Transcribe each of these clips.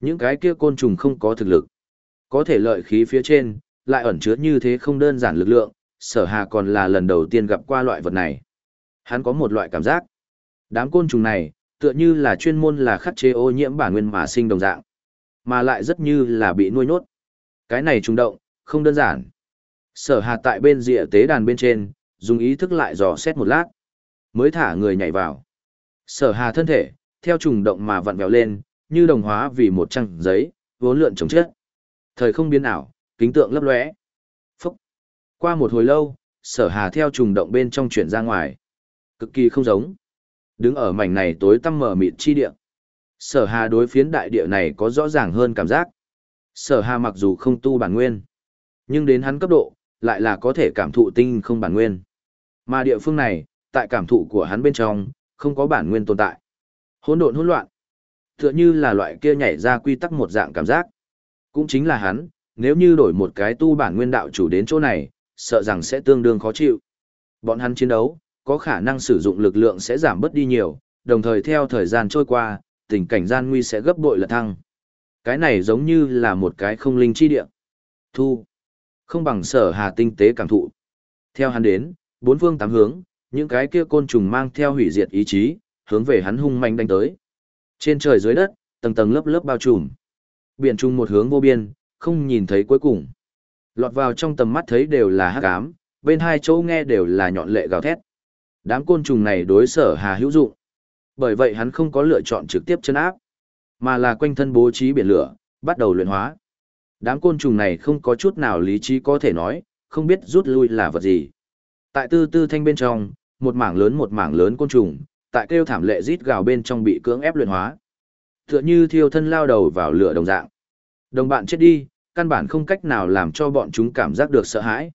Những cái kia côn trùng không có thực lực. Có thể lợi khí phía trên, lại ẩn chứa như thế không đơn giản lực lượng, sở hà còn là lần đầu tiên gặp qua loại vật này. Hắn có một loại cảm giác. Đám côn trùng này, tựa như là chuyên môn là khắc chế ô nhiễm bản nguyên mà sinh đồng dạng, mà lại rất như là bị nuôi nốt. Cái này trùng động, không đơn giản. Sở hà tại bên rìa tế đàn bên trên, dùng ý thức lại dò xét một lát, mới thả người nhảy vào. Sở hà thân thể, theo trùng động mà vặn vẹo lên, như đồng hóa vì một trang giấy, vốn lượn chống chết. Thời không biến ảo, kính tượng lấp lóe. Phúc. Qua một hồi lâu, sở hà theo trùng động bên trong chuyển ra ngoài. Cực kỳ không giống. Đứng ở mảnh này tối tăm mở mịt chi địa. Sở hà đối phiến đại địa này có rõ ràng hơn cảm giác. Sở hà mặc dù không tu bản nguyên, nhưng đến hắn cấp độ, lại là có thể cảm thụ tinh không bản nguyên. Mà địa phương này, tại cảm thụ của hắn bên trong, không có bản nguyên tồn tại. Hỗn độn hỗn loạn. Tựa như là loại kia nhảy ra quy tắc một dạng cảm giác. Cũng chính là hắn, nếu như đổi một cái tu bản nguyên đạo chủ đến chỗ này, sợ rằng sẽ tương đương khó chịu. Bọn hắn chiến đấu, có khả năng sử dụng lực lượng sẽ giảm bớt đi nhiều, đồng thời theo thời gian trôi qua, tình cảnh gian nguy sẽ gấp bội lật thăng. Cái này giống như là một cái không linh chi địa. Thu. Không bằng sở hà tinh tế cảm thụ. Theo hắn đến, bốn phương tám hướng, những cái kia côn trùng mang theo hủy diệt ý chí, hướng về hắn hung manh đánh tới. Trên trời dưới đất, tầng tầng lớp lớp bao trùm. Biển trung một hướng vô biên, không nhìn thấy cuối cùng. Lọt vào trong tầm mắt thấy đều là hắc ám, bên hai chỗ nghe đều là nhọn lệ gào thét. Đám côn trùng này đối sở hà hữu dụng. Bởi vậy hắn không có lựa chọn trực tiếp chân áp, mà là quanh thân bố trí biển lửa, bắt đầu luyện hóa. Đám côn trùng này không có chút nào lý trí có thể nói, không biết rút lui là vật gì. Tại tư tư thanh bên trong, một mảng lớn một mảng lớn côn trùng, tại kêu thảm lệ rít gào bên trong bị cưỡng ép luyện hóa. Tựa như thiêu thân lao đầu vào lửa đồng dạng. Đồng bạn chết đi, căn bản không cách nào làm cho bọn chúng cảm giác được sợ hãi.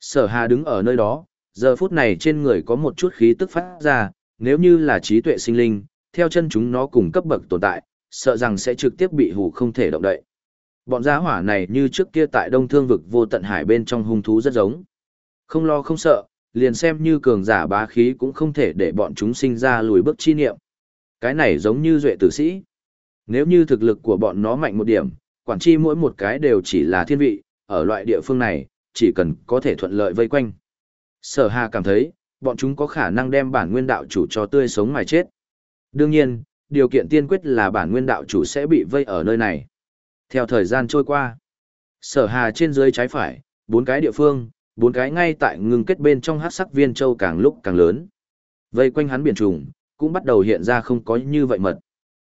Sở Hà đứng ở nơi đó, giờ phút này trên người có một chút khí tức phát ra, nếu như là trí tuệ sinh linh, theo chân chúng nó cùng cấp bậc tồn tại, sợ rằng sẽ trực tiếp bị hù không thể động đậy. Bọn giá hỏa này như trước kia tại đông thương vực vô tận hải bên trong hung thú rất giống. Không lo không sợ, liền xem như cường giả bá khí cũng không thể để bọn chúng sinh ra lùi bước chi niệm. Cái này giống như duệ tử sĩ. Nếu như thực lực của bọn nó mạnh một điểm, quản chi mỗi một cái đều chỉ là thiên vị, ở loại địa phương này, chỉ cần có thể thuận lợi vây quanh. Sở Hà cảm thấy, bọn chúng có khả năng đem bản nguyên đạo chủ cho tươi sống mà chết. Đương nhiên, điều kiện tiên quyết là bản nguyên đạo chủ sẽ bị vây ở nơi này. Theo thời gian trôi qua, sở hà trên dưới trái phải, bốn cái địa phương, bốn cái ngay tại ngưng kết bên trong hát sắc viên châu càng lúc càng lớn. Vây quanh hắn biển trùng, cũng bắt đầu hiện ra không có như vậy mật.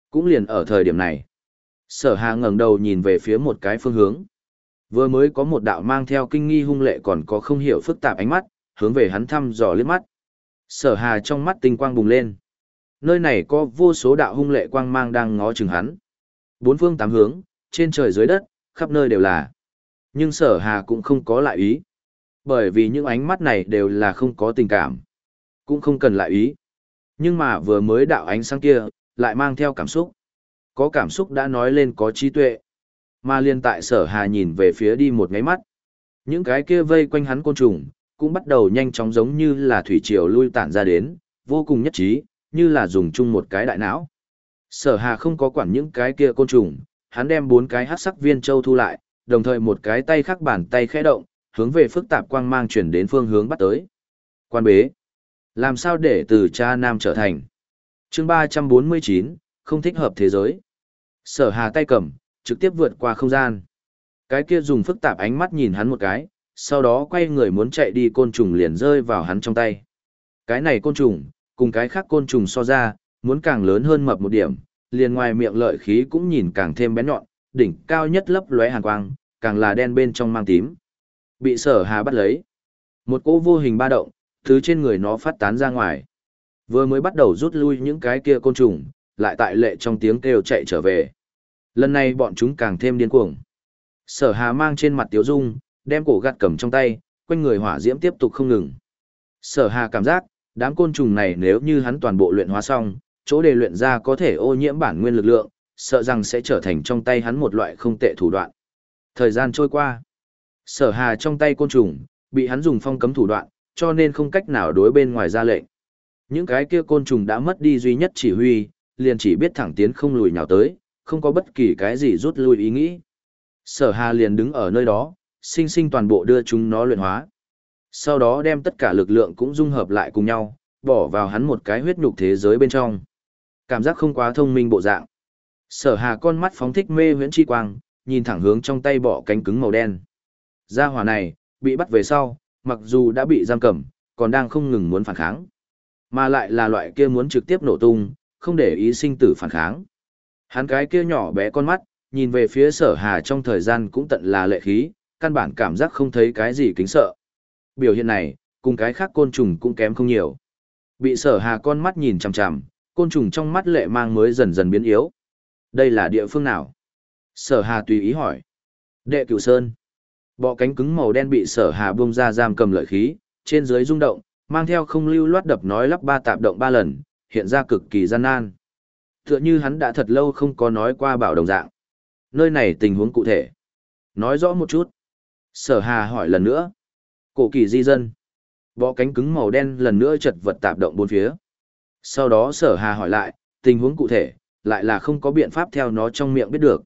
Cũng liền ở thời điểm này. Sở hà ngẩng đầu nhìn về phía một cái phương hướng. Vừa mới có một đạo mang theo kinh nghi hung lệ còn có không hiểu phức tạp ánh mắt, hướng về hắn thăm dò liếc mắt. Sở hà trong mắt tinh quang bùng lên. Nơi này có vô số đạo hung lệ quang mang đang ngó chừng hắn. Bốn phương tám hướng, trên trời dưới đất, khắp nơi đều là. Nhưng sở hà cũng không có lại ý. Bởi vì những ánh mắt này đều là không có tình cảm. Cũng không cần lại ý. Nhưng mà vừa mới đạo ánh sáng kia, lại mang theo cảm xúc. Có cảm xúc đã nói lên có trí tuệ. Mà liên tại sở hà nhìn về phía đi một ngáy mắt. Những cái kia vây quanh hắn côn trùng, cũng bắt đầu nhanh chóng giống như là thủy triều lui tản ra đến, vô cùng nhất trí, như là dùng chung một cái đại não. Sở Hà không có quản những cái kia côn trùng, hắn đem bốn cái hắc sắc viên châu thu lại, đồng thời một cái tay khác bàn tay khẽ động, hướng về phức tạp quang mang chuyển đến phương hướng bắt tới. Quan bế. Làm sao để từ cha nam trở thành? Chương 349, không thích hợp thế giới. Sở Hà tay cầm, trực tiếp vượt qua không gian. Cái kia dùng phức tạp ánh mắt nhìn hắn một cái, sau đó quay người muốn chạy đi côn trùng liền rơi vào hắn trong tay. Cái này côn trùng, cùng cái khác côn trùng so ra, muốn càng lớn hơn mập một điểm, liền ngoài miệng lợi khí cũng nhìn càng thêm bén nhọn, đỉnh cao nhất lấp lóe hàn quang, càng là đen bên trong mang tím. Bị sở hà bắt lấy. Một cỗ vô hình ba động, thứ trên người nó phát tán ra ngoài. Vừa mới bắt đầu rút lui những cái kia côn trùng, lại tại lệ trong tiếng kêu chạy trở về. Lần này bọn chúng càng thêm điên cuồng. Sở hà mang trên mặt tiếu dung, đem cổ gạt cầm trong tay, quanh người hỏa diễm tiếp tục không ngừng. Sở hà cảm giác, đám côn trùng này nếu như hắn toàn bộ luyện hóa xong, chỗ đề luyện ra có thể ô nhiễm bản nguyên lực lượng, sợ rằng sẽ trở thành trong tay hắn một loại không tệ thủ đoạn. Thời gian trôi qua, sở hà trong tay côn trùng, bị hắn dùng phong cấm thủ đoạn, cho nên không cách nào đối bên ngoài ra lệnh. Những cái kia côn trùng đã mất đi duy nhất chỉ huy, liền chỉ biết thẳng tiến không lùi nhào tới, không có bất kỳ cái gì rút lui ý nghĩ. Sở Hà liền đứng ở nơi đó, sinh sinh toàn bộ đưa chúng nó luyện hóa. Sau đó đem tất cả lực lượng cũng dung hợp lại cùng nhau, bỏ vào hắn một cái huyết nhục thế giới bên trong. Cảm giác không quá thông minh bộ dạng. Sở Hà con mắt phóng thích mê huyễn chi quang, nhìn thẳng hướng trong tay bỏ cánh cứng màu đen. Gia hỏa này, bị bắt về sau, mặc dù đã bị giam cầm, còn đang không ngừng muốn phản kháng. Mà lại là loại kia muốn trực tiếp nổ tung, không để ý sinh tử phản kháng. Hắn cái kia nhỏ bé con mắt, nhìn về phía sở hà trong thời gian cũng tận là lệ khí, căn bản cảm giác không thấy cái gì kính sợ. Biểu hiện này, cùng cái khác côn trùng cũng kém không nhiều. Bị sở hà con mắt nhìn chằm chằm, côn trùng trong mắt lệ mang mới dần dần biến yếu. Đây là địa phương nào? Sở hà tùy ý hỏi. Đệ cửu sơn. Bọ cánh cứng màu đen bị sở hà buông ra giam cầm lợi khí, trên dưới rung động, mang theo không lưu loát đập nói lắp ba tạp động ba lần, hiện ra cực kỳ gian nan. Tựa như hắn đã thật lâu không có nói qua bảo đồng dạng. Nơi này tình huống cụ thể. Nói rõ một chút. Sở hà hỏi lần nữa. Cổ kỳ di dân. Bọ cánh cứng màu đen lần nữa chật vật tạp động bốn phía. Sau đó sở hà hỏi lại, tình huống cụ thể, lại là không có biện pháp theo nó trong miệng biết được.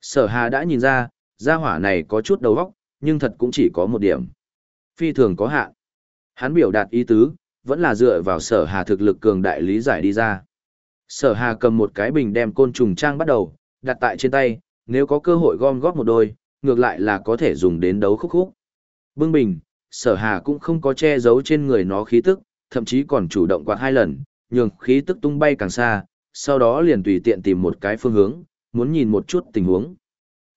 Sở hà đã nhìn ra, gia hỏa này có chút đầu óc, nhưng thật cũng chỉ có một điểm. Phi thường có hạn. Hắn biểu đạt ý tứ, vẫn là dựa vào sở hà thực lực cường đại lý giải đi ra. Sở hà cầm một cái bình đem côn trùng trang bắt đầu, đặt tại trên tay, nếu có cơ hội gom góp một đôi, ngược lại là có thể dùng đến đấu khúc khúc. Bưng bình, sở hà cũng không có che giấu trên người nó khí tức, thậm chí còn chủ động quạt hai lần, nhường khí tức tung bay càng xa, sau đó liền tùy tiện tìm một cái phương hướng, muốn nhìn một chút tình huống.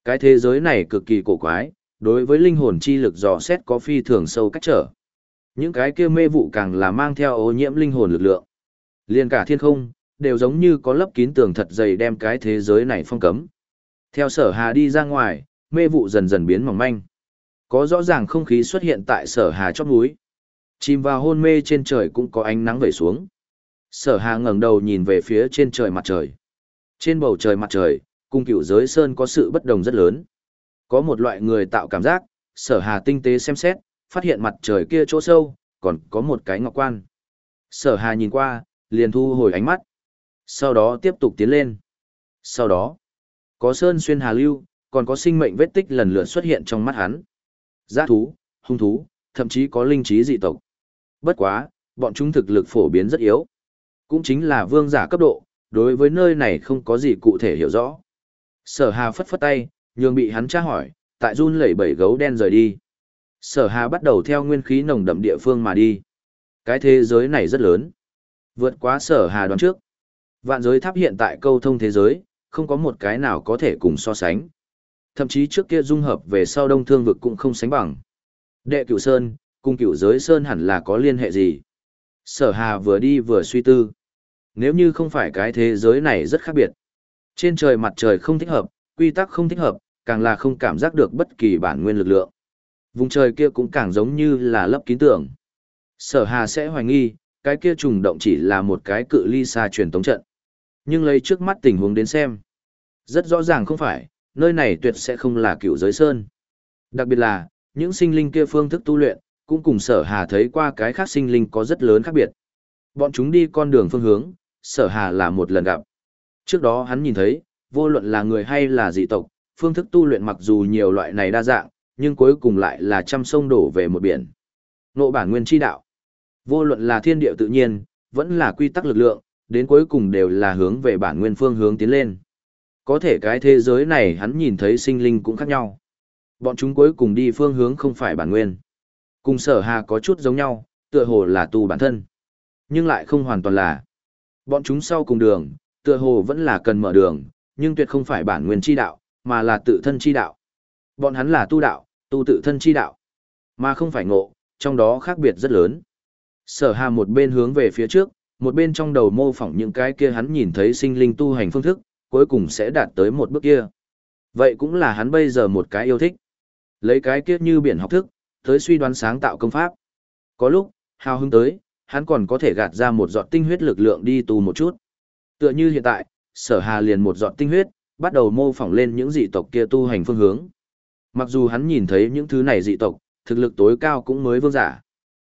Cái thế giới này cực kỳ cổ quái, đối với linh hồn chi lực dò xét có phi thường sâu cách trở. Những cái kia mê vụ càng là mang theo ô nhiễm linh hồn lực lượng. Liên cả thiên không, đều giống như có lớp kín tường thật dày đem cái thế giới này phong cấm. Theo sở hà đi ra ngoài, mê vụ dần dần biến mỏng manh. Có rõ ràng không khí xuất hiện tại sở hà chót núi. Chìm vào hôn mê trên trời cũng có ánh nắng về xuống. Sở hà ngẩng đầu nhìn về phía trên trời mặt trời. Trên bầu trời mặt trời, cung cựu giới sơn có sự bất đồng rất lớn. Có một loại người tạo cảm giác, sở hà tinh tế xem xét, phát hiện mặt trời kia chỗ sâu, còn có một cái ngọc quan. Sở hà nhìn qua, liền thu hồi ánh mắt. Sau đó tiếp tục tiến lên. Sau đó, có sơn xuyên hà lưu, còn có sinh mệnh vết tích lần lượt xuất hiện trong mắt hắn. Giá thú, hung thú, thậm chí có linh trí dị tộc. Bất quá, bọn chúng thực lực phổ biến rất yếu. Cũng chính là vương giả cấp độ, đối với nơi này không có gì cụ thể hiểu rõ. Sở Hà phất phất tay, nhường bị hắn tra hỏi, tại run lẩy bẩy gấu đen rời đi. Sở Hà bắt đầu theo nguyên khí nồng đậm địa phương mà đi. Cái thế giới này rất lớn. Vượt quá Sở Hà đoán trước. Vạn giới tháp hiện tại câu thông thế giới, không có một cái nào có thể cùng so sánh. Thậm chí trước kia dung hợp về sau đông thương vực cũng không sánh bằng. Đệ cửu sơn, cùng cửu giới sơn hẳn là có liên hệ gì? Sở Hà vừa đi vừa suy tư. Nếu như không phải cái thế giới này rất khác biệt. Trên trời mặt trời không thích hợp, quy tắc không thích hợp, càng là không cảm giác được bất kỳ bản nguyên lực lượng. Vùng trời kia cũng càng giống như là lấp kín tưởng. Sở Hà sẽ hoài nghi, cái kia trùng động chỉ là một cái cự ly xa truyền tống trận. Nhưng lấy trước mắt tình huống đến xem. Rất rõ ràng không phải, nơi này tuyệt sẽ không là cựu giới sơn. Đặc biệt là, những sinh linh kia phương thức tu luyện, cũng cùng sở hà thấy qua cái khác sinh linh có rất lớn khác biệt. Bọn chúng đi con đường phương hướng, sở hà là một lần gặp. Trước đó hắn nhìn thấy, vô luận là người hay là dị tộc, phương thức tu luyện mặc dù nhiều loại này đa dạng, nhưng cuối cùng lại là trăm sông đổ về một biển. Nộ bản nguyên chi đạo. Vô luận là thiên địa tự nhiên, vẫn là quy tắc lực lượng, đến cuối cùng đều là hướng về bản nguyên phương hướng tiến lên. Có thể cái thế giới này hắn nhìn thấy sinh linh cũng khác nhau. Bọn chúng cuối cùng đi phương hướng không phải bản nguyên. Cùng sở hà có chút giống nhau, tựa hồ là tu bản thân. Nhưng lại không hoàn toàn là. Bọn chúng sau cùng đường, tựa hồ vẫn là cần mở đường, nhưng tuyệt không phải bản nguyên chi đạo, mà là tự thân chi đạo. Bọn hắn là tu đạo, tu tự thân chi đạo, mà không phải ngộ, trong đó khác biệt rất lớn. Sở hà một bên hướng về phía trước, một bên trong đầu mô phỏng những cái kia hắn nhìn thấy sinh linh tu hành phương thức, cuối cùng sẽ đạt tới một bước kia. Vậy cũng là hắn bây giờ một cái yêu thích. Lấy cái kia như biển học thức, tới suy đoán sáng tạo công pháp. Có lúc, hào hứng tới, hắn còn có thể gạt ra một giọt tinh huyết lực lượng đi tu một chút. Tựa như hiện tại, sở hà liền một giọt tinh huyết, bắt đầu mô phỏng lên những dị tộc kia tu hành phương hướng. Mặc dù hắn nhìn thấy những thứ này dị tộc, thực lực tối cao cũng mới vương giả.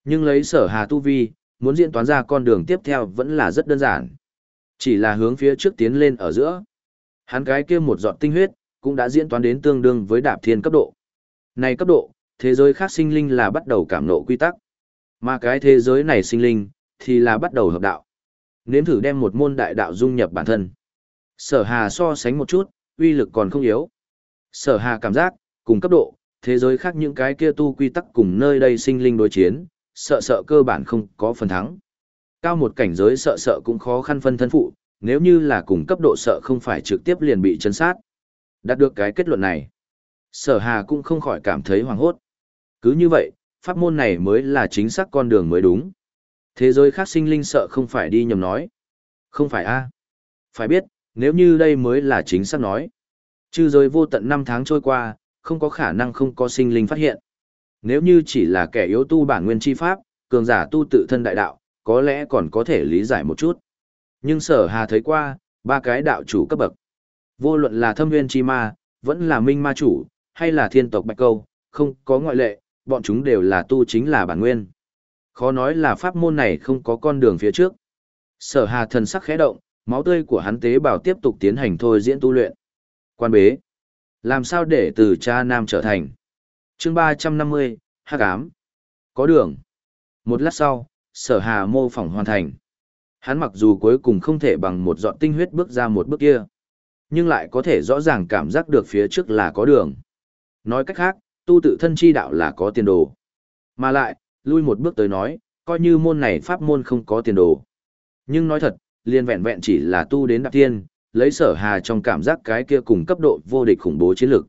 Nhưng lấy sở hà tu vi, muốn diễn toán ra con đường tiếp theo vẫn là rất đơn giản. Chỉ là hướng phía trước tiến lên ở giữa. Hắn cái kia một giọt tinh huyết, cũng đã diễn toán đến tương đương với đạp thiên cấp độ. Này cấp độ, thế giới khác sinh linh là bắt đầu cảm nộ quy tắc. Mà cái thế giới này sinh linh, thì là bắt đầu hợp đạo. Nếm thử đem một môn đại đạo dung nhập bản thân. Sở hà so sánh một chút, uy lực còn không yếu. Sở hà cảm giác, cùng cấp độ, thế giới khác những cái kia tu quy tắc cùng nơi đây sinh linh đối chiến, sợ sợ cơ bản không có phần thắng. Cao một cảnh giới sợ sợ cũng khó khăn phân thân phụ, nếu như là cùng cấp độ sợ không phải trực tiếp liền bị chấn sát. Đạt được cái kết luận này, sở hà cũng không khỏi cảm thấy hoảng hốt. Cứ như vậy, pháp môn này mới là chính xác con đường mới đúng. Thế giới khác sinh linh sợ không phải đi nhầm nói. Không phải a Phải biết, nếu như đây mới là chính xác nói. Chư giới vô tận năm tháng trôi qua, không có khả năng không có sinh linh phát hiện. Nếu như chỉ là kẻ yếu tu bản nguyên chi pháp, cường giả tu tự thân đại đạo, có lẽ còn có thể lý giải một chút. Nhưng sở hà thấy qua, ba cái đạo chủ cấp bậc. Vô luận là thâm nguyên chi ma, vẫn là minh ma chủ, hay là thiên tộc bạch câu, không có ngoại lệ, bọn chúng đều là tu chính là bản nguyên. Khó nói là pháp môn này không có con đường phía trước. Sở hà thần sắc khẽ động, máu tươi của hắn tế bào tiếp tục tiến hành thôi diễn tu luyện. Quan bế. Làm sao để từ cha nam trở thành. chương 350, hắc ám. Có đường. Một lát sau, sở hà mô phỏng hoàn thành. Hắn mặc dù cuối cùng không thể bằng một giọt tinh huyết bước ra một bước kia, nhưng lại có thể rõ ràng cảm giác được phía trước là có đường. Nói cách khác, tu tự thân chi đạo là có tiền đồ. Mà lại, lui một bước tới nói, coi như môn này pháp môn không có tiền đồ. Nhưng nói thật, liền vẹn vẹn chỉ là tu đến đạp tiên, lấy sở hà trong cảm giác cái kia cùng cấp độ vô địch khủng bố chiến lược.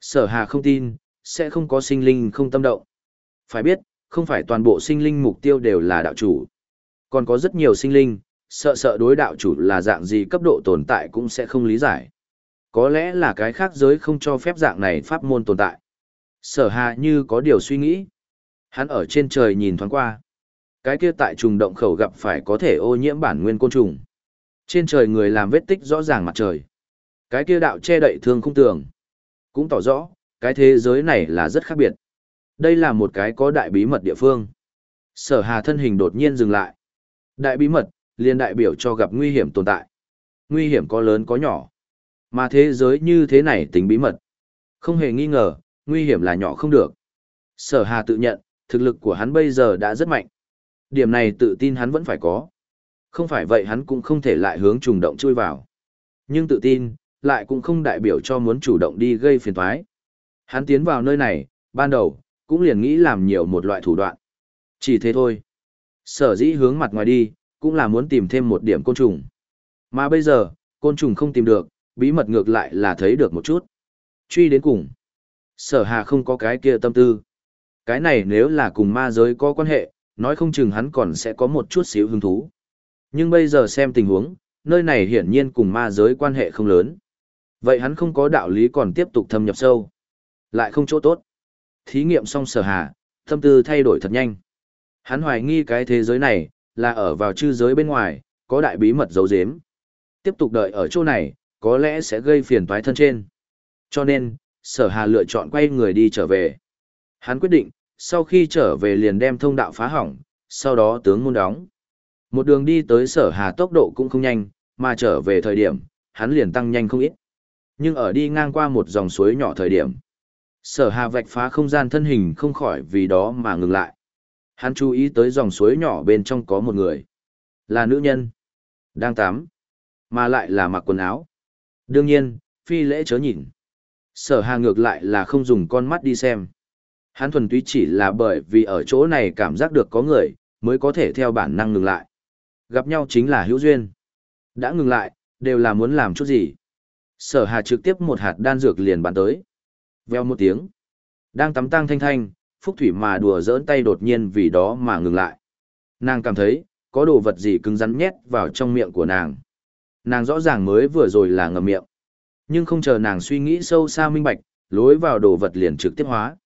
Sở hà không tin, sẽ không có sinh linh không tâm động. Phải biết, không phải toàn bộ sinh linh mục tiêu đều là đạo chủ. Còn có rất nhiều sinh linh, sợ sợ đối đạo chủ là dạng gì cấp độ tồn tại cũng sẽ không lý giải. Có lẽ là cái khác giới không cho phép dạng này pháp môn tồn tại. Sở hà như có điều suy nghĩ. Hắn ở trên trời nhìn thoáng qua. Cái kia tại trùng động khẩu gặp phải có thể ô nhiễm bản nguyên côn trùng. Trên trời người làm vết tích rõ ràng mặt trời. Cái kia đạo che đậy thương không tường. Cũng tỏ rõ, cái thế giới này là rất khác biệt. Đây là một cái có đại bí mật địa phương. Sở hà thân hình đột nhiên dừng lại. Đại bí mật, liền đại biểu cho gặp nguy hiểm tồn tại. Nguy hiểm có lớn có nhỏ. Mà thế giới như thế này tính bí mật. Không hề nghi ngờ, nguy hiểm là nhỏ không được. Sở hà tự nhận, thực lực của hắn bây giờ đã rất mạnh. Điểm này tự tin hắn vẫn phải có. Không phải vậy hắn cũng không thể lại hướng trùng động chui vào. Nhưng tự tin, lại cũng không đại biểu cho muốn chủ động đi gây phiền toái. Hắn tiến vào nơi này, ban đầu, cũng liền nghĩ làm nhiều một loại thủ đoạn. Chỉ thế thôi. Sở dĩ hướng mặt ngoài đi, cũng là muốn tìm thêm một điểm côn trùng. Mà bây giờ, côn trùng không tìm được, bí mật ngược lại là thấy được một chút. Truy đến cùng. Sở hà không có cái kia tâm tư. Cái này nếu là cùng ma giới có quan hệ, nói không chừng hắn còn sẽ có một chút xíu hứng thú. Nhưng bây giờ xem tình huống, nơi này hiển nhiên cùng ma giới quan hệ không lớn. Vậy hắn không có đạo lý còn tiếp tục thâm nhập sâu. Lại không chỗ tốt. Thí nghiệm xong sở hà, tâm tư thay đổi thật nhanh. Hắn hoài nghi cái thế giới này, là ở vào chư giới bên ngoài, có đại bí mật giấu giếm. Tiếp tục đợi ở chỗ này, có lẽ sẽ gây phiền toái thân trên. Cho nên, sở hà lựa chọn quay người đi trở về. Hắn quyết định, sau khi trở về liền đem thông đạo phá hỏng, sau đó tướng môn đóng. Một đường đi tới sở hà tốc độ cũng không nhanh, mà trở về thời điểm, hắn liền tăng nhanh không ít. Nhưng ở đi ngang qua một dòng suối nhỏ thời điểm, sở hà vạch phá không gian thân hình không khỏi vì đó mà ngừng lại. Hắn chú ý tới dòng suối nhỏ bên trong có một người. Là nữ nhân. Đang tắm. Mà lại là mặc quần áo. Đương nhiên, phi lễ chớ nhìn. Sở hà ngược lại là không dùng con mắt đi xem. Hắn thuần túy chỉ là bởi vì ở chỗ này cảm giác được có người, mới có thể theo bản năng ngừng lại. Gặp nhau chính là hữu duyên. Đã ngừng lại, đều là muốn làm chút gì. Sở hà trực tiếp một hạt đan dược liền bắn tới. Veo một tiếng. Đang tắm tang thanh thanh, Phúc Thủy mà đùa giỡn tay đột nhiên vì đó mà ngừng lại. Nàng cảm thấy, có đồ vật gì cứng rắn nhét vào trong miệng của nàng. Nàng rõ ràng mới vừa rồi là ngậm miệng. Nhưng không chờ nàng suy nghĩ sâu xa minh bạch, lối vào đồ vật liền trực tiếp hóa.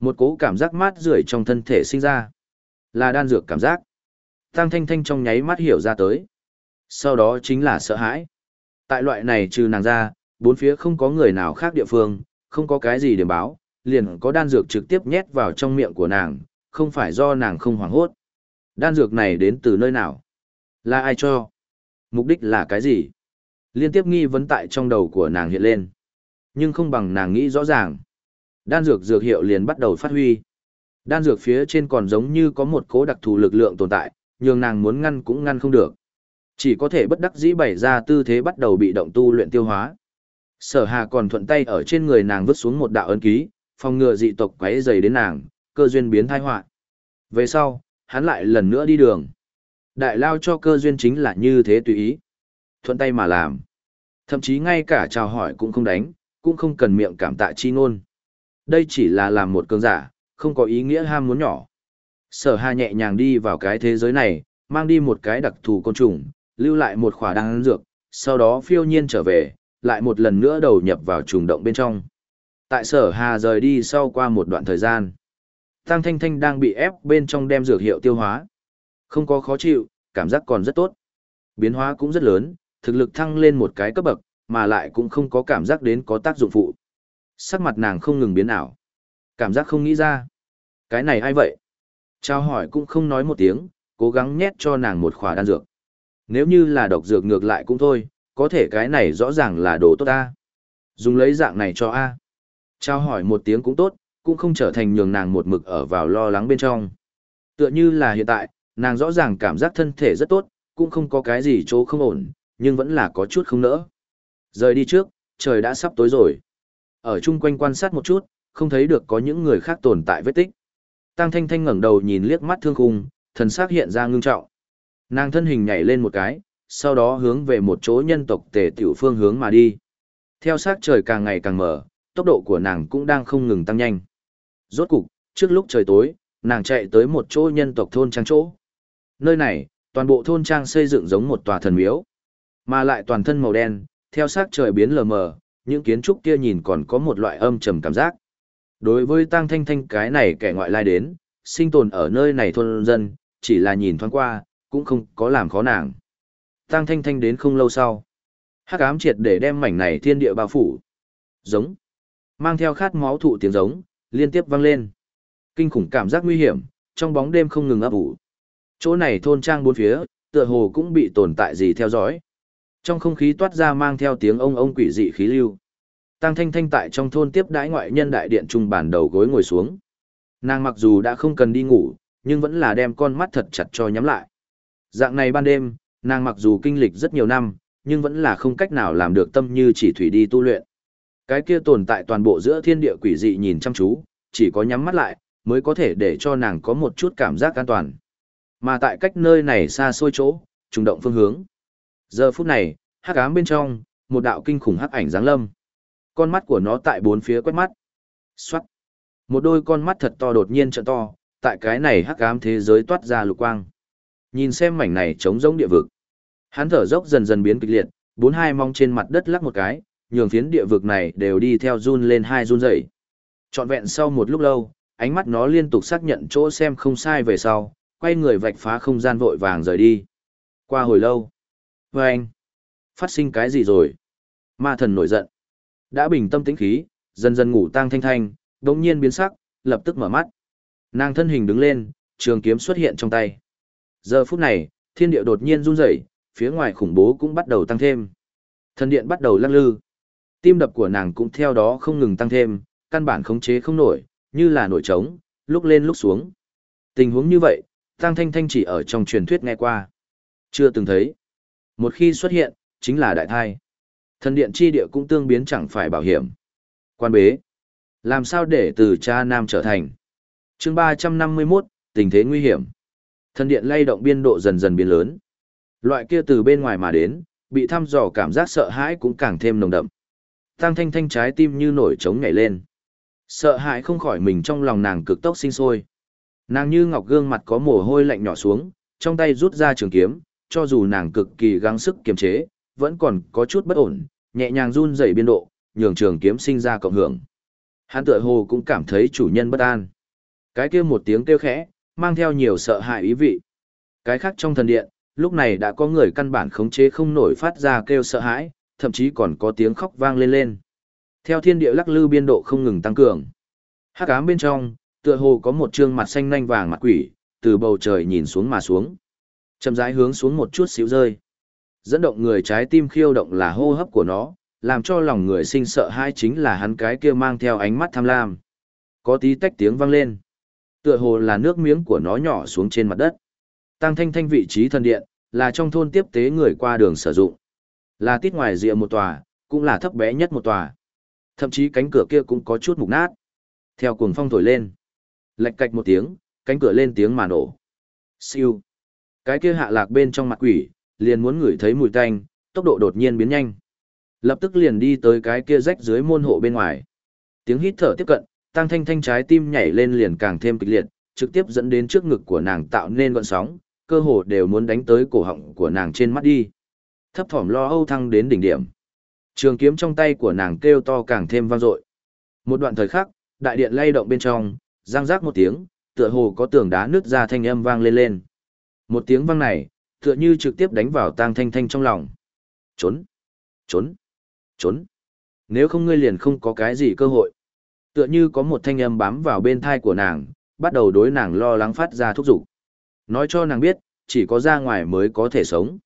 Một cố cảm giác mát rượi trong thân thể sinh ra. Là đan dược cảm giác. Tăng thanh thanh trong nháy mắt hiểu ra tới. Sau đó chính là sợ hãi. Tại loại này trừ nàng ra, bốn phía không có người nào khác địa phương, không có cái gì để báo, liền có đan dược trực tiếp nhét vào trong miệng của nàng, không phải do nàng không hoảng hốt. Đan dược này đến từ nơi nào? Là ai cho? Mục đích là cái gì? Liên tiếp nghi vấn tại trong đầu của nàng hiện lên. Nhưng không bằng nàng nghĩ rõ ràng. Đan dược dược hiệu liền bắt đầu phát huy. Đan dược phía trên còn giống như có một cố đặc thù lực lượng tồn tại, nhường nàng muốn ngăn cũng ngăn không được. Chỉ có thể bất đắc dĩ bày ra tư thế bắt đầu bị động tu luyện tiêu hóa. Sở Hà còn thuận tay ở trên người nàng vứt xuống một đạo ấn ký, phòng ngừa dị tộc quấy dày đến nàng, cơ duyên biến thai họa. Về sau, hắn lại lần nữa đi đường. Đại lao cho cơ duyên chính là như thế tùy ý. Thuận tay mà làm. Thậm chí ngay cả chào hỏi cũng không đánh, cũng không cần miệng cảm tạ chi ngôn. Đây chỉ là làm một cường giả, không có ý nghĩa ham muốn nhỏ. Sở Hà nhẹ nhàng đi vào cái thế giới này, mang đi một cái đặc thù côn trùng, lưu lại một khỏa đan dược, sau đó phiêu nhiên trở về, lại một lần nữa đầu nhập vào trùng động bên trong. Tại sở Hà rời đi sau qua một đoạn thời gian. Tăng Thanh Thanh đang bị ép bên trong đem dược hiệu tiêu hóa. Không có khó chịu, cảm giác còn rất tốt. Biến hóa cũng rất lớn, thực lực thăng lên một cái cấp bậc, mà lại cũng không có cảm giác đến có tác dụng phụ. Sắc mặt nàng không ngừng biến ảo. Cảm giác không nghĩ ra. Cái này ai vậy? Trao hỏi cũng không nói một tiếng, cố gắng nhét cho nàng một khỏa đan dược. Nếu như là độc dược ngược lại cũng thôi, có thể cái này rõ ràng là đồ tốt ta. Dùng lấy dạng này cho A. Trao hỏi một tiếng cũng tốt, cũng không trở thành nhường nàng một mực ở vào lo lắng bên trong. Tựa như là hiện tại, nàng rõ ràng cảm giác thân thể rất tốt, cũng không có cái gì chỗ không ổn, nhưng vẫn là có chút không nỡ. Rời đi trước, trời đã sắp tối rồi. Ở chung quanh quan sát một chút, không thấy được có những người khác tồn tại vết tích. Tăng Thanh Thanh ngẩng đầu nhìn liếc mắt thương khung, thần sắc hiện ra ngưng trọng. Nàng thân hình nhảy lên một cái, sau đó hướng về một chỗ nhân tộc tề tiểu phương hướng mà đi. Theo sát trời càng ngày càng mở, tốc độ của nàng cũng đang không ngừng tăng nhanh. Rốt cục, trước lúc trời tối, nàng chạy tới một chỗ nhân tộc thôn trang chỗ. Nơi này, toàn bộ thôn trang xây dựng giống một tòa thần miếu, mà lại toàn thân màu đen, theo sát trời biến lờ mờ, những kiến trúc kia nhìn còn có một loại âm trầm cảm giác. Đối với Tăng Thanh Thanh cái này kẻ ngoại lai đến, sinh tồn ở nơi này thôn dân, chỉ là nhìn thoáng qua, cũng không có làm khó nàng. Tăng Thanh Thanh đến không lâu sau. Hắc ám triệt để đem mảnh này thiên địa bao phủ. Giống. Mang theo khát máu thụ tiếng giống, liên tiếp vang lên. Kinh khủng cảm giác nguy hiểm, trong bóng đêm không ngừng ấp ủ. Chỗ này thôn trang bốn phía, tựa hồ cũng bị tồn tại gì theo dõi. Trong không khí toát ra mang theo tiếng ông ông quỷ dị khí lưu. Tăng Thanh Thanh tại trong thôn tiếp đãi ngoại nhân đại điện trung bản đầu gối ngồi xuống. Nàng mặc dù đã không cần đi ngủ, nhưng vẫn là đem con mắt thật chặt cho nhắm lại. Dạng này ban đêm, nàng mặc dù kinh lịch rất nhiều năm, nhưng vẫn là không cách nào làm được tâm như chỉ thủy đi tu luyện. Cái kia tồn tại toàn bộ giữa thiên địa quỷ dị nhìn chăm chú, chỉ có nhắm mắt lại, mới có thể để cho nàng có một chút cảm giác an toàn. Mà tại cách nơi này xa xôi chỗ, trùng động phương hướng. Giờ phút này, hắc ám bên trong, một đạo kinh khủng hắc ảnh giáng lâm. Con mắt của nó tại bốn phía quét mắt. Xoát. Một đôi con mắt thật to đột nhiên trợ to, tại cái này hắc ám thế giới toát ra lục quang. Nhìn xem mảnh này trống rỗng địa vực. Hắn thở dốc dần dần biến kịch liệt, bốn hai mong trên mặt đất lắc một cái, nhường phiến địa vực này đều đi theo run lên hai run rẩy Trọn vẹn sau một lúc lâu, ánh mắt nó liên tục xác nhận chỗ xem không sai về sau, quay người vạch phá không gian vội vàng rời đi. Qua hồi lâu. Và anh, phát sinh cái gì rồi? Ma thần nổi giận. Đã bình tâm tĩnh khí, dần dần ngủ tang thanh thanh, đống nhiên biến sắc, lập tức mở mắt. Nàng thân hình đứng lên, trường kiếm xuất hiện trong tay. Giờ phút này, thiên địa đột nhiên run rẩy, phía ngoài khủng bố cũng bắt đầu tăng thêm. Thần điện bắt đầu lắc lư. Tim đập của nàng cũng theo đó không ngừng tăng thêm, căn bản khống chế không nổi, như là nổi trống, lúc lên lúc xuống. Tình huống như vậy, Tăng Thanh Thanh chỉ ở trong truyền thuyết nghe qua. Chưa từng thấy. Một khi xuất hiện, chính là đại thai. Thần điện chi địa cũng tương biến chẳng phải bảo hiểm. Quan bế. Làm sao để từ cha nam trở thành. chương 351, tình thế nguy hiểm. Thần điện lay động biên độ dần dần biến lớn. Loại kia từ bên ngoài mà đến, bị thăm dò cảm giác sợ hãi cũng càng thêm nồng đậm. Tăng thanh thanh trái tim như nổi trống nhảy lên. Sợ hãi không khỏi mình trong lòng nàng cực tốc sinh sôi. Nàng như ngọc gương mặt có mồ hôi lạnh nhỏ xuống, trong tay rút ra trường kiếm, cho dù nàng cực kỳ gắng sức kiềm chế, vẫn còn có chút bất ổn, nhẹ nhàng run rẩy biên độ, nhường trường kiếm sinh ra cộng hưởng. Hắn tựa hồ cũng cảm thấy chủ nhân bất an. Cái kia một tiếng kêu khẽ, mang theo nhiều sợ hãi ý vị. Cái khác trong thần điện, lúc này đã có người căn bản khống chế không nổi phát ra kêu sợ hãi, thậm chí còn có tiếng khóc vang lên lên. Theo thiên địa lắc lư biên độ không ngừng tăng cường. Hắc ám bên trong, tựa hồ có một trương mặt xanh nanh vàng mặt quỷ, từ bầu trời nhìn xuống mà xuống. Chậm rãi hướng xuống một chút xíu rơi. Dẫn động người trái tim khiêu động là hô hấp của nó, làm cho lòng người sinh sợ hai chính là hắn cái kia mang theo ánh mắt tham lam. Có tí tách tiếng vang lên. Tựa hồ là nước miếng của nó nhỏ xuống trên mặt đất. Tăng thanh thanh vị trí thần điện, là trong thôn tiếp tế người qua đường sử dụng. Là tít ngoài rìa một tòa, cũng là thấp bé nhất một tòa. Thậm chí cánh cửa kia cũng có chút mục nát. Theo cuồng phong thổi lên. Lạch cạch một tiếng, cánh cửa lên tiếng mà nổ. Siêu. Cái kia hạ lạc bên trong mặt quỷ, liền muốn ngửi thấy mùi tanh, tốc độ đột nhiên biến nhanh. Lập tức liền đi tới cái kia rách dưới môn hộ bên ngoài. Tiếng hít thở tiếp cận, tăng thanh thanh trái tim nhảy lên liền càng thêm kịch liệt, trực tiếp dẫn đến trước ngực của nàng tạo nên gọn sóng, cơ hồ đều muốn đánh tới cổ họng của nàng trên mắt đi. Thấp thỏm lo âu thăng đến đỉnh điểm. Trường kiếm trong tay của nàng kêu to càng thêm vang dội. Một đoạn thời khắc, đại điện lay động bên trong, răng rác một tiếng, tựa hồ có tường đá nứt ra thanh âm vang lên lên. Một tiếng vang này, tựa như trực tiếp đánh vào tang thanh thanh trong lòng. Trốn! Trốn! Trốn! Nếu không ngươi liền không có cái gì cơ hội. Tựa như có một thanh âm bám vào bên thai của nàng, bắt đầu đối nàng lo lắng phát ra thúc giục. Nói cho nàng biết, chỉ có ra ngoài mới có thể sống.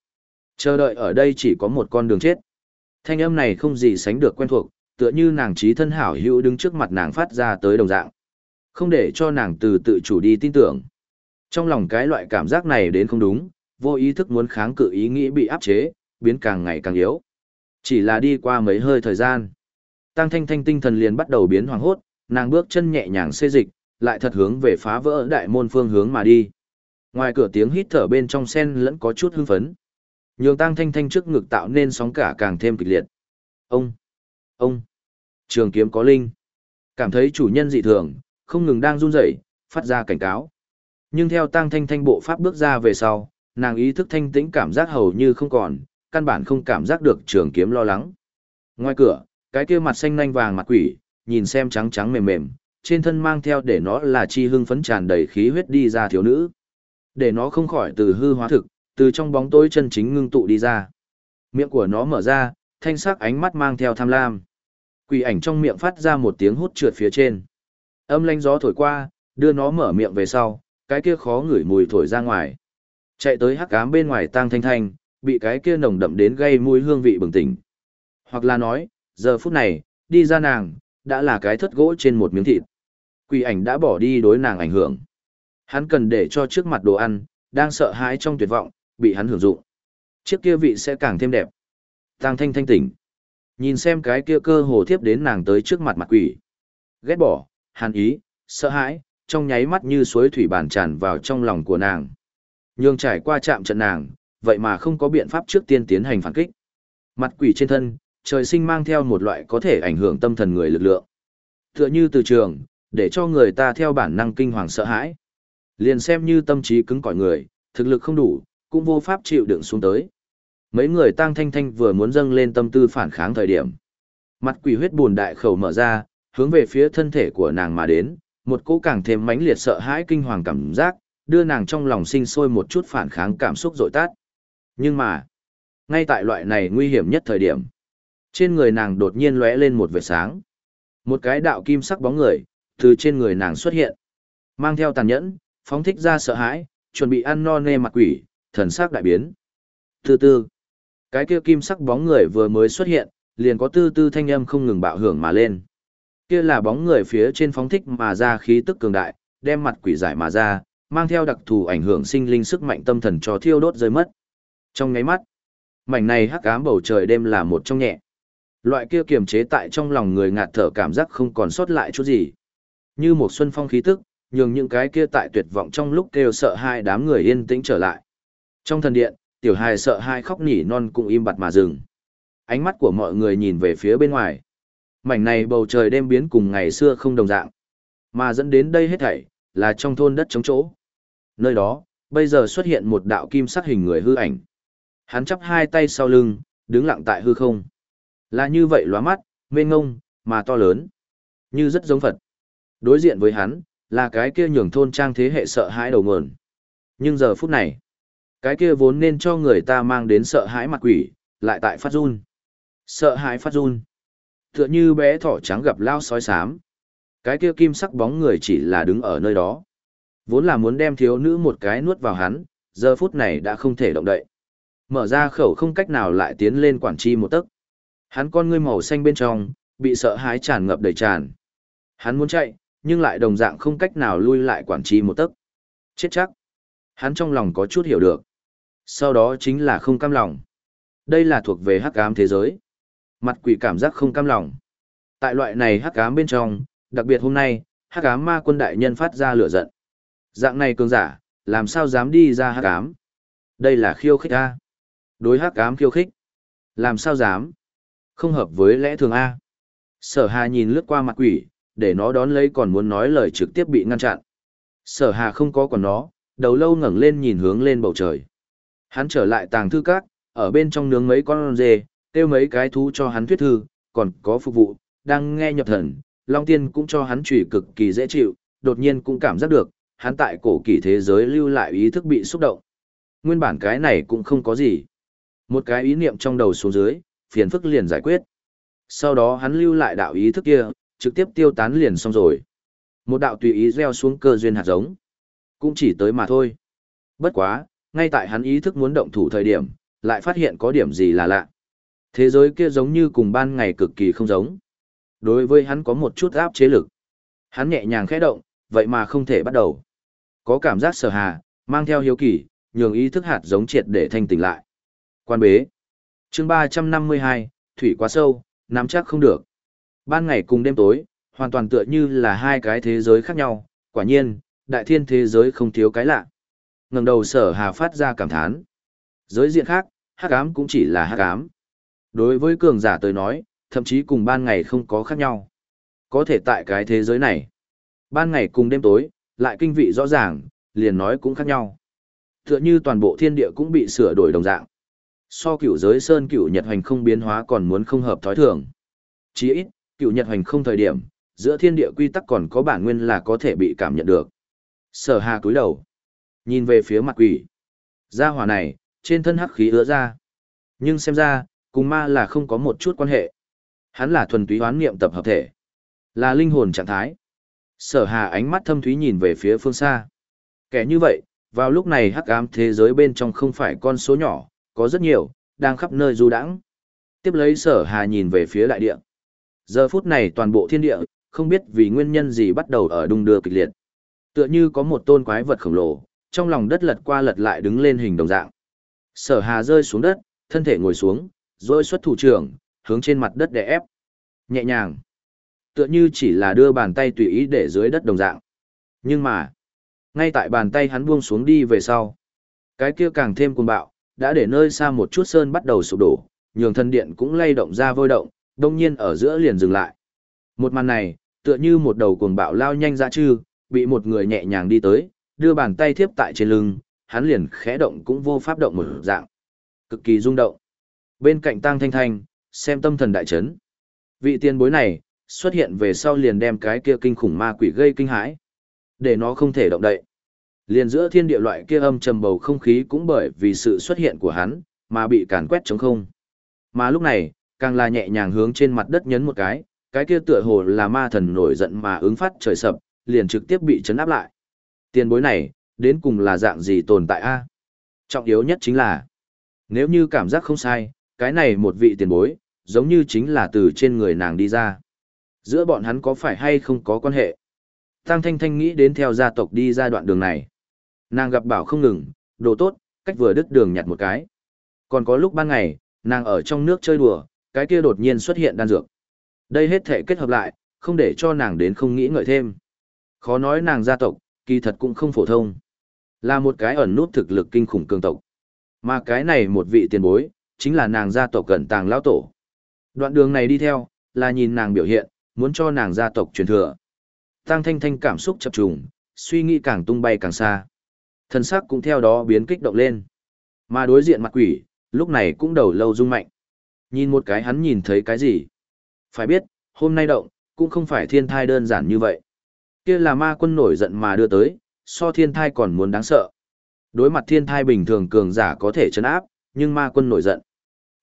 Chờ đợi ở đây chỉ có một con đường chết. Thanh âm này không gì sánh được quen thuộc, tựa như nàng trí thân hảo hữu đứng trước mặt nàng phát ra tới đồng dạng. Không để cho nàng từ tự chủ đi tin tưởng. Trong lòng cái loại cảm giác này đến không đúng, vô ý thức muốn kháng cự ý nghĩ bị áp chế, biến càng ngày càng yếu. Chỉ là đi qua mấy hơi thời gian. Tăng thanh thanh tinh thần liền bắt đầu biến hoàng hốt, nàng bước chân nhẹ nhàng xê dịch, lại thật hướng về phá vỡ đại môn phương hướng mà đi. Ngoài cửa tiếng hít thở bên trong sen lẫn có chút hưng phấn. Nhường tăng thanh thanh trước ngực tạo nên sóng cả càng thêm kịch liệt. Ông! Ông! Trường kiếm có linh. Cảm thấy chủ nhân dị thường, không ngừng đang run rẩy, phát ra cảnh cáo. Nhưng theo tăng thanh thanh bộ pháp bước ra về sau, nàng ý thức thanh tĩnh cảm giác hầu như không còn, căn bản không cảm giác được trường kiếm lo lắng. Ngoài cửa, cái kia mặt xanh nanh vàng mặt quỷ, nhìn xem trắng trắng mềm mềm, trên thân mang theo để nó là chi hưng phấn tràn đầy khí huyết đi ra thiếu nữ. Để nó không khỏi từ hư hóa thực, từ trong bóng tối chân chính ngưng tụ đi ra. Miệng của nó mở ra, thanh sắc ánh mắt mang theo tham lam. Quỷ ảnh trong miệng phát ra một tiếng hút trượt phía trên. Âm lanh gió thổi qua, đưa nó mở miệng về sau, cái kia khó ngửi mùi thổi ra ngoài. Chạy tới hắc ám bên ngoài tang thanh thanh, bị cái kia nồng đậm đến gây mùi hương vị bừng tỉnh. Hoặc là nói, giờ phút này, đi ra nàng, đã là cái thất gỗ trên một miếng thịt. Quỷ ảnh đã bỏ đi đối nàng ảnh hưởng. Hắn cần để cho trước mặt đồ ăn, đang sợ hãi trong tuyệt vọng, bị hắn hưởng dụng. Chiếc kia vị sẽ càng thêm đẹp. Tang thanh thanh tỉnh. Nhìn xem cái kia cơ hồ thiếp đến nàng tới trước mặt mặt quỷ. Ghét bỏ, hàn ý, sợ hãi, trong nháy mắt như suối thủy bản tràn vào trong lòng của nàng. Nhưng trải qua chạm trận nàng, vậy mà không có biện pháp trước tiên tiến hành phản kích. Mặt quỷ trên thân, trời sinh mang theo một loại có thể ảnh hưởng tâm thần người lực lượng. Tựa như từ trường, để cho người ta theo bản năng kinh hoàng sợ hãi. Liền xem như tâm trí cứng cỏi người, thực lực không đủ, cũng vô pháp chịu đựng xuống tới. Mấy người tăng thanh thanh vừa muốn dâng lên tâm tư phản kháng thời điểm. Mặt quỷ huyết buồn đại khẩu mở ra, hướng về phía thân thể của nàng mà đến, một cỗ càng thêm mãnh liệt sợ hãi kinh hoàng cảm giác, đưa nàng trong lòng sinh sôi một chút phản kháng cảm xúc dội tát. Nhưng mà, ngay tại loại này nguy hiểm nhất thời điểm, trên người nàng đột nhiên lóe lên một vệt sáng. Một cái đạo kim sắc bóng người, từ trên người nàng xuất hiện. Mang theo tàn nhẫn, phóng thích ra sợ hãi, chuẩn bị ăn no nê mặt quỷ, thần sắc đại biến. Từ từ, cái kia kim sắc bóng người vừa mới xuất hiện, liền có tư tư thanh âm không ngừng bạo hưởng mà lên. Kia là bóng người phía trên phóng thích mà ra khí tức cường đại, đem mặt quỷ giải mà ra, mang theo đặc thù ảnh hưởng sinh linh sức mạnh tâm thần cho thiêu đốt rơi mất. Trong ngáy mắt, mảnh này hắc ám bầu trời đêm là một trong nhẹ. Loại kia kiềm chế tại trong lòng người ngạt thở cảm giác không còn sót lại chút gì. Như một xuân phong khí tức, nhường những cái kia tại tuyệt vọng trong lúc kêu sợ hai đám người yên tĩnh trở lại. Trong thần điện, tiểu hài sợ hai khóc nỉ non cũng im bặt mà dừng. Ánh mắt của mọi người nhìn về phía bên ngoài. Mảnh này bầu trời đêm biến cùng ngày xưa không đồng dạng. Mà dẫn đến đây hết thảy, là trong thôn đất trống chỗ. Nơi đó, bây giờ xuất hiện một đạo kim sắc hình người hư ảnh. Hắn chắp hai tay sau lưng, đứng lặng tại hư không. Là như vậy lóa mắt, mênh ngông, mà to lớn. Như rất giống Phật. Đối diện với hắn, là cái kia nhường thôn trang thế hệ sợ hãi đầu nguồn. Nhưng giờ phút này, cái kia vốn nên cho người ta mang đến sợ hãi mặt quỷ, lại tại phát run. Sợ hãi phát run. Tựa như bé thỏ trắng gặp lao sói xám, Cái kia kim sắc bóng người chỉ là đứng ở nơi đó. Vốn là muốn đem thiếu nữ một cái nuốt vào hắn, giờ phút này đã không thể động đậy. Mở ra khẩu không cách nào lại tiến lên quản chi một tấc. Hắn con ngươi màu xanh bên trong, bị sợ hãi tràn ngập đầy tràn. Hắn muốn chạy, nhưng lại đồng dạng không cách nào lui lại quản chi một tấc. Chết chắc. Hắn trong lòng có chút hiểu được. Sau đó chính là không cam lòng. Đây là thuộc về hắc ám thế giới. Mặt quỷ cảm giác không cam lòng. Tại loại này hắc ám bên trong, đặc biệt hôm nay, hắc ám ma quân đại nhân phát ra lửa giận. Dạng này cường giả, làm sao dám đi ra hắc ám? Đây là khiêu khích a. Đối hắc ám khiêu khích. Làm sao dám? Không hợp với lẽ thường a. Sở Hà nhìn lướt qua mặt quỷ, để nó đón lấy còn muốn nói lời trực tiếp bị ngăn chặn. Sở Hà không có còn nó, đầu lâu ngẩng lên nhìn hướng lên bầu trời. Hắn trở lại tàng thư các, ở bên trong nướng mấy con dê, tiêu mấy cái thú cho hắn thuyết thư, còn có phục vụ, đang nghe nhập thần, Long Tiên cũng cho hắn trùy cực kỳ dễ chịu, đột nhiên cũng cảm giác được, hắn tại cổ kỳ thế giới lưu lại ý thức bị xúc động. Nguyên bản cái này cũng không có gì. Một cái ý niệm trong đầu xuống dưới, phiền phức liền giải quyết. Sau đó hắn lưu lại đạo ý thức kia, trực tiếp tiêu tán liền xong rồi. Một đạo tùy ý gieo xuống cơ duyên hạt giống. Cũng chỉ tới mà thôi. Bất quá, ngay tại hắn ý thức muốn động thủ thời điểm, lại phát hiện có điểm gì là lạ. Thế giới kia giống như cùng ban ngày cực kỳ không giống. Đối với hắn có một chút áp chế lực. Hắn nhẹ nhàng khẽ động, vậy mà không thể bắt đầu. Có cảm giác sở hà, mang theo hiếu kỳ, nhường ý thức hạt giống triệt để thanh tỉnh lại. Quan bế. chương 352, thủy quá sâu, nắm chắc không được. Ban ngày cùng đêm tối, hoàn toàn tựa như là hai cái thế giới khác nhau, quả nhiên, đại thiên thế giới không thiếu cái lạ. ngẩng đầu sở hà phát ra cảm thán. Giới diện khác, hắc ám cũng chỉ là hắc ám. Đối với cường giả tới nói, thậm chí cùng ban ngày không có khác nhau. Có thể tại cái thế giới này, ban ngày cùng đêm tối, lại kinh vị rõ ràng, liền nói cũng khác nhau. Tựa như toàn bộ thiên địa cũng bị sửa đổi đồng dạng. So cửu giới sơn cửu nhật hành không biến hóa còn muốn không hợp thói thường. Chỉ ít, cửu nhật hành không thời điểm, giữa thiên địa quy tắc còn có bản nguyên là có thể bị cảm nhận được. Sở hà cúi đầu, nhìn về phía mặt quỷ. Gia hỏa này, trên thân hắc khí ứa ra. Nhưng xem ra, cùng ma là không có một chút quan hệ. Hắn là thuần túy hoán niệm tập hợp thể. Là linh hồn trạng thái. Sở hà ánh mắt thâm thúy nhìn về phía phương xa. Kẻ như vậy, vào lúc này hắc ám thế giới bên trong không phải con số nhỏ, có rất nhiều, đang khắp nơi du đãng. Tiếp lấy sở hà nhìn về phía đại địa. Giờ phút này toàn bộ thiên địa, không biết vì nguyên nhân gì bắt đầu ở đung đưa kịch liệt. Tựa như có một tôn quái vật khổng lồ, trong lòng đất lật qua lật lại đứng lên hình đồng dạng. Sở hà rơi xuống đất, thân thể ngồi xuống, rồi xuất thủ trưởng, hướng trên mặt đất để ép. Nhẹ nhàng. Tựa như chỉ là đưa bàn tay tùy ý để dưới đất đồng dạng. Nhưng mà, ngay tại bàn tay hắn buông xuống đi về sau. Cái kia càng thêm cuồng bạo, đã để nơi xa một chút sơn bắt đầu sụp đổ, nhường thân điện cũng lay động ra vôi động, đông nhiên ở giữa liền dừng lại. Một màn này, tựa như một đầu cuồng bạo lao nhanh ra chư, bị một người nhẹ nhàng đi tới, đưa bàn tay thiếp tại trên lưng, hắn liền khẽ động cũng vô pháp động một dạng. Cực kỳ rung động. Bên cạnh Tăng Thanh Thanh, xem tâm thần đại chấn. Vị tiền bối này, xuất hiện về sau liền đem cái kia kinh khủng ma quỷ gây kinh hãi. Để nó không thể động đậy. Liền giữa thiên địa loại kia âm trầm bầu không khí cũng bởi vì sự xuất hiện của hắn, mà bị càn quét trống không. Mà lúc này, càng là nhẹ nhàng hướng trên mặt đất nhấn một cái, cái kia tựa hồ là ma thần nổi giận mà ứng phát trời sập, liền trực tiếp bị chấn áp lại. Tiền bối này, đến cùng là dạng gì tồn tại a? Trọng yếu nhất chính là, nếu như cảm giác không sai, cái này một vị tiền bối, giống như chính là từ trên người nàng đi ra. Giữa bọn hắn có phải hay không có quan hệ? Tăng Thanh Thanh nghĩ đến theo gia tộc đi ra đoạn đường này. Nàng gặp bảo không ngừng, đồ tốt, cách vừa đứt đường nhặt một cái. Còn có lúc ban ngày, nàng ở trong nước chơi đùa, cái kia đột nhiên xuất hiện đan dược. Đây hết thể kết hợp lại, không để cho nàng đến không nghĩ ngợi thêm. Khó nói nàng gia tộc, kỳ thật cũng không phổ thông. Là một cái ẩn nút thực lực kinh khủng cường tộc. Mà cái này một vị tiền bối, chính là nàng gia tộc cẩn tàng lão tổ. Đoạn đường này đi theo, là nhìn nàng biểu hiện, muốn cho nàng gia tộc truyền thừa. Tăng thanh thanh cảm xúc chập trùng, suy nghĩ càng tung bay càng xa. Thân sắc cũng theo đó biến kích động lên. Mà đối diện mặt quỷ, lúc này cũng đầu lâu rung mạnh. Nhìn một cái hắn nhìn thấy cái gì? Phải biết, hôm nay động, cũng không phải thiên thai đơn giản như vậy. Kia là ma quân nổi giận mà đưa tới, so thiên thai còn muốn đáng sợ. Đối mặt thiên thai bình thường cường giả có thể chấn áp, nhưng ma quân nổi giận.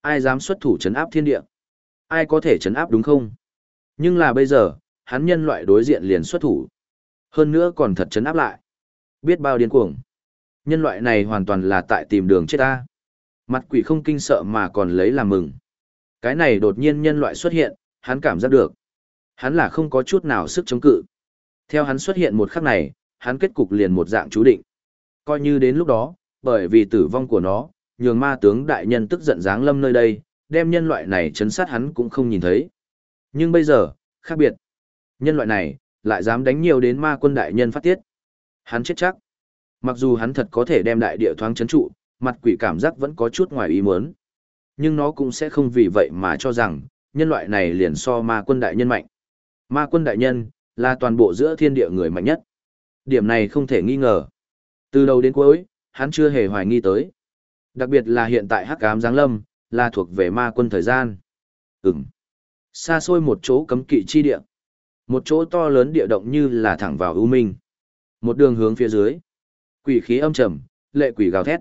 Ai dám xuất thủ chấn áp thiên địa? Ai có thể chấn áp đúng không? Nhưng là bây giờ, hắn nhân loại đối diện liền xuất thủ. Hơn nữa còn thật chấn áp lại. Biết bao điên cuồng. Nhân loại này hoàn toàn là tại tìm đường chết ta. Mặt quỷ không kinh sợ mà còn lấy làm mừng. Cái này đột nhiên nhân loại xuất hiện, hắn cảm giác được. Hắn là không có chút nào sức chống cự. Theo hắn xuất hiện một khắc này, hắn kết cục liền một dạng chú định. Coi như đến lúc đó, bởi vì tử vong của nó, nhường ma tướng đại nhân tức giận giáng lâm nơi đây, đem nhân loại này chấn sát hắn cũng không nhìn thấy. Nhưng bây giờ, khác biệt. Nhân loại này, lại dám đánh nhiều đến ma quân đại nhân phát tiết. Hắn chết chắc. Mặc dù hắn thật có thể đem đại địa thoáng chấn trụ, mặt quỷ cảm giác vẫn có chút ngoài ý muốn. Nhưng nó cũng sẽ không vì vậy mà cho rằng, nhân loại này liền so ma quân đại nhân mạnh. Ma quân đại nhân, là toàn bộ giữa thiên địa người mạnh nhất. Điểm này không thể nghi ngờ. Từ đầu đến cuối, hắn chưa hề hoài nghi tới. Đặc biệt là hiện tại hắc ám giáng lâm, là thuộc về ma quân thời gian. Ừm. Xa xôi một chỗ cấm kỵ chi địa. Một chỗ to lớn địa động như là thẳng vào ưu minh. Một đường hướng phía dưới. Quỷ khí âm trầm, lệ quỷ gào thét.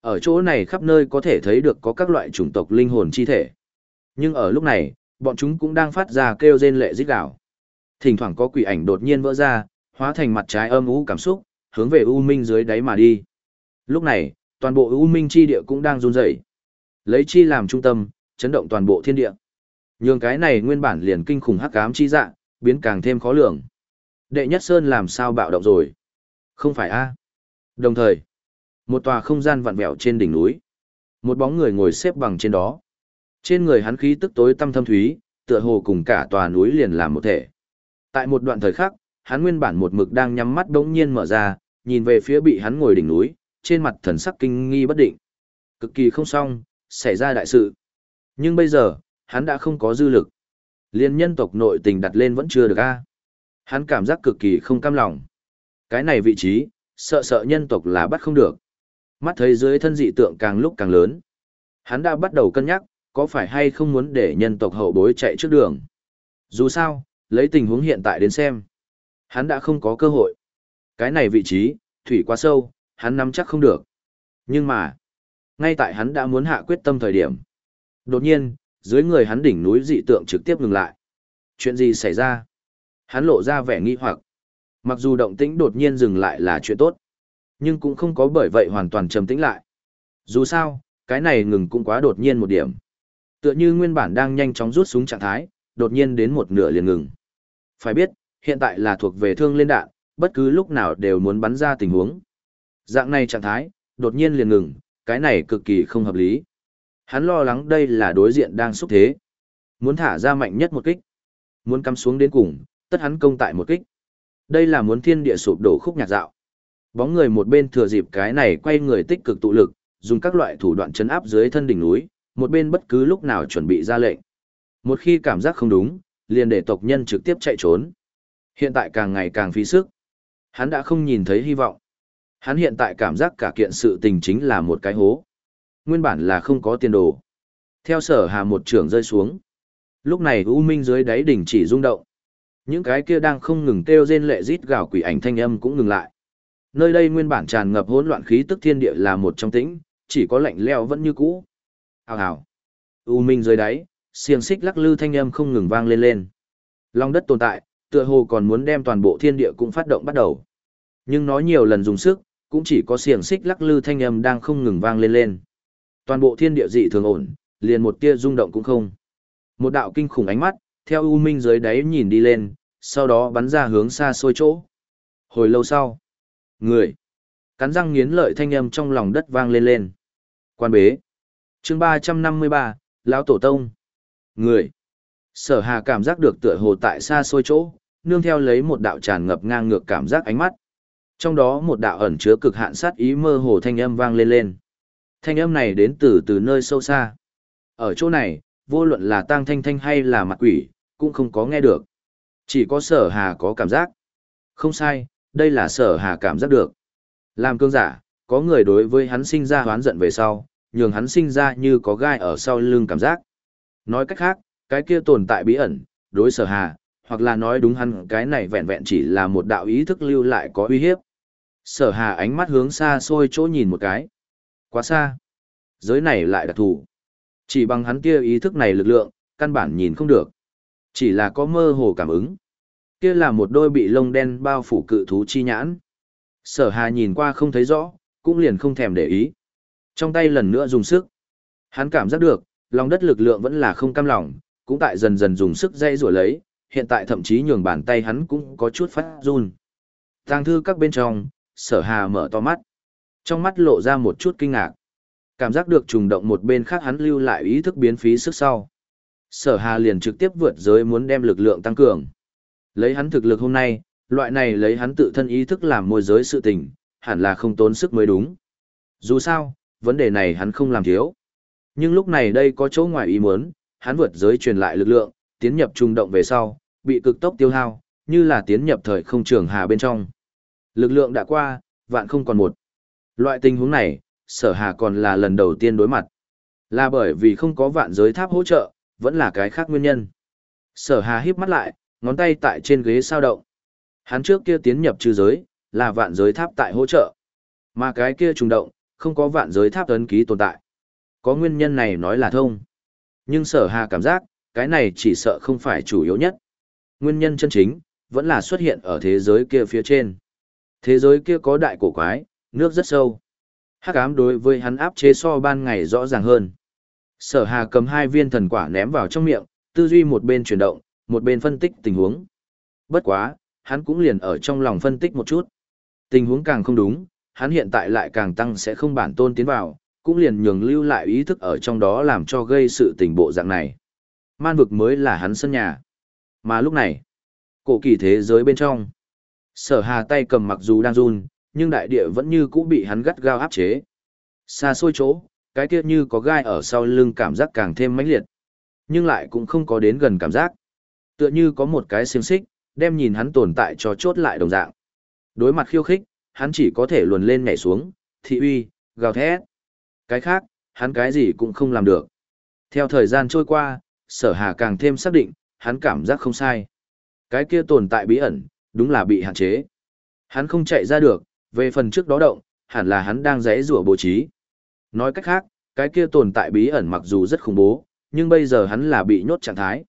Ở chỗ này khắp nơi có thể thấy được có các loại chủng tộc linh hồn chi thể. Nhưng ở lúc này, bọn chúng cũng đang phát ra kêu rên lệ rít gào. Thỉnh thoảng có quỷ ảnh đột nhiên vỡ ra, hóa thành mặt trái âm u cảm xúc, hướng về u minh dưới đáy mà đi. Lúc này, toàn bộ u minh chi địa cũng đang run rẩy. Lấy chi làm trung tâm, chấn động toàn bộ thiên địa. Nhường cái này nguyên bản liền kinh khủng hắc ám chi dạ, biến càng thêm khó lường. Đệ nhất sơn làm sao bạo động rồi? Không phải a? Đồng thời, một tòa không gian vặn vẹo trên đỉnh núi. Một bóng người ngồi xếp bằng trên đó. Trên người hắn khí tức tối tăm thâm thúy, tựa hồ cùng cả tòa núi liền làm một thể. Tại một đoạn thời khắc, hắn nguyên bản một mực đang nhắm mắt đống nhiên mở ra, nhìn về phía bị hắn ngồi đỉnh núi, trên mặt thần sắc kinh nghi bất định. Cực kỳ không xong, xảy ra đại sự. Nhưng bây giờ, hắn đã không có dư lực. Liên nhân tộc nội tình đặt lên vẫn chưa được a. Hắn cảm giác cực kỳ không cam lòng. Cái này vị trí, sợ sợ nhân tộc là bắt không được. Mắt thấy dưới thân dị tượng càng lúc càng lớn. Hắn đã bắt đầu cân nhắc, có phải hay không muốn để nhân tộc hậu bối chạy trước đường. Dù sao, lấy tình huống hiện tại đến xem. Hắn đã không có cơ hội. Cái này vị trí, thủy quá sâu, hắn nắm chắc không được. Nhưng mà, ngay tại hắn đã muốn hạ quyết tâm thời điểm. Đột nhiên, dưới người hắn đỉnh núi dị tượng trực tiếp ngừng lại. Chuyện gì xảy ra? Hắn lộ ra vẻ nghi hoặc. Mặc dù động tĩnh đột nhiên dừng lại là chuyện tốt, nhưng cũng không có bởi vậy hoàn toàn trầm tĩnh lại. Dù sao, cái này ngừng cũng quá đột nhiên một điểm. Tựa như nguyên bản đang nhanh chóng rút súng trạng thái, đột nhiên đến một nửa liền ngừng. Phải biết, hiện tại là thuộc về thương lên đạn, bất cứ lúc nào đều muốn bắn ra tình huống. Dạng này trạng thái, đột nhiên liền ngừng, cái này cực kỳ không hợp lý. Hắn lo lắng đây là đối diện đang xúc thế. Muốn thả ra mạnh nhất một kích. Muốn cắm xuống đến cùng, tất hắn công tại một kích. Đây là muốn thiên địa sụp đổ khúc nhạc dạo. Bóng người một bên thừa dịp cái này quay người tích cực tụ lực, dùng các loại thủ đoạn chấn áp dưới thân đỉnh núi, một bên bất cứ lúc nào chuẩn bị ra lệnh. Một khi cảm giác không đúng, liền để tộc nhân trực tiếp chạy trốn. Hiện tại càng ngày càng phí sức. Hắn đã không nhìn thấy hy vọng. Hắn hiện tại cảm giác cả kiện sự tình chính là một cái hố. Nguyên bản là không có tiền đồ. Theo sở hà một trường rơi xuống. Lúc này U Minh dưới đáy đỉnh chỉ rung động. Những cái kia đang không ngừng kêu rên lệ rít gào quỷ ảnh thanh âm cũng ngừng lại. Nơi đây nguyên bản tràn ngập hỗn loạn khí tức thiên địa là một trong tĩnh, chỉ có lạnh leo vẫn như cũ. Hào hào. U Minh dưới đáy, xiềng xích lắc lư thanh âm không ngừng vang lên lên. Long đất tồn tại, tựa hồ còn muốn đem toàn bộ thiên địa cũng phát động bắt đầu. Nhưng nó nhiều lần dùng sức, cũng chỉ có xiềng xích lắc lư thanh âm đang không ngừng vang lên lên. Toàn bộ thiên địa dị thường ổn, liền một tia rung động cũng không. Một đạo kinh khủng ánh mắt, theo u minh dưới đáy nhìn đi lên, sau đó bắn ra hướng xa xôi chỗ. Hồi lâu sau, người, cắn răng nghiến lợi thanh âm trong lòng đất vang lên lên. Quan bế. chương ba trăm năm mươi ba lão Tổ Tông. Người. Sở hà cảm giác được tựa hồ tại xa xôi chỗ, nương theo lấy một đạo tràn ngập ngang ngược cảm giác ánh mắt. Trong đó một đạo ẩn chứa cực hạn sát ý mơ hồ thanh âm vang lên lên. Thanh âm này đến từ từ nơi sâu xa. Ở chỗ này, vô luận là tang thanh thanh hay là mặt quỷ, cũng không có nghe được. Chỉ có sở hà có cảm giác. Không sai, đây là sở hà cảm giác được. Làm cương giả, có người đối với hắn sinh ra hoán giận về sau, nhường hắn sinh ra như có gai ở sau lưng cảm giác. Nói cách khác, cái kia tồn tại bí ẩn, đối sở hà, hoặc là nói đúng hắn cái này vẹn vẹn chỉ là một đạo ý thức lưu lại có uy hiếp. Sở hà ánh mắt hướng xa xôi chỗ nhìn một cái. Quá xa. Giới này lại đặc thù. Chỉ bằng hắn kia ý thức này lực lượng, căn bản nhìn không được. Chỉ là có mơ hồ cảm ứng. Kia là một đôi bị lông đen bao phủ cự thú chi nhãn. Sở hà nhìn qua không thấy rõ, cũng liền không thèm để ý. Trong tay lần nữa dùng sức, Hắn cảm giác được, lòng đất lực lượng vẫn là không cam lòng, cũng tại dần dần dùng sức dây rủa lấy, hiện tại thậm chí nhường bàn tay hắn cũng có chút phát run. Tàng thư các bên trong, sở hà mở to mắt. Trong mắt lộ ra một chút kinh ngạc. Cảm giác được trùng động một bên khác hắn lưu lại ý thức biến phí sức sau. Sở hà liền trực tiếp vượt giới muốn đem lực lượng tăng cường. Lấy hắn thực lực hôm nay, loại này lấy hắn tự thân ý thức làm môi giới sự tình, hẳn là không tốn sức mới đúng. Dù sao, vấn đề này hắn không làm thiếu. Nhưng lúc này đây có chỗ ngoài ý muốn, hắn vượt giới truyền lại lực lượng, tiến nhập trung động về sau, bị cực tốc tiêu hao, như là tiến nhập thời không trường hà bên trong. Lực lượng đã qua, vạn không còn một. Loại tình huống này, sở hà còn là lần đầu tiên đối mặt. Là bởi vì không có vạn giới tháp hỗ trợ, vẫn là cái khác nguyên nhân. Sở hà híp mắt lại, ngón tay tại trên ghế sao động. Hắn trước kia tiến nhập trừ giới, là vạn giới tháp tại hỗ trợ. Mà cái kia trùng động, không có vạn giới tháp ấn ký tồn tại. Có nguyên nhân này nói là thông. Nhưng sở hà cảm giác, cái này chỉ sợ không phải chủ yếu nhất. Nguyên nhân chân chính, vẫn là xuất hiện ở thế giới kia phía trên. Thế giới kia có đại cổ quái, nước rất sâu. Hắc ám đối với hắn áp chế so ban ngày rõ ràng hơn. Sở hà cầm hai viên thần quả ném vào trong miệng, tư duy một bên chuyển động, một bên phân tích tình huống. Bất quá, hắn cũng liền ở trong lòng phân tích một chút. Tình huống càng không đúng, hắn hiện tại lại càng tăng sẽ không bản tôn tiến vào, cũng liền nhường lưu lại ý thức ở trong đó làm cho gây sự tình bộ dạng này. Man vực mới là hắn sân nhà. Mà lúc này, cổ kỳ thế giới bên trong, sở hà tay cầm mặc dù đang run, nhưng đại địa vẫn như cũ bị hắn gắt gao áp chế. Xa xôi chỗ, cái kia như có gai ở sau lưng cảm giác càng thêm mãnh liệt. Nhưng lại cũng không có đến gần cảm giác. Tựa như có một cái xiềng xích, đem nhìn hắn tồn tại cho chốt lại đồng dạng. Đối mặt khiêu khích, hắn chỉ có thể luồn lên nhảy xuống, thị uy, gào thét. Cái khác, hắn cái gì cũng không làm được. Theo thời gian trôi qua, sở hà càng thêm xác định, hắn cảm giác không sai. Cái kia tồn tại bí ẩn, đúng là bị hạn chế. Hắn không chạy ra được, về phần trước đó động, hẳn là hắn đang rẽ rủa bố trí. Nói cách khác, cái kia tồn tại bí ẩn mặc dù rất khủng bố, nhưng bây giờ hắn là bị nhốt trạng thái.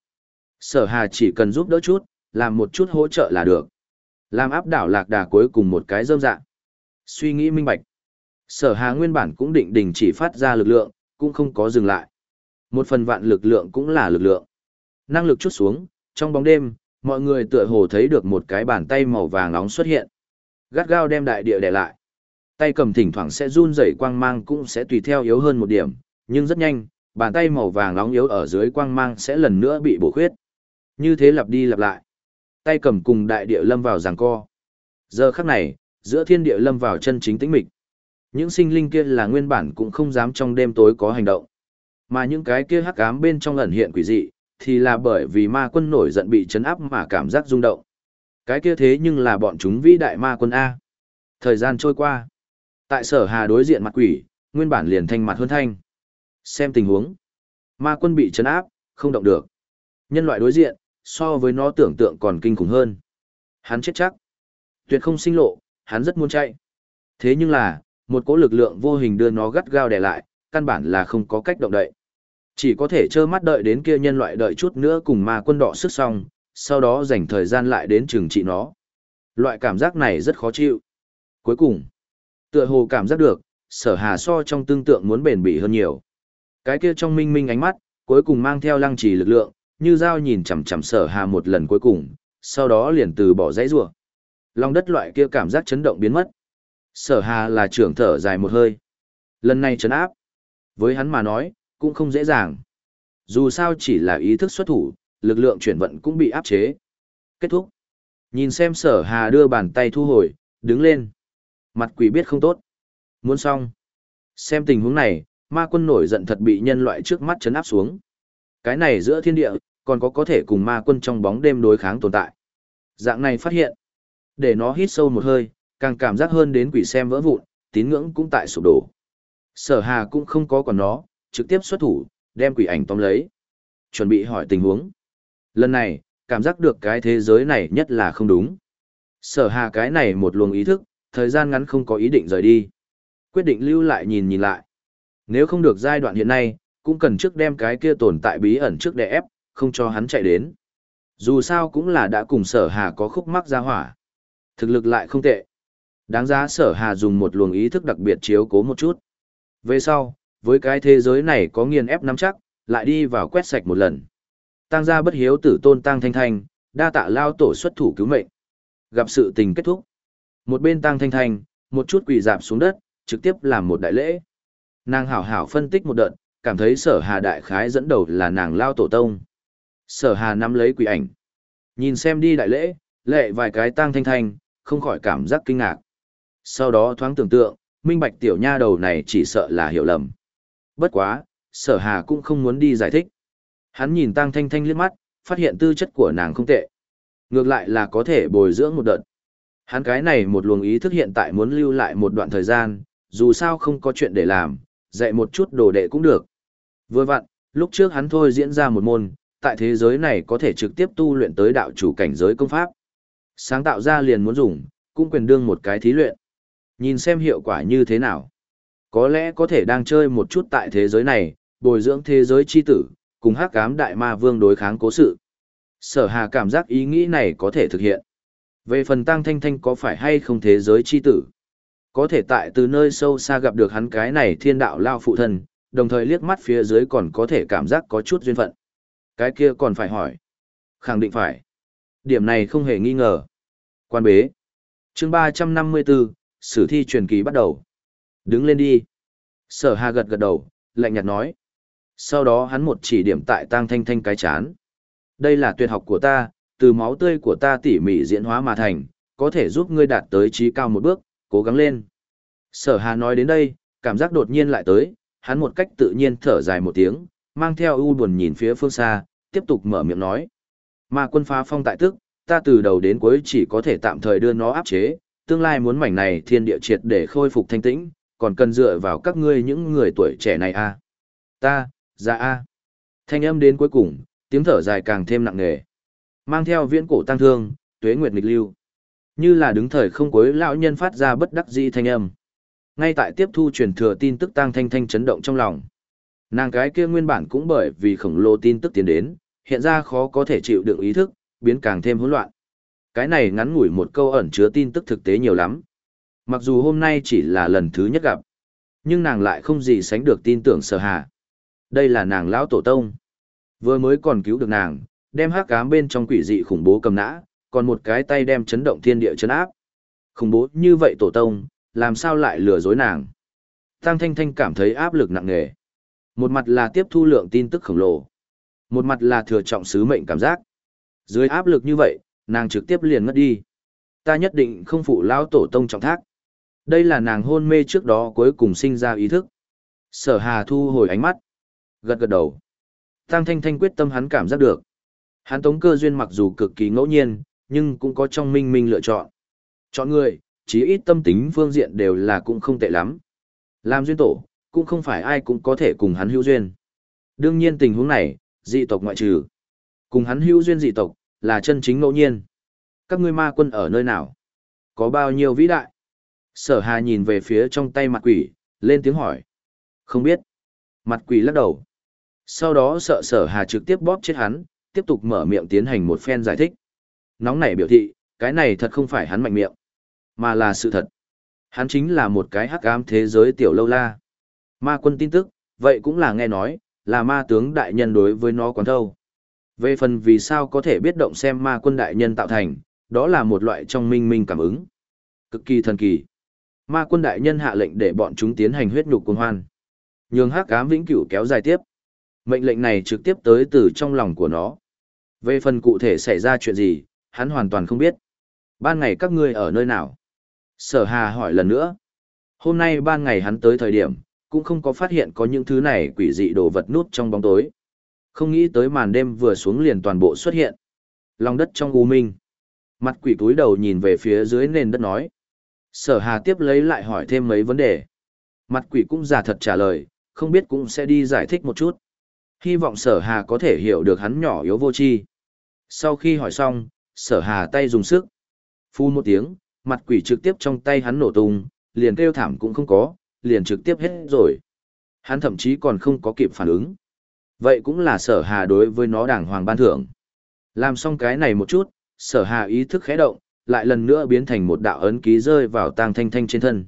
Sở hà chỉ cần giúp đỡ chút, làm một chút hỗ trợ là được. Làm áp đảo lạc đà cuối cùng một cái rơm dạ. Suy nghĩ minh bạch. Sở hà nguyên bản cũng định đình chỉ phát ra lực lượng, cũng không có dừng lại. Một phần vạn lực lượng cũng là lực lượng. Năng lực chút xuống, trong bóng đêm, mọi người tựa hồ thấy được một cái bàn tay màu vàng nóng xuất hiện. Gắt gao đem đại địa đè lại. Tay cầm thỉnh thoảng sẽ run rẩy quang mang cũng sẽ tùy theo yếu hơn một điểm, nhưng rất nhanh, bàn tay màu vàng nóng yếu ở dưới quang mang sẽ lần nữa bị bổ khuyết. Như thế lặp đi lặp lại. Tay cầm cùng đại địa lâm vào giằng co. Giờ khắc này, giữa thiên địa lâm vào chân chính tĩnh mịch. Những sinh linh kia là nguyên bản cũng không dám trong đêm tối có hành động. Mà những cái kia hắc ám bên trong ẩn hiện quỷ dị, thì là bởi vì ma quân nổi giận bị chấn áp mà cảm giác rung động. Cái kia thế nhưng là bọn chúng vĩ đại ma quân A. Thời gian trôi qua. Tại sở hà đối diện mặt quỷ, nguyên bản liền thanh mặt hơn thanh. Xem tình huống. Ma quân bị chấn áp, không động được. Nhân loại đối diện, so với nó tưởng tượng còn kinh khủng hơn. Hắn chết chắc. Tuyệt không sinh lộ, hắn rất muốn chạy. Thế nhưng là, một cỗ lực lượng vô hình đưa nó gắt gao đè lại, căn bản là không có cách động đậy. Chỉ có thể trơ mắt đợi đến kia nhân loại đợi chút nữa cùng ma quân đọ sức xong, sau đó dành thời gian lại đến trừng trị nó. Loại cảm giác này rất khó chịu. Cuối cùng, tựa hồ cảm giác được, sở hà so trong tương tượng muốn bền bỉ hơn nhiều. Cái kia trong minh minh ánh mắt, cuối cùng mang theo lăng trì lực lượng, như dao nhìn chằm chằm sở hà một lần cuối cùng, sau đó liền từ bỏ dãy rủa. Lòng đất loại kia cảm giác chấn động biến mất. Sở hà là trưởng thở dài một hơi. Lần này chấn áp. Với hắn mà nói, cũng không dễ dàng. Dù sao chỉ là ý thức xuất thủ, lực lượng chuyển vận cũng bị áp chế. Kết thúc. Nhìn xem sở hà đưa bàn tay thu hồi, đứng lên. Mặt quỷ biết không tốt. Muốn xong. Xem tình huống này, ma quân nổi giận thật bị nhân loại trước mắt chấn áp xuống. Cái này giữa thiên địa, còn có có thể cùng ma quân trong bóng đêm đối kháng tồn tại. Dạng này phát hiện. Để nó hít sâu một hơi, càng cảm giác hơn đến quỷ xem vỡ vụn, tín ngưỡng cũng tại sụp đổ. Sở hà cũng không có còn nó, trực tiếp xuất thủ, đem quỷ ảnh tóm lấy. Chuẩn bị hỏi tình huống. Lần này, cảm giác được cái thế giới này nhất là không đúng. Sở hà cái này một luồng ý thức, thời gian ngắn không có ý định rời đi. Quyết định lưu lại nhìn nhìn lại. Nếu không được giai đoạn hiện nay, cũng cần trước đem cái kia tồn tại bí ẩn trước đè ép, không cho hắn chạy đến. Dù sao cũng là đã cùng sở hà có khúc mắc ra hỏa. Thực lực lại không tệ. Đáng giá sở hà dùng một luồng ý thức đặc biệt chiếu cố một chút. Về sau, với cái thế giới này có nghiền ép nắm chắc, lại đi vào quét sạch một lần. Tăng gia bất hiếu tử tôn tăng thanh thanh, đa tạ lao tổ xuất thủ cứu mệnh. Gặp sự tình kết thúc. Một bên tăng thanh thanh, một chút quỳ dạp xuống đất, trực tiếp làm một đại lễ. Nàng hảo hảo phân tích một đợt, cảm thấy sở hà đại khái dẫn đầu là nàng lao tổ tông. Sở hà nắm lấy quỷ ảnh. Nhìn xem đi đại lễ, lệ vài cái tăng thanh thanh, không khỏi cảm giác kinh ngạc. Sau đó thoáng tưởng tượng, minh bạch tiểu nha đầu này chỉ sợ là hiểu lầm. Bất quá, sở hà cũng không muốn đi giải thích. Hắn nhìn tang thanh thanh liếc mắt, phát hiện tư chất của nàng không tệ. Ngược lại là có thể bồi dưỡng một đợt. Hắn cái này một luồng ý thức hiện tại muốn lưu lại một đoạn thời gian, dù sao không có chuyện để làm, dạy một chút đồ đệ cũng được. Vừa vặn, lúc trước hắn thôi diễn ra một môn, tại thế giới này có thể trực tiếp tu luyện tới đạo chủ cảnh giới công pháp. Sáng tạo ra liền muốn dùng, cũng quyền đương một cái thí luyện. Nhìn xem hiệu quả như thế nào. Có lẽ có thể đang chơi một chút tại thế giới này, bồi dưỡng thế giới chi tử, cùng hắc ám đại ma vương đối kháng cố sự. Sở hà cảm giác ý nghĩ này có thể thực hiện. Về phần tăng thanh thanh có phải hay không thế giới chi tử. Có thể tại từ nơi sâu xa gặp được hắn cái này thiên đạo lao phụ thân, đồng thời liếc mắt phía dưới còn có thể cảm giác có chút duyên phận. Cái kia còn phải hỏi. Khẳng định phải. Điểm này không hề nghi ngờ. Quan bế. chương 354, sử thi truyền kỳ bắt đầu. Đứng lên đi. Sở hà gật gật đầu, lạnh nhạt nói. Sau đó hắn một chỉ điểm tại tang thanh thanh cái chán. Đây là tuyệt học của ta, từ máu tươi của ta tỉ mỉ diễn hóa mà thành, có thể giúp ngươi đạt tới trí cao một bước, cố gắng lên. Sở hà nói đến đây, cảm giác đột nhiên lại tới, hắn một cách tự nhiên thở dài một tiếng, mang theo ưu buồn nhìn phía phương xa, tiếp tục mở miệng nói. Mà quân phá phong tại tức, ta từ đầu đến cuối chỉ có thể tạm thời đưa nó áp chế, tương lai muốn mảnh này thiên địa triệt để khôi phục thanh tĩnh, còn cần dựa vào các ngươi những người tuổi trẻ này a. À? Ta, ra a. À. Thanh âm đến cuối cùng, tiếng thở dài càng thêm nặng nề. Mang theo viễn cổ tăng thương, tuế nguyệt nghịch lưu. Như là đứng thời không cuối lão nhân phát ra bất đắc dĩ thanh âm. Ngay tại tiếp thu truyền thừa tin tức tăng thanh thanh chấn động trong lòng. Nàng cái kia nguyên bản cũng bởi vì khổng lồ tin tức tiến đến, hiện ra khó có thể chịu đựng ý thức, biến càng thêm hỗn loạn. Cái này ngắn ngủi một câu ẩn chứa tin tức thực tế nhiều lắm. Mặc dù hôm nay chỉ là lần thứ nhất gặp, nhưng nàng lại không gì sánh được tin tưởng sở hạ. Đây là nàng lão tổ tông. Vừa mới còn cứu được nàng, đem hắc ám bên trong quỷ dị khủng bố cầm nã, còn một cái tay đem chấn động thiên địa chấn áp. Khủng bố như vậy tổ tông, làm sao lại lừa dối nàng. Tăng Thanh Thanh cảm thấy áp lực nặng nề. Một mặt là tiếp thu lượng tin tức khổng lồ. Một mặt là thừa trọng sứ mệnh cảm giác. Dưới áp lực như vậy, nàng trực tiếp liền ngất đi. Ta nhất định không phụ lão tổ tông trọng thác. Đây là nàng hôn mê trước đó cuối cùng sinh ra ý thức. Sở Hà thu hồi ánh mắt. Gật gật đầu. Tăng Thanh Thanh quyết tâm hắn cảm giác được. Hắn tống cơ duyên mặc dù cực kỳ ngẫu nhiên, nhưng cũng có trong minh minh lựa chọn. Chọn người, chí ít tâm tính phương diện đều là cũng không tệ lắm. Làm duyên tổ, cũng không phải ai cũng có thể cùng hắn hữu duyên. Đương nhiên tình huống này, dị tộc ngoại trừ. Cùng hắn hữu duyên dị tộc, là chân chính ngẫu nhiên. Các ngươi ma quân ở nơi nào? Có bao nhiêu vĩ đại? Sở hà nhìn về phía trong tay mặt quỷ, lên tiếng hỏi. Không biết. Mặt quỷ lắc đầu. Sau đó sợ sở hà trực tiếp bóp chết hắn, tiếp tục mở miệng tiến hành một phen giải thích. Nóng nảy biểu thị, cái này thật không phải hắn mạnh miệng, mà là sự thật. Hắn chính là một cái hắc ám thế giới tiểu lâu la. Ma quân tin tức, vậy cũng là nghe nói, là ma tướng đại nhân đối với nó quán thâu. Về phần vì sao có thể biết động xem ma quân đại nhân tạo thành, đó là một loại trong minh minh cảm ứng. Cực kỳ thần kỳ. Ma quân đại nhân hạ lệnh để bọn chúng tiến hành huyết nhục cuồng hoan. Nhường hắc ám vĩnh cửu kéo dài tiếp. Mệnh lệnh này trực tiếp tới từ trong lòng của nó. Về phần cụ thể xảy ra chuyện gì, hắn hoàn toàn không biết. Ban ngày các ngươi ở nơi nào? Sở Hà hỏi lần nữa. Hôm nay ban ngày hắn tới thời điểm, cũng không có phát hiện có những thứ này quỷ dị đồ vật nút trong bóng tối. Không nghĩ tới màn đêm vừa xuống liền toàn bộ xuất hiện. Lòng đất trong u minh. Mặt quỷ túi đầu nhìn về phía dưới nền đất nói. Sở Hà tiếp lấy lại hỏi thêm mấy vấn đề. Mặt quỷ cũng giả thật trả lời, không biết cũng sẽ đi giải thích một chút. Hy vọng sở hà có thể hiểu được hắn nhỏ yếu vô tri. Sau khi hỏi xong, sở hà tay dùng sức. Phu một tiếng, mặt quỷ trực tiếp trong tay hắn nổ tung, liền kêu thảm cũng không có, liền trực tiếp hết rồi. Hắn thậm chí còn không có kịp phản ứng. Vậy cũng là sở hà đối với nó đàng hoàng ban thưởng. Làm xong cái này một chút, sở hà ý thức khẽ động, lại lần nữa biến thành một đạo ấn ký rơi vào tang thanh thanh trên thân.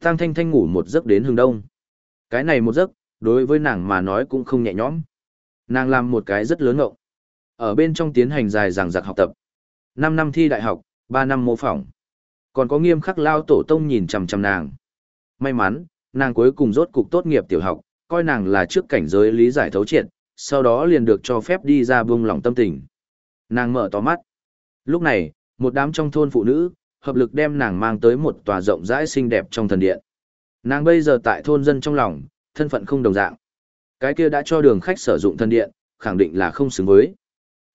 Tang thanh thanh ngủ một giấc đến hừng đông. Cái này một giấc, đối với nàng mà nói cũng không nhẹ nhõm. Nàng làm một cái rất lớn ngộng. Ở bên trong tiến hành dài dằng dặc học tập. năm năm thi đại học, ba năm mô phỏng. Còn có nghiêm khắc lao tổ tông nhìn chằm chằm nàng. May mắn, nàng cuối cùng rốt cục tốt nghiệp tiểu học, coi nàng là trước cảnh giới lý giải thấu triệt, sau đó liền được cho phép đi ra buông lỏng tâm tình. Nàng mở to mắt. Lúc này, một đám trong thôn phụ nữ, hợp lực đem nàng mang tới một tòa rộng rãi xinh đẹp trong thần điện. Nàng bây giờ tại thôn dân trong lòng, thân phận không đồng dạng. Cái kia đã cho đường khách sử dụng thần điện, khẳng định là không xứng với.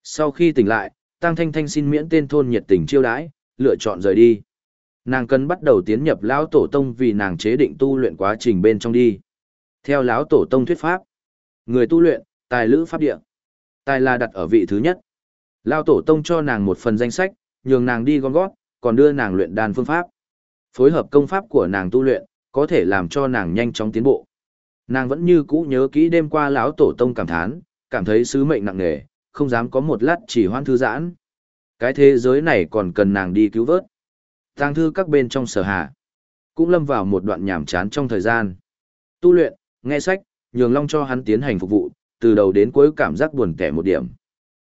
Sau khi tỉnh lại, Tăng Thanh Thanh xin miễn tên thôn nhiệt tình chiêu đãi, lựa chọn rời đi. Nàng cần bắt đầu tiến nhập lão tổ tông vì nàng chế định tu luyện quá trình bên trong đi. Theo lão tổ tông thuyết pháp, người tu luyện, tài lữ pháp địa. Tài là đặt ở vị thứ nhất. Lão tổ tông cho nàng một phần danh sách, nhường nàng đi gom gót, còn đưa nàng luyện đan phương pháp. Phối hợp công pháp của nàng tu luyện, có thể làm cho nàng nhanh chóng tiến bộ. Nàng vẫn như cũ nhớ kỹ đêm qua lão tổ tông cảm thán, cảm thấy sứ mệnh nặng nề, không dám có một lát chỉ hoan thư giãn. Cái thế giới này còn cần nàng đi cứu vớt. Tang thư các bên trong sở hạ, cũng lâm vào một đoạn nhảm chán trong thời gian. Tu luyện, nghe sách, nhường long cho hắn tiến hành phục vụ, từ đầu đến cuối cảm giác buồn kẻ một điểm.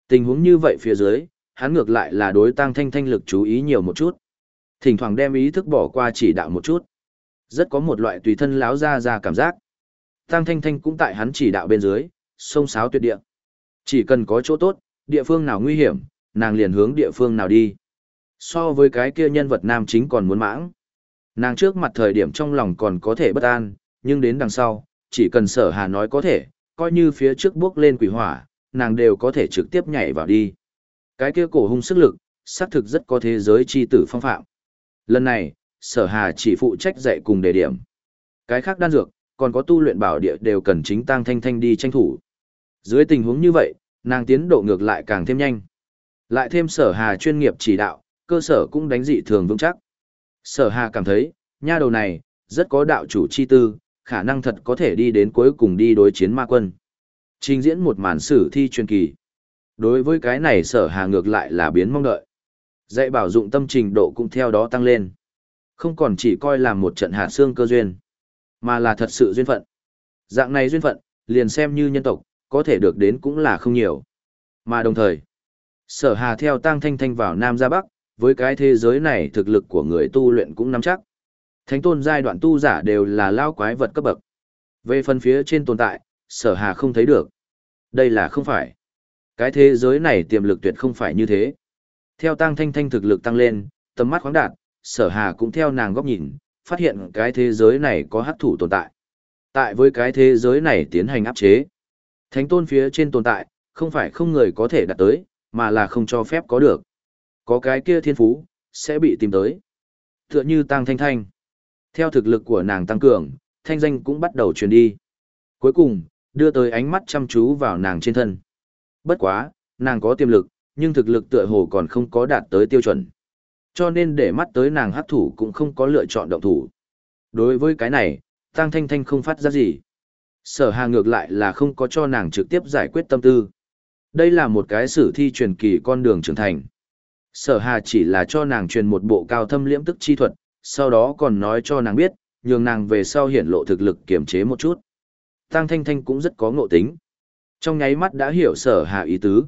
Tình huống như vậy phía dưới, hắn ngược lại là đối tăng thanh thanh lực chú ý nhiều một chút. Thỉnh thoảng đem ý thức bỏ qua chỉ đạo một chút. Rất có một loại tùy thân láo ra ra cảm giác. Tăng thanh thanh cũng tại hắn chỉ đạo bên dưới, sông sáo tuyệt địa. Chỉ cần có chỗ tốt, địa phương nào nguy hiểm, nàng liền hướng địa phương nào đi. So với cái kia nhân vật nam chính còn muốn mãng. Nàng trước mặt thời điểm trong lòng còn có thể bất an, nhưng đến đằng sau, chỉ cần sở hà nói có thể, coi như phía trước bước lên quỷ hỏa, nàng đều có thể trực tiếp nhảy vào đi. Cái kia cổ hung sức lực, xác thực rất có thế giới chi tử phong phạm. Lần này, sở hà chỉ phụ trách dạy cùng đề điểm. Cái khác đan dược, còn có tu luyện bảo địa đều cần chính tăng thanh thanh đi tranh thủ. Dưới tình huống như vậy, nàng tiến độ ngược lại càng thêm nhanh. Lại thêm sở hà chuyên nghiệp chỉ đạo, cơ sở cũng đánh dị thường vững chắc. Sở hà cảm thấy, nha đầu này, rất có đạo chủ chi tư, khả năng thật có thể đi đến cuối cùng đi đối chiến ma quân. Trình diễn một màn sử thi truyền kỳ. Đối với cái này sở hà ngược lại là biến mong đợi. Dạy bảo dụng tâm trình độ cũng theo đó tăng lên. Không còn chỉ coi là một trận hạ xương cơ duyên, mà là thật sự duyên phận. Dạng này duyên phận, liền xem như nhân tộc, có thể được đến cũng là không nhiều. Mà đồng thời, sở hà theo tăng thanh thanh vào Nam ra Bắc, với cái thế giới này thực lực của người tu luyện cũng nắm chắc. Thánh tôn giai đoạn tu giả đều là lao quái vật cấp bậc. Về phần phía trên tồn tại, sở hà không thấy được. Đây là không phải. Cái thế giới này tiềm lực tuyệt không phải như thế. Theo tăng thanh thanh thực lực tăng lên, tầm mắt khoáng đạt, sở hà cũng theo nàng góc nhìn, phát hiện cái thế giới này có hắc thủ tồn tại. Tại với cái thế giới này tiến hành áp chế. Thánh tôn phía trên tồn tại, không phải không người có thể đạt tới, mà là không cho phép có được. Có cái kia thiên phú, sẽ bị tìm tới. Tựa như tăng thanh thanh. Theo thực lực của nàng tăng cường, thanh danh cũng bắt đầu truyền đi. Cuối cùng, đưa tới ánh mắt chăm chú vào nàng trên thân. Bất quá, nàng có tiềm lực, nhưng thực lực tựa hồ còn không có đạt tới tiêu chuẩn. Cho nên để mắt tới nàng hấp thủ cũng không có lựa chọn động thủ. Đối với cái này, Tăng Thanh Thanh không phát ra gì. Sở Hà ngược lại là không có cho nàng trực tiếp giải quyết tâm tư. Đây là một cái sử thi truyền kỳ con đường trưởng thành. Sở Hà chỉ là cho nàng truyền một bộ cao thâm liễm tức chi thuật, sau đó còn nói cho nàng biết, nhường nàng về sau hiển lộ thực lực kiềm chế một chút. Tăng Thanh Thanh cũng rất có ngộ tính. Trong nháy mắt đã hiểu sở hạ ý tứ.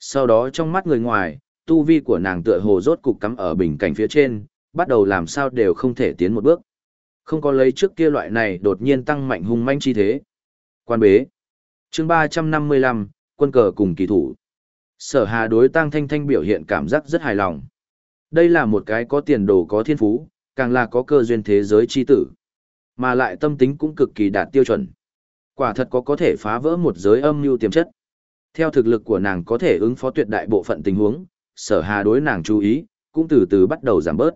Sau đó trong mắt người ngoài, tu vi của nàng tựa hồ rốt cục cắm ở bình cảnh phía trên, bắt đầu làm sao đều không thể tiến một bước. Không có lấy trước kia loại này đột nhiên tăng mạnh hung manh chi thế. Quan bế. chương 355, quân cờ cùng kỳ thủ. Sở hà đối tăng thanh thanh biểu hiện cảm giác rất hài lòng. Đây là một cái có tiền đồ có thiên phú, càng là có cơ duyên thế giới chi tử. Mà lại tâm tính cũng cực kỳ đạt tiêu chuẩn. Quả thật có có thể phá vỡ một giới âm mưu tiềm chất. Theo thực lực của nàng có thể ứng phó tuyệt đại bộ phận tình huống, sở hà đối nàng chú ý, cũng từ từ bắt đầu giảm bớt.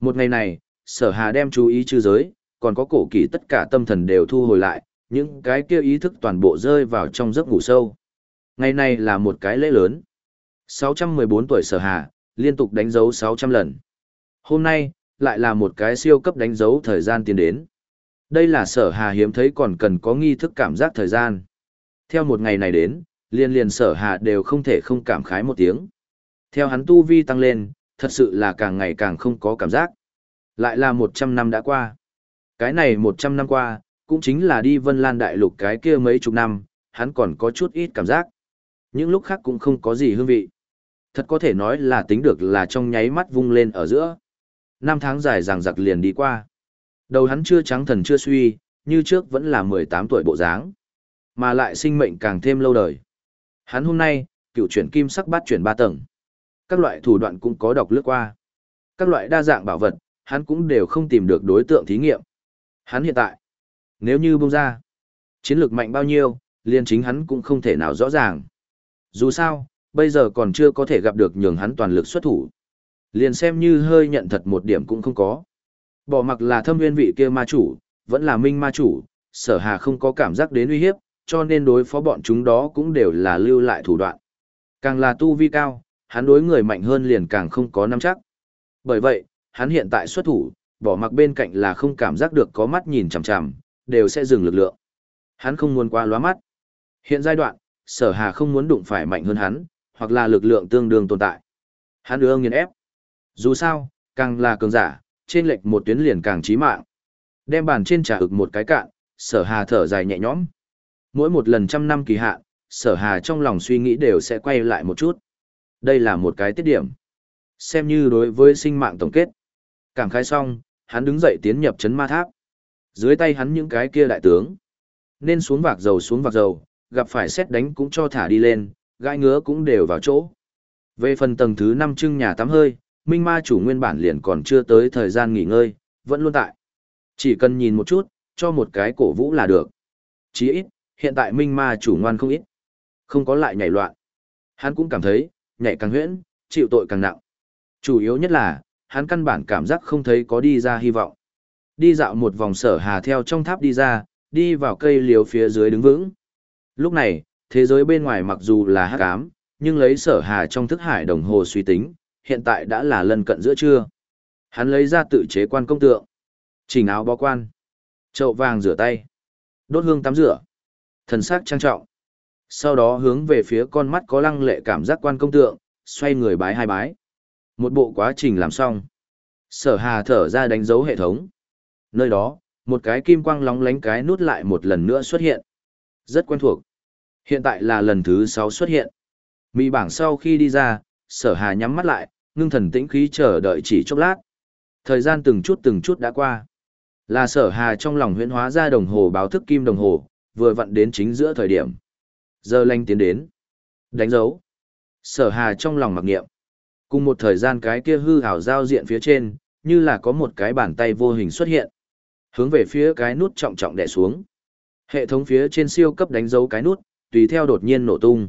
Một ngày này, sở hà đem chú ý chư giới, còn có cổ kỳ tất cả tâm thần đều thu hồi lại, những cái kia ý thức toàn bộ rơi vào trong giấc ngủ sâu. Ngày này là một cái lễ lớn. 614 tuổi sở hà, liên tục đánh dấu 600 lần. Hôm nay, lại là một cái siêu cấp đánh dấu thời gian tiến đến. Đây là sở hà hiếm thấy còn cần có nghi thức cảm giác thời gian. Theo một ngày này đến, liên liên sở hà đều không thể không cảm khái một tiếng. Theo hắn tu vi tăng lên, thật sự là càng ngày càng không có cảm giác. Lại là 100 năm đã qua. Cái này 100 năm qua, cũng chính là đi Vân Lan Đại Lục cái kia mấy chục năm, hắn còn có chút ít cảm giác. Những lúc khác cũng không có gì hương vị. Thật có thể nói là tính được là trong nháy mắt vung lên ở giữa. Năm tháng dài ràng giặc liền đi qua. Đầu hắn chưa trắng thần chưa suy, như trước vẫn là 18 tuổi bộ dáng. Mà lại sinh mệnh càng thêm lâu đời. Hắn hôm nay, cựu chuyển kim sắc bát chuyển ba tầng. Các loại thủ đoạn cũng có đọc lướt qua. Các loại đa dạng bảo vật, hắn cũng đều không tìm được đối tượng thí nghiệm. Hắn hiện tại, nếu như bông ra, chiến lược mạnh bao nhiêu, liền chính hắn cũng không thể nào rõ ràng. Dù sao, bây giờ còn chưa có thể gặp được nhường hắn toàn lực xuất thủ. Liền xem như hơi nhận thật một điểm cũng không có. Bỏ mặc là thâm nguyên vị kia ma chủ, vẫn là minh ma chủ, sở hà không có cảm giác đến uy hiếp, cho nên đối phó bọn chúng đó cũng đều là lưu lại thủ đoạn. Càng là tu vi cao, hắn đối người mạnh hơn liền càng không có nắm chắc. Bởi vậy, hắn hiện tại xuất thủ, bỏ mặc bên cạnh là không cảm giác được có mắt nhìn chằm chằm, đều sẽ dừng lực lượng. Hắn không muốn qua lóa mắt. Hiện giai đoạn, sở hà không muốn đụng phải mạnh hơn hắn, hoặc là lực lượng tương đương tồn tại. Hắn ưa nghiền ép. Dù sao, càng là cường giả, trên lệch một tuyến liền càng chí mạng. Đem bàn trên trà ực một cái cạn, sở hà thở dài nhẹ nhõm. Mỗi một lần trăm năm kỳ hạn, sở hà trong lòng suy nghĩ đều sẽ quay lại một chút. Đây là một cái tiết điểm. Xem như đối với sinh mạng tổng kết. Cảm khái xong, hắn đứng dậy tiến nhập chấn ma tháp. Dưới tay hắn những cái kia đại tướng. Nên xuống vạc dầu xuống vạc dầu, gặp phải xét đánh cũng cho thả đi lên, gai ngứa cũng đều vào chỗ. Về phần tầng thứ 5 trưng nhà tắm hơi, Minh Ma chủ nguyên bản liền còn chưa tới thời gian nghỉ ngơi, vẫn luôn tại. Chỉ cần nhìn một chút, cho một cái cổ vũ là được. Chỉ ít, hiện tại Minh Ma chủ ngoan không ít. Không có lại nhảy loạn. Hắn cũng cảm thấy, nhảy càng huyễn, chịu tội càng nặng. Chủ yếu nhất là, hắn căn bản cảm giác không thấy có đi ra hy vọng. Đi dạo một vòng sở hà theo trong tháp đi ra, đi vào cây liều phía dưới đứng vững. Lúc này, thế giới bên ngoài mặc dù là hắc ám, nhưng lấy sở hà trong thức hải đồng hồ suy tính, hiện tại đã là lần cận giữa trưa. Hắn lấy ra tự chế quan công tượng, chỉnh áo bó quan, chậu vàng rửa tay, đốt hương tắm rửa, thần sắc trang trọng. Sau đó hướng về phía con mắt có lăng lệ cảm giác quan công tượng, xoay người bái hai bái. Một bộ quá trình làm xong. Sở hà thở ra đánh dấu hệ thống. Nơi đó, một cái kim quang lóng lánh cái nút lại một lần nữa xuất hiện. Rất quen thuộc. Hiện tại là lần thứ 6 xuất hiện. Mỹ bảng sau khi đi ra, sở hà nhắm mắt lại, ngưng thần tĩnh khí chờ đợi chỉ chốc lát. Thời gian từng chút từng chút đã qua. Là sở hà trong lòng huyễn hóa ra đồng hồ báo thức kim đồng hồ, vừa vặn đến chính giữa thời điểm. Giờ lanh tiến đến. Đánh dấu. Sở hà trong lòng mặc niệm. Cùng một thời gian cái kia hư ảo giao diện phía trên, như là có một cái bàn tay vô hình xuất hiện. Hướng về phía cái nút trọng trọng đè xuống. Hệ thống phía trên siêu cấp đánh dấu cái nút, tùy theo đột nhiên nổ tung.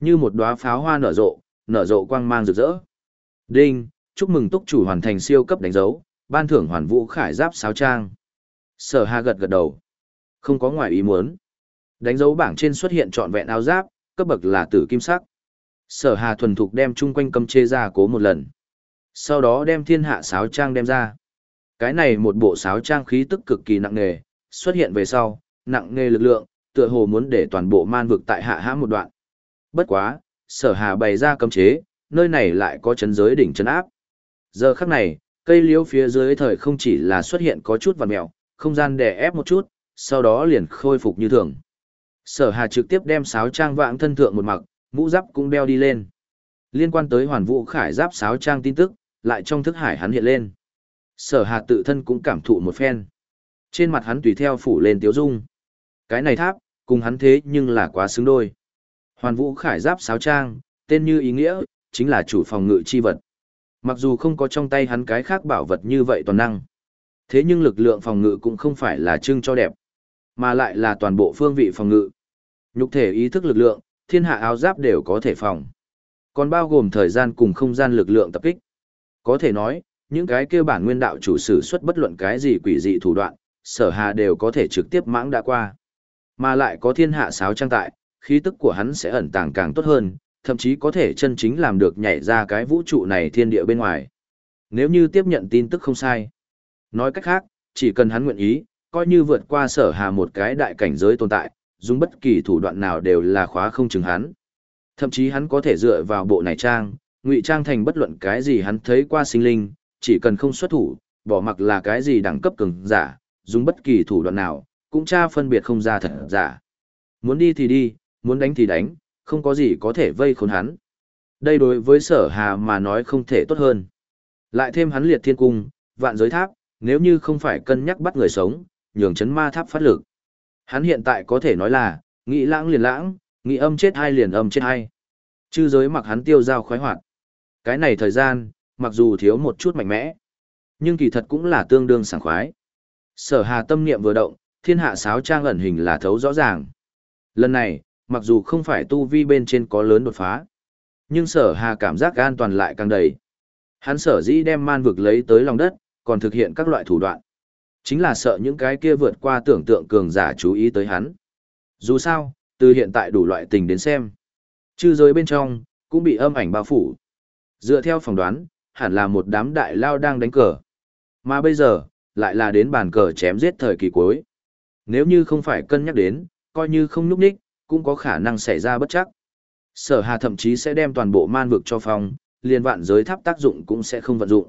Như một đóa pháo hoa nở rộ, nở rộ quang mang rực rỡ. Đinh, chúc mừng túc chủ hoàn thành siêu cấp đánh dấu, ban thưởng hoàn vũ khải giáp sáo trang. Sở Hà gật gật đầu. Không có ngoài ý muốn. Đánh dấu bảng trên xuất hiện trọn vẹn áo giáp, cấp bậc là tử kim sắc. Sở Hà thuần thục đem chung quanh cầm chê ra cố một lần. Sau đó đem thiên hạ sáo trang đem ra. Cái này một bộ sáo trang khí tức cực kỳ nặng nề, xuất hiện về sau, nặng nề lực lượng, tựa hồ muốn để toàn bộ man vực tại hạ hãm một đoạn. Bất quá, sở hà bày ra cấm chế, nơi này lại có chấn giới đỉnh chấn áp. Giờ khắc này, cây liễu phía dưới thời không chỉ là xuất hiện có chút vằn mèo, không gian đè ép một chút, sau đó liền khôi phục như thường. Sở hà trực tiếp đem sáo trang vạng thân thượng một mặc, mũ giáp cũng đeo đi lên. Liên quan tới hoàn vũ khải giáp sáo trang tin tức, lại trong thức hải hắn hiện lên. Sở hà tự thân cũng cảm thụ một phen. Trên mặt hắn tùy theo phủ lên tiếu dung. Cái này tháp, cùng hắn thế nhưng là quá xứng đôi. Hoàn vũ khải giáp sáo trang, tên như ý nghĩa, chính là chủ phòng ngự chi vật. Mặc dù không có trong tay hắn cái khác bảo vật như vậy toàn năng. Thế nhưng lực lượng phòng ngự cũng không phải là trưng cho đẹp, mà lại là toàn bộ phương vị phòng ngự. Nhục thể ý thức lực lượng, thiên hạ áo giáp đều có thể phòng. Còn bao gồm thời gian cùng không gian lực lượng tập kích. Có thể nói, những cái kêu bản nguyên đạo chủ sử xuất bất luận cái gì quỷ dị thủ đoạn, sở hà đều có thể trực tiếp mãng đã qua. Mà lại có thiên hạ sáo trang tại, khí tức của hắn sẽ ẩn tàng càng tốt hơn, thậm chí có thể chân chính làm được nhảy ra cái vũ trụ này thiên địa bên ngoài. Nếu như tiếp nhận tin tức không sai. Nói cách khác, chỉ cần hắn nguyện ý, coi như vượt qua sở hà một cái đại cảnh giới tồn tại, dùng bất kỳ thủ đoạn nào đều là khóa không chừng hắn. Thậm chí hắn có thể dựa vào bộ này trang, ngụy trang thành bất luận cái gì hắn thấy qua sinh linh, chỉ cần không xuất thủ, bỏ mặc là cái gì đẳng cấp cường giả, dùng bất kỳ thủ đoạn nào, cũng tra phân biệt không ra thật giả. Muốn đi thì đi, muốn đánh thì đánh, không có gì có thể vây khốn hắn. Đây đối với sở hà mà nói không thể tốt hơn. Lại thêm hắn liệt thiên cung, vạn giới tháp, nếu như không phải cân nhắc bắt người sống, nhường chấn ma tháp phát lực. Hắn hiện tại có thể nói là, nghĩ lãng liền lãng, nghĩ âm chết hai liền âm chết hai. Chư giới mặc hắn tiêu giao khoái hoạt. Cái này thời gian, mặc dù thiếu một chút mạnh mẽ, nhưng kỳ thật cũng là tương đương sảng khoái. Sở hà tâm niệm vừa động, thiên hạ sáo trang ẩn hình là thấu rõ ràng. Lần này, mặc dù không phải tu vi bên trên có lớn đột phá, nhưng sở hà cảm giác an toàn lại càng đầy. Hắn sở dĩ đem man vực lấy tới lòng đất, còn thực hiện các loại thủ đoạn. Chính là sợ những cái kia vượt qua tưởng tượng cường giả chú ý tới hắn. Dù sao, từ hiện tại đủ loại tình đến xem. Chư giới bên trong, cũng bị âm ảnh bao phủ. Dựa theo phỏng đoán, hẳn là một đám đại lao đang đánh cờ. Mà bây giờ, lại là đến bàn cờ chém giết thời kỳ cuối. Nếu như không phải cân nhắc đến, coi như không núp ních, cũng có khả năng xảy ra bất chắc. Sở Hà thậm chí sẽ đem toàn bộ man vực cho phong, liền vạn giới tháp tác dụng cũng sẽ không vận dụng.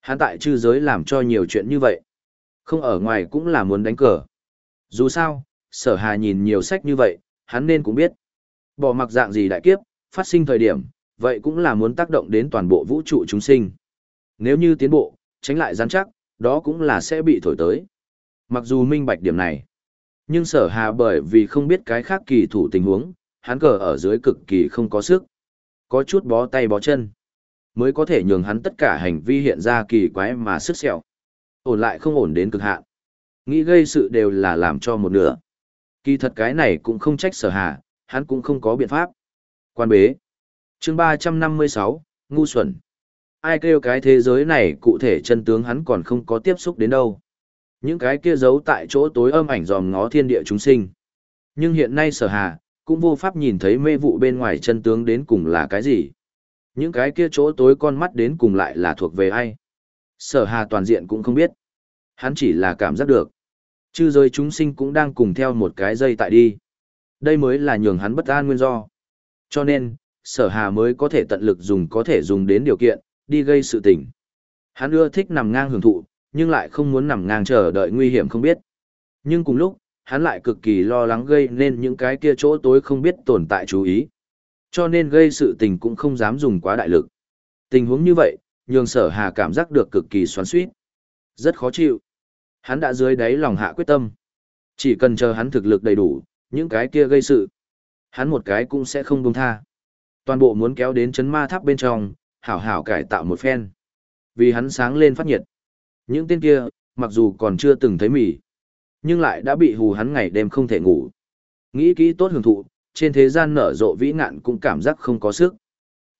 Hắn tại chư giới làm cho nhiều chuyện như vậy. Không ở ngoài cũng là muốn đánh cờ. Dù sao, sở hà nhìn nhiều sách như vậy, hắn nên cũng biết. Bỏ mặc dạng gì đại kiếp, phát sinh thời điểm, vậy cũng là muốn tác động đến toàn bộ vũ trụ chúng sinh. Nếu như tiến bộ, tránh lại gián chắc, đó cũng là sẽ bị thổi tới. Mặc dù minh bạch điểm này, nhưng sở hà bởi vì không biết cái khác kỳ thủ tình huống, hắn cờ ở dưới cực kỳ không có sức. Có chút bó tay bó chân, mới có thể nhường hắn tất cả hành vi hiện ra kỳ quái mà sức sẹo. Ổn lại không ổn đến cực hạn. Nghĩ gây sự đều là làm cho một nửa. Kỳ thật cái này cũng không trách sở hà, hắn cũng không có biện pháp. Quan bế. chương 356, ngu xuẩn. Ai kêu cái thế giới này cụ thể chân tướng hắn còn không có tiếp xúc đến đâu. Những cái kia giấu tại chỗ tối âm ảnh dòm ngó thiên địa chúng sinh. Nhưng hiện nay sở hà, cũng vô pháp nhìn thấy mê vụ bên ngoài chân tướng đến cùng là cái gì. Những cái kia chỗ tối con mắt đến cùng lại là thuộc về ai. Sở hà toàn diện cũng không biết. Hắn chỉ là cảm giác được. Chư giới chúng sinh cũng đang cùng theo một cái dây tại đi. Đây mới là nhường hắn bất an nguyên do. Cho nên, sở hà mới có thể tận lực dùng có thể dùng đến điều kiện, đi gây sự tình. Hắn ưa thích nằm ngang hưởng thụ, nhưng lại không muốn nằm ngang chờ đợi nguy hiểm không biết. Nhưng cùng lúc, hắn lại cực kỳ lo lắng gây nên những cái kia chỗ tối không biết tồn tại chú ý. Cho nên gây sự tình cũng không dám dùng quá đại lực. Tình huống như vậy, nhường sở hà cảm giác được cực kỳ xoắn suýt. Rất khó chịu. Hắn đã dưới đáy lòng hạ quyết tâm. Chỉ cần chờ hắn thực lực đầy đủ, những cái kia gây sự. Hắn một cái cũng sẽ không buông tha. Toàn bộ muốn kéo đến chấn ma tháp bên trong, hảo hảo cải tạo một phen. Vì hắn sáng lên phát nhiệt. Những tên kia, mặc dù còn chưa từng thấy mỉ, nhưng lại đã bị hù hắn ngày đêm không thể ngủ. Nghĩ kỹ tốt hưởng thụ, trên thế gian nở rộ vĩ ngạn cũng cảm giác không có sức.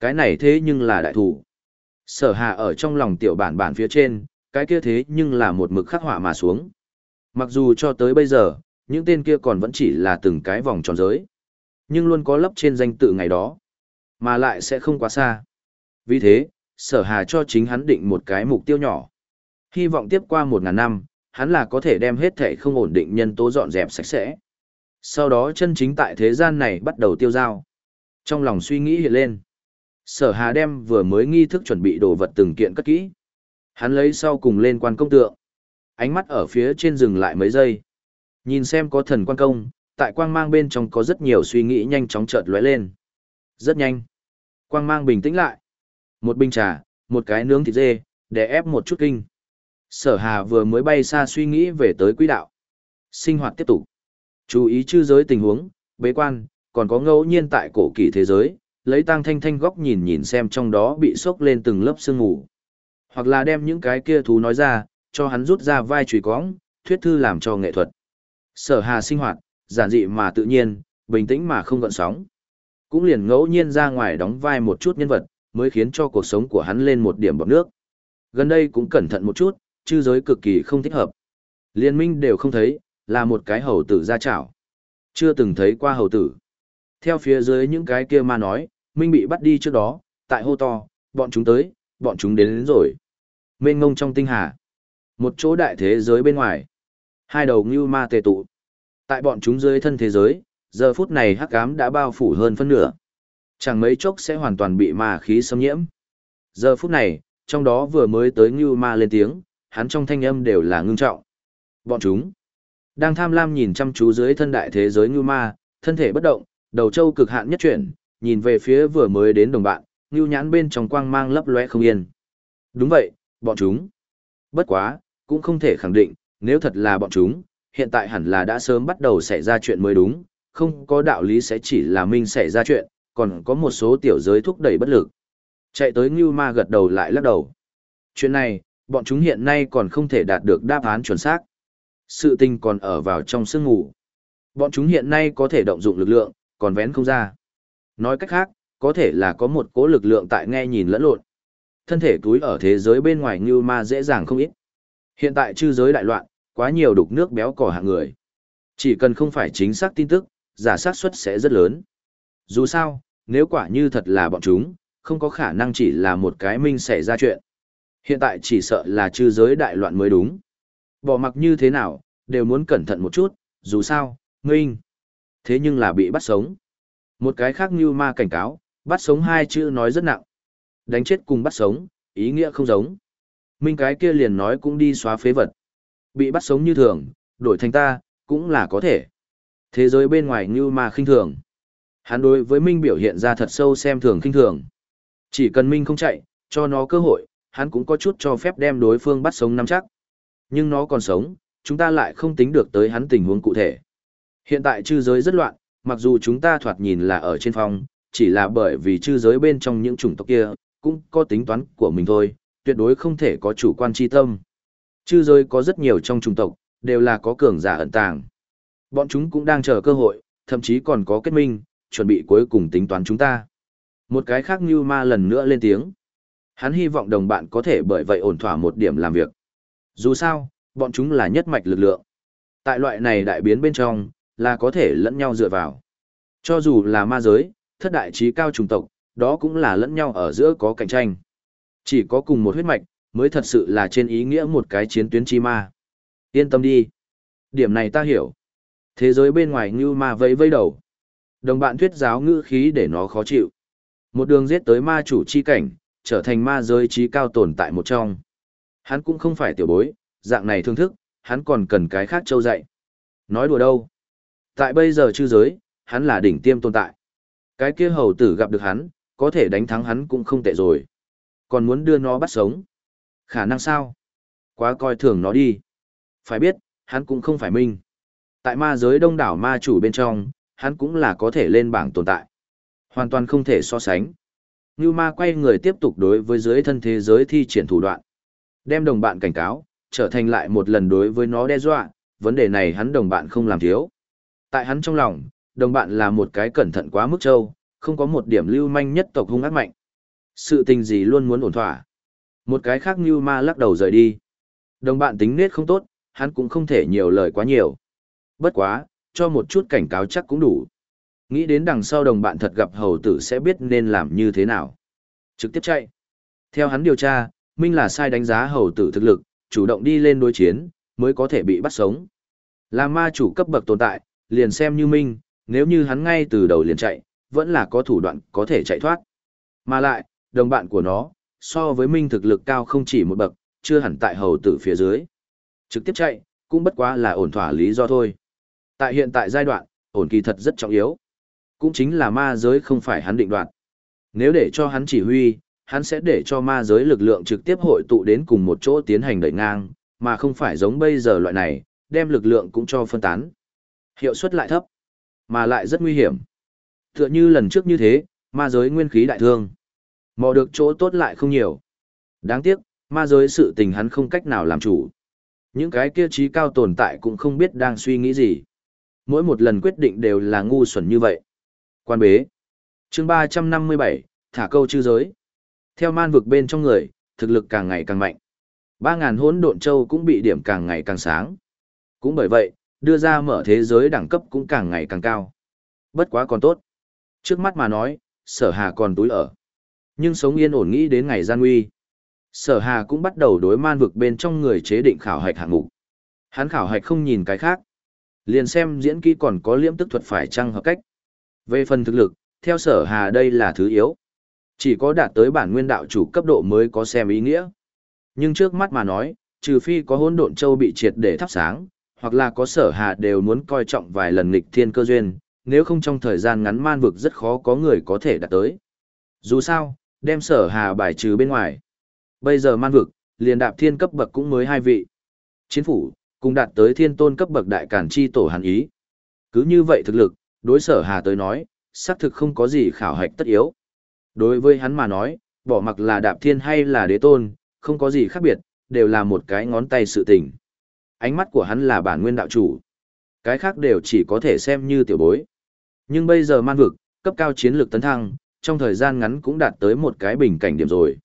Cái này thế nhưng là đại thủ. Sở hà ở trong lòng tiểu bản bản phía trên, cái kia thế nhưng là một mực khắc họa mà xuống. Mặc dù cho tới bây giờ, những tên kia còn vẫn chỉ là từng cái vòng tròn giới. Nhưng luôn có lấp trên danh tự ngày đó. Mà lại sẽ không quá xa. Vì thế, sở hà cho chính hắn định một cái mục tiêu nhỏ. Hy vọng tiếp qua một ngàn năm, hắn là có thể đem hết thể không ổn định nhân tố dọn dẹp sạch sẽ. Sau đó chân chính tại thế gian này bắt đầu tiêu dao. Trong lòng suy nghĩ hiện lên. Sở hà đem vừa mới nghi thức chuẩn bị đồ vật từng kiện cất kỹ. Hắn lấy sau cùng lên quan công tượng. Ánh mắt ở phía trên dừng lại mấy giây. Nhìn xem có thần quan công, tại quang mang bên trong có rất nhiều suy nghĩ nhanh chóng chợt lóe lên. Rất nhanh. Quang mang bình tĩnh lại. Một bình trà, một cái nướng thịt dê, để ép một chút kinh. Sở hà vừa mới bay xa suy nghĩ về tới quỹ đạo. Sinh hoạt tiếp tục. Chú ý chư giới tình huống, bế quan, còn có ngẫu nhiên tại cổ kỳ thế giới, lấy tăng thanh thanh góc nhìn nhìn xem trong đó bị sốc lên từng lớp sương mù. Hoặc là đem những cái kia thú nói ra, cho hắn rút ra vai chùy cóng, thuyết thư làm cho nghệ thuật. Sở hà sinh hoạt, giản dị mà tự nhiên, bình tĩnh mà không gợn sóng. Cũng liền ngẫu nhiên ra ngoài đóng vai một chút nhân vật, mới khiến cho cuộc sống của hắn lên một điểm bọt nước. Gần đây cũng cẩn thận một chút, chư giới cực kỳ không thích hợp. Liên minh đều không thấy, là một cái hầu tử ra chảo. Chưa từng thấy qua hầu tử. Theo phía dưới những cái kia ma nói, Minh bị bắt đi trước đó, tại hô to, bọn chúng tới, bọn chúng đến, đến rồi. Mênh ngông trong tinh hà. Một chỗ đại thế giới bên ngoài. Hai đầu ngưu ma tề tụ. Tại bọn chúng dưới thân thế giới, giờ phút này hắc ám đã bao phủ hơn phân nửa. Chẳng mấy chốc sẽ hoàn toàn bị ma khí xâm nhiễm. Giờ phút này, trong đó vừa mới tới ngưu ma lên tiếng, hắn trong thanh âm đều là ngưng trọng. Bọn chúng. Đang tham lam nhìn chăm chú dưới thân đại thế giới Ngưu Ma, thân thể bất động, đầu châu cực hạn nhất chuyển, nhìn về phía vừa mới đến đồng bạn, Ngưu nhãn bên trong quang mang lấp lóe không yên. Đúng vậy, bọn chúng. Bất quá, cũng không thể khẳng định, nếu thật là bọn chúng, hiện tại hẳn là đã sớm bắt đầu xảy ra chuyện mới đúng, không có đạo lý sẽ chỉ là mình xảy ra chuyện, còn có một số tiểu giới thúc đẩy bất lực. Chạy tới Ngưu Ma gật đầu lại lắc đầu. Chuyện này, bọn chúng hiện nay còn không thể đạt được đáp án chuẩn xác. Sự tình còn ở vào trong sương ngủ. Bọn chúng hiện nay có thể động dụng lực lượng, còn vén không ra. Nói cách khác, có thể là có một cố lực lượng tại nghe nhìn lẫn lộn. Thân thể túi ở thế giới bên ngoài như ma dễ dàng không ít. Hiện tại chư giới đại loạn, quá nhiều đục nước béo cỏ hạng người. Chỉ cần không phải chính xác tin tức, giả xác suất sẽ rất lớn. Dù sao, nếu quả như thật là bọn chúng, không có khả năng chỉ là một cái minh xảy ra chuyện. Hiện tại chỉ sợ là chư giới đại loạn mới đúng. Bỏ mặc như thế nào, đều muốn cẩn thận một chút, dù sao, minh. Thế nhưng là bị bắt sống. Một cái khác như ma cảnh cáo, bắt sống hai chữ nói rất nặng. Đánh chết cùng bắt sống, ý nghĩa không giống. Minh cái kia liền nói cũng đi xóa phế vật. Bị bắt sống như thường, đổi thành ta, cũng là có thể. Thế giới bên ngoài như ma khinh thường. Hắn đối với Minh biểu hiện ra thật sâu xem thường khinh thường. Chỉ cần Minh không chạy, cho nó cơ hội, hắn cũng có chút cho phép đem đối phương bắt sống nắm chắc. Nhưng nó còn sống, chúng ta lại không tính được tới hắn tình huống cụ thể. Hiện tại chư giới rất loạn, mặc dù chúng ta thoạt nhìn là ở trên phòng, chỉ là bởi vì chư giới bên trong những chủng tộc kia, cũng có tính toán của mình thôi, tuyệt đối không thể có chủ quan chi tâm. Chư giới có rất nhiều trong chủng tộc, đều là có cường giả ẩn tàng. Bọn chúng cũng đang chờ cơ hội, thậm chí còn có kết minh, chuẩn bị cuối cùng tính toán chúng ta. Một cái khác như ma lần nữa lên tiếng. Hắn hy vọng đồng bạn có thể bởi vậy ổn thỏa một điểm làm việc. Dù sao, bọn chúng là nhất mạch lực lượng. Tại loại này đại biến bên trong, là có thể lẫn nhau dựa vào. Cho dù là ma giới, thất đại trí cao trùng tộc, đó cũng là lẫn nhau ở giữa có cạnh tranh. Chỉ có cùng một huyết mạch, mới thật sự là trên ý nghĩa một cái chiến tuyến chi ma. Yên tâm đi. Điểm này ta hiểu. Thế giới bên ngoài như ma vây vây đầu. Đồng bạn thuyết giáo ngữ khí để nó khó chịu. Một đường giết tới ma chủ chi cảnh, trở thành ma giới trí cao tồn tại một trong. Hắn cũng không phải tiểu bối, dạng này thương thức, hắn còn cần cái khác châu dạy. Nói đùa đâu. Tại bây giờ chư giới, hắn là đỉnh tiêm tồn tại. Cái kia hầu tử gặp được hắn, có thể đánh thắng hắn cũng không tệ rồi. Còn muốn đưa nó bắt sống. Khả năng sao? Quá coi thường nó đi. Phải biết, hắn cũng không phải minh. Tại ma giới đông đảo ma chủ bên trong, hắn cũng là có thể lên bảng tồn tại. Hoàn toàn không thể so sánh. Như ma quay người tiếp tục đối với dưới thân thế giới thi triển thủ đoạn. Đem đồng bạn cảnh cáo, trở thành lại một lần đối với nó đe dọa, vấn đề này hắn đồng bạn không làm thiếu. Tại hắn trong lòng, đồng bạn là một cái cẩn thận quá mức trâu, không có một điểm lưu manh nhất tộc hung ác mạnh. Sự tình gì luôn muốn ổn thỏa. Một cái khác như ma lắc đầu rời đi. Đồng bạn tính nết không tốt, hắn cũng không thể nhiều lời quá nhiều. Bất quá, cho một chút cảnh cáo chắc cũng đủ. Nghĩ đến đằng sau đồng bạn thật gặp hầu tử sẽ biết nên làm như thế nào. Trực tiếp chạy. Theo hắn điều tra, Minh là sai đánh giá hầu tử thực lực, chủ động đi lên đối chiến, mới có thể bị bắt sống. Là ma chủ cấp bậc tồn tại, liền xem như Minh, nếu như hắn ngay từ đầu liền chạy, vẫn là có thủ đoạn có thể chạy thoát. Mà lại, đồng bạn của nó, so với Minh thực lực cao không chỉ một bậc, chưa hẳn tại hầu tử phía dưới. Trực tiếp chạy, cũng bất quá là ổn thỏa lý do thôi. Tại hiện tại giai đoạn, ổn kỳ thật rất trọng yếu. Cũng chính là ma giới không phải hắn định đoạt. Nếu để cho hắn chỉ huy, hắn sẽ để cho ma giới lực lượng trực tiếp hội tụ đến cùng một chỗ tiến hành đẩy ngang, mà không phải giống bây giờ loại này, đem lực lượng cũng cho phân tán. Hiệu suất lại thấp, mà lại rất nguy hiểm. Tựa như lần trước như thế, ma giới nguyên khí đại thương. Mò được chỗ tốt lại không nhiều. Đáng tiếc, ma giới sự tình hắn không cách nào làm chủ. Những cái kia trí cao tồn tại cũng không biết đang suy nghĩ gì. Mỗi một lần quyết định đều là ngu xuẩn như vậy. Quan bế. chương 357, thả câu chư giới. Theo man vực bên trong người, thực lực càng ngày càng mạnh. ba ngàn hỗn độn châu cũng bị điểm càng ngày càng sáng. Cũng bởi vậy, đưa ra mở thế giới đẳng cấp cũng càng ngày càng cao. Bất quá còn tốt. Trước mắt mà nói, sở hà còn túi ở. Nhưng sống yên ổn nghĩ đến ngày gian nguy. Sở hà cũng bắt đầu đối man vực bên trong người chế định khảo hạch hạng mục. Hắn khảo hạch không nhìn cái khác. Liền xem diễn kỹ còn có liễm tức thuật phải chăng hợp cách. Về phần thực lực, theo sở hà đây là thứ yếu. Chỉ có đạt tới bản nguyên đạo chủ cấp độ mới có xem ý nghĩa. Nhưng trước mắt mà nói, trừ phi có hỗn độn châu bị triệt để thắp sáng, hoặc là có sở hà đều muốn coi trọng vài lần nghịch thiên cơ duyên, nếu không trong thời gian ngắn man vực rất khó có người có thể đạt tới. Dù sao, đem sở hà bài trừ bên ngoài. Bây giờ man vực, liền đạp thiên cấp bậc cũng mới hai vị. Chiến phủ, cùng đạt tới thiên tôn cấp bậc đại cản chi tổ hàn ý. Cứ như vậy thực lực, đối sở hà tới nói, xác thực không có gì khảo hạch tất yếu. Đối với hắn mà nói, bỏ mặc là đạp thiên hay là đế tôn, không có gì khác biệt, đều là một cái ngón tay sự tình. Ánh mắt của hắn là bản nguyên đạo chủ. Cái khác đều chỉ có thể xem như tiểu bối. Nhưng bây giờ man vực, cấp cao chiến lược tấn thăng, trong thời gian ngắn cũng đạt tới một cái bình cảnh điểm rồi.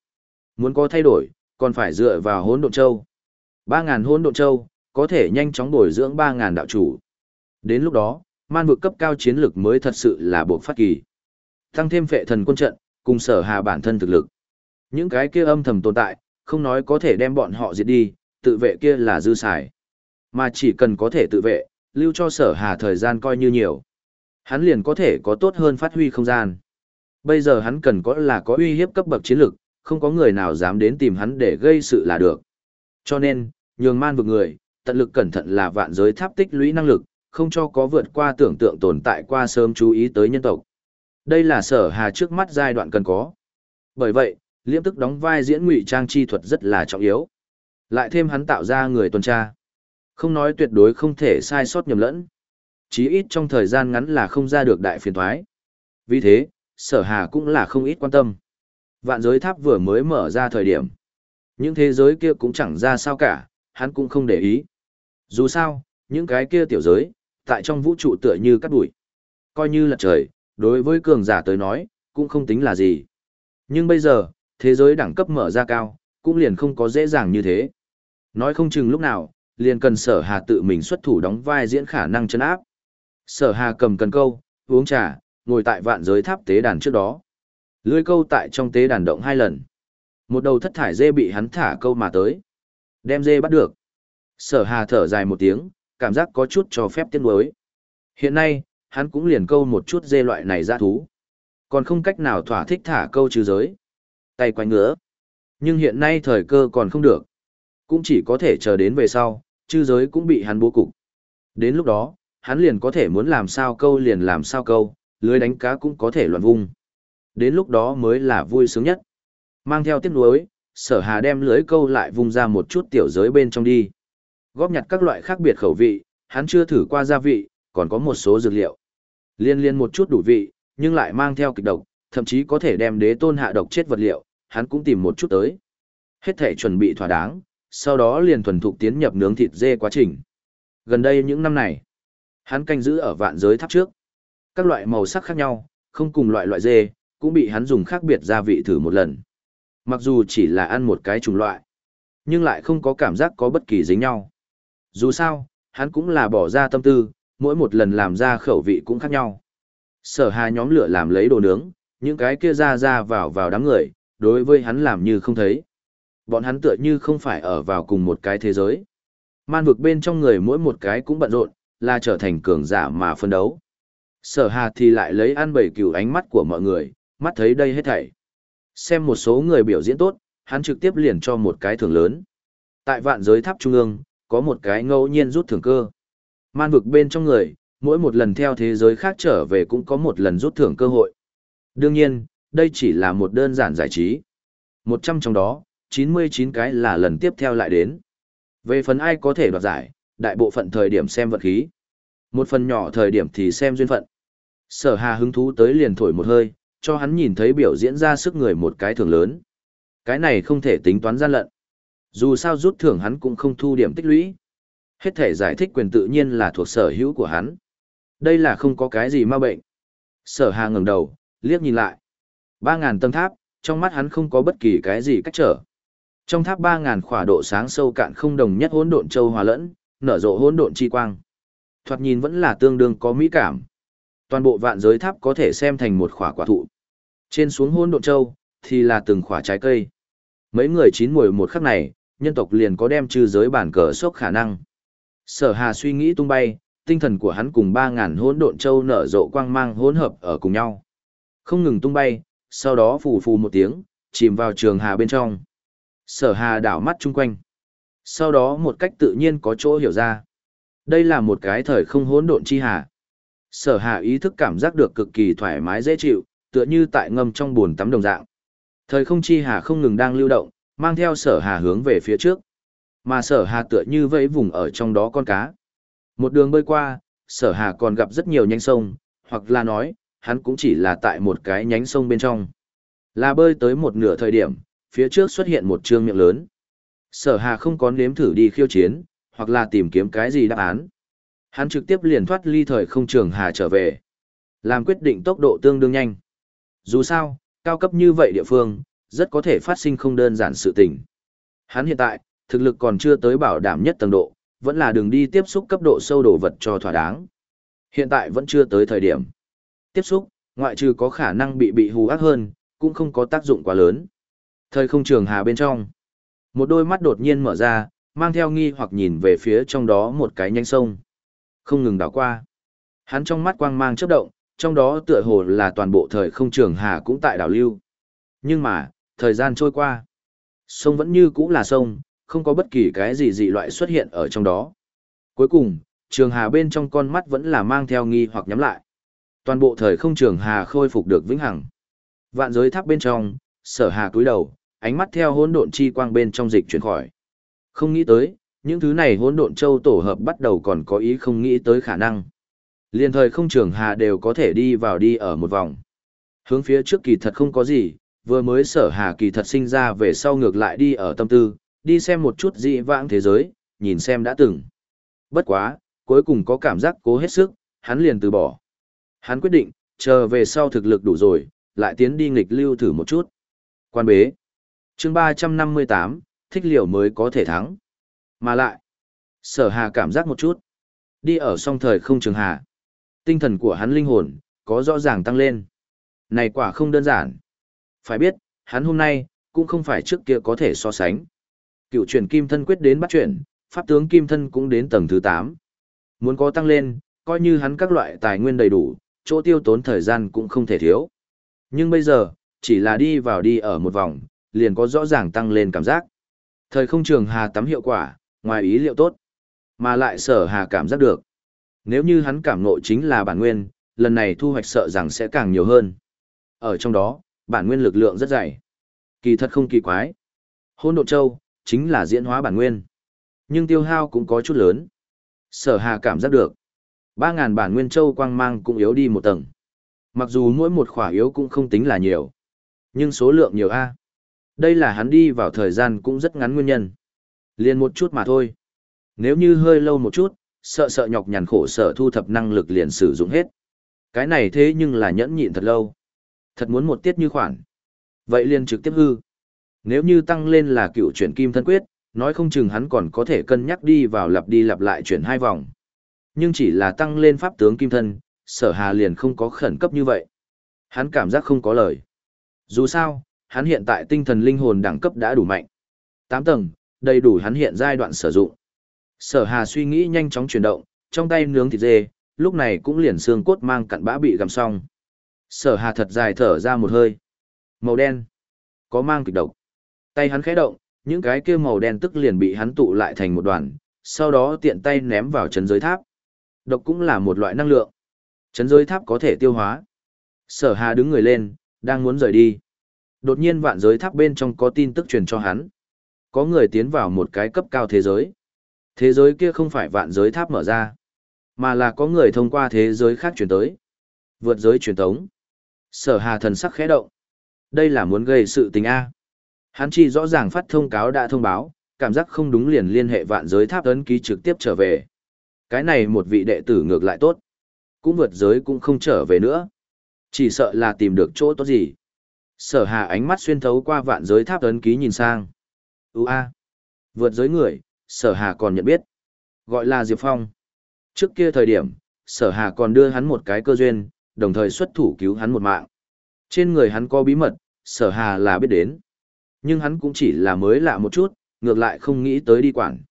Muốn có thay đổi, còn phải dựa vào hỗn độn châu. 3.000 hỗn độn châu, có thể nhanh chóng bồi dưỡng 3.000 đạo chủ. Đến lúc đó, man vực cấp cao chiến lược mới thật sự là bộ phát kỳ. Tăng thêm phệ thần quân trận, cùng sở hà bản thân thực lực. Những cái kia âm thầm tồn tại, không nói có thể đem bọn họ diệt đi, tự vệ kia là dư xài. Mà chỉ cần có thể tự vệ, lưu cho sở hà thời gian coi như nhiều. Hắn liền có thể có tốt hơn phát huy không gian. Bây giờ hắn cần có là có uy hiếp cấp bậc chiến lực, không có người nào dám đến tìm hắn để gây sự là được. Cho nên, nhường man vực người, tận lực cẩn thận là vạn giới tháp tích lũy năng lực, không cho có vượt qua tưởng tượng tồn tại qua sớm chú ý tới nhân tộc. Đây là sở hà trước mắt giai đoạn cần có. Bởi vậy, liễm tức đóng vai diễn ngụy trang chi thuật rất là trọng yếu. Lại thêm hắn tạo ra người tuần tra. Không nói tuyệt đối không thể sai sót nhầm lẫn. Chí ít trong thời gian ngắn là không ra được đại phiền thoái. Vì thế, sở hà cũng là không ít quan tâm. Vạn giới tháp vừa mới mở ra thời điểm. Những thế giới kia cũng chẳng ra sao cả, hắn cũng không để ý. Dù sao, những cái kia tiểu giới, tại trong vũ trụ tựa như cắt bụi. Coi như là trời, đối với cường giả tới nói, cũng không tính là gì. Nhưng bây giờ, thế giới đẳng cấp mở ra cao, cũng liền không có dễ dàng như thế. Nói không chừng lúc nào, liền cần sở hà tự mình xuất thủ đóng vai diễn khả năng chân áp. Sở hà cầm cần câu, uống trà, ngồi tại vạn giới tháp tế đàn trước đó. Lưới câu tại trong tế đàn động hai lần. Một đầu thất thải dê bị hắn thả câu mà tới. Đem dê bắt được. Sở hà thở dài một tiếng, cảm giác có chút cho phép tiếc nuối. Hiện nay, hắn cũng liền câu một chút dê loại này ra thú. Còn không cách nào thỏa thích thả câu trừ giới. Tay quanh ngứa. Nhưng hiện nay thời cơ còn không được. Cũng chỉ có thể chờ đến về sau, chư giới cũng bị hắn bố cục. Đến lúc đó, hắn liền có thể muốn làm sao câu liền làm sao câu, lưới đánh cá cũng có thể loạn vung. Đến lúc đó mới là vui sướng nhất. Mang theo tiếc nuối, sở hà đem lưới câu lại vung ra một chút tiểu giới bên trong đi. Góp nhặt các loại khác biệt khẩu vị, hắn chưa thử qua gia vị, còn có một số dược liệu. Liên liên một chút đủ vị, nhưng lại mang theo kịch độc, thậm chí có thể đem đế tôn hạ độc chết vật liệu, hắn cũng tìm một chút tới. Hết thể chuẩn bị thỏa đáng, sau đó liền thuần thục tiến nhập nướng thịt dê quá trình. Gần đây những năm này, hắn canh giữ ở vạn giới tháp trước. Các loại màu sắc khác nhau, không cùng loại loại dê, cũng bị hắn dùng khác biệt gia vị thử một lần. Mặc dù chỉ là ăn một cái chủng loại, nhưng lại không có cảm giác có bất kỳ dính nhau. Dù sao, hắn cũng là bỏ ra tâm tư, mỗi một lần làm ra khẩu vị cũng khác nhau. Sở hà nhóm lửa làm lấy đồ nướng, những cái kia ra ra vào vào đám người, đối với hắn làm như không thấy. Bọn hắn tựa như không phải ở vào cùng một cái thế giới. Man vực bên trong người mỗi một cái cũng bận rộn, là trở thành cường giả mà phân đấu. Sở hà thì lại lấy ăn bầy cừu ánh mắt của mọi người, mắt thấy đây hết thảy. Xem một số người biểu diễn tốt, hắn trực tiếp liền cho một cái thưởng lớn. Tại vạn giới tháp trung ương, có một cái ngẫu nhiên rút thưởng cơ. Man vực bên trong người, mỗi một lần theo thế giới khác trở về cũng có một lần rút thưởng cơ hội. Đương nhiên, đây chỉ là một đơn giản giải trí. Một trăm trong đó, 99 cái là lần tiếp theo lại đến. Về phần ai có thể đoạt giải, đại bộ phận thời điểm xem vật khí. Một phần nhỏ thời điểm thì xem duyên phận. Sở hà hứng thú tới liền thổi một hơi, cho hắn nhìn thấy biểu diễn ra sức người một cái thưởng lớn. Cái này không thể tính toán gian lận. Dù sao rút thưởng hắn cũng không thu điểm tích lũy. Hết thể giải thích quyền tự nhiên là thuộc sở hữu của hắn. Đây là không có cái gì ma bệnh. Sở hà ngẩng đầu, liếc nhìn lại. Ba ngàn tầng tháp, trong mắt hắn không có bất kỳ cái gì cách trở. Trong tháp ba ngàn khỏa độ sáng sâu cạn không đồng nhất hỗn độn châu hòa lẫn, nở rộ hỗn độn chi quang. Thoạt nhìn vẫn là tương đương có mỹ cảm. Toàn bộ vạn giới tháp có thể xem thành một khỏa quả thụ. Trên xuống hỗn độn châu thì là từng khỏa trái cây. Mấy người chín mùi một khắc này, nhân tộc liền có đem trừ giới bản cờ sốc khả năng. Sở Hà suy nghĩ tung bay, tinh thần của hắn cùng 3000 hỗn độn châu nở rộ quang mang hỗn hợp ở cùng nhau. Không ngừng tung bay, sau đó phù phù một tiếng, chìm vào trường hà bên trong. Sở Hà đảo mắt chung quanh. Sau đó một cách tự nhiên có chỗ hiểu ra. Đây là một cái thời không hỗn độn chi hà. Sở hà ý thức cảm giác được cực kỳ thoải mái dễ chịu, tựa như tại ngâm trong bồn tắm đồng dạng. Thời không chi hà không ngừng đang lưu động, mang theo sở hà hướng về phía trước. Mà sở hà tựa như vẫy vùng ở trong đó con cá. Một đường bơi qua, sở hà còn gặp rất nhiều nhánh sông, hoặc là nói, hắn cũng chỉ là tại một cái nhánh sông bên trong. Là bơi tới một nửa thời điểm, phía trước xuất hiện một trương miệng lớn. Sở hà không có nếm thử đi khiêu chiến, hoặc là tìm kiếm cái gì đáp án. Hắn trực tiếp liền thoát ly thời không trường hà trở về. Làm quyết định tốc độ tương đương nhanh. Dù sao, cao cấp như vậy địa phương, rất có thể phát sinh không đơn giản sự tình. Hắn hiện tại, thực lực còn chưa tới bảo đảm nhất tầng độ, vẫn là đường đi tiếp xúc cấp độ sâu đồ vật cho thỏa đáng. Hiện tại vẫn chưa tới thời điểm. Tiếp xúc, ngoại trừ có khả năng bị bị hù ác hơn, cũng không có tác dụng quá lớn. Thời không trường hà bên trong. Một đôi mắt đột nhiên mở ra, mang theo nghi hoặc nhìn về phía trong đó một cái nhanh sông. Không ngừng đảo qua. Hắn trong mắt quang mang chớp động, trong đó tựa hồ là toàn bộ thời không trường hà cũng tại đảo lưu. Nhưng mà, thời gian trôi qua. Sông vẫn như cũ là sông, không có bất kỳ cái gì dị loại xuất hiện ở trong đó. Cuối cùng, trường hà bên trong con mắt vẫn là mang theo nghi hoặc nhắm lại. Toàn bộ thời không trường hà khôi phục được vĩnh hằng. Vạn giới tháp bên trong, sở hà cúi đầu, ánh mắt theo hỗn độn chi quang bên trong dịch chuyển khỏi. Không nghĩ tới, những thứ này hỗn độn châu tổ hợp bắt đầu còn có ý không nghĩ tới khả năng. Liên thời không trường hà đều có thể đi vào đi ở một vòng. Hướng phía trước kỳ thật không có gì, vừa mới sở hà kỳ thật sinh ra về sau ngược lại đi ở tâm tư, đi xem một chút dị vãng thế giới, nhìn xem đã từng. Bất quá, cuối cùng có cảm giác cố hết sức, hắn liền từ bỏ. Hắn quyết định, chờ về sau thực lực đủ rồi, lại tiến đi nghịch lưu thử một chút. Quan bế. chương 358, thích liều mới có thể thắng. Mà lại, sở hà cảm giác một chút. Đi ở song thời không trường hà. Tinh thần của hắn linh hồn, có rõ ràng tăng lên. Này quả không đơn giản. Phải biết, hắn hôm nay, cũng không phải trước kia có thể so sánh. Cựu chuyển kim thân quyết đến bắt chuyển, pháp tướng kim thân cũng đến tầng thứ 8. Muốn có tăng lên, coi như hắn các loại tài nguyên đầy đủ, chỗ tiêu tốn thời gian cũng không thể thiếu. Nhưng bây giờ, chỉ là đi vào đi ở một vòng, liền có rõ ràng tăng lên cảm giác. Thời không trường hà tắm hiệu quả, ngoài ý liệu tốt, mà lại sở hà cảm giác được. Nếu như hắn cảm ngộ chính là bản nguyên, lần này thu hoạch sợ rằng sẽ càng nhiều hơn. Ở trong đó, bản nguyên lực lượng rất dày. Kỳ thật không kỳ quái. Hôn độ châu, chính là diễn hóa bản nguyên. Nhưng tiêu hao cũng có chút lớn. Sở hà cảm giác được. 3.000 bản nguyên châu quang mang cũng yếu đi một tầng. Mặc dù mỗi một khỏa yếu cũng không tính là nhiều. Nhưng số lượng nhiều A. Đây là hắn đi vào thời gian cũng rất ngắn nguyên nhân. Liền một chút mà thôi. Nếu như hơi lâu một chút, sợ sợ nhọc nhằn khổ sở thu thập năng lực liền sử dụng hết. Cái này thế nhưng là nhẫn nhịn thật lâu. Thật muốn một tiết như khoản. Vậy liền trực tiếp hư. Nếu như tăng lên là cựu chuyển kim thân quyết, nói không chừng hắn còn có thể cân nhắc đi vào lặp đi lặp lại chuyển hai vòng. Nhưng chỉ là tăng lên pháp tướng kim thân, sở hà liền không có khẩn cấp như vậy. Hắn cảm giác không có lời. Dù sao, hắn hiện tại tinh thần linh hồn đẳng cấp đã đủ mạnh. 8 tầng, đầy đủ hắn hiện giai đoạn sử dụng. Sở hà suy nghĩ nhanh chóng chuyển động, trong tay nướng thịt dê, lúc này cũng liền xương cốt mang cặn bã bị gặm xong. Sở hà thật dài thở ra một hơi. Màu đen. Có mang kịch độc. Tay hắn khẽ động, những cái kia màu đen tức liền bị hắn tụ lại thành một đoàn, sau đó tiện tay ném vào chấn giới tháp. Độc cũng là một loại năng lượng. Chấn giới tháp có thể tiêu hóa. Sở Hà đứng người lên, đang muốn rời đi. Đột nhiên vạn giới tháp bên trong có tin tức truyền cho hắn. Có người tiến vào một cái cấp cao thế giới. Thế giới kia không phải vạn giới tháp mở ra, mà là có người thông qua thế giới khác chuyển tới. Vượt giới truyền tống. Sở Hà thần sắc khẽ động. Đây là muốn gây sự tình A. Hắn chỉ rõ ràng phát thông cáo đã thông báo, cảm giác không đúng liền liên hệ vạn giới tháp ấn ký trực tiếp trở về. Cái này một vị đệ tử ngược lại tốt. Cũng vượt giới cũng không trở về nữa. Chỉ sợ là tìm được chỗ tốt gì. Sở hà ánh mắt xuyên thấu qua vạn giới tháp ấn ký nhìn sang. Ú a. Vượt giới người, sở hà còn nhận biết. Gọi là Diệp Phong. Trước kia thời điểm, sở hà còn đưa hắn một cái cơ duyên, đồng thời xuất thủ cứu hắn một mạng. Trên người hắn có bí mật, sở hà là biết đến. Nhưng hắn cũng chỉ là mới lạ một chút, ngược lại không nghĩ tới đi quản.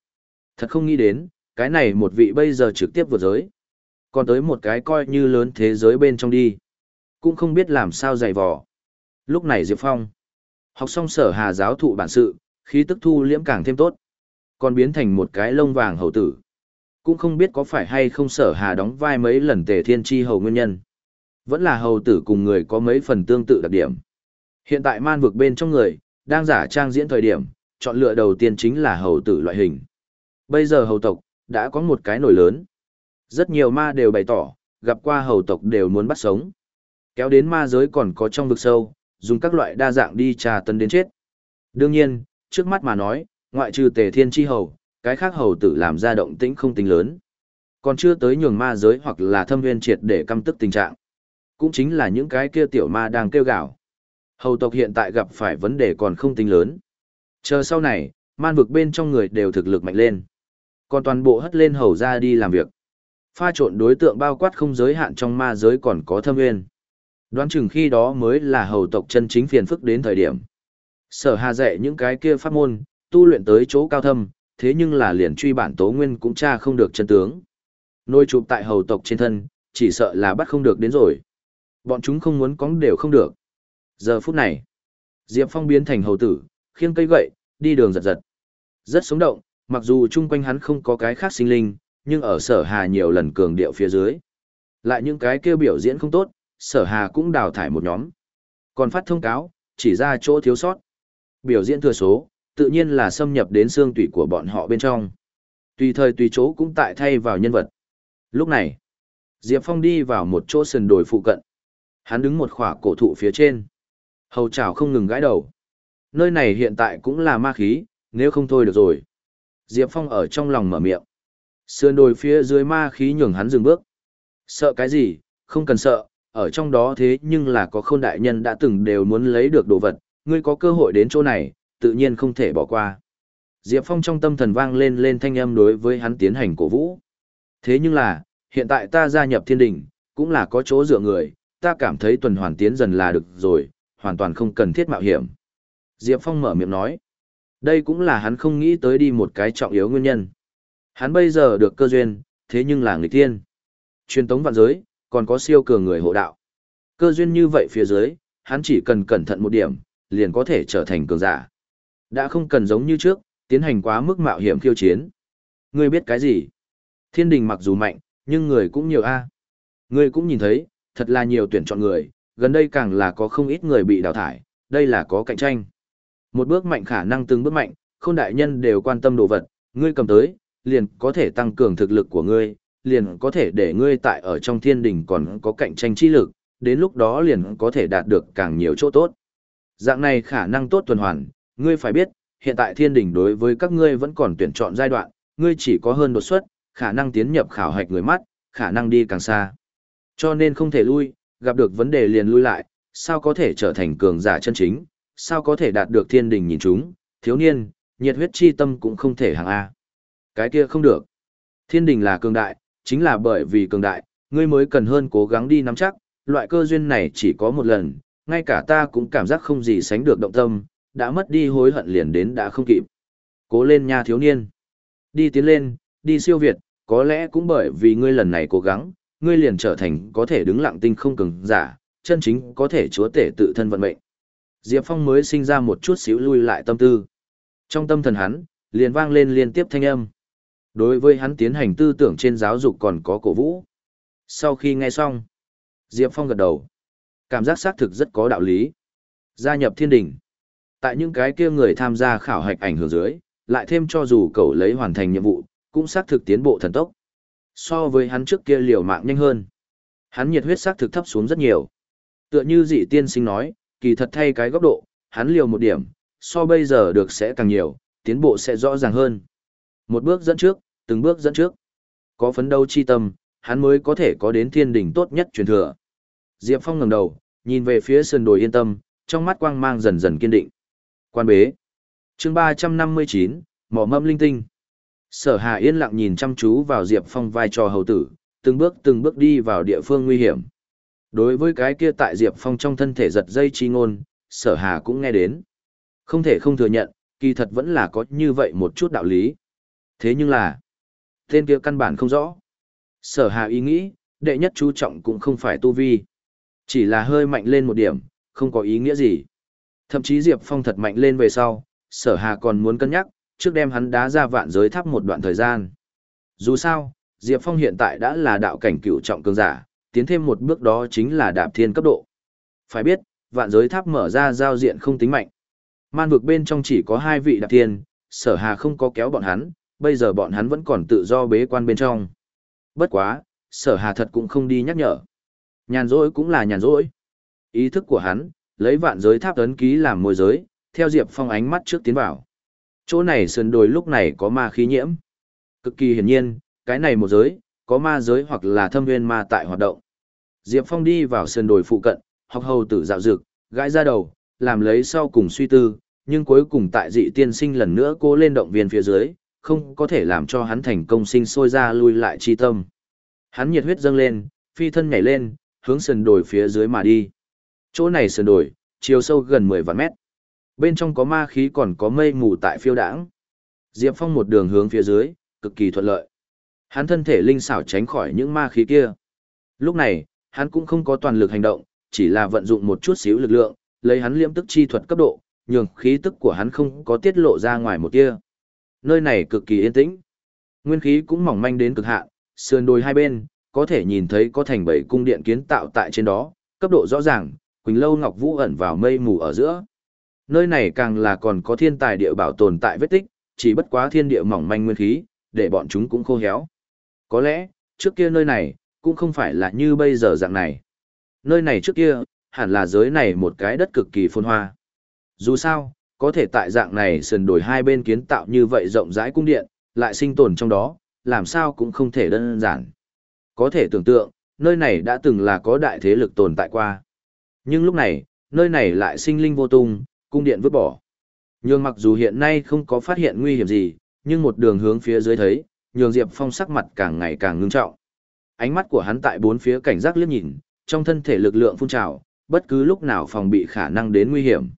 Thật không nghĩ đến, cái này một vị bây giờ trực tiếp vượt giới. Còn tới một cái coi như lớn thế giới bên trong đi. Cũng không biết làm sao dày vò. Lúc này Diệp Phong. Học xong sở hà giáo thụ bản sự, khí tức thu liễm càng thêm tốt. Còn biến thành một cái lông vàng hầu tử. Cũng không biết có phải hay không sở hà đóng vai mấy lần tề thiên chi hầu nguyên nhân. Vẫn là hầu tử cùng người có mấy phần tương tự đặc điểm. Hiện tại man vực bên trong người, đang giả trang diễn thời điểm, chọn lựa đầu tiên chính là hầu tử loại hình. Bây giờ hầu tộc, đã có một cái nổi lớn. Rất nhiều ma đều bày tỏ, gặp qua hầu tộc đều muốn bắt sống. Kéo đến ma giới còn có trong vực sâu, dùng các loại đa dạng đi trà tấn đến chết. Đương nhiên, trước mắt mà nói, ngoại trừ tề thiên chi hầu, cái khác hầu tử làm ra động tĩnh không tính lớn. Còn chưa tới nhường ma giới hoặc là thâm viên triệt để căm tức tình trạng. Cũng chính là những cái kia tiểu ma đang kêu gào. Hầu tộc hiện tại gặp phải vấn đề còn không tính lớn. Chờ sau này, man vực bên trong người đều thực lực mạnh lên. Còn toàn bộ hất lên hầu ra đi làm việc. Pha trộn đối tượng bao quát không giới hạn trong ma giới còn có thâm nguyên. Đoán chừng khi đó mới là hầu tộc chân chính phiền phức đến thời điểm. Sở hà dạy những cái kia pháp môn, tu luyện tới chỗ cao thâm, thế nhưng là liền truy bản tố nguyên cũng tra không được chân tướng. Nôi chụp tại hầu tộc trên thân, chỉ sợ là bắt không được đến rồi. Bọn chúng không muốn cóng đều không được. Giờ phút này, Diệp Phong biến thành hầu tử, khiêng cây gậy, đi đường giật giật. Rất sống động, mặc dù chung quanh hắn không có cái khác sinh linh, nhưng ở sở hà nhiều lần cường điệu phía dưới. Lại những cái kêu biểu diễn không tốt, sở hà cũng đào thải một nhóm. Còn phát thông cáo, chỉ ra chỗ thiếu sót. Biểu diễn thừa số, tự nhiên là xâm nhập đến xương tủy của bọn họ bên trong. Tùy thời tùy chỗ cũng tại thay vào nhân vật. Lúc này, Diệp Phong đi vào một chỗ sườn đồi phụ cận. Hắn đứng một khỏa cổ thụ phía trên. Hầu chảo không ngừng gãi đầu. Nơi này hiện tại cũng là ma khí, nếu không thôi được rồi. Diệp Phong ở trong lòng mở miệng. Sườn đồi phía dưới ma khí nhường hắn dừng bước. Sợ cái gì, không cần sợ, ở trong đó thế nhưng là có khôn đại nhân đã từng đều muốn lấy được đồ vật, ngươi có cơ hội đến chỗ này, tự nhiên không thể bỏ qua. Diệp Phong trong tâm thần vang lên lên thanh âm đối với hắn tiến hành cổ vũ. Thế nhưng là, hiện tại ta gia nhập thiên đình, cũng là có chỗ dựa người, ta cảm thấy tuần hoàn tiến dần là được rồi, hoàn toàn không cần thiết mạo hiểm. Diệp Phong mở miệng nói. Đây cũng là hắn không nghĩ tới đi một cái trọng yếu nguyên nhân. Hắn bây giờ được cơ duyên, thế nhưng là người tiên. Truyền tống vạn giới, còn có siêu cường người hộ đạo. Cơ duyên như vậy phía dưới, hắn chỉ cần cẩn thận một điểm, liền có thể trở thành cường giả. Đã không cần giống như trước, tiến hành quá mức mạo hiểm khiêu chiến. Ngươi biết cái gì? Thiên đình mặc dù mạnh, nhưng người cũng nhiều a. Ngươi cũng nhìn thấy, thật là nhiều tuyển chọn người, gần đây càng là có không ít người bị đào thải, đây là có cạnh tranh. Một bước mạnh khả năng từng bước mạnh, không đại nhân đều quan tâm đồ vật, ngươi cầm tới, liền có thể tăng cường thực lực của ngươi, liền có thể để ngươi tại ở trong thiên đình còn có cạnh tranh chi lực, đến lúc đó liền có thể đạt được càng nhiều chỗ tốt. Dạng này khả năng tốt tuần hoàn, ngươi phải biết, hiện tại thiên đình đối với các ngươi vẫn còn tuyển chọn giai đoạn, ngươi chỉ có hơn đột xuất, khả năng tiến nhập khảo hạch người mắt, khả năng đi càng xa. Cho nên không thể lui, gặp được vấn đề liền lui lại, sao có thể trở thành cường giả chân chính, sao có thể đạt được thiên đình nhìn chúng, thiếu niên, nhiệt huyết chi tâm cũng không thể hàng A. Cái kia không được. Thiên đình là cường đại, chính là bởi vì cường đại, ngươi mới cần hơn cố gắng đi nắm chắc, loại cơ duyên này chỉ có một lần, ngay cả ta cũng cảm giác không gì sánh được động tâm, đã mất đi hối hận liền đến đã không kịp. Cố lên nha thiếu niên. Đi tiến lên, đi siêu việt, có lẽ cũng bởi vì ngươi lần này cố gắng, ngươi liền trở thành có thể đứng lặng tinh không cường giả, chân chính có thể chúa tể tự thân vận mệnh. Diệp Phong mới sinh ra một chút xíu lui lại tâm tư. Trong tâm thần hắn, liền vang lên liên tiếp thanh âm. Đối với hắn tiến hành tư tưởng trên giáo dục còn có cổ vũ. Sau khi nghe xong, Diệp Phong gật đầu. Cảm giác xác thực rất có đạo lý. Gia nhập thiên đình. Tại những cái kia người tham gia khảo hạch ảnh hưởng dưới, lại thêm cho dù cậu lấy hoàn thành nhiệm vụ, cũng xác thực tiến bộ thần tốc. So với hắn trước kia liều mạng nhanh hơn. Hắn nhiệt huyết xác thực thấp xuống rất nhiều. Tựa như dị tiên sinh nói, kỳ thật thay cái góc độ, hắn liều một điểm, so bây giờ được sẽ càng nhiều, tiến bộ sẽ rõ ràng hơn. Một bước dẫn trước, từng bước dẫn trước. Có phấn đấu chi tâm, hắn mới có thể có đến thiên đỉnh tốt nhất truyền thừa. Diệp Phong ngẩng đầu, nhìn về phía sườn đồi yên tâm, trong mắt quang mang dần dần kiên định. Quan bế. chương 359, mỏ mâm linh tinh. Sở Hà yên lặng nhìn chăm chú vào Diệp Phong vai trò hầu tử, từng bước từng bước đi vào địa phương nguy hiểm. Đối với cái kia tại Diệp Phong trong thân thể giật dây chi ngôn, Sở Hà cũng nghe đến. Không thể không thừa nhận, kỳ thật vẫn là có như vậy một chút đạo lý. Thế nhưng là, tên kia căn bản không rõ. Sở Hà ý nghĩ, đệ nhất chú trọng cũng không phải tu vi. Chỉ là hơi mạnh lên một điểm, không có ý nghĩa gì. Thậm chí Diệp Phong thật mạnh lên về sau, sở hà còn muốn cân nhắc, trước đem hắn đá ra vạn giới tháp một đoạn thời gian. Dù sao, Diệp Phong hiện tại đã là đạo cảnh cựu trọng cường giả, tiến thêm một bước đó chính là đạp thiên cấp độ. Phải biết, vạn giới tháp mở ra giao diện không tính mạnh. Man vực bên trong chỉ có hai vị đạp thiên, sở hà không có kéo bọn hắn, bây giờ bọn hắn vẫn còn tự do bế quan bên trong. Bất quá, sở hà thật cũng không đi nhắc nhở. Nhàn rỗi cũng là nhàn rỗi. Ý thức của hắn, lấy vạn giới tháp ấn ký làm môi giới, theo Diệp Phong ánh mắt trước tiến vào. Chỗ này sườn đồi lúc này có ma khí nhiễm. Cực kỳ hiển nhiên, cái này một giới, có ma giới hoặc là thâm viên ma tại hoạt động. Diệp Phong đi vào sườn đồi phụ cận, học hầu tử dạo dực, gãi ra đầu, làm lấy sau cùng suy tư, nhưng cuối cùng tại dị tiên sinh lần nữa cố lên động viên phía dưới, không có thể làm cho hắn thành công sinh sôi ra lui lại chi tâm. Hắn nhiệt huyết dâng lên, phi thân nhảy lên, hướng sườn đồi phía dưới mà đi. Chỗ này sườn đồi, chiều sâu gần 10 vạn mét. Bên trong có ma khí còn có mây mù tại phiêu đãng. Diệp Phong một đường hướng phía dưới, cực kỳ thuận lợi. Hắn thân thể linh xảo tránh khỏi những ma khí kia. Lúc này, hắn cũng không có toàn lực hành động, chỉ là vận dụng một chút xíu lực lượng, lấy hắn liễm tức chi thuật cấp độ, nhường khí tức của hắn không có tiết lộ ra ngoài một tia. Nơi này cực kỳ yên tĩnh. Nguyên khí cũng mỏng manh đến cực hạn, sườn đồi hai bên, có thể nhìn thấy có thành bảy cung điện kiến tạo tại trên đó, cấp độ rõ ràng, Quỳnh Lâu Ngọc Vũ ẩn vào mây mù ở giữa. Nơi này càng là còn có thiên tài địa bảo tồn tại vết tích, chỉ bất quá thiên địa mỏng manh nguyên khí, để bọn chúng cũng khô héo. Có lẽ, trước kia nơi này, cũng không phải là như bây giờ dạng này. Nơi này trước kia, hẳn là giới này một cái đất cực kỳ phồn hoa. Dù sao, có thể tại dạng này sườn đổi hai bên kiến tạo như vậy rộng rãi cung điện, lại sinh tồn trong đó, làm sao cũng không thể đơn giản. Có thể tưởng tượng, nơi này đã từng là có đại thế lực tồn tại qua. Nhưng lúc này, nơi này lại sinh linh vô tung, cung điện vứt bỏ. Nhưng mặc dù hiện nay không có phát hiện nguy hiểm gì, nhưng một đường hướng phía dưới thấy, nhường Diệp Phong sắc mặt càng ngày càng ngưng trọng. Ánh mắt của hắn tại bốn phía cảnh giác liếc nhìn, trong thân thể lực lượng phun trào, bất cứ lúc nào phòng bị khả năng đến nguy hiểm.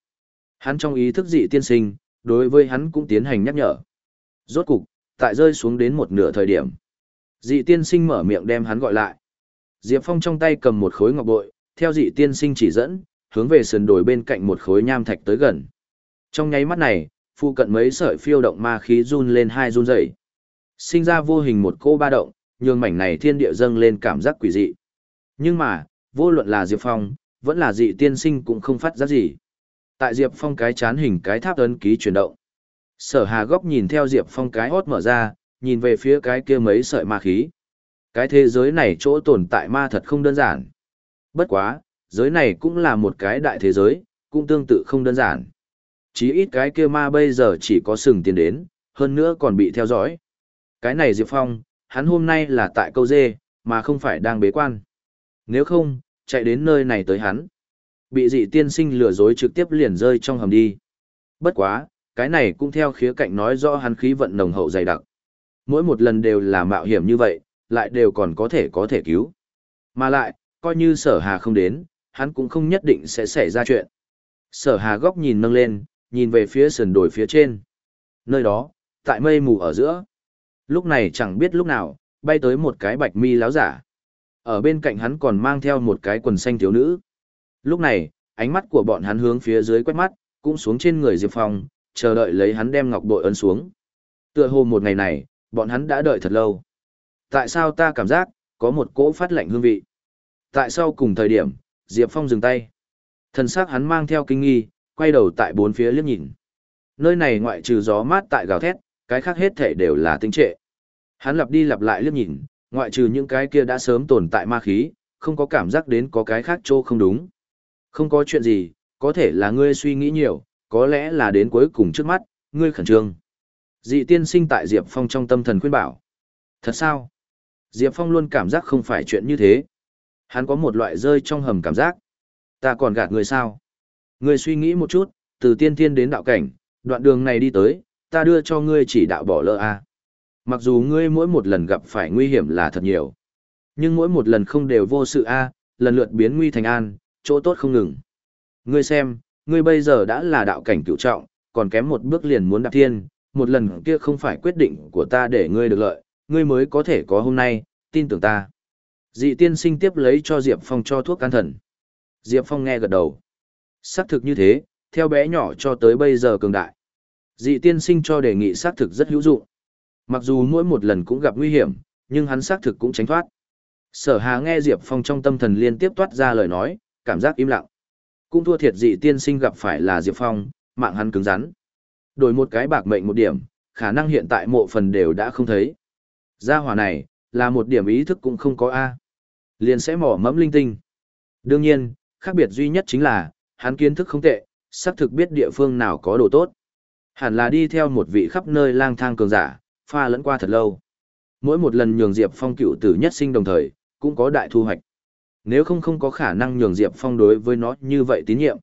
Hắn trong ý thức dị tiên sinh, đối với hắn cũng tiến hành nhắc nhở. Rốt cục, tại rơi xuống đến một nửa thời điểm. Dị tiên sinh mở miệng đem hắn gọi lại. Diệp Phong trong tay cầm một khối ngọc bội, theo dị tiên sinh chỉ dẫn, hướng về sườn đồi bên cạnh một khối nham thạch tới gần. Trong nháy mắt này, phụ cận mấy sợi phiêu động ma khí run lên hai run rẩy, sinh ra vô hình một cô ba động, nhường mảnh này thiên địa dâng lên cảm giác quỷ dị. Nhưng mà, vô luận là Diệp Phong, vẫn là dị tiên sinh cũng không phát giác gì. Tại Diệp Phong cái chán hình cái tháp ấn ký chuyển động. Sở Hà góc nhìn theo Diệp Phong cái hốt mở ra, nhìn về phía cái kia mấy sợi ma khí. Cái thế giới này chỗ tồn tại ma thật không đơn giản. Bất quá, giới này cũng là một cái đại thế giới, cũng tương tự không đơn giản. Chí ít cái kia ma bây giờ chỉ có sừng tiền đến, hơn nữa còn bị theo dõi. Cái này Diệp Phong, hắn hôm nay là tại câu dê, mà không phải đang bế quan. Nếu không, chạy đến nơi này tới hắn. Bị dị tiên sinh lừa dối trực tiếp liền rơi trong hầm đi. Bất quá, cái này cũng theo khía cạnh nói rõ hắn khí vận nồng hậu dày đặc. Mỗi một lần đều là mạo hiểm như vậy, lại đều còn có thể có thể cứu. Mà lại, coi như sở hà không đến, hắn cũng không nhất định sẽ xảy ra chuyện. Sở hà góc nhìn nâng lên, nhìn về phía sườn đồi phía trên. Nơi đó, tại mây mù ở giữa. Lúc này chẳng biết lúc nào, bay tới một cái bạch mi láo giả. Ở bên cạnh hắn còn mang theo một cái quần xanh thiếu nữ. Lúc này, ánh mắt của bọn hắn hướng phía dưới quét mắt, cũng xuống trên người Diệp Phong, chờ đợi lấy hắn đem ngọc bội ấn xuống. Tựa hồ một ngày này, bọn hắn đã đợi thật lâu. Tại sao ta cảm giác, có một cỗ phát lạnh hương vị? Tại sao cùng thời điểm, Diệp Phong dừng tay. Thần sắc hắn mang theo kinh nghi, quay đầu tại bốn phía liếc nhìn. Nơi này ngoại trừ gió mát tại gào thét, cái khác hết thể đều là tinh trệ. Hắn lặp đi lặp lại liếc nhìn, ngoại trừ những cái kia đã sớm tồn tại ma khí, không có cảm giác đến có cái khác chỗ không đúng. Không có chuyện gì, có thể là ngươi suy nghĩ nhiều, có lẽ là đến cuối cùng trước mắt, ngươi khẩn trương. Dị tiên sinh tại Diệp Phong trong tâm thần khuyên bảo. Thật sao? Diệp Phong luôn cảm giác không phải chuyện như thế. Hắn có một loại rơi trong hầm cảm giác. Ta còn gạt người sao? Ngươi suy nghĩ một chút, từ tiên thiên đến đạo cảnh, đoạn đường này đi tới, ta đưa cho ngươi chỉ đạo bỏ lỡ a. Mặc dù ngươi mỗi một lần gặp phải nguy hiểm là thật nhiều, nhưng mỗi một lần không đều vô sự a, lần lượt biến nguy thành an, chỗ tốt không ngừng. Ngươi xem, ngươi bây giờ đã là đạo cảnh cửu trọng, còn kém một bước liền muốn đạp thiên, một lần kia không phải quyết định của ta để ngươi được lợi, ngươi mới có thể có hôm nay, tin tưởng ta. Dị tiên sinh tiếp lấy cho Diệp Phong cho thuốc can thần. Diệp Phong nghe gật đầu. Xác thực như thế, theo bé nhỏ cho tới bây giờ cường đại. Dị tiên sinh cho đề nghị xác thực rất hữu dụng. Mặc dù mỗi một lần cũng gặp nguy hiểm, nhưng hắn xác thực cũng tránh thoát. Sở Hà nghe Diệp Phong trong tâm thần liên tiếp toát ra lời nói, cảm giác im lặng. Cũng thua thiệt dị tiên sinh gặp phải là Diệp Phong, mạng hắn cứng rắn. Đổi một cái bạc mệnh một điểm, khả năng hiện tại mộ phần đều đã không thấy. Gia hỏa này, là một điểm ý thức cũng không có A. Liền sẽ mỏ mẫm linh tinh. Đương nhiên, khác biệt duy nhất chính là, hắn kiến thức không tệ, xác thực biết địa phương nào có đồ tốt. Hẳn là đi theo một vị khắp nơi lang thang cường giả, pha lẫn qua thật lâu. Mỗi một lần nhường Diệp Phong cựu tử nhất sinh đồng thời, cũng có đại thu hoạch. Nếu không không có khả năng nhường Diệp Phong đối với nó như vậy tín nhiệm.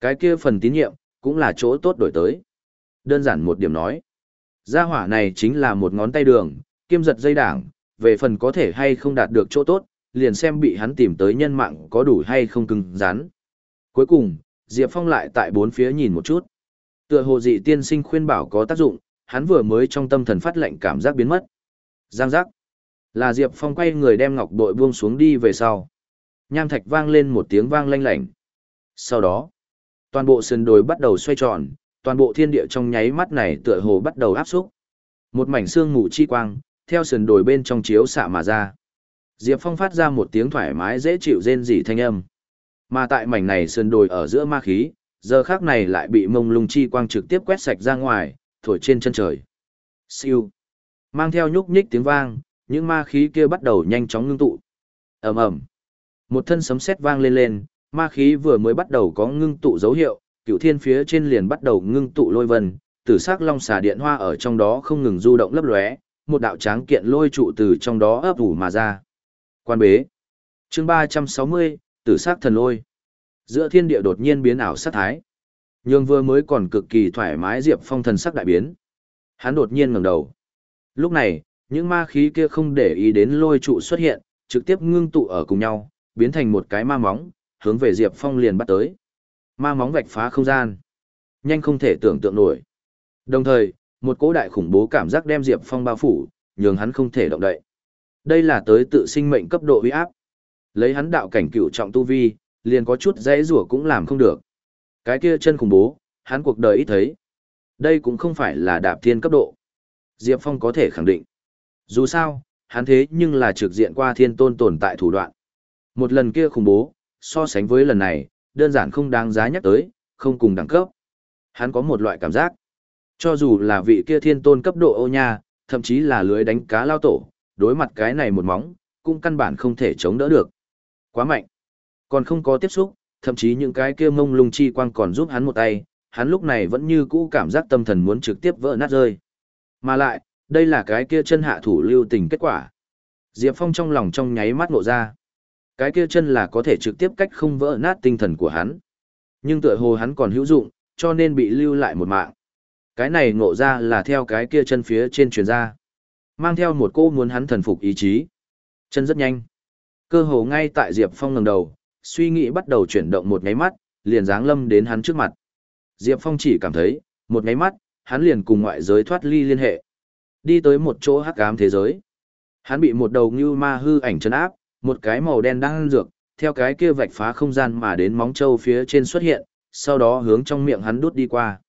Cái kia phần tín nhiệm, cũng là chỗ tốt đổi tới. Đơn giản một điểm nói. Gia hỏa này chính là một ngón tay đường, kiêm giật dây đảng, về phần có thể hay không đạt được chỗ tốt, liền xem bị hắn tìm tới nhân mạng có đủ hay không cứng rắn. Cuối cùng, Diệp Phong lại tại bốn phía nhìn một chút. Tựa hồ dị tiên sinh khuyên bảo có tác dụng, hắn vừa mới trong tâm thần phát lệnh cảm giác biến mất. Giang giác. Là Diệp Phong quay người đem ngọc bội buông xuống đi về sau. Nham thạch vang lên một tiếng vang lanh lảnh. Sau đó, toàn bộ sườn đồi bắt đầu xoay tròn, toàn bộ thiên địa trong nháy mắt này tựa hồ bắt đầu áp xúc. Một mảnh xương mù chi quang, theo sườn đồi bên trong chiếu xạ mà ra. Diệp Phong phát ra một tiếng thoải mái dễ chịu rên rỉ thanh âm. Mà tại mảnh này sườn đồi ở giữa ma khí, giờ khác này lại bị mông lung chi quang trực tiếp quét sạch ra ngoài, thổi trên chân trời. Siêu. Mang theo nhúc nhích tiếng vang, những ma khí kia bắt đầu nhanh chóng ngưng tụ. ầm ầm, Một thân sấm sét vang lên lên, ma khí vừa mới bắt đầu có ngưng tụ dấu hiệu, cựu thiên phía trên liền bắt đầu ngưng tụ lôi vân, tử sắc long xà điện hoa ở trong đó không ngừng du động lấp lóe, một đạo tráng kiện lôi trụ từ trong đó ấp ủ mà ra. Quan bế. Chương ba trăm sáu mươi, tử sắc thần lôi. Giữa thiên địa đột nhiên biến ảo sát thái. Nhưng vừa mới còn cực kỳ thoải mái Diệp Phong thần sắc đại biến. Hắn đột nhiên ngẩng đầu. Lúc này, những ma khí kia không để ý đến lôi trụ xuất hiện, trực tiếp ngưng tụ ở cùng nhau, biến thành một cái ma móng, hướng về Diệp Phong liền bắt tới. Ma móng vạch phá không gian. Nhanh không thể tưởng tượng nổi. Đồng thời, một cỗ đại khủng bố cảm giác đem Diệp Phong bao phủ, nhường hắn không thể động đậy. Đây là tới tự sinh mệnh cấp độ uy áp. Lấy hắn đạo cảnh cựu trọng tu vi, liền có chút dễ rủa cũng làm không được. Cái kia chân khủng bố, hắn cuộc đời ít thấy. Đây cũng không phải là đạp thiên cấp độ. Diệp Phong có thể khẳng định. Dù sao, hắn thế nhưng là trực diện qua thiên tôn tồn tại thủ đoạn. Một lần kia khủng bố, so sánh với lần này, đơn giản không đáng giá nhắc tới, không cùng đẳng cấp. Hắn có một loại cảm giác. Cho dù là vị kia thiên tôn cấp độ ô nha, thậm chí là lưới đánh cá lao tổ, đối mặt cái này một móng, cũng căn bản không thể chống đỡ được. Quá mạnh. Còn không có tiếp xúc, thậm chí những cái kia mông lung chi quang còn giúp hắn một tay, hắn lúc này vẫn như cũ cảm giác tâm thần muốn trực tiếp vỡ nát rơi. Mà lại, đây là cái kia chân hạ thủ lưu tình kết quả. Diệp Phong trong lòng trong nháy mắt ngộ ra. Cái kia chân là có thể trực tiếp cách không vỡ nát tinh thần của hắn. Nhưng tựa hồ hắn còn hữu dụng, cho nên bị lưu lại một mạng. Cái này ngộ ra là theo cái kia chân phía trên truyền ra. Mang theo một cô muốn hắn thần phục ý chí. Chân rất nhanh. Cơ hồ ngay tại Diệp Phong ngẩng đầu, suy nghĩ bắt đầu chuyển động một nháy mắt, liền giáng lâm đến hắn trước mặt. Diệp Phong chỉ cảm thấy, một nháy mắt, hắn liền cùng ngoại giới thoát ly liên hệ. Đi tới một chỗ hắc ám thế giới. Hắn bị một đầu như ma hư ảnh chân áp, một cái màu đen đang dược, theo cái kia vạch phá không gian mà đến móng trâu phía trên xuất hiện, sau đó hướng trong miệng hắn đút đi qua.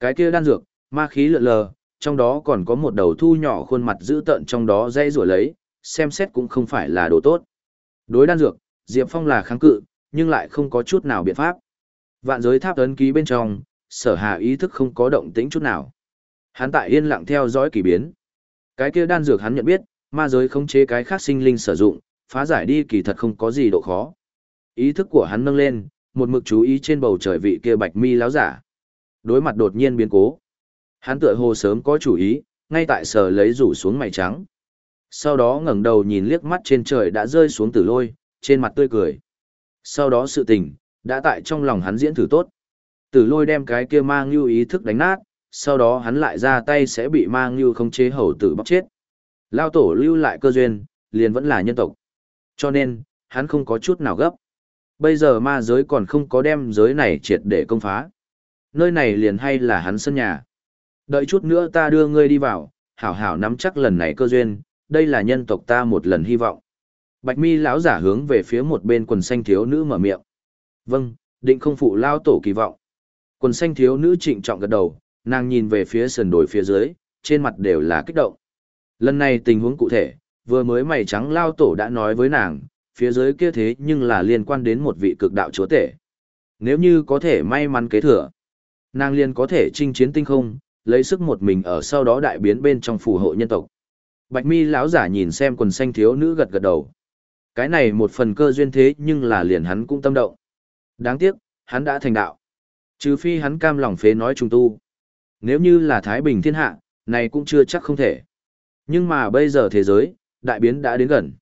Cái kia đan dược, ma khí lượn lờ, trong đó còn có một đầu thu nhỏ khuôn mặt dữ tợn trong đó dây rủa lấy, xem xét cũng không phải là đồ tốt. Đối đan dược, Diệp Phong là kháng cự, nhưng lại không có chút nào biện pháp. Vạn giới tháp ấn ký bên trong, sở hà ý thức không có động tĩnh chút nào. Hắn tại yên lặng theo dõi kỳ biến. Cái kia đan dược hắn nhận biết, ma giới không chế cái khác sinh linh sử dụng, phá giải đi kỳ thật không có gì độ khó. Ý thức của hắn nâng lên, một mực chú ý trên bầu trời vị kia bạch mi láo giả. Đối mặt đột nhiên biến cố. Hắn tựa hồ sớm có chủ ý, ngay tại sở lấy rủ xuống mày trắng. Sau đó ngẩng đầu nhìn liếc mắt trên trời đã rơi xuống tử lôi, trên mặt tươi cười. Sau đó sự tình, đã tại trong lòng hắn diễn thử tốt. Tử lôi đem cái kia mang như ý thức đánh nát, sau đó hắn lại ra tay sẽ bị mang như không chế hầu tử bóc chết. Lao tổ lưu lại cơ duyên, liền vẫn là nhân tộc. Cho nên, hắn không có chút nào gấp. Bây giờ ma giới còn không có đem giới này triệt để công phá. Nơi này liền hay là hắn sân nhà. Đợi chút nữa ta đưa ngươi đi vào, hảo hảo nắm chắc lần này cơ duyên, đây là nhân tộc ta một lần hy vọng. Bạch mi lão giả hướng về phía một bên quần xanh thiếu nữ mở miệng. Vâng, định không phụ lao tổ kỳ vọng. Quần xanh thiếu nữ trịnh trọng gật đầu, nàng nhìn về phía sườn đồi phía dưới, trên mặt đều là kích động. Lần này tình huống cụ thể, vừa mới mày trắng lao tổ đã nói với nàng, phía dưới kia thế nhưng là liên quan đến một vị cực đạo chúa tể. Nếu như có thể may mắn kế thừa, nàng liền có thể chinh chiến tinh không, lấy sức một mình ở sau đó đại biến bên trong phù hộ nhân tộc. Bạch mi lão giả nhìn xem quần xanh thiếu nữ gật gật đầu. Cái này một phần cơ duyên thế nhưng là liền hắn cũng tâm động. Đáng tiếc, hắn đã thành đạo. Trừ phi hắn cam lòng phế nói trùng tu. Nếu như là Thái Bình thiên hạ, này cũng chưa chắc không thể. Nhưng mà bây giờ thế giới, đại biến đã đến gần.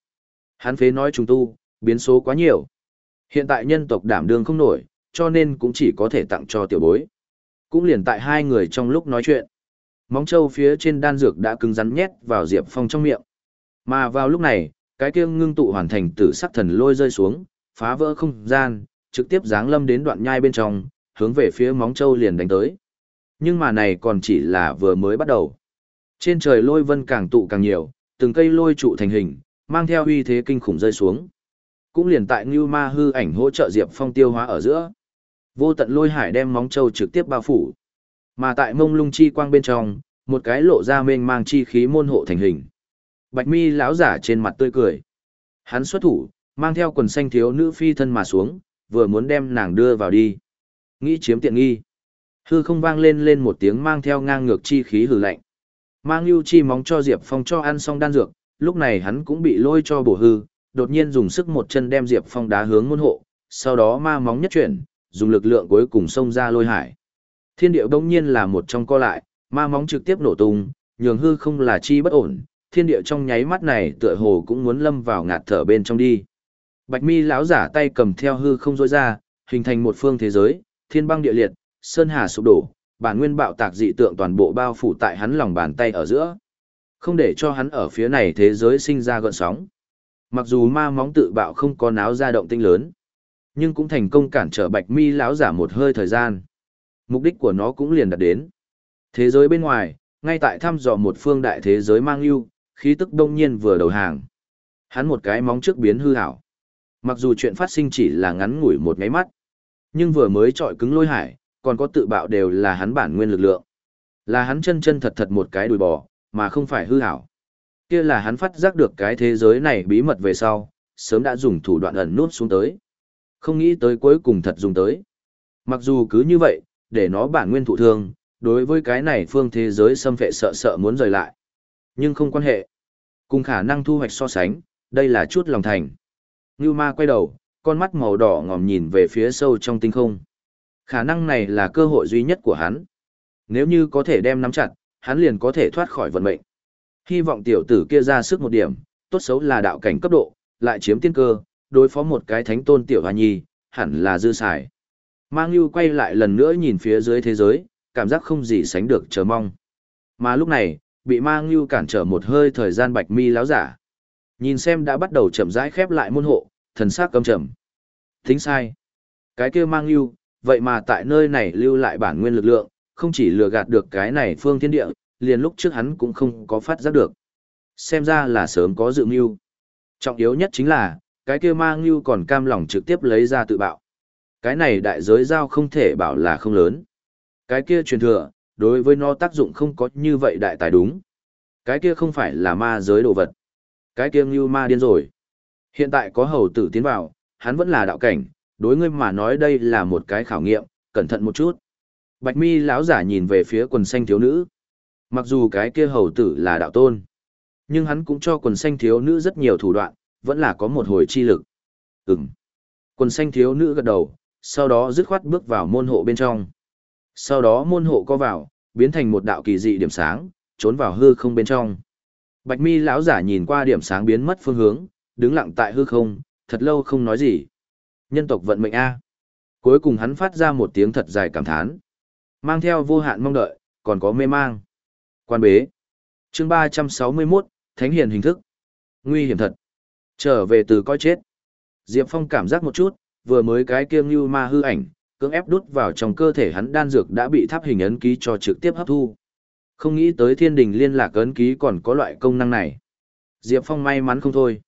Hắn phế nói trùng tu, biến số quá nhiều. Hiện tại nhân tộc đảm đương không nổi, cho nên cũng chỉ có thể tặng cho tiểu bối. Cũng liền tại hai người trong lúc nói chuyện. Móng trâu phía trên đan dược đã cứng rắn nhét vào Diệp Phong trong miệng. Mà vào lúc này, cái kia ngưng tụ hoàn thành tử sắc thần lôi rơi xuống, phá vỡ không gian, trực tiếp giáng lâm đến đoạn nhai bên trong, hướng về phía móng trâu liền đánh tới. Nhưng mà này còn chỉ là vừa mới bắt đầu. Trên trời lôi vân càng tụ càng nhiều, từng cây lôi trụ thành hình, mang theo uy thế kinh khủng rơi xuống. Cũng liền tại Ngưu Ma hư ảnh hỗ trợ Diệp Phong tiêu hóa ở giữa. Vô tận lôi hải đem móng trâu trực tiếp bao phủ. Mà tại mông lung chi quang bên trong, một cái lộ ra mênh mang chi khí môn hộ thành hình. Bạch mi lão giả trên mặt tươi cười. Hắn xuất thủ, mang theo quần xanh thiếu nữ phi thân mà xuống, vừa muốn đem nàng đưa vào đi. Nghĩ chiếm tiện nghi. Hư không vang lên lên một tiếng mang theo ngang ngược chi khí hử lạnh. Mang lưu chi móng cho Diệp Phong cho ăn xong đan dược, lúc này hắn cũng bị lôi cho bổ hư, đột nhiên dùng sức một chân đem Diệp Phong đá hướng môn hộ, sau đó ma móng nhất chuyển, dùng lực lượng cuối cùng xông ra lôi hải. Thiên điệu đông nhiên là một trong co lại, ma móng trực tiếp nổ tung, nhường hư không là chi bất ổn, thiên địa trong nháy mắt này tựa hồ cũng muốn lâm vào ngạt thở bên trong đi. Bạch mi lão giả tay cầm theo hư không rối ra, hình thành một phương thế giới, thiên băng địa liệt, sơn hà sụp đổ, bản nguyên bạo tạc dị tượng toàn bộ bao phủ tại hắn lòng bàn tay ở giữa. Không để cho hắn ở phía này thế giới sinh ra gợn sóng. Mặc dù ma móng tự bạo không có náo ra động tinh lớn, nhưng cũng thành công cản trở bạch mi lão giả một hơi thời gian. Mục đích của nó cũng liền đạt đến. Thế giới bên ngoài, ngay tại thăm dò một phương đại thế giới mang lưu, khí tức đông nhiên vừa đầu hàng. Hắn một cái móng trước biến hư hảo. Mặc dù chuyện phát sinh chỉ là ngắn ngủi một nháy mắt, nhưng vừa mới trọi cứng lôi hải, còn có tự bạo đều là hắn bản nguyên lực lượng. Là hắn chân chân thật thật một cái đùi bò, mà không phải hư hảo. Kia là hắn phát giác được cái thế giới này bí mật về sau, sớm đã dùng thủ đoạn ẩn nút xuống tới. Không nghĩ tới cuối cùng thật dùng tới. Mặc dù cứ như vậy, để nó bản nguyên thụ thương, đối với cái này phương thế giới xâm phệ sợ sợ muốn rời lại. Nhưng không quan hệ. Cùng khả năng thu hoạch so sánh, đây là chút lòng thành. Ngưu ma quay đầu, con mắt màu đỏ ngòm nhìn về phía sâu trong tinh không. Khả năng này là cơ hội duy nhất của hắn. Nếu như có thể đem nắm chặt, hắn liền có thể thoát khỏi vận mệnh. Hy vọng tiểu tử kia ra sức một điểm, tốt xấu là đạo cảnh cấp độ, lại chiếm tiên cơ, đối phó một cái thánh tôn tiểu hoa nhi, hẳn là dư xài. Mang Lưu quay lại lần nữa nhìn phía dưới thế giới, cảm giác không gì sánh được chờ mong. Mà lúc này, bị Mang Lưu cản trở một hơi thời gian bạch mi láo giả. Nhìn xem đã bắt đầu chậm rãi khép lại môn hộ, thần sắc căm trầm. Tính sai. Cái kia Mang Lưu, vậy mà tại nơi này lưu lại bản nguyên lực lượng, không chỉ lừa gạt được cái này phương thiên địa, liền lúc trước hắn cũng không có phát giác được. Xem ra là sớm có dự mưu. Trọng yếu nhất chính là, cái kia ma ngưu còn cam lòng trực tiếp lấy ra tự bạo. Cái này đại giới giao không thể bảo là không lớn. Cái kia truyền thừa, đối với nó tác dụng không có như vậy đại tài đúng. Cái kia không phải là ma giới đồ vật. Cái kia ngưu ma điên rồi. Hiện tại có hầu tử tiến vào, hắn vẫn là đạo cảnh, đối ngươi mà nói đây là một cái khảo nghiệm, cẩn thận một chút. Bạch mi lão giả nhìn về phía quần xanh thiếu nữ. Mặc dù cái kia hầu tử là đạo tôn, nhưng hắn cũng cho quần xanh thiếu nữ rất nhiều thủ đoạn, vẫn là có một hồi chi lực. Ừm. Quần xanh thiếu nữ gật đầu, sau đó dứt khoát bước vào môn hộ bên trong. Sau đó môn hộ co vào, biến thành một đạo kỳ dị điểm sáng, trốn vào hư không bên trong. Bạch mi lão giả nhìn qua điểm sáng biến mất phương hướng, đứng lặng tại hư không, thật lâu không nói gì. Nhân tộc vận mệnh A. Cuối cùng hắn phát ra một tiếng thật dài cảm thán. Mang theo vô hạn mong đợi, còn có mê mang. Quan bế. chương 361, Thánh hiền hình thức. Nguy hiểm thật. Trở về từ coi chết. Diệp Phong cảm giác một chút, vừa mới cái kiêng như ma hư ảnh, cưỡng ép đút vào trong cơ thể hắn đan dược đã bị tháp hình ấn ký cho trực tiếp hấp thu. Không nghĩ tới thiên đình liên lạc ấn ký còn có loại công năng này. Diệp Phong may mắn không thôi.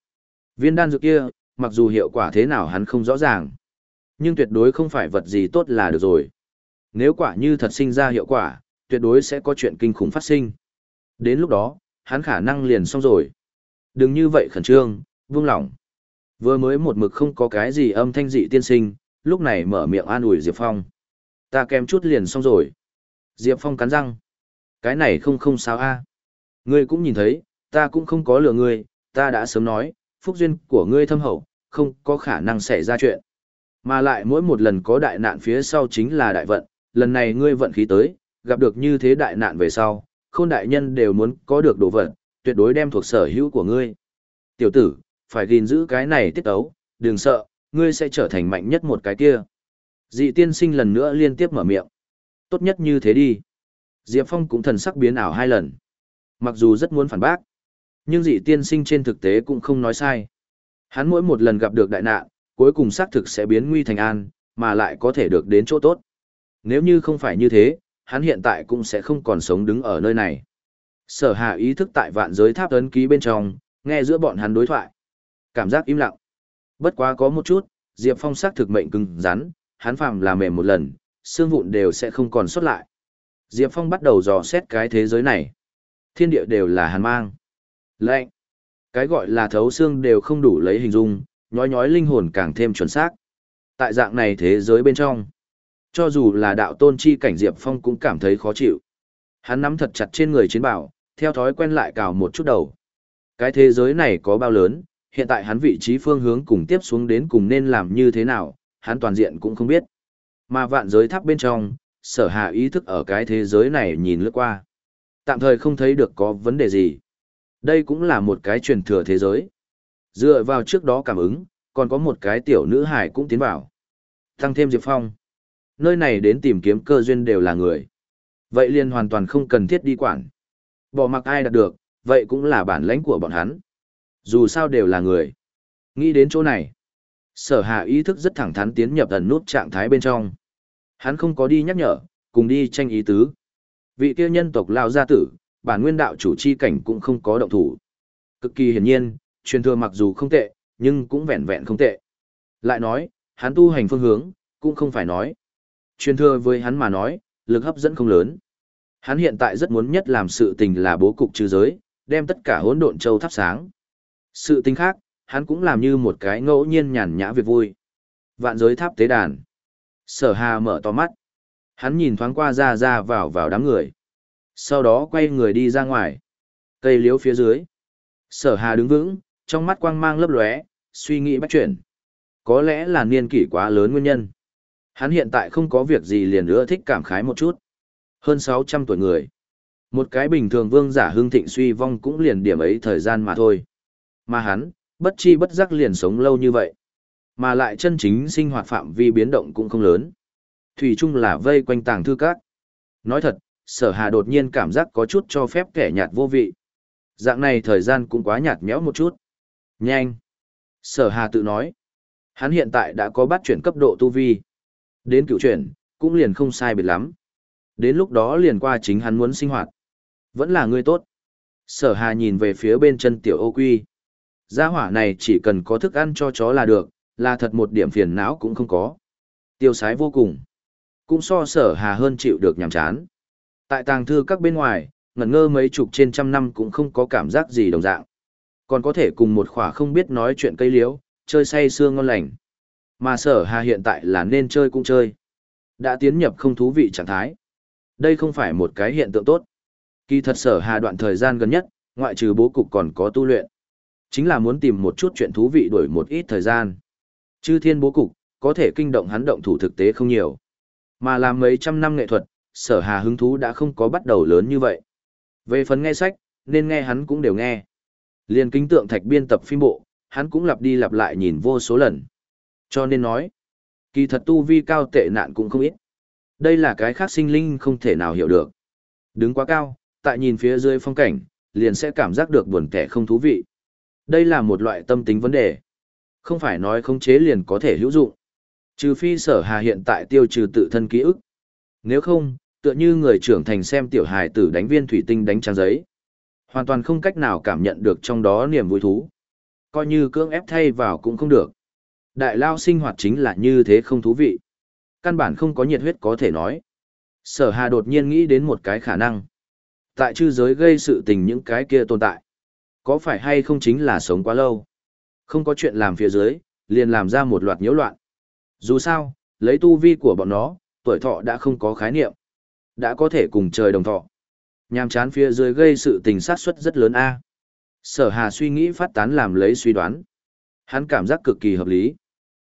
Viên đan dược kia, mặc dù hiệu quả thế nào hắn không rõ ràng. Nhưng tuyệt đối không phải vật gì tốt là được rồi. Nếu quả như thật sinh ra hiệu quả, tuyệt đối sẽ có chuyện kinh khủng phát sinh. Đến lúc đó, hắn khả năng liền xong rồi. Đừng như vậy khẩn trương, vương lỏng. Vừa mới một mực không có cái gì âm thanh dị tiên sinh, lúc này mở miệng an ủi Diệp Phong. Ta kém chút liền xong rồi. Diệp Phong cắn răng. Cái này không không sao a. Ngươi cũng nhìn thấy, ta cũng không có lừa ngươi, ta đã sớm nói, phúc duyên của ngươi thâm hậu, không có khả năng xảy ra chuyện. Mà lại mỗi một lần có đại nạn phía sau chính là đại vận, lần này ngươi vận khí tới, gặp được như thế đại nạn về sau, khôn đại nhân đều muốn có được đồ vật, tuyệt đối đem thuộc sở hữu của ngươi. Tiểu tử, phải gìn giữ cái này tiết ấu, đừng sợ, ngươi sẽ trở thành mạnh nhất một cái kia. Dị tiên sinh lần nữa liên tiếp mở miệng. Tốt nhất như thế đi. Diệp Phong cũng thần sắc biến ảo hai lần. Mặc dù rất muốn phản bác, nhưng dị tiên sinh trên thực tế cũng không nói sai. Hắn mỗi một lần gặp được đại nạn, cuối cùng xác thực sẽ biến nguy thành an, mà lại có thể được đến chỗ tốt. Nếu như không phải như thế, hắn hiện tại cũng sẽ không còn sống đứng ở nơi này. Sở hạ ý thức tại vạn giới tháp ấn ký bên trong, nghe giữa bọn hắn đối thoại. Cảm giác im lặng. Bất quá có một chút, Diệp Phong xác thực mệnh cứng rắn, hắn phàm là mềm một lần, xương vụn đều sẽ không còn xuất lại. Diệp Phong bắt đầu dò xét cái thế giới này. Thiên địa đều là hàn mang. Lạnh. Cái gọi là thấu xương đều không đủ lấy hình dung, nhói nhói linh hồn càng thêm chuẩn xác. Tại dạng này thế giới bên trong, cho dù là đạo tôn chi cảnh Diệp Phong cũng cảm thấy khó chịu. Hắn nắm thật chặt trên người chiến bảo, theo thói quen lại cào một chút đầu. Cái thế giới này có bao lớn, hiện tại hắn vị trí phương hướng cùng tiếp xuống đến cùng nên làm như thế nào, hắn toàn diện cũng không biết. Mà vạn giới tháp bên trong, sở hạ ý thức ở cái thế giới này nhìn lướt qua. Tạm thời không thấy được có vấn đề gì. Đây cũng là một cái truyền thừa thế giới. Dựa vào trước đó cảm ứng, còn có một cái tiểu nữ hải cũng tiến vào. Tăng thêm Diệp Phong. Nơi này đến tìm kiếm cơ duyên đều là người. Vậy liền hoàn toàn không cần thiết đi quản. Bỏ mặc ai đạt được, vậy cũng là bản lãnh của bọn hắn. Dù sao đều là người. Nghĩ đến chỗ này. Sở hạ ý thức rất thẳng thắn tiến nhập ẩn nút trạng thái bên trong. Hắn không có đi nhắc nhở, cùng đi tranh ý tứ. Vị kia nhân tộc lao gia tử, bản nguyên đạo chủ chi cảnh cũng không có động thủ. Cực kỳ hiển nhiên, truyền thừa mặc dù không tệ, nhưng cũng vẹn vẹn không tệ. Lại nói, hắn tu hành phương hướng, cũng không phải nói. Truyền thừa với hắn mà nói, lực hấp dẫn không lớn. Hắn hiện tại rất muốn nhất làm sự tình là bố cục trừ giới, đem tất cả hỗn độn châu thắp sáng. Sự tình khác, hắn cũng làm như một cái ngẫu nhiên nhàn nhã việc vui. Vạn giới tháp tế đàn. Sở Hà mở to mắt. Hắn nhìn thoáng qua ra ra vào vào đám người. Sau đó quay người đi ra ngoài. Cây liếu phía dưới. Sở Hà đứng vững, trong mắt quang mang lấp lóe, suy nghĩ bắt chuyển. Có lẽ là niên kỷ quá lớn nguyên nhân. Hắn hiện tại không có việc gì liền nữa thích cảm khái một chút. Hơn 600 tuổi người. Một cái bình thường vương giả hương thịnh suy vong cũng liền điểm ấy thời gian mà thôi. Mà hắn, bất chi bất giác liền sống lâu như vậy. Mà lại chân chính sinh hoạt phạm vi biến động cũng không lớn. Thủy chung là vây quanh tàng thư các. Nói thật, sở hà đột nhiên cảm giác có chút cho phép kẻ nhạt vô vị. Dạng này thời gian cũng quá nhạt nhẽo một chút. Nhanh. Sở hà tự nói. Hắn hiện tại đã có bắt chuyển cấp độ tu vi. Đến cựu chuyển, cũng liền không sai biệt lắm. Đến lúc đó liền qua chính hắn muốn sinh hoạt. Vẫn là người tốt. Sở hà nhìn về phía bên chân tiểu ô quy. Gia hỏa này chỉ cần có thức ăn cho chó là được, là thật một điểm phiền não cũng không có. Tiêu sái vô cùng. Cũng so sở hà hơn chịu được nhàm chán. Tại tàng thư các bên ngoài, ngẩn ngơ mấy chục trên trăm năm cũng không có cảm giác gì đồng dạng. Còn có thể cùng một khỏa không biết nói chuyện cây liếu, chơi say xương ngon lành. Mà sở hà hiện tại là nên chơi cũng chơi. Đã tiến nhập không thú vị trạng thái. Đây không phải một cái hiện tượng tốt. Kỳ thật sở hà đoạn thời gian gần nhất, ngoại trừ bố cục còn có tu luyện. Chính là muốn tìm một chút chuyện thú vị đổi một ít thời gian. Chư thiên bố cục, có thể kinh động hắn động thủ thực tế không nhiều. Mà làm mấy trăm năm nghệ thuật, sở hà hứng thú đã không có bắt đầu lớn như vậy. Về phần nghe sách, nên nghe hắn cũng đều nghe. Liên kính tượng thạch biên tập phim bộ, hắn cũng lặp đi lặp lại nhìn vô số lần. Cho nên nói, kỳ thật tu vi cao tệ nạn cũng không ít. Đây là cái khác sinh linh không thể nào hiểu được. Đứng quá cao, tại nhìn phía dưới phong cảnh, liền sẽ cảm giác được buồn kẻ không thú vị. Đây là một loại tâm tính vấn đề. Không phải nói khống chế liền có thể hữu dụng. Trừ phi sở hà hiện tại tiêu trừ tự thân ký ức. Nếu không, tựa như người trưởng thành xem tiểu hài tử đánh viên thủy tinh đánh trang giấy. Hoàn toàn không cách nào cảm nhận được trong đó niềm vui thú. Coi như cưỡng ép thay vào cũng không được. Đại lao sinh hoạt chính là như thế không thú vị. Căn bản không có nhiệt huyết có thể nói. Sở hà đột nhiên nghĩ đến một cái khả năng. Tại chư giới gây sự tình những cái kia tồn tại. Có phải hay không chính là sống quá lâu? Không có chuyện làm phía dưới, liền làm ra một loạt nhiễu loạn. Dù sao, lấy tu vi của bọn nó, tuổi thọ đã không có khái niệm. Đã có thể cùng trời đồng thọ. Nhàm chán phía dưới gây sự tình sát suất rất lớn a. Sở Hà suy nghĩ phát tán làm lấy suy đoán. Hắn cảm giác cực kỳ hợp lý.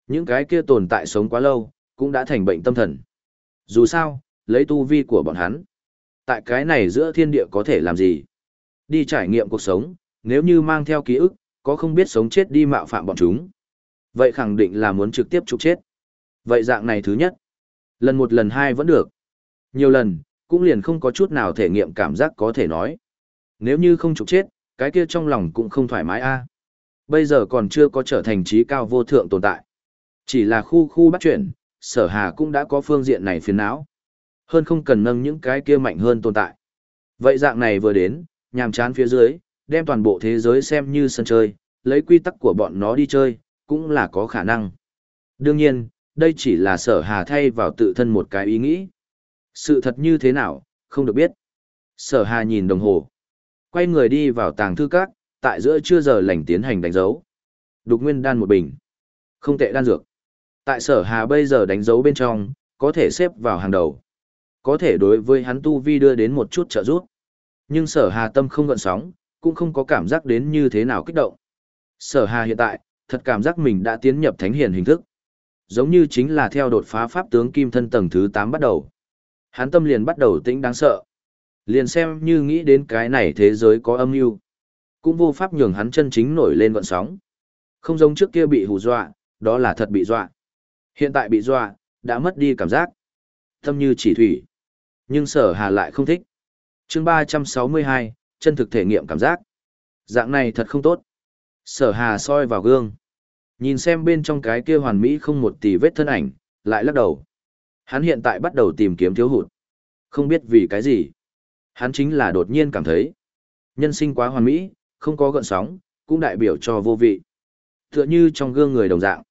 Những cái kia tồn tại sống quá lâu, cũng đã thành bệnh tâm thần. Dù sao, lấy tu vi của bọn hắn. Tại cái này giữa thiên địa có thể làm gì? Đi trải nghiệm cuộc sống, nếu như mang theo ký ức, có không biết sống chết đi mạo phạm bọn chúng. Vậy khẳng định là muốn trực tiếp trục chết. Vậy dạng này thứ nhất. Lần một lần hai vẫn được. Nhiều lần, cũng liền không có chút nào thể nghiệm cảm giác có thể nói. Nếu như không trục chết, cái kia trong lòng cũng không thoải mái a. Bây giờ còn chưa có trở thành trí cao vô thượng tồn tại. Chỉ là khu khu bắt chuyển, sở hà cũng đã có phương diện này phiền não. Hơn không cần nâng những cái kia mạnh hơn tồn tại. Vậy dạng này vừa đến, nhàm chán phía dưới, đem toàn bộ thế giới xem như sân chơi, lấy quy tắc của bọn nó đi chơi, cũng là có khả năng. Đương nhiên, đây chỉ là sở hà thay vào tự thân một cái ý nghĩ. Sự thật như thế nào, không được biết. Sở hà nhìn đồng hồ. Quay người đi vào tàng thư các, tại giữa trưa giờ lành tiến hành đánh dấu. Đục nguyên đan một bình. Không tệ đan dược. Tại sở hà bây giờ đánh dấu bên trong, có thể xếp vào hàng đầu. Có thể đối với hắn tu vi đưa đến một chút trợ giúp. Nhưng sở hà tâm không gợn sóng, cũng không có cảm giác đến như thế nào kích động. Sở hà hiện tại, thật cảm giác mình đã tiến nhập thánh hiền hình thức. Giống như chính là theo đột phá pháp tướng kim thân tầng thứ 8 bắt đầu. Hắn tâm liền bắt đầu tĩnh đáng sợ. Liền xem như nghĩ đến cái này thế giới có âm mưu cũng vô pháp nhường hắn chân chính nổi lên vận sóng. Không giống trước kia bị hù dọa, đó là thật bị dọa. Hiện tại bị dọa, đã mất đi cảm giác. Tâm như chỉ thủy. Nhưng sở hà lại không thích. chương 362, chân thực thể nghiệm cảm giác. Dạng này thật không tốt. Sở hà soi vào gương. Nhìn xem bên trong cái kia hoàn mỹ không một tỷ vết thân ảnh, lại lắc đầu. Hắn hiện tại bắt đầu tìm kiếm thiếu hụt. Không biết vì cái gì. Hắn chính là đột nhiên cảm thấy. Nhân sinh quá hoàn mỹ, không có gợn sóng, cũng đại biểu cho vô vị. Tựa như trong gương người đồng dạng.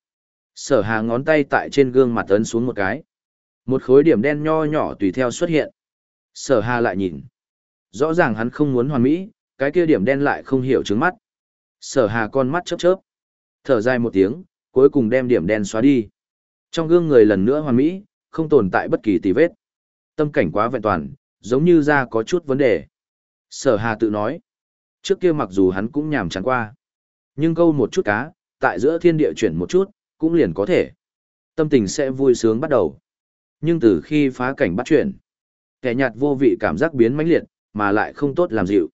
Sở hà ngón tay tại trên gương mặt ấn xuống một cái. Một khối điểm đen nho nhỏ tùy theo xuất hiện. Sở hà lại nhìn. Rõ ràng hắn không muốn hoàn mỹ, cái kia điểm đen lại không hiểu trứng mắt. Sở hà con mắt chớp chớp. Thở dài một tiếng, cuối cùng đem điểm đen xóa đi. Trong gương người lần nữa hoàn mỹ, không tồn tại bất kỳ tì vết. Tâm cảnh quá vẹn toàn, giống như da có chút vấn đề. Sở hà tự nói. Trước kia mặc dù hắn cũng nhàm chán qua, nhưng câu một chút cá, tại giữa thiên địa chuyển một chút, cũng liền có thể. Tâm tình sẽ vui sướng bắt đầu. Nhưng từ khi phá cảnh bắt chuyển, kẻ nhạt vô vị cảm giác biến mãnh liệt, mà lại không tốt làm dịu.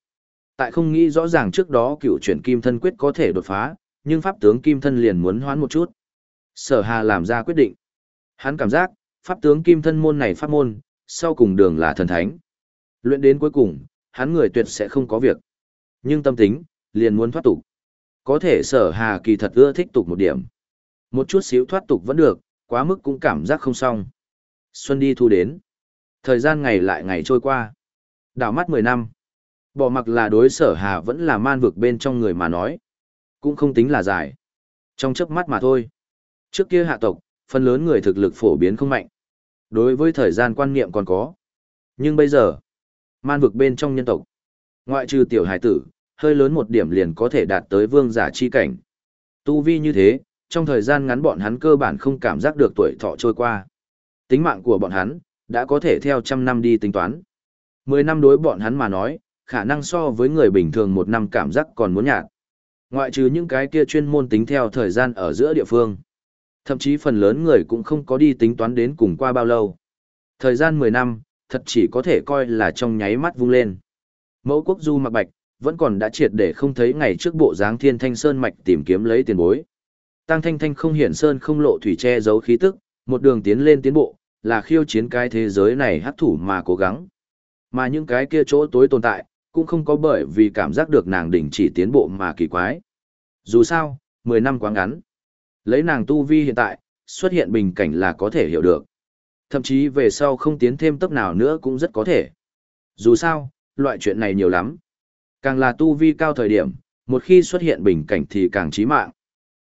Tại không nghĩ rõ ràng trước đó cựu chuyển kim thân quyết có thể đột phá, nhưng pháp tướng kim thân liền muốn hoán một chút. Sở Hà làm ra quyết định. Hắn cảm giác, pháp tướng kim thân môn này pháp môn, sau cùng đường là thần thánh. Luyện đến cuối cùng, hắn người tuyệt sẽ không có việc. Nhưng tâm tính, liền muốn thoát tục. Có thể sở hà kỳ thật ưa thích tục một điểm. Một chút xíu thoát tục vẫn được, quá mức cũng cảm giác không xong. Xuân đi thu đến. Thời gian ngày lại ngày trôi qua. Đảo mắt 10 năm. Bỏ mặc là đối sở hà vẫn là man vực bên trong người mà nói. Cũng không tính là dài. Trong chớp mắt mà thôi. Trước kia hạ tộc, phần lớn người thực lực phổ biến không mạnh. Đối với thời gian quan niệm còn có. Nhưng bây giờ, man vực bên trong nhân tộc, Ngoại trừ tiểu hải tử, hơi lớn một điểm liền có thể đạt tới vương giả chi cảnh. Tu vi như thế, trong thời gian ngắn bọn hắn cơ bản không cảm giác được tuổi thọ trôi qua. Tính mạng của bọn hắn, đã có thể theo trăm năm đi tính toán. Mười năm đối bọn hắn mà nói, khả năng so với người bình thường một năm cảm giác còn muốn nhạt. Ngoại trừ những cái kia chuyên môn tính theo thời gian ở giữa địa phương. Thậm chí phần lớn người cũng không có đi tính toán đến cùng qua bao lâu. Thời gian 10 năm, thật chỉ có thể coi là trong nháy mắt vung lên. Mẫu quốc du mặc bạch, vẫn còn đã triệt để không thấy ngày trước bộ dáng thiên thanh sơn mạch tìm kiếm lấy tiền bối. Tăng thanh thanh không hiển sơn không lộ thủy che giấu khí tức, một đường tiến lên tiến bộ, là khiêu chiến cái thế giới này hắc thủ mà cố gắng. Mà những cái kia chỗ tối tồn tại, cũng không có bởi vì cảm giác được nàng đỉnh chỉ tiến bộ mà kỳ quái. Dù sao, 10 năm quá ngắn. Lấy nàng tu vi hiện tại, xuất hiện bình cảnh là có thể hiểu được. Thậm chí về sau không tiến thêm tấp nào nữa cũng rất có thể. Dù sao, loại chuyện này nhiều lắm. Càng là tu vi cao thời điểm, một khi xuất hiện bình cảnh thì càng chí mạng.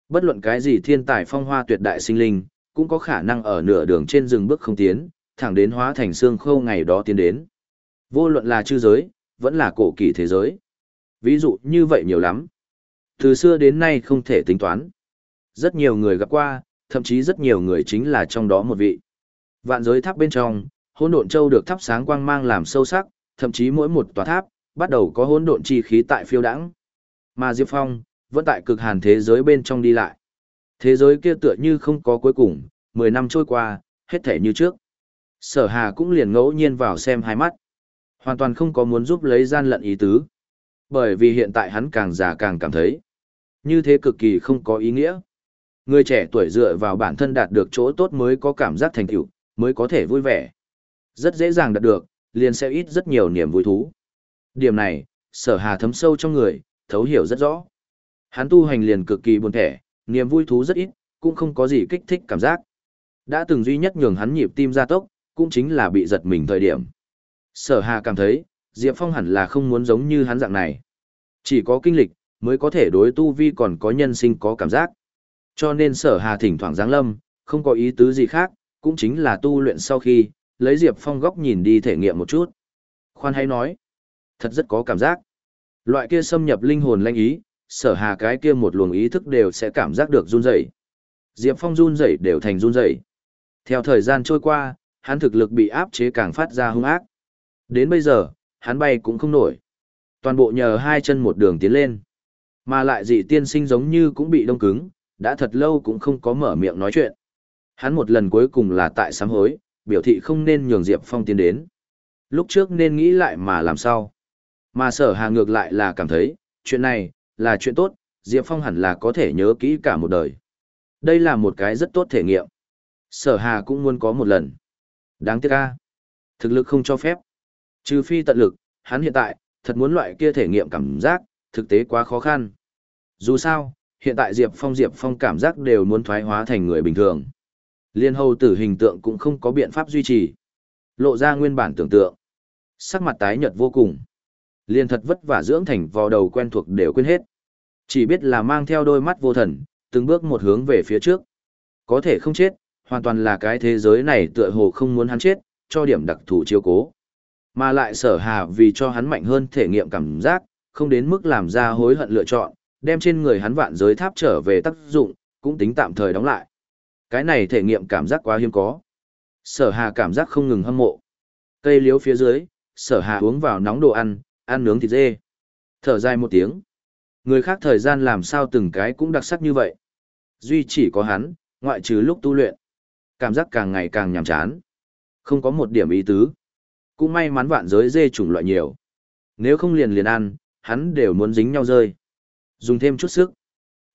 Bất luận cái gì thiên tài phong hoa tuyệt đại sinh linh, cũng có khả năng ở nửa đường trên rừng bước không tiến, thẳng đến hóa thành xương khâu ngày đó tiến đến. Vô luận là chư giới, vẫn là cổ kỳ thế giới. Ví dụ như vậy nhiều lắm. Từ xưa đến nay không thể tính toán. Rất nhiều người gặp qua, thậm chí rất nhiều người chính là trong đó một vị. Vạn giới tháp bên trong, hỗn độn châu được thắp sáng quang mang làm sâu sắc, thậm chí mỗi một tòa tháp bắt đầu có hỗn độn chi khí tại phiêu đãng. Mà Diệp Phong vẫn tại cực hàn thế giới bên trong đi lại. Thế giới kia tựa như không có cuối cùng, 10 năm trôi qua, hết thể như trước. Sở Hà cũng liền ngẫu nhiên vào xem hai mắt. Hoàn toàn không có muốn giúp lấy gian lận ý tứ. Bởi vì hiện tại hắn càng già càng cảm thấy. Như thế cực kỳ không có ý nghĩa. Người trẻ tuổi dựa vào bản thân đạt được chỗ tốt mới có cảm giác thành tựu, mới có thể vui vẻ. Rất dễ dàng đạt được, liền sẽ ít rất nhiều niềm vui thú. Điểm này, sở hà thấm sâu trong người, thấu hiểu rất rõ. Hắn tu hành liền cực kỳ buồn thẻ, niềm vui thú rất ít, cũng không có gì kích thích cảm giác. Đã từng duy nhất nhường hắn nhịp tim gia tốc, cũng chính là bị giật mình thời điểm. Sở hà cảm thấy, Diệp Phong hẳn là không muốn giống như hắn dạng này. Chỉ có kinh lịch, mới có thể đối tu vi còn có nhân sinh có cảm giác. Cho nên sở hà thỉnh thoảng giáng lâm, không có ý tứ gì khác, cũng chính là tu luyện sau khi, lấy Diệp Phong góc nhìn đi thể nghiệm một chút. Khoan hay nói, thật rất có cảm giác. Loại kia xâm nhập linh hồn lanh ý, sở hà cái kia một luồng ý thức đều sẽ cảm giác được run rẩy. Diệp Phong run rẩy đều thành run rẩy. Theo thời gian trôi qua, hắn thực lực bị áp chế càng phát ra hung ác. Đến bây giờ, hắn bay cũng không nổi. Toàn bộ nhờ hai chân một đường tiến lên. Mà lại dị tiên sinh giống như cũng bị đông cứng, đã thật lâu cũng không có mở miệng nói chuyện. Hắn một lần cuối cùng là tại sám hối, biểu thị không nên nhường Diệp Phong tiến đến. Lúc trước nên nghĩ lại mà làm sao. Mà sở hà ngược lại là cảm thấy, chuyện này, là chuyện tốt, Diệp Phong hẳn là có thể nhớ kỹ cả một đời. Đây là một cái rất tốt thể nghiệm. Sở hà cũng muốn có một lần. Đáng tiếc ca. Thực lực không cho phép. Trừ phi tận lực, hắn hiện tại, thật muốn loại kia thể nghiệm cảm giác, thực tế quá khó khăn. Dù sao, hiện tại Diệp Phong Diệp Phong cảm giác đều muốn thoái hóa thành người bình thường. Liên hầu tử hình tượng cũng không có biện pháp duy trì. Lộ ra nguyên bản tưởng tượng. Sắc mặt tái nhợt vô cùng. Liên thật vất vả dưỡng thành vò đầu quen thuộc đều quên hết. Chỉ biết là mang theo đôi mắt vô thần, từng bước một hướng về phía trước. Có thể không chết, hoàn toàn là cái thế giới này tựa hồ không muốn hắn chết, cho điểm đặc thù chiếu cố. Mà lại sở hà vì cho hắn mạnh hơn thể nghiệm cảm giác, không đến mức làm ra hối hận lựa chọn, đem trên người hắn vạn giới tháp trở về tác dụng, cũng tính tạm thời đóng lại. Cái này thể nghiệm cảm giác quá hiếm có. Sở hà cảm giác không ngừng hâm mộ. Cây liếu phía dưới, sở hà uống vào nóng đồ ăn, ăn nướng thịt dê. Thở dài một tiếng. Người khác thời gian làm sao từng cái cũng đặc sắc như vậy. Duy chỉ có hắn, ngoại trừ lúc tu luyện. Cảm giác càng ngày càng nhàm chán. Không có một điểm ý tứ. Cũng may mắn vạn giới dê chủng loại nhiều. Nếu không liền liền ăn, hắn đều muốn dính nhau rơi. Dùng thêm chút sức.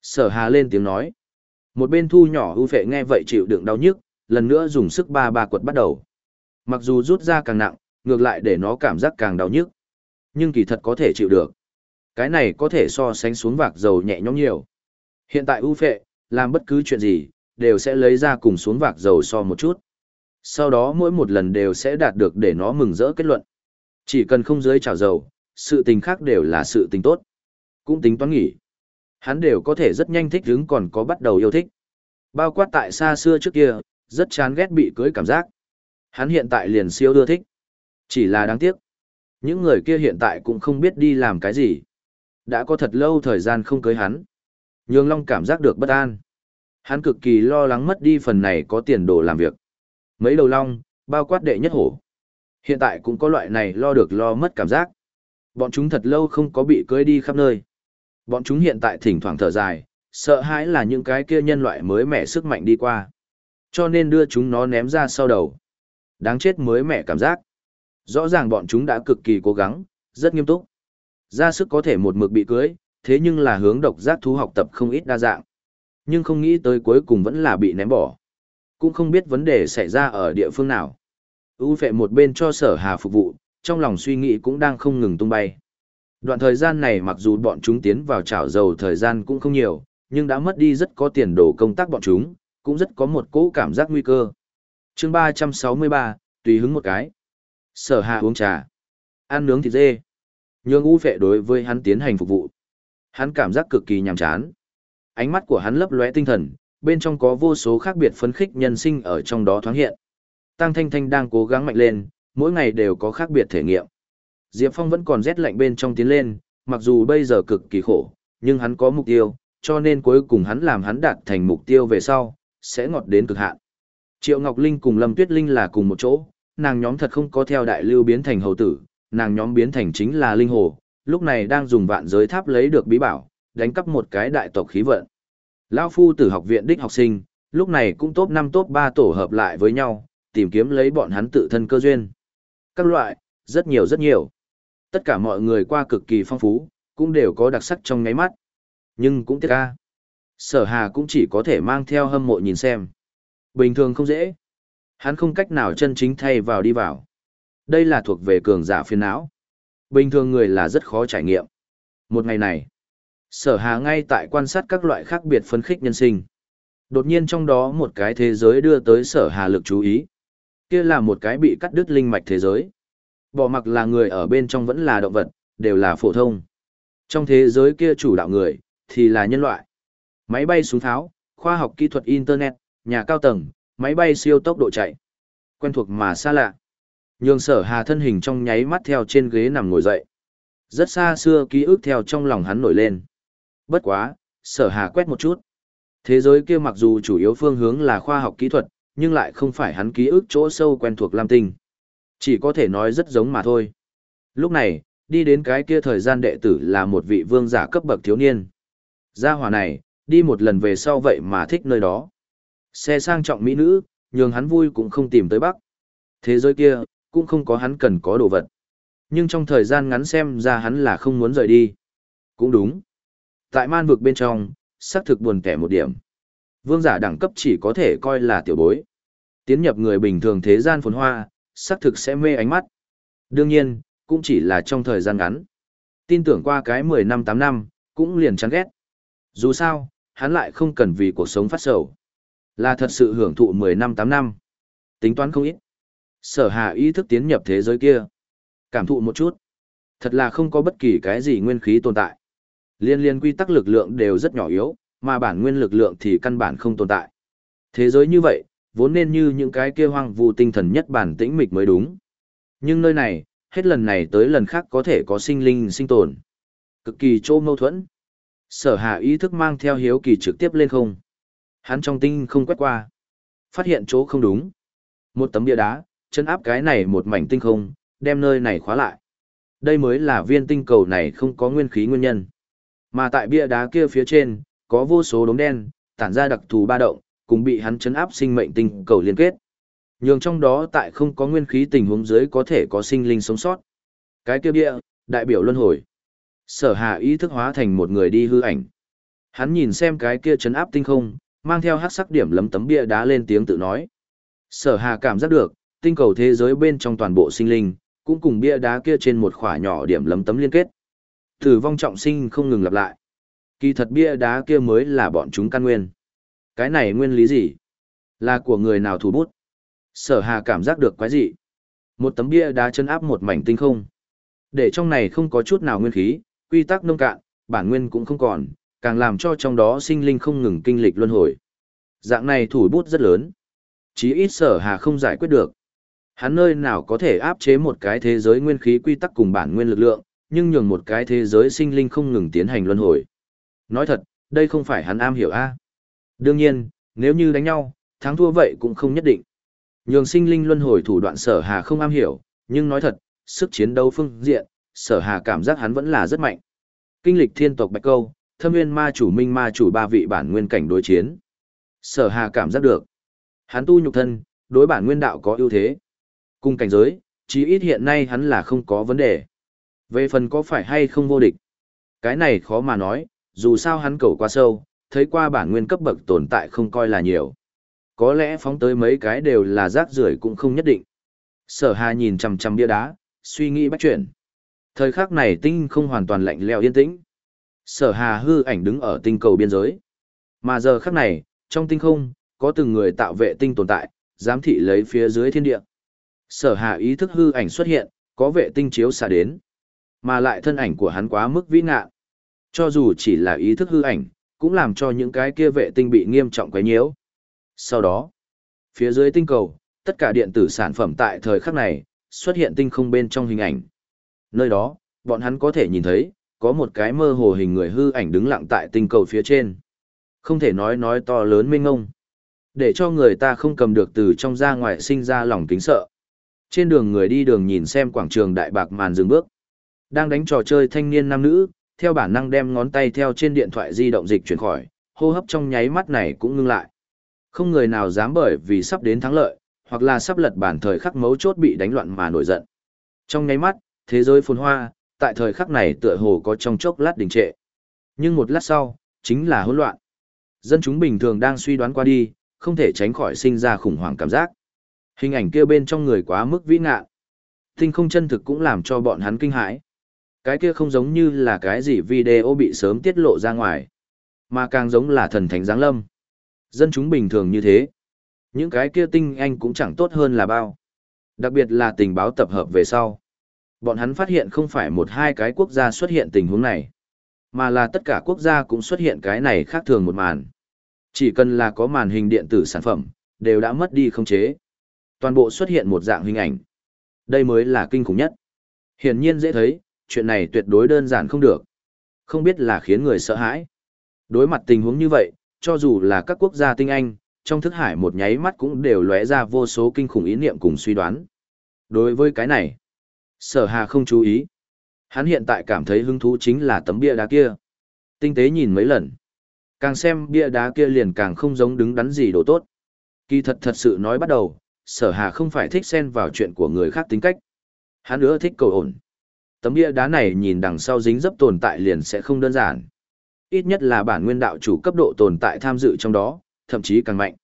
Sở hà lên tiếng nói. Một bên thu nhỏ ưu phệ nghe vậy chịu đựng đau nhức, lần nữa dùng sức ba ba quật bắt đầu. Mặc dù rút ra càng nặng, ngược lại để nó cảm giác càng đau nhức. Nhưng kỳ thật có thể chịu được. Cái này có thể so sánh xuống vạc dầu nhẹ nhõm nhiều. Hiện tại ưu phệ, làm bất cứ chuyện gì, đều sẽ lấy ra cùng xuống vạc dầu so một chút. Sau đó mỗi một lần đều sẽ đạt được để nó mừng rỡ kết luận. Chỉ cần không dưới chảo dầu, sự tình khác đều là sự tình tốt. Cũng tính toán nghỉ. Hắn đều có thể rất nhanh thích hứng còn có bắt đầu yêu thích. Bao quát tại xa xưa trước kia, rất chán ghét bị cưới cảm giác. Hắn hiện tại liền siêu ưa thích. Chỉ là đáng tiếc. Những người kia hiện tại cũng không biết đi làm cái gì. Đã có thật lâu thời gian không cưới hắn. Nhường Long cảm giác được bất an. Hắn cực kỳ lo lắng mất đi phần này có tiền đồ làm việc. Mấy đầu Long, bao quát đệ nhất hổ. Hiện tại cũng có loại này lo được lo mất cảm giác. Bọn chúng thật lâu không có bị cưới đi khắp nơi. Bọn chúng hiện tại thỉnh thoảng thở dài, sợ hãi là những cái kia nhân loại mới mẻ sức mạnh đi qua. Cho nên đưa chúng nó ném ra sau đầu. Đáng chết mới mẻ cảm giác. Rõ ràng bọn chúng đã cực kỳ cố gắng, rất nghiêm túc. Ra sức có thể một mực bị cưới, thế nhưng là hướng độc giác thú học tập không ít đa dạng. Nhưng không nghĩ tới cuối cùng vẫn là bị ném bỏ. Cũng không biết vấn đề xảy ra ở địa phương nào. U phệ một bên cho sở hà phục vụ, trong lòng suy nghĩ cũng đang không ngừng tung bay. Đoạn thời gian này mặc dù bọn chúng tiến vào chảo dầu thời gian cũng không nhiều, nhưng đã mất đi rất có tiền đồ công tác bọn chúng, cũng rất có một cỗ cảm giác nguy cơ. chương 363, tùy hứng một cái. Sở hạ uống trà, ăn nướng thịt dê. Nhường u phệ đối với hắn tiến hành phục vụ. Hắn cảm giác cực kỳ nhàm chán. Ánh mắt của hắn lấp lóe tinh thần, bên trong có vô số khác biệt phấn khích nhân sinh ở trong đó thoáng hiện. Tăng Thanh Thanh đang cố gắng mạnh lên, mỗi ngày đều có khác biệt thể nghiệm. Diệp Phong vẫn còn rét lạnh bên trong tiến lên, mặc dù bây giờ cực kỳ khổ, nhưng hắn có mục tiêu, cho nên cuối cùng hắn làm hắn đạt thành mục tiêu về sau, sẽ ngọt đến cực hạn. Triệu Ngọc Linh cùng Lâm Tuyết Linh là cùng một chỗ, nàng nhóm thật không có theo đại lưu biến thành hầu tử, nàng nhóm biến thành chính là linh hồ, lúc này đang dùng vạn giới tháp lấy được bí bảo, đánh cắp một cái đại tộc khí vận. Lão phu tử học viện đích học sinh, lúc này cũng top 5 top 3 tổ hợp lại với nhau, tìm kiếm lấy bọn hắn tự thân cơ duyên. Các loại, rất nhiều rất nhiều. Tất cả mọi người qua cực kỳ phong phú, cũng đều có đặc sắc trong ngáy mắt. Nhưng cũng tiếc ca. Sở hà cũng chỉ có thể mang theo hâm mộ nhìn xem. Bình thường không dễ. Hắn không cách nào chân chính thay vào đi vào. Đây là thuộc về cường giả phiền não. Bình thường người là rất khó trải nghiệm. Một ngày này, sở hà ngay tại quan sát các loại khác biệt phấn khích nhân sinh. Đột nhiên trong đó một cái thế giới đưa tới sở hà lực chú ý. Kia là một cái bị cắt đứt linh mạch thế giới. Bỏ mặc là người ở bên trong vẫn là động vật, đều là phổ thông. Trong thế giới kia chủ đạo người, thì là nhân loại. Máy bay súng tháo, khoa học kỹ thuật Internet, nhà cao tầng, máy bay siêu tốc độ chạy. Quen thuộc mà xa lạ. Nhường sở hà thân hình trong nháy mắt theo trên ghế nằm ngồi dậy. Rất xa xưa ký ức theo trong lòng hắn nổi lên. Bất quá, sở hà quét một chút. Thế giới kia mặc dù chủ yếu phương hướng là khoa học kỹ thuật, nhưng lại không phải hắn ký ức chỗ sâu quen thuộc Lam Tinh. Chỉ có thể nói rất giống mà thôi. Lúc này, đi đến cái kia thời gian đệ tử là một vị vương giả cấp bậc thiếu niên. Gia hỏa này, đi một lần về sau vậy mà thích nơi đó. Xe sang trọng mỹ nữ, nhường hắn vui cũng không tìm tới Bắc. Thế giới kia, cũng không có hắn cần có đồ vật. Nhưng trong thời gian ngắn xem ra hắn là không muốn rời đi. Cũng đúng. Tại man vực bên trong, xác thực buồn kẻ một điểm. Vương giả đẳng cấp chỉ có thể coi là tiểu bối. Tiến nhập người bình thường thế gian phồn hoa, xác thực sẽ mê ánh mắt. Đương nhiên, cũng chỉ là trong thời gian ngắn. Tin tưởng qua cái 10 năm 8 năm, cũng liền chán ghét. Dù sao, hắn lại không cần vì cuộc sống phát sầu. Là thật sự hưởng thụ 10 năm 8 năm. Tính toán không ít. Sở Hạ ý thức tiến nhập thế giới kia. Cảm thụ một chút. Thật là không có bất kỳ cái gì nguyên khí tồn tại. Liên liên quy tắc lực lượng đều rất nhỏ yếu, mà bản nguyên lực lượng thì căn bản không tồn tại. Thế giới như vậy, vốn nên như những cái kia hoang vu tinh thần nhất bản tĩnh mịch mới đúng. Nhưng nơi này, hết lần này tới lần khác có thể có sinh linh sinh tồn. Cực kỳ trô mâu thuẫn. Sở hạ ý thức mang theo hiếu kỳ trực tiếp lên không. Hắn trong tinh không quét qua. Phát hiện chỗ không đúng. Một tấm bia đá, chân áp cái này một mảnh tinh không, đem nơi này khóa lại. Đây mới là viên tinh cầu này không có nguyên khí nguyên nhân. Mà tại bia đá kia phía trên, có vô số đốm đen, tản ra đặc thù ba động, cùng bị hắn chấn áp sinh mệnh tinh cầu liên kết. Nhường trong đó tại không có nguyên khí tình huống dưới có thể có sinh linh sống sót. Cái kia bia, đại biểu luân hồi. Sở hạ ý thức hóa thành một người đi hư ảnh. Hắn nhìn xem cái kia chấn áp tinh không, mang theo hắc sắc điểm lấm tấm bia đá lên tiếng tự nói. Sở Hà cảm giác được, tinh cầu thế giới bên trong toàn bộ sinh linh, cũng cùng bia đá kia trên một khỏa nhỏ điểm lấm tấm liên kết. Tử vong trọng sinh không ngừng lặp lại. Kỳ thật bia đá kia mới là bọn chúng căn nguyên. Cái này nguyên lý gì? Là của người nào thủ bút? Sở Hà cảm giác được quái gì? Một tấm bia đá chân áp một mảnh tinh không. Để trong này không có chút nào nguyên khí, quy tắc nông cạn, bản nguyên cũng không còn, càng làm cho trong đó sinh linh không ngừng kinh lịch luân hồi. Dạng này thủ bút rất lớn. Chí ít sở hà không giải quyết được. Hắn nơi nào có thể áp chế một cái thế giới nguyên khí quy tắc cùng bản nguyên lực lượng, nhưng nhường một cái thế giới sinh linh không ngừng tiến hành luân hồi. Nói thật, đây không phải hắn am hiểu a. Đương nhiên, nếu như đánh nhau, thắng thua vậy cũng không nhất định. Nhường sinh linh luân hồi thủ đoạn sở hà không am hiểu, nhưng nói thật, sức chiến đấu phương diện, sở hà cảm giác hắn vẫn là rất mạnh. Kinh lịch thiên tộc bạch câu, thâm nguyên ma chủ minh ma chủ ba vị bản nguyên cảnh đối chiến. Sở hà cảm giác được. Hắn tu nhục thân, đối bản nguyên đạo có ưu thế. Cùng cảnh giới, chí ít hiện nay hắn là không có vấn đề. Về phần có phải hay không vô địch. Cái này khó mà nói, dù sao hắn cầu quá sâu, thấy qua bản nguyên cấp bậc tồn tại không coi là nhiều. Có lẽ phóng tới mấy cái đều là rác rưởi cũng không nhất định. Sở hà nhìn chằm chằm bia đá, suy nghĩ bắt chuyển. Thời khắc này tinh không hoàn toàn lạnh lẽo yên tĩnh. Sở hà hư ảnh đứng ở tinh cầu biên giới. Mà giờ khắc này, trong tinh không, có từng người tạo vệ tinh tồn tại, giám thị lấy phía dưới thiên địa. Sở hà ý thức hư ảnh xuất hiện, có vệ tinh chiếu xả đến. Mà lại thân ảnh của hắn quá mức vĩ ngạ. Cho dù chỉ là ý thức hư ảnh, cũng làm cho những cái kia vệ tinh bị nghiêm trọng quấy nhiễu. Sau đó, phía dưới tinh cầu, tất cả điện tử sản phẩm tại thời khắc này, xuất hiện tinh không bên trong hình ảnh. Nơi đó, bọn hắn có thể nhìn thấy, có một cái mơ hồ hình người hư ảnh đứng lặng tại tinh cầu phía trên. Không thể nói nói to lớn mênh ngông. Để cho người ta không cầm được từ trong ra ngoài sinh ra lòng kính sợ. Trên đường người đi đường nhìn xem quảng trường đại bạc màn dừng bước. Đang đánh trò chơi thanh niên nam nữ, theo bản năng đem ngón tay theo trên điện thoại di động dịch chuyển khỏi, hô hấp trong nháy mắt này cũng ngưng lại. Không người nào dám bởi vì sắp đến thắng lợi, hoặc là sắp lật bản thời khắc mấu chốt bị đánh loạn mà nổi giận. Trong nháy mắt, thế giới phồn hoa, tại thời khắc này tựa hồ có trong chốc lát đình trệ. Nhưng một lát sau, chính là hỗn loạn. Dân chúng bình thường đang suy đoán qua đi, không thể tránh khỏi sinh ra khủng hoảng cảm giác. Hình ảnh kia bên trong người quá mức vĩ ngạn. Tinh không chân thực cũng làm cho bọn hắn kinh hãi. Cái kia không giống như là cái gì video bị sớm tiết lộ ra ngoài, mà càng giống là thần thánh giáng lâm. Dân chúng bình thường như thế. Những cái kia tinh anh cũng chẳng tốt hơn là bao. Đặc biệt là tình báo tập hợp về sau. Bọn hắn phát hiện không phải một hai cái quốc gia xuất hiện tình huống này, mà là tất cả quốc gia cũng xuất hiện cái này khác thường một màn. Chỉ cần là có màn hình điện tử sản phẩm, đều đã mất đi không chế. Toàn bộ xuất hiện một dạng hình ảnh. Đây mới là kinh khủng nhất. Hiển nhiên dễ thấy, chuyện này tuyệt đối đơn giản không được. Không biết là khiến người sợ hãi. Đối mặt tình huống như vậy, cho dù là các quốc gia tinh anh, trong thức hải một nháy mắt cũng đều lóe ra vô số kinh khủng ý niệm cùng suy đoán. Đối với cái này, sở hà không chú ý. Hắn hiện tại cảm thấy hứng thú chính là tấm bia đá kia. Tinh tế nhìn mấy lần. Càng xem bia đá kia liền càng không giống đứng đắn gì đồ tốt. Kỳ thật thật sự nói bắt đầu, sở hà không phải thích xen vào chuyện của người khác tính cách. Hắn nữa thích cầu ổn. Tấm bia đá này nhìn đằng sau dính dấp tồn tại liền sẽ không đơn giản. Ít nhất là bản nguyên đạo chủ cấp độ tồn tại tham dự trong đó, thậm chí càng mạnh.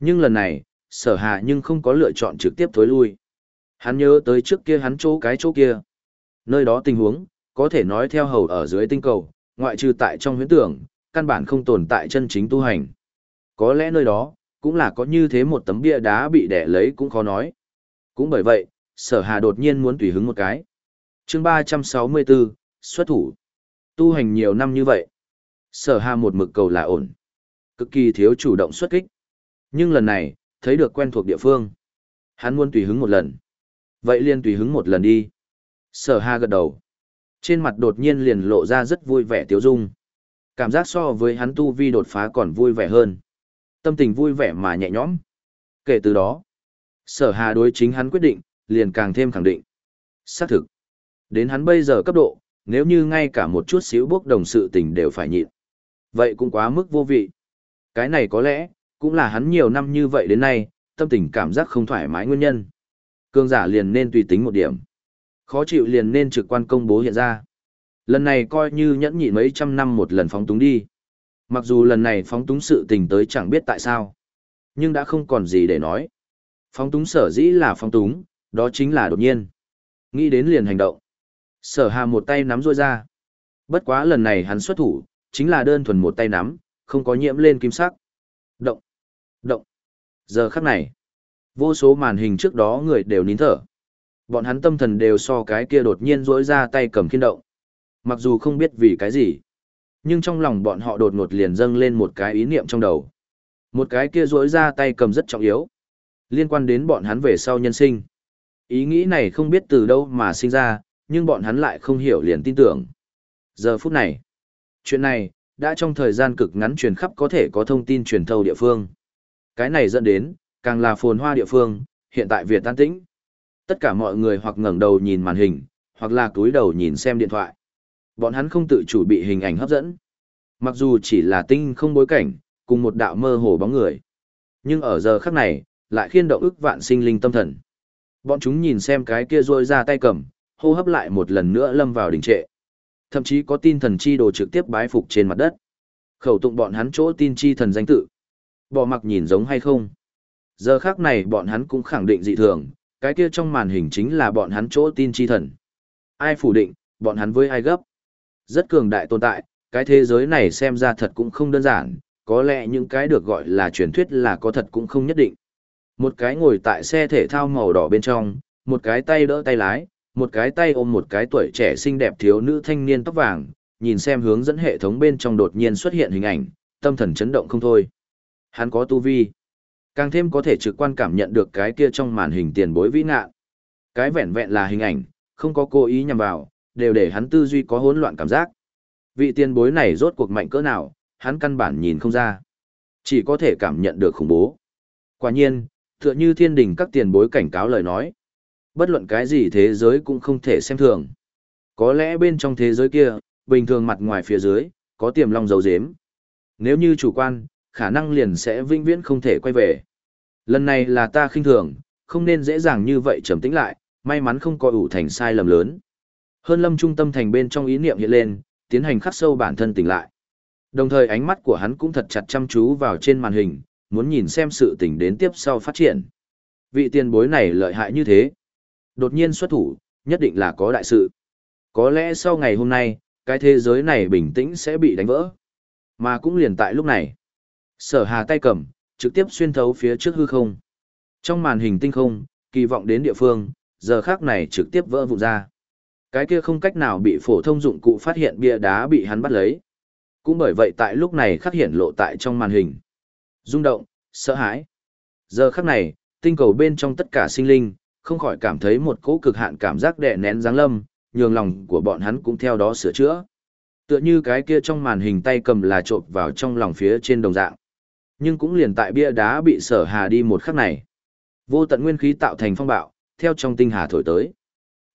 Nhưng lần này, sở hà nhưng không có lựa chọn trực tiếp thối lui. Hắn nhớ tới trước kia hắn chỗ cái chỗ kia. Nơi đó tình huống, có thể nói theo hầu ở dưới tinh cầu, ngoại trừ tại trong huyễn tưởng, căn bản không tồn tại chân chính tu hành. Có lẽ nơi đó, cũng là có như thế một tấm bia đá bị đẻ lấy cũng khó nói. Cũng bởi vậy, sở hà đột nhiên muốn tùy hứng một cái chương 364, xuất thủ. Tu hành nhiều năm như vậy. Sở hà một mực cầu là ổn. Cực kỳ thiếu chủ động xuất kích. Nhưng lần này, thấy được quen thuộc địa phương. Hắn muốn tùy hứng một lần. Vậy liền tùy hứng một lần đi. Sở hà gật đầu. Trên mặt đột nhiên liền lộ ra rất vui vẻ tiếu dung. Cảm giác so với hắn tu vi đột phá còn vui vẻ hơn. Tâm tình vui vẻ mà nhẹ nhõm. Kể từ đó, sở hà đối chính hắn quyết định, liền càng thêm khẳng định. Xác thực. Đến hắn bây giờ cấp độ, nếu như ngay cả một chút xíu bốc đồng sự tình đều phải nhịn. Vậy cũng quá mức vô vị. Cái này có lẽ, cũng là hắn nhiều năm như vậy đến nay, tâm tình cảm giác không thoải mái nguyên nhân. Cương giả liền nên tùy tính một điểm. Khó chịu liền nên trực quan công bố hiện ra. Lần này coi như nhẫn nhịn mấy trăm năm một lần phóng túng đi. Mặc dù lần này phóng túng sự tình tới chẳng biết tại sao. Nhưng đã không còn gì để nói. Phóng túng sở dĩ là phóng túng, đó chính là đột nhiên. Nghĩ đến liền hành động. Sở hà một tay nắm rôi ra. Bất quá lần này hắn xuất thủ, chính là đơn thuần một tay nắm, không có nhiễm lên kim sắc. Động, động. Giờ khắc này, vô số màn hình trước đó người đều nín thở. Bọn hắn tâm thần đều so cái kia đột nhiên rỗi ra tay cầm khiên động. Mặc dù không biết vì cái gì, nhưng trong lòng bọn họ đột ngột liền dâng lên một cái ý niệm trong đầu. Một cái kia rỗi ra tay cầm rất trọng yếu, liên quan đến bọn hắn về sau nhân sinh. Ý nghĩ này không biết từ đâu mà sinh ra, nhưng bọn hắn lại không hiểu liền tin tưởng. Giờ phút này, chuyện này, đã trong thời gian cực ngắn truyền khắp có thể có thông tin truyền thâu địa phương. Cái này dẫn đến, càng là phồn hoa địa phương, hiện tại Việt tan tĩnh. Tất cả mọi người hoặc ngẩng đầu nhìn màn hình, hoặc là túi đầu nhìn xem điện thoại. Bọn hắn không tự chủ bị hình ảnh hấp dẫn. Mặc dù chỉ là tinh không bối cảnh, cùng một đạo mơ hồ bóng người. Nhưng ở giờ khắc này, lại khiên động ức vạn sinh linh tâm thần. Bọn chúng nhìn xem cái kia rôi ra tay cầm, hô hấp lại một lần nữa lâm vào đỉnh trệ. Thậm chí có tin thần chi đồ trực tiếp bái phục trên mặt đất. Khẩu tụng bọn hắn chỗ tin chi thần danh tự. Bỏ mặc nhìn giống hay không. Giờ khác này bọn hắn cũng khẳng định dị thường, cái kia trong màn hình chính là bọn hắn chỗ tin chi thần. Ai phủ định, bọn hắn với ai gấp. Rất cường đại tồn tại, cái thế giới này xem ra thật cũng không đơn giản, có lẽ những cái được gọi là truyền thuyết là có thật cũng không nhất định. Một cái ngồi tại xe thể thao màu đỏ bên trong, một cái tay đỡ tay lái, một cái tay ôm một cái tuổi trẻ xinh đẹp thiếu nữ thanh niên tóc vàng, nhìn xem hướng dẫn hệ thống bên trong đột nhiên xuất hiện hình ảnh, tâm thần chấn động không thôi. Hắn có tu vi, càng thêm có thể trực quan cảm nhận được cái kia trong màn hình tiền bối vĩ ngạn. Cái vẹn vẹn là hình ảnh, không có cố ý nhằm vào, đều để hắn tư duy có hỗn loạn cảm giác. Vị tiền bối này rốt cuộc mạnh cỡ nào, hắn căn bản nhìn không ra. Chỉ có thể cảm nhận được khủng bố. Quả nhiên, tựa như thiên đình các tiền bối cảnh cáo lời nói. Bất luận cái gì thế giới cũng không thể xem thường. Có lẽ bên trong thế giới kia, bình thường mặt ngoài phía dưới, có tiềm long dấu dếm. Nếu như chủ quan, khả năng liền sẽ vinh viễn không thể quay về. Lần này là ta khinh thường, không nên dễ dàng như vậy trầm tĩnh lại, may mắn không có ủ thành sai lầm lớn. Hơn lâm trung tâm thành bên trong ý niệm hiện lên, tiến hành khắc sâu bản thân tỉnh lại. Đồng thời ánh mắt của hắn cũng thật chặt chăm chú vào trên màn hình, muốn nhìn xem sự tình đến tiếp sau phát triển. Vị tiền bối này lợi hại như thế. Đột nhiên xuất thủ, nhất định là có đại sự. Có lẽ sau ngày hôm nay, cái thế giới này bình tĩnh sẽ bị đánh vỡ. Mà cũng liền tại lúc này. Sở hà tay cầm, trực tiếp xuyên thấu phía trước hư không. Trong màn hình tinh không, kỳ vọng đến địa phương, giờ khác này trực tiếp vỡ vụn ra. Cái kia không cách nào bị phổ thông dụng cụ phát hiện bia đá bị hắn bắt lấy. Cũng bởi vậy tại lúc này khắc hiện lộ tại trong màn hình. rung động, sợ hãi. Giờ khắc này, tinh cầu bên trong tất cả sinh linh, không khỏi cảm thấy một cỗ cực hạn cảm giác đè nén giáng lâm, nhường lòng của bọn hắn cũng theo đó sửa chữa. Tựa như cái kia trong màn hình tay cầm là trộn vào trong lòng phía trên đồng dạng. Nhưng cũng liền tại bia đá bị sở hà đi một khắc này. Vô tận nguyên khí tạo thành phong bạo, theo trong tinh hà thổi tới.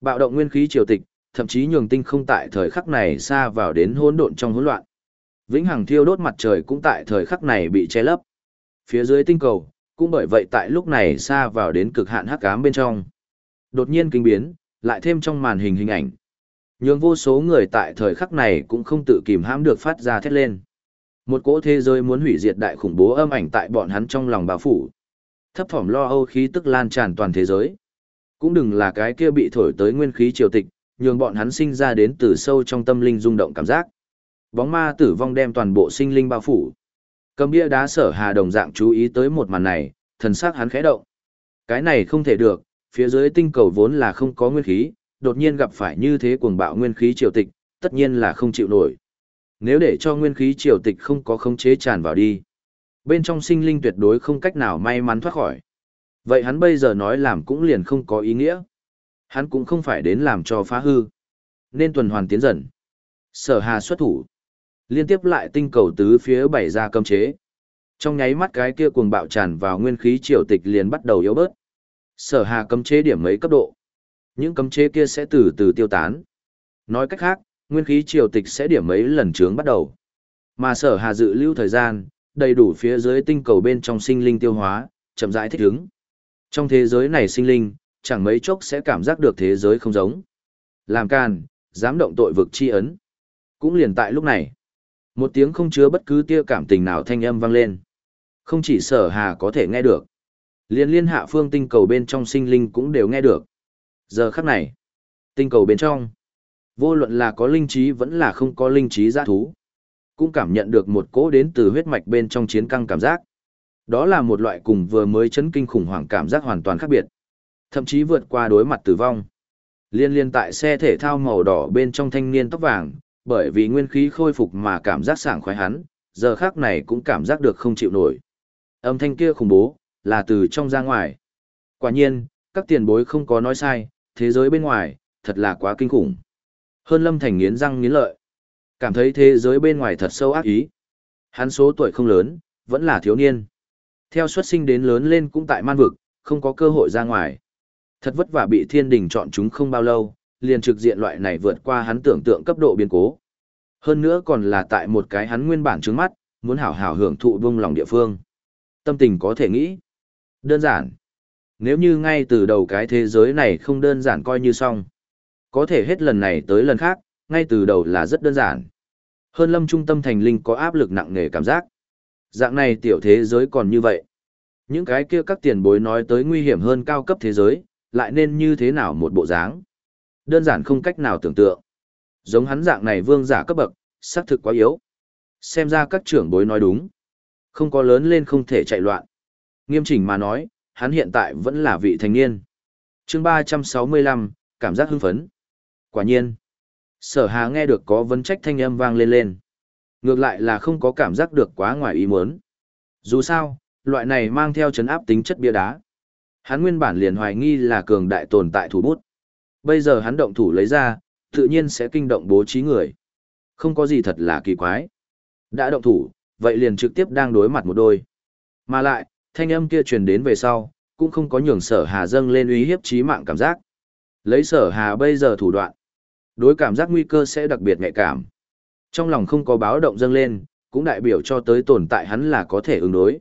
Bạo động nguyên khí triều tịch, thậm chí nhường tinh không tại thời khắc này xa vào đến hỗn độn trong hỗn loạn. Vĩnh hằng thiêu đốt mặt trời cũng tại thời khắc này bị che lấp. Phía dưới tinh cầu, cũng bởi vậy tại lúc này xa vào đến cực hạn hắc ám bên trong. Đột nhiên kinh biến, lại thêm trong màn hình hình ảnh. Nhường vô số người tại thời khắc này cũng không tự kìm hãm được phát ra thét lên. Một cỗ thế giới muốn hủy diệt đại khủng bố âm ảnh tại bọn hắn trong lòng bao phủ. Thấp thỏm lo âu khí tức lan tràn toàn thế giới. Cũng đừng là cái kia bị thổi tới nguyên khí triều tịch, nhường bọn hắn sinh ra đến từ sâu trong tâm linh rung động cảm giác. Bóng ma tử vong đem toàn bộ sinh linh bao phủ. Cầm bia đá sở hà đồng dạng chú ý tới một màn này, thần sắc hắn khẽ động. Cái này không thể được, phía dưới tinh cầu vốn là không có nguyên khí, đột nhiên gặp phải như thế cuồng bạo nguyên khí triều tịch, tất nhiên là không chịu nổi. Nếu để cho nguyên khí triều tịch không có khống chế tràn vào đi, bên trong sinh linh tuyệt đối không cách nào may mắn thoát khỏi. Vậy hắn bây giờ nói làm cũng liền không có ý nghĩa. Hắn cũng không phải đến làm cho phá hư. Nên tuần hoàn tiến dần. Sở hà xuất thủ. Liên tiếp lại tinh cầu tứ phía bảy ra cấm chế. Trong nháy mắt cái kia cuồng bạo tràn vào nguyên khí triều tịch liền bắt đầu yếu bớt. Sở hà cấm chế điểm mấy cấp độ. Những cấm chế kia sẽ từ từ tiêu tán. Nói cách khác, nguyên khí triều tịch sẽ điểm mấy lần trướng bắt đầu. Mà sở hà dự lưu thời gian, đầy đủ phía dưới tinh cầu bên trong sinh linh tiêu hóa, chậm rãi thích ứng. Trong thế giới này sinh linh, chẳng mấy chốc sẽ cảm giác được thế giới không giống. Làm can, dám động tội vực chi ấn. Cũng liền tại lúc này, một tiếng không chứa bất cứ tia cảm tình nào thanh âm vang lên. Không chỉ sở hà có thể nghe được. Liên liên hạ phương tinh cầu bên trong sinh linh cũng đều nghe được. Giờ khắc này, tinh cầu bên trong, vô luận là có linh trí vẫn là không có linh trí giã thú. Cũng cảm nhận được một cỗ đến từ huyết mạch bên trong chiến căng cảm giác. Đó là một loại cùng vừa mới chấn kinh khủng hoảng cảm giác hoàn toàn khác biệt. Thậm chí vượt qua đối mặt tử vong. Liên liên tại xe thể thao màu đỏ bên trong thanh niên tóc vàng, bởi vì nguyên khí khôi phục mà cảm giác sảng khoái hắn, giờ khác này cũng cảm giác được không chịu nổi. Âm thanh kia khủng bố, là từ trong ra ngoài. Quả nhiên, các tiền bối không có nói sai, thế giới bên ngoài, thật là quá kinh khủng. Hơn lâm thành nghiến răng nghiến lợi. Cảm thấy thế giới bên ngoài thật sâu ác ý. Hắn số tuổi không lớn, vẫn là thiếu niên. Theo xuất sinh đến lớn lên cũng tại man vực, không có cơ hội ra ngoài. Thật vất vả bị thiên đình chọn chúng không bao lâu, liền trực diện loại này vượt qua hắn tưởng tượng cấp độ biến cố. Hơn nữa còn là tại một cái hắn nguyên bản trứng mắt, muốn hảo hảo hưởng thụ vương lòng địa phương. Tâm tình có thể nghĩ. Đơn giản. Nếu như ngay từ đầu cái thế giới này không đơn giản coi như xong. Có thể hết lần này tới lần khác, ngay từ đầu là rất đơn giản. Hơn lâm trung tâm thành linh có áp lực nặng nề cảm giác. Dạng này tiểu thế giới còn như vậy. Những cái kia các tiền bối nói tới nguy hiểm hơn cao cấp thế giới, lại nên như thế nào một bộ dáng. Đơn giản không cách nào tưởng tượng. Giống hắn dạng này vương giả cấp bậc, xác thực quá yếu. Xem ra các trưởng bối nói đúng. Không có lớn lên không thể chạy loạn. Nghiêm chỉnh mà nói, hắn hiện tại vẫn là vị thành niên. chương 365, cảm giác hưng phấn. Quả nhiên. Sở hà nghe được có vấn trách thanh âm vang lên lên. Ngược lại là không có cảm giác được quá ngoài ý muốn. Dù sao, loại này mang theo chấn áp tính chất bia đá. Hắn nguyên bản liền hoài nghi là cường đại tồn tại thủ bút. Bây giờ hắn động thủ lấy ra, tự nhiên sẽ kinh động bố trí người. Không có gì thật là kỳ quái. Đã động thủ, vậy liền trực tiếp đang đối mặt một đôi. Mà lại, thanh âm kia truyền đến về sau, cũng không có nhường sở hà dâng lên uy hiếp chí mạng cảm giác. Lấy sở hà bây giờ thủ đoạn, đối cảm giác nguy cơ sẽ đặc biệt nhạy cảm. Trong lòng không có báo động dâng lên, cũng đại biểu cho tới tồn tại hắn là có thể ứng đối.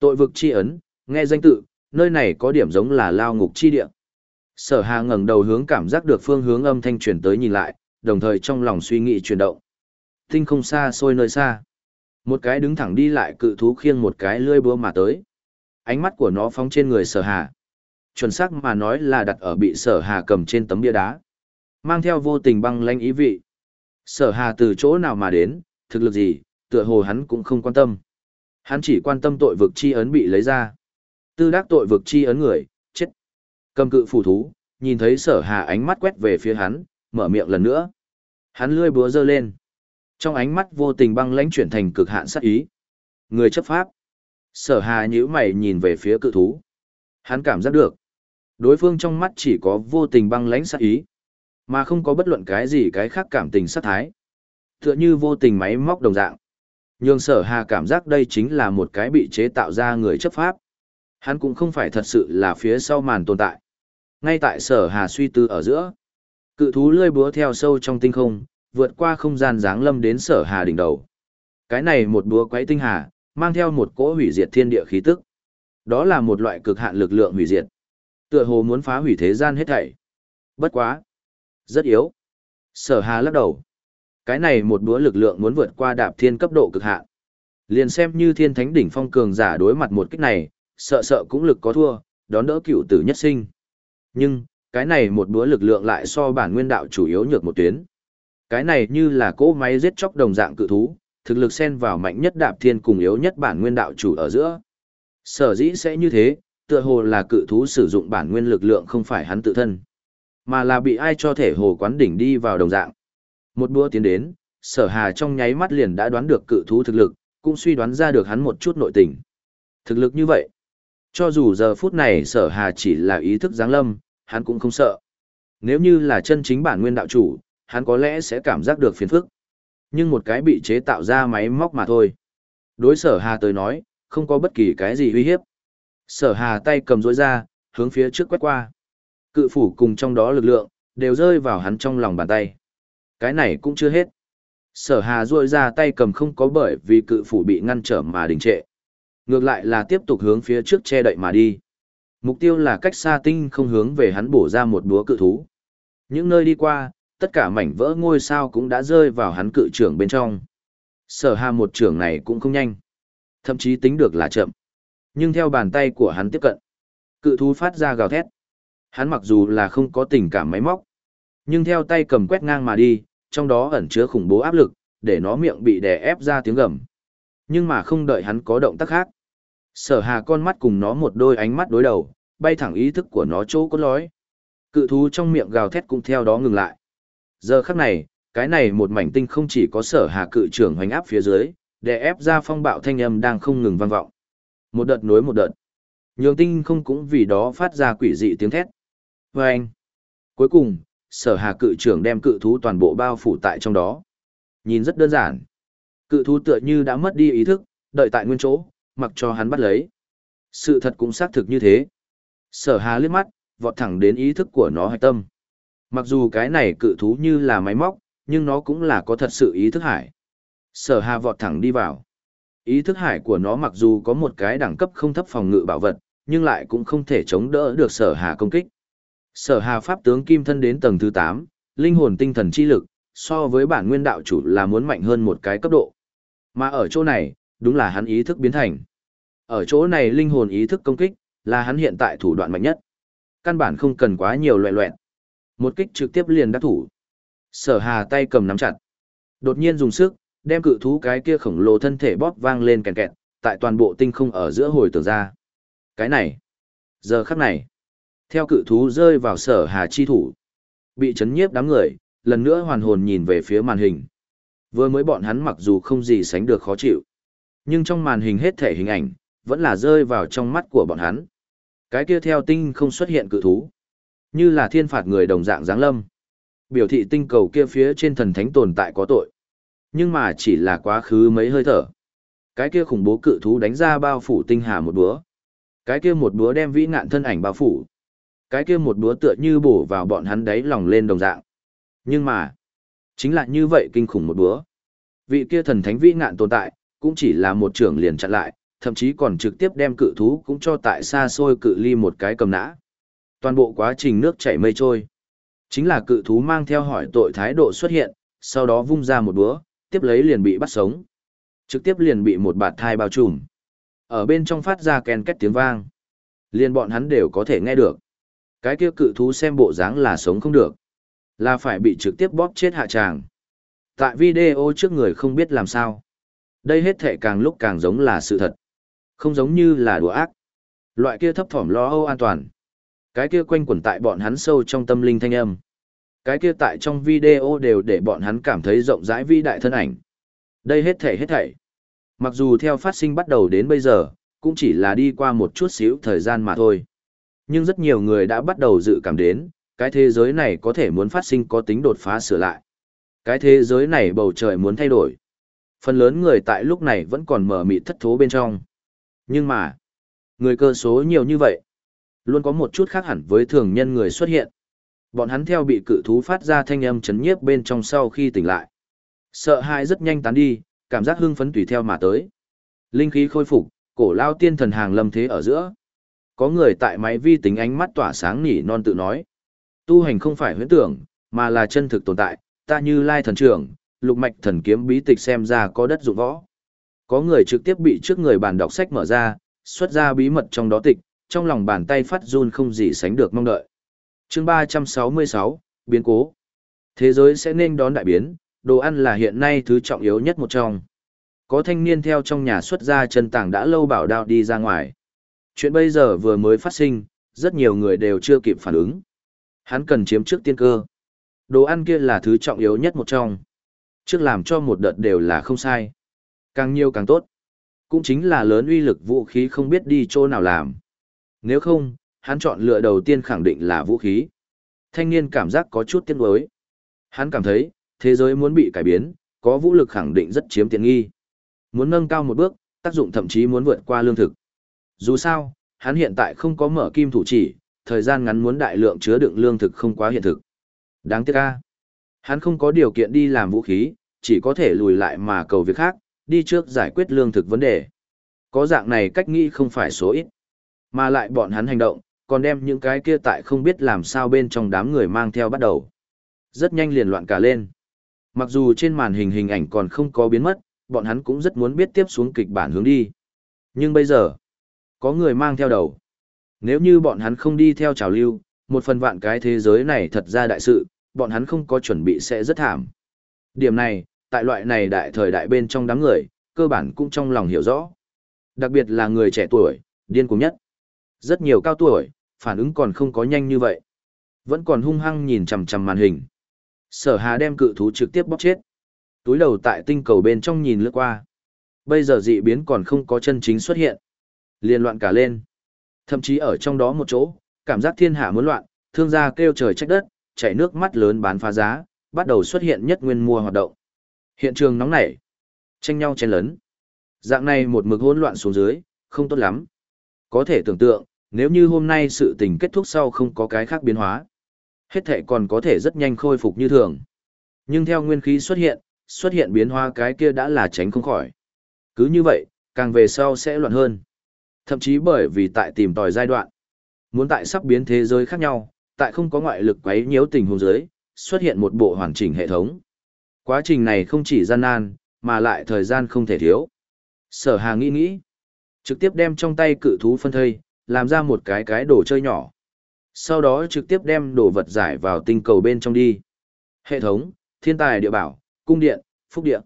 Tội vực chi ấn, nghe danh tự, nơi này có điểm giống là lao ngục chi địa. Sở Hà ngẩng đầu hướng cảm giác được phương hướng âm thanh truyền tới nhìn lại, đồng thời trong lòng suy nghĩ chuyển động. Tinh không xa xôi nơi xa. Một cái đứng thẳng đi lại cự thú khiêng một cái lưỡi búa mà tới. Ánh mắt của nó phóng trên người Sở Hà. Chuẩn xác mà nói là đặt ở bị Sở Hà cầm trên tấm bia đá. Mang theo vô tình băng lanh ý vị. Sở Hà từ chỗ nào mà đến, thực lực gì, tựa hồ hắn cũng không quan tâm. Hắn chỉ quan tâm tội vực chi ấn bị lấy ra. Tư đắc tội vực chi ấn người. Cầm cự phù thú, nhìn thấy sở hà ánh mắt quét về phía hắn, mở miệng lần nữa. Hắn lươi búa giơ lên. Trong ánh mắt vô tình băng lãnh chuyển thành cực hạn sát ý. Người chấp pháp. Sở hà nhíu mày nhìn về phía cự thú. Hắn cảm giác được. Đối phương trong mắt chỉ có vô tình băng lãnh sát ý. Mà không có bất luận cái gì cái khác cảm tình sát thái. Tựa như vô tình máy móc đồng dạng. Nhưng sở hà cảm giác đây chính là một cái bị chế tạo ra người chấp pháp. Hắn cũng không phải thật sự là phía sau màn tồn tại. Ngay tại sở hà suy tư ở giữa, cự thú lơi búa theo sâu trong tinh không, vượt qua không gian dáng lâm đến sở hà đỉnh đầu. Cái này một búa quấy tinh hà, mang theo một cỗ hủy diệt thiên địa khí tức. Đó là một loại cực hạn lực lượng hủy diệt. Tựa hồ muốn phá hủy thế gian hết thảy. Bất quá. Rất yếu. Sở hà lắc đầu. Cái này một búa lực lượng muốn vượt qua đạp thiên cấp độ cực hạn. Liền xem như thiên thánh đỉnh phong cường giả đối mặt một kích này, sợ sợ cũng lực có thua, đón đỡ cựu tử nhất sinh. Nhưng, cái này một bữa lực lượng lại so bản nguyên đạo chủ yếu nhược một tuyến. Cái này như là cỗ máy giết chóc đồng dạng cự thú, thực lực xen vào mạnh nhất đạp thiên cùng yếu nhất bản nguyên đạo chủ ở giữa. Sở dĩ sẽ như thế, tựa hồ là cự thú sử dụng bản nguyên lực lượng không phải hắn tự thân, mà là bị ai cho thể hồ quán đỉnh đi vào đồng dạng. Một bữa tiến đến, sở hà trong nháy mắt liền đã đoán được cự thú thực lực, cũng suy đoán ra được hắn một chút nội tình. Thực lực như vậy, cho dù giờ phút này sở hà chỉ là ý thức giáng lâm, hắn cũng không sợ. Nếu như là chân chính bản nguyên đạo chủ, hắn có lẽ sẽ cảm giác được phiền phức. Nhưng một cái bị chế tạo ra máy móc mà thôi. Đối sở hà tới nói, không có bất kỳ cái gì uy hiếp. Sở hà tay cầm rối ra, hướng phía trước quét qua. Cự phủ cùng trong đó lực lượng, đều rơi vào hắn trong lòng bàn tay. Cái này cũng chưa hết. Sở hà rôi ra tay cầm không có bởi vì cự phủ bị ngăn trở mà đình trệ. Ngược lại là tiếp tục hướng phía trước che đậy mà đi. Mục tiêu là cách xa tinh không hướng về hắn bổ ra một búa cự thú. Những nơi đi qua, tất cả mảnh vỡ ngôi sao cũng đã rơi vào hắn cự trưởng bên trong. Sở hà một trưởng này cũng không nhanh. Thậm chí tính được là chậm. Nhưng theo bàn tay của hắn tiếp cận, cự thú phát ra gào thét. Hắn mặc dù là không có tình cảm máy móc, nhưng theo tay cầm quét ngang mà đi, trong đó ẩn chứa khủng bố áp lực, để nó miệng bị đè ép ra tiếng gầm. Nhưng mà không đợi hắn có động tác khác. Sở hà con mắt cùng nó một đôi ánh mắt đối đầu, bay thẳng ý thức của nó chỗ cốt lói. Cự thú trong miệng gào thét cũng theo đó ngừng lại. Giờ khắc này, cái này một mảnh tinh không chỉ có sở hà cự trưởng hoành áp phía dưới, để ép ra phong bạo thanh âm đang không ngừng vang vọng. Một đợt nối một đợt. Nhường tinh không cũng vì đó phát ra quỷ dị tiếng thét. Và anh. Cuối cùng, sở hà cự trưởng đem cự thú toàn bộ bao phủ tại trong đó. Nhìn rất đơn giản. Cự thú tựa như đã mất đi ý thức, đợi tại nguyên chỗ, mặc cho hắn bắt lấy. Sự thật cũng xác thực như thế. Sở hà liếc mắt, vọt thẳng đến ý thức của nó hạch tâm. Mặc dù cái này cự thú như là máy móc, nhưng nó cũng là có thật sự ý thức hải. Sở hà vọt thẳng đi vào. Ý thức hải của nó mặc dù có một cái đẳng cấp không thấp phòng ngự bảo vật, nhưng lại cũng không thể chống đỡ được sở hà công kích. Sở hà pháp tướng kim thân đến tầng thứ 8, linh hồn tinh thần chi lực, so với bản nguyên đạo chủ là muốn mạnh hơn một cái cấp độ. Mà ở chỗ này, đúng là hắn ý thức biến thành. Ở chỗ này linh hồn ý thức công kích, là hắn hiện tại thủ đoạn mạnh nhất. Căn bản không cần quá nhiều loẹ loẹn. Một kích trực tiếp liền đắc thủ. Sở hà tay cầm nắm chặt. Đột nhiên dùng sức, đem cự thú cái kia khổng lồ thân thể bóp vang lên kèn kẹt, tại toàn bộ tinh không ở giữa hồi tưởng ra. Cái này, giờ khắc này, theo cự thú rơi vào sở hà chi thủ, bị chấn nhiếp đám người, lần nữa hoàn hồn nhìn về phía màn hình. Vừa mới bọn hắn mặc dù không gì sánh được khó chịu, nhưng trong màn hình hết thể hình ảnh, vẫn là rơi vào trong mắt của bọn hắn. Cái kia theo tinh không xuất hiện cự thú. Như là thiên phạt người đồng dạng giáng lâm. Biểu thị tinh cầu kia phía trên thần thánh tồn tại có tội. Nhưng mà chỉ là quá khứ mấy hơi thở. Cái kia khủng bố cự thú đánh ra bao phủ tinh hà một búa. Cái kia một búa đem vĩ ngạn thân ảnh bao phủ. Cái kia một búa tựa như bổ vào bọn hắn đáy lòng lên đồng dạng. Nhưng mà, chính là như vậy kinh khủng một bữa. Vị kia thần thánh vĩ ngạn tồn tại, cũng chỉ là một trưởng liền chặn lại, thậm chí còn trực tiếp đem cự thú cũng cho tại xa xôi cự ly một cái cầm nã. Toàn bộ quá trình nước chảy mây trôi. Chính là cự thú mang theo hỏi tội thái độ xuất hiện, sau đó vung ra một búa, tiếp lấy liền bị bắt sống. Trực tiếp liền bị một bạt thai bao trùm. Ở bên trong phát ra ken két tiếng vang. Liền bọn hắn đều có thể nghe được. Cái kia cự thú xem bộ dáng là sống không được. Là phải bị trực tiếp bóp chết hạ tràng. Tại video trước người không biết làm sao. Đây hết thể càng lúc càng giống là sự thật. Không giống như là đùa ác. Loại kia thấp thỏm lo âu an toàn. Cái kia quanh quẩn tại bọn hắn sâu trong tâm linh thanh âm. Cái kia tại trong video đều để bọn hắn cảm thấy rộng rãi vĩ đại thân ảnh. Đây hết thể hết thảy. Mặc dù theo phát sinh bắt đầu đến bây giờ, cũng chỉ là đi qua một chút xíu thời gian mà thôi. Nhưng rất nhiều người đã bắt đầu dự cảm đến, cái thế giới này có thể muốn phát sinh có tính đột phá sửa lại. Cái thế giới này bầu trời muốn thay đổi. Phần lớn người tại lúc này vẫn còn mở mịt thất thố bên trong. Nhưng mà, người cơ số nhiều như vậy, luôn có một chút khác hẳn với thường nhân người xuất hiện. Bọn hắn theo bị cự thú phát ra thanh âm chấn nhiếp bên trong sau khi tỉnh lại. Sợ hãi rất nhanh tán đi, cảm giác hưng phấn tùy theo mà tới. Linh khí khôi phục, cổ lao tiên thần hàng lâm thế ở giữa. Có người tại máy vi tính ánh mắt tỏa sáng nỉ non tự nói. Tu hành không phải huyễn tưởng, mà là chân thực tồn tại, ta như lai thần trưởng, lục mạch thần kiếm bí tịch xem ra có đất dụng võ. Có người trực tiếp bị trước người bàn đọc sách mở ra, xuất ra bí mật trong đó tịch, trong lòng bàn tay phát run không gì sánh được mong đợi. chương 366, biến cố. Thế giới sẽ nên đón đại biến, đồ ăn là hiện nay thứ trọng yếu nhất một trong. Có thanh niên theo trong nhà xuất ra chân tảng đã lâu bảo đao đi ra ngoài. Chuyện bây giờ vừa mới phát sinh, rất nhiều người đều chưa kịp phản ứng. Hắn cần chiếm trước tiên cơ. Đồ ăn kia là thứ trọng yếu nhất một trong. Trước làm cho một đợt đều là không sai. Càng nhiều càng tốt. Cũng chính là lớn uy lực vũ khí không biết đi chỗ nào làm. Nếu không, hắn chọn lựa đầu tiên khẳng định là vũ khí. Thanh niên cảm giác có chút tiếc nuối. Hắn cảm thấy, thế giới muốn bị cải biến, có vũ lực khẳng định rất chiếm tiện nghi. Muốn nâng cao một bước, tác dụng thậm chí muốn vượt qua lương thực. Dù sao, hắn hiện tại không có mở kim thủ chỉ, thời gian ngắn muốn đại lượng chứa đựng lương thực không quá hiện thực. Đáng tiếc a. Hắn không có điều kiện đi làm vũ khí, chỉ có thể lùi lại mà cầu việc khác, đi trước giải quyết lương thực vấn đề. Có dạng này cách nghĩ không phải số ít. Mà lại bọn hắn hành động, còn đem những cái kia tại không biết làm sao bên trong đám người mang theo bắt đầu. Rất nhanh liền loạn cả lên. Mặc dù trên màn hình hình ảnh còn không có biến mất, bọn hắn cũng rất muốn biết tiếp xuống kịch bản hướng đi. Nhưng bây giờ, có người mang theo đầu. Nếu như bọn hắn không đi theo trào lưu, một phần vạn cái thế giới này thật ra đại sự, bọn hắn không có chuẩn bị sẽ rất thảm. Điểm này, tại loại này đại thời đại bên trong đám người, cơ bản cũng trong lòng hiểu rõ. Đặc biệt là người trẻ tuổi, điên cuồng nhất. Rất nhiều cao tuổi, phản ứng còn không có nhanh như vậy. Vẫn còn hung hăng nhìn chằm chằm màn hình. Sở Hà đem cự thú trực tiếp bóc chết. Túi đầu tại tinh cầu bên trong nhìn lướt qua. Bây giờ dị biến còn không có chân chính xuất hiện. Liên loạn cả lên. Thậm chí ở trong đó một chỗ, cảm giác thiên hạ muốn loạn, thương gia kêu trời trách đất, chảy nước mắt lớn bán phá giá, bắt đầu xuất hiện nhất nguyên mua hoạt động. Hiện trường nóng nảy, tranh nhau chen lấn. Dạng này một mực hỗn loạn xuống dưới, không tốt lắm. Có thể tưởng tượng, nếu như hôm nay sự tình kết thúc sau không có cái khác biến hóa, hết thệ còn có thể rất nhanh khôi phục như thường. Nhưng theo nguyên khí xuất hiện, xuất hiện biến hóa cái kia đã là tránh không khỏi. Cứ như vậy, càng về sau sẽ loạn hơn. Thậm chí bởi vì tại tìm tòi giai đoạn, muốn tại sắp biến thế giới khác nhau, tại không có ngoại lực quấy nhiễu tình huống giới, xuất hiện một bộ hoàn chỉnh hệ thống. Quá trình này không chỉ gian nan, mà lại thời gian không thể thiếu. Sở Hà nghĩ nghĩ, trực tiếp đem trong tay cự thú phân thây, làm ra một cái cái đồ chơi nhỏ. Sau đó trực tiếp đem đồ vật giải vào tinh cầu bên trong đi. Hệ thống, thiên tài địa bảo, cung điện, phúc điện.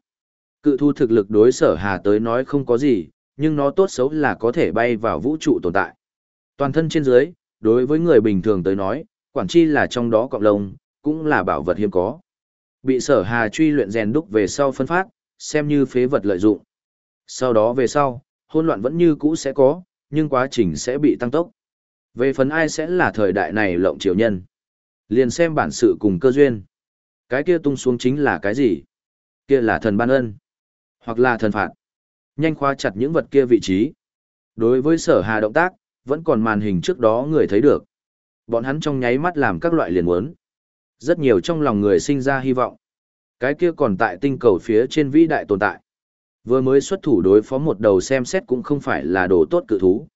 Cự thú thực lực đối sở Hà tới nói không có gì, nhưng nó tốt xấu là có thể bay vào vũ trụ tồn tại. Toàn thân trên dưới, đối với người bình thường tới nói, quản chi là trong đó cọng lông, cũng là bảo vật hiếm có. Bị sở hà truy luyện rèn đúc về sau phân phát, xem như phế vật lợi dụng. Sau đó về sau, hỗn loạn vẫn như cũ sẽ có, nhưng quá trình sẽ bị tăng tốc. Về phần ai sẽ là thời đại này lộng triều nhân. Liền xem bản sự cùng cơ duyên. Cái kia tung xuống chính là cái gì? Kia là thần ban ân, hoặc là thần phạt. Nhanh khóa chặt những vật kia vị trí. Đối với sở hà động tác, vẫn còn màn hình trước đó người thấy được. Bọn hắn trong nháy mắt làm các loại liền muốn. Rất nhiều trong lòng người sinh ra hy vọng. Cái kia còn tại tinh cầu phía trên vĩ đại tồn tại. Vừa mới xuất thủ đối phó một đầu xem xét cũng không phải là đồ tốt cự thú.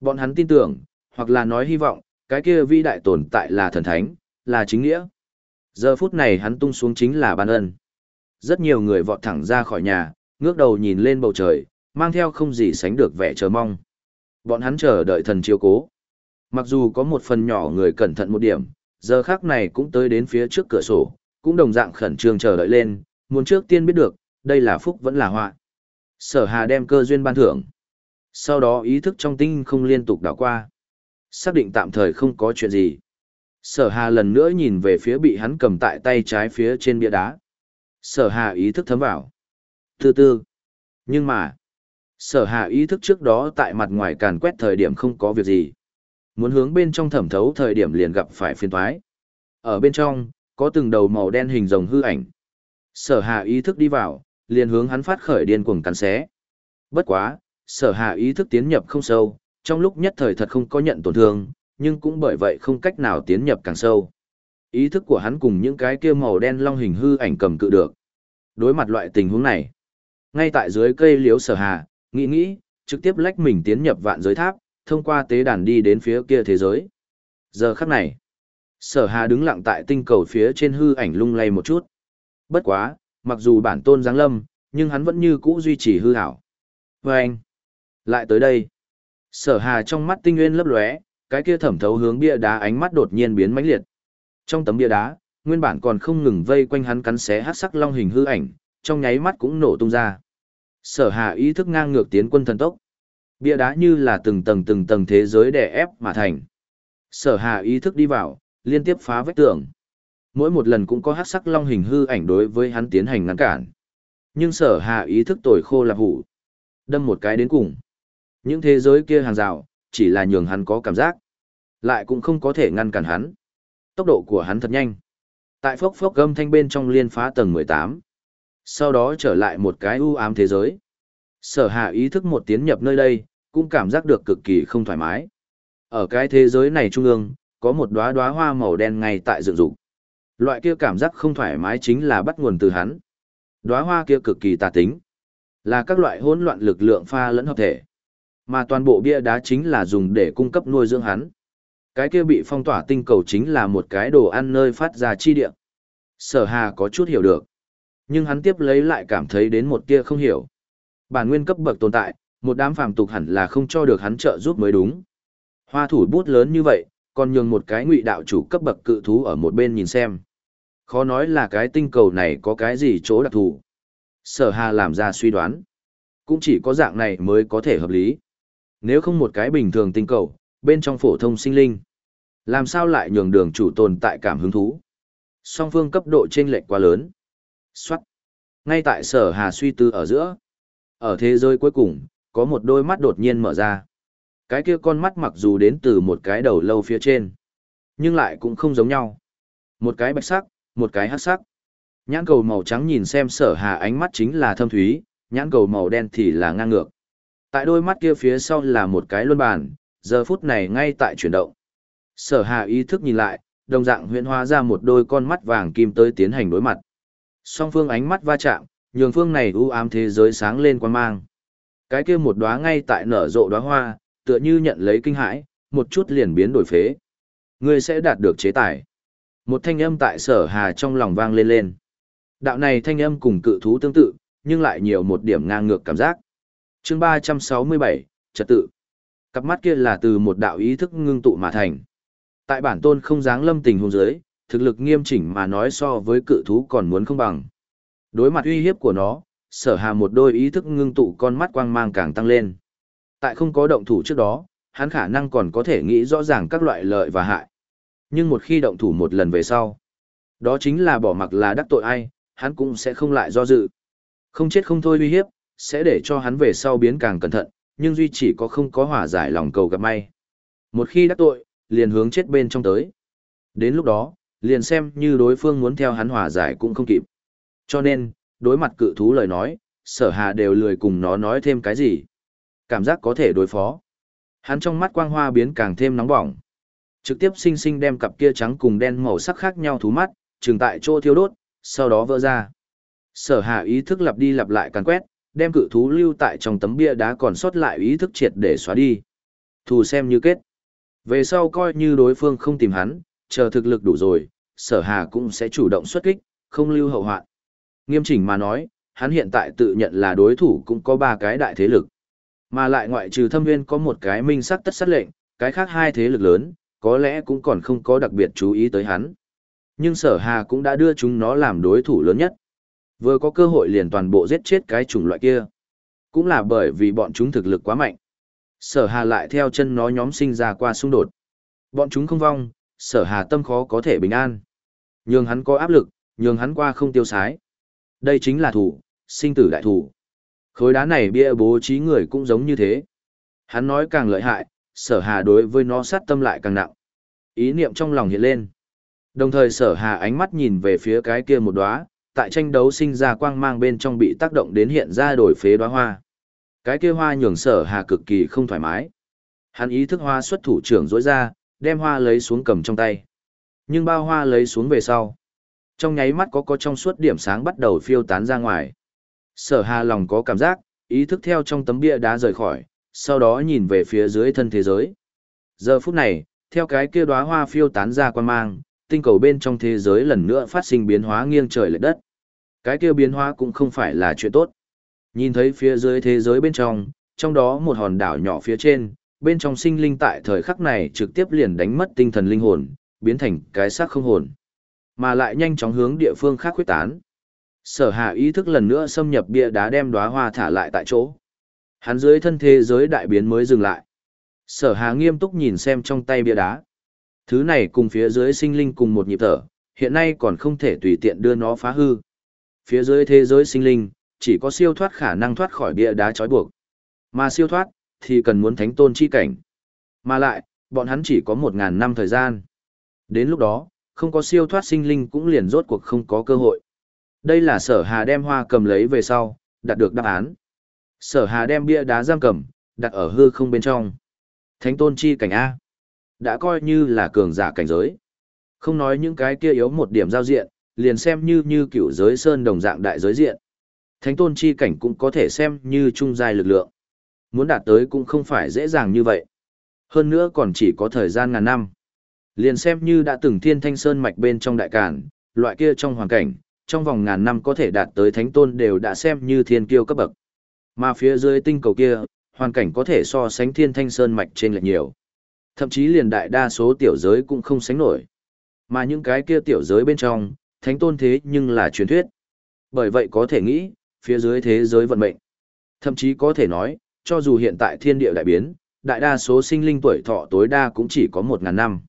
Bọn hắn tin tưởng, hoặc là nói hy vọng, cái kia vĩ đại tồn tại là thần thánh, là chính nghĩa. Giờ phút này hắn tung xuống chính là ban ân. Rất nhiều người vọt thẳng ra khỏi nhà, ngước đầu nhìn lên bầu trời, mang theo không gì sánh được vẻ chờ mong. Bọn hắn chờ đợi thần chiếu cố. Mặc dù có một phần nhỏ người cẩn thận một điểm, giờ khác này cũng tới đến phía trước cửa sổ, cũng đồng dạng khẩn trương chờ đợi lên, muốn trước tiên biết được, đây là phúc vẫn là họa. Sở Hà đem cơ duyên ban thưởng. Sau đó ý thức trong tinh không liên tục đảo qua. Xác định tạm thời không có chuyện gì. Sở Hà lần nữa nhìn về phía bị hắn cầm tại tay trái phía trên bia đá. Sở Hà ý thức thấm vào. Từ từ. Nhưng mà, sở hạ ý thức trước đó tại mặt ngoài càn quét thời điểm không có việc gì. Muốn hướng bên trong thẩm thấu thời điểm liền gặp phải phiền thoái. Ở bên trong, có từng đầu màu đen hình rồng hư ảnh. Sở hạ ý thức đi vào, liền hướng hắn phát khởi điên cuồng cắn xé. Bất quá, sở hạ ý thức tiến nhập không sâu, trong lúc nhất thời thật không có nhận tổn thương, nhưng cũng bởi vậy không cách nào tiến nhập càng sâu. Ý thức của hắn cùng những cái kia màu đen long hình hư ảnh cầm cự được. Đối mặt loại tình huống này, ngay tại dưới cây liếu sở hà, nghĩ nghĩ, trực tiếp lách mình tiến nhập vạn giới tháp, thông qua tế đàn đi đến phía kia thế giới. Giờ khắc này, sở hà đứng lặng tại tinh cầu phía trên hư ảnh lung lay một chút. Bất quá, mặc dù bản tôn giáng lâm, nhưng hắn vẫn như cũ duy trì hư hảo. Và vâng! anh, lại tới đây. Sở hà trong mắt tinh nguyên lấp lóe, cái kia thẩm thấu hướng bia đá ánh mắt đột nhiên biến mãnh liệt. Trong tấm bia đá, nguyên bản còn không ngừng vây quanh hắn cắn xé hắc sắc long hình hư ảnh, trong nháy mắt cũng nổ tung ra. Sở Hạ ý thức ngang ngược tiến quân thần tốc. Bia đá như là từng tầng từng tầng thế giới đè ép mà thành. Sở Hạ ý thức đi vào, liên tiếp phá vách tường. Mỗi một lần cũng có hắc sắc long hình hư ảnh đối với hắn tiến hành ngăn cản. Nhưng Sở Hạ ý thức tồi khô là hủ, đâm một cái đến cùng. Những thế giới kia hàng rào, chỉ là nhường hắn có cảm giác, lại cũng không có thể ngăn cản hắn. Tốc độ của hắn thật nhanh. Tại phốc phốc gâm thanh bên trong liên phá tầng 18. Sau đó trở lại một cái u ám thế giới. Sở hạ ý thức một tiến nhập nơi đây, cũng cảm giác được cực kỳ không thoải mái. Ở cái thế giới này trung ương, có một đóa đóa hoa màu đen ngay tại dựng dục. Loại kia cảm giác không thoải mái chính là bắt nguồn từ hắn. Đóa hoa kia cực kỳ tà tính, là các loại hỗn loạn lực lượng pha lẫn hợp thể. Mà toàn bộ bia đá chính là dùng để cung cấp nuôi dưỡng hắn. Cái kia bị phong tỏa tinh cầu chính là một cái đồ ăn nơi phát ra chi địa. Sở Hà có chút hiểu được. Nhưng hắn tiếp lấy lại cảm thấy đến một tia không hiểu. Bản nguyên cấp bậc tồn tại, một đám phàm tục hẳn là không cho được hắn trợ giúp mới đúng. Hoa thủ bút lớn như vậy, còn nhường một cái ngụy đạo chủ cấp bậc cự thú ở một bên nhìn xem. Khó nói là cái tinh cầu này có cái gì chỗ đặc thù. Sở Hà làm ra suy đoán. Cũng chỉ có dạng này mới có thể hợp lý. Nếu không một cái bình thường tinh cầu, bên trong phổ thông sinh linh, làm sao lại nhường đường chủ tồn tại cảm hứng thú? Song phương cấp độ chênh lệch quá lớn. Xoát. Ngay tại sở hà suy tư ở giữa. Ở thế giới cuối cùng, có một đôi mắt đột nhiên mở ra. Cái kia con mắt mặc dù đến từ một cái đầu lâu phía trên, nhưng lại cũng không giống nhau. Một cái bạch sắc, một cái hắc sắc. Nhãn cầu màu trắng nhìn xem sở hà ánh mắt chính là thâm thúy, nhãn cầu màu đen thì là ngang ngược. Tại đôi mắt kia phía sau là một cái luân bàn, giờ phút này ngay tại chuyển động. Sở hà ý thức nhìn lại, đồng dạng huyện hóa ra một đôi con mắt vàng kim tới tiến hành đối mặt. Song phương ánh mắt va chạm, nhường phương này u ám thế giới sáng lên quan mang. Cái kia một đóa ngay tại nở rộ đóa hoa, tựa như nhận lấy kinh hãi, một chút liền biến đổi phế. Ngươi sẽ đạt được chế tài. Một thanh âm tại sở hà trong lòng vang lên lên. Đạo này thanh âm cùng cự thú tương tự, nhưng lại nhiều một điểm ngang ngược cảm giác chương ba trăm sáu mươi bảy trật tự cặp mắt kia là từ một đạo ý thức ngưng tụ mà thành tại bản tôn không dáng lâm tình hôn giới thực lực nghiêm chỉnh mà nói so với cự thú còn muốn không bằng đối mặt uy hiếp của nó sở hà một đôi ý thức ngưng tụ con mắt quang mang càng tăng lên tại không có động thủ trước đó hắn khả năng còn có thể nghĩ rõ ràng các loại lợi và hại nhưng một khi động thủ một lần về sau đó chính là bỏ mặc là đắc tội ai hắn cũng sẽ không lại do dự không chết không thôi uy hiếp sẽ để cho hắn về sau biến càng cẩn thận, nhưng duy chỉ có không có hỏa giải lòng cầu gặp may. Một khi đắc tội, liền hướng chết bên trong tới. Đến lúc đó, liền xem như đối phương muốn theo hắn hòa giải cũng không kịp. Cho nên, đối mặt cự thú lời nói, sở hà đều lười cùng nó nói thêm cái gì. Cảm giác có thể đối phó. Hắn trong mắt quang hoa biến càng thêm nóng bỏng. Trực tiếp sinh sinh đem cặp kia trắng cùng đen màu sắc khác nhau thú mắt, trừng tại chỗ thiêu đốt, sau đó vỡ ra. Sở hà ý thức lặp đi lặp lại càn quét, đem cự thú lưu tại trong tấm bia đá còn sót lại ý thức triệt để xóa đi. Thù xem như kết. Về sau coi như đối phương không tìm hắn, chờ thực lực đủ rồi, sở hà cũng sẽ chủ động xuất kích, không lưu hậu hoạn. Nghiêm chỉnh mà nói, hắn hiện tại tự nhận là đối thủ cũng có ba cái đại thế lực. Mà lại ngoại trừ thâm nguyên có một cái minh sắc tất sát lệnh, cái khác hai thế lực lớn, có lẽ cũng còn không có đặc biệt chú ý tới hắn. Nhưng sở hà cũng đã đưa chúng nó làm đối thủ lớn nhất. Vừa có cơ hội liền toàn bộ giết chết cái chủng loại kia. Cũng là bởi vì bọn chúng thực lực quá mạnh. Sở hà lại theo chân nó nhóm sinh ra qua xung đột. Bọn chúng không vong, sở hà tâm khó có thể bình an. Nhường hắn có áp lực, nhường hắn qua không tiêu sái. Đây chính là thủ, sinh tử đại thủ. Khối đá này bia bố trí người cũng giống như thế. Hắn nói càng lợi hại, sở hà đối với nó sát tâm lại càng nặng. Ý niệm trong lòng hiện lên. Đồng thời sở hà ánh mắt nhìn về phía cái kia một đóa, tại tranh đấu sinh ra quang mang bên trong bị tác động đến hiện ra đổi phế đóa hoa. Cái kia hoa nhường sở hà cực kỳ không thoải mái. Hắn ý thức hoa xuất thủ trưởng dối ra, đem hoa lấy xuống cầm trong tay. Nhưng bao hoa lấy xuống về sau. Trong nháy mắt có có trong suốt điểm sáng bắt đầu phiêu tán ra ngoài. Sở hà lòng có cảm giác, ý thức theo trong tấm bia đá rời khỏi, sau đó nhìn về phía dưới thân thế giới. Giờ phút này, theo cái kia đóa hoa phiêu tán ra quan mang, tinh cầu bên trong thế giới lần nữa phát sinh biến hóa nghiêng trời lệch đất. Cái kia biến hóa cũng không phải là chuyện tốt. Nhìn thấy phía dưới thế giới bên trong, trong đó một hòn đảo nhỏ phía trên, bên trong sinh linh tại thời khắc này trực tiếp liền đánh mất tinh thần linh hồn, biến thành cái xác không hồn. Mà lại nhanh chóng hướng địa phương khác khuyết tán. Sở hạ ý thức lần nữa xâm nhập bia đá đem đóa hoa thả lại tại chỗ. Hắn dưới thân thế giới đại biến mới dừng lại. Sở hà nghiêm túc nhìn xem trong tay bia đá. Thứ này cùng phía dưới sinh linh cùng một nhịp thở, hiện nay còn không thể tùy tiện đưa nó phá hư. Phía dưới thế giới sinh linh, chỉ có siêu thoát khả năng thoát khỏi bia đá trói buộc. Mà siêu thoát, thì cần muốn thánh tôn chi cảnh. Mà lại, bọn hắn chỉ có một ngàn năm thời gian. Đến lúc đó, không có siêu thoát sinh linh cũng liền rốt cuộc không có cơ hội. Đây là sở hà đem hoa cầm lấy về sau, đạt được đáp án. Sở hà đem bia đá giam cầm, đặt ở hư không bên trong. Thánh tôn chi cảnh A. Đã coi như là cường giả cảnh giới. Không nói những cái kia yếu một điểm giao diện, liền xem như như cựu giới sơn đồng dạng đại giới diện. Thánh tôn chi cảnh cũng có thể xem như trung giai lực lượng. Muốn đạt tới cũng không phải dễ dàng như vậy. Hơn nữa còn chỉ có thời gian ngàn năm. Liền xem như đã từng thiên thanh sơn mạch bên trong đại cản, loại kia trong hoàn cảnh, trong vòng ngàn năm có thể đạt tới thánh tôn đều đã xem như thiên kiêu cấp bậc. Mà phía dưới tinh cầu kia, hoàn cảnh có thể so sánh thiên thanh sơn mạch trên lệch nhiều. Thậm chí liền đại đa số tiểu giới cũng không sánh nổi. Mà những cái kia tiểu giới bên trong, thánh tôn thế nhưng là truyền thuyết. Bởi vậy có thể nghĩ, phía dưới thế giới vận mệnh. Thậm chí có thể nói, cho dù hiện tại thiên địa đại biến, đại đa số sinh linh tuổi thọ tối đa cũng chỉ có một ngàn năm.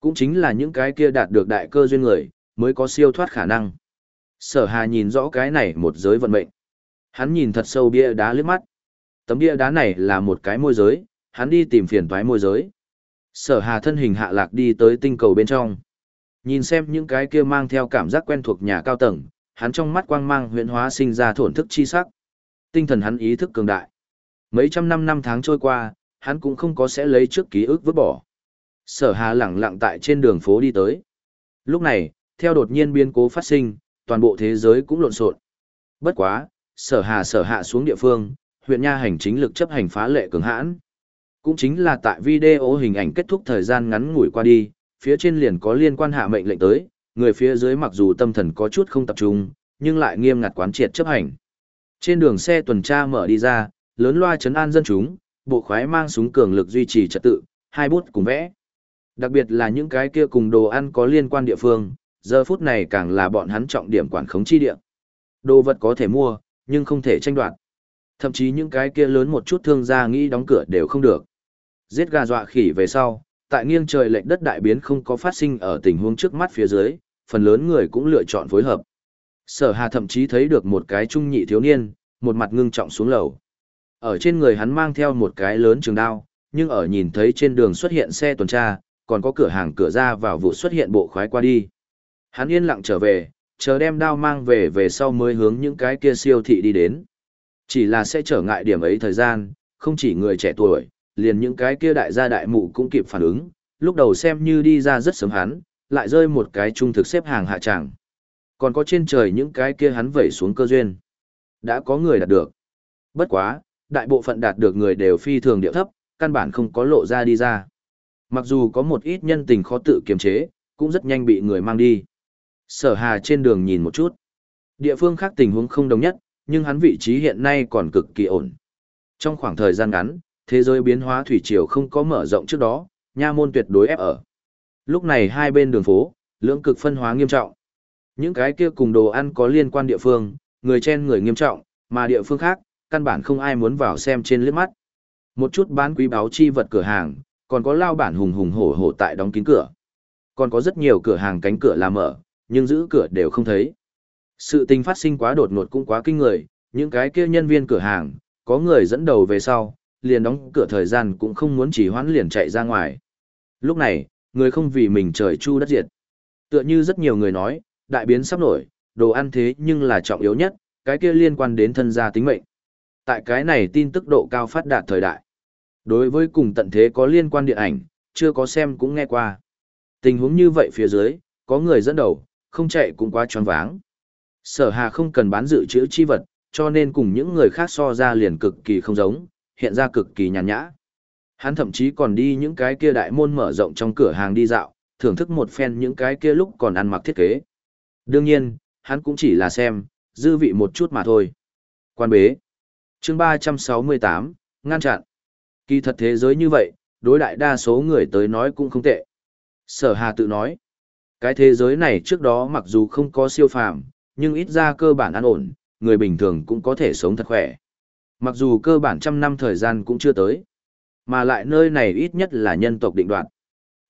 Cũng chính là những cái kia đạt được đại cơ duyên người, mới có siêu thoát khả năng. Sở hà nhìn rõ cái này một giới vận mệnh. Hắn nhìn thật sâu bia đá lướt mắt. Tấm bia đá này là một cái môi giới, hắn đi tìm phiền toái môi giới. Sở hà thân hình hạ lạc đi tới tinh cầu bên trong. Nhìn xem những cái kia mang theo cảm giác quen thuộc nhà cao tầng, hắn trong mắt quang mang huyễn hóa sinh ra thổn thức chi sắc. Tinh thần hắn ý thức cường đại. Mấy trăm năm năm tháng trôi qua, hắn cũng không có sẽ lấy trước ký ức vứt bỏ. Sở Hà lẳng lặng tại trên đường phố đi tới. Lúc này, theo đột nhiên biến cố phát sinh, toàn bộ thế giới cũng lộn xộn. Bất quá, Sở Hà sở hạ xuống địa phương, huyện nha hành chính lực chấp hành phá lệ cường hãn. Cũng chính là tại video hình ảnh kết thúc thời gian ngắn ngủi qua đi, phía trên liền có liên quan hạ mệnh lệnh tới, người phía dưới mặc dù tâm thần có chút không tập trung, nhưng lại nghiêm ngặt quán triệt chấp hành. Trên đường xe tuần tra mở đi ra, lớn loa chấn an dân chúng, bộ khoái mang súng cường lực duy trì trật tự, hai bút cùng vẽ. Đặc biệt là những cái kia cùng đồ ăn có liên quan địa phương, giờ phút này càng là bọn hắn trọng điểm quản khống chi địa. Đồ vật có thể mua, nhưng không thể tranh đoạt. Thậm chí những cái kia lớn một chút thương gia nghĩ đóng cửa đều không được. Giết gà dọa khỉ về sau, tại nghiêng trời lệch đất đại biến không có phát sinh ở tình huống trước mắt phía dưới, phần lớn người cũng lựa chọn phối hợp. Sở Hà thậm chí thấy được một cái trung nhị thiếu niên, một mặt ngưng trọng xuống lầu. Ở trên người hắn mang theo một cái lớn trường đao, nhưng ở nhìn thấy trên đường xuất hiện xe tuần tra, còn có cửa hàng cửa ra vào vụ xuất hiện bộ khoái qua đi. Hắn yên lặng trở về, chờ đem đao mang về về sau mới hướng những cái kia siêu thị đi đến. Chỉ là sẽ trở ngại điểm ấy thời gian, không chỉ người trẻ tuổi, liền những cái kia đại gia đại mụ cũng kịp phản ứng, lúc đầu xem như đi ra rất sớm hắn, lại rơi một cái trung thực xếp hàng hạ tràng. Còn có trên trời những cái kia hắn vẩy xuống cơ duyên. Đã có người đạt được. Bất quá, đại bộ phận đạt được người đều phi thường điệu thấp, căn bản không có lộ ra đi ra. Mặc dù có một ít nhân tình khó tự kiềm chế, cũng rất nhanh bị người mang đi. Sở hà trên đường nhìn một chút. Địa phương khác tình huống không đồng nhất, nhưng hắn vị trí hiện nay còn cực kỳ ổn. Trong khoảng thời gian ngắn, thế giới biến hóa thủy triều không có mở rộng trước đó, nha môn tuyệt đối ép ở. Lúc này hai bên đường phố, lưỡng cực phân hóa nghiêm trọng. Những cái kia cùng đồ ăn có liên quan địa phương, người chen người nghiêm trọng, mà địa phương khác, căn bản không ai muốn vào xem trên liếc mắt. Một chút bán quý báo chi vật cửa hàng, còn có lao bản hùng hùng hổ hổ tại đóng kín cửa. Còn có rất nhiều cửa hàng cánh cửa làm mở, nhưng giữ cửa đều không thấy. Sự tình phát sinh quá đột ngột cũng quá kinh người, những cái kia nhân viên cửa hàng, có người dẫn đầu về sau, liền đóng cửa thời gian cũng không muốn chỉ hoãn liền chạy ra ngoài. Lúc này, người không vì mình trời chu đất diệt. Tựa như rất nhiều người nói, đại biến sắp nổi, đồ ăn thế nhưng là trọng yếu nhất, cái kia liên quan đến thân gia tính mệnh. Tại cái này tin tức độ cao phát đạt thời đại. Đối với cùng tận thế có liên quan điện ảnh, chưa có xem cũng nghe qua. Tình huống như vậy phía dưới, có người dẫn đầu, không chạy cũng quá tròn váng. Sở hà không cần bán dự trữ chi vật, cho nên cùng những người khác so ra liền cực kỳ không giống, hiện ra cực kỳ nhàn nhã. Hắn thậm chí còn đi những cái kia đại môn mở rộng trong cửa hàng đi dạo, thưởng thức một phen những cái kia lúc còn ăn mặc thiết kế. Đương nhiên, hắn cũng chỉ là xem, dư vị một chút mà thôi. Quan bế. Chương 368, ngăn chặn. Kỳ thật thế giới như vậy, đối đại đa số người tới nói cũng không tệ. Sở Hà tự nói, cái thế giới này trước đó mặc dù không có siêu phàm, nhưng ít ra cơ bản an ổn, người bình thường cũng có thể sống thật khỏe. Mặc dù cơ bản trăm năm thời gian cũng chưa tới, mà lại nơi này ít nhất là nhân tộc định đoạt.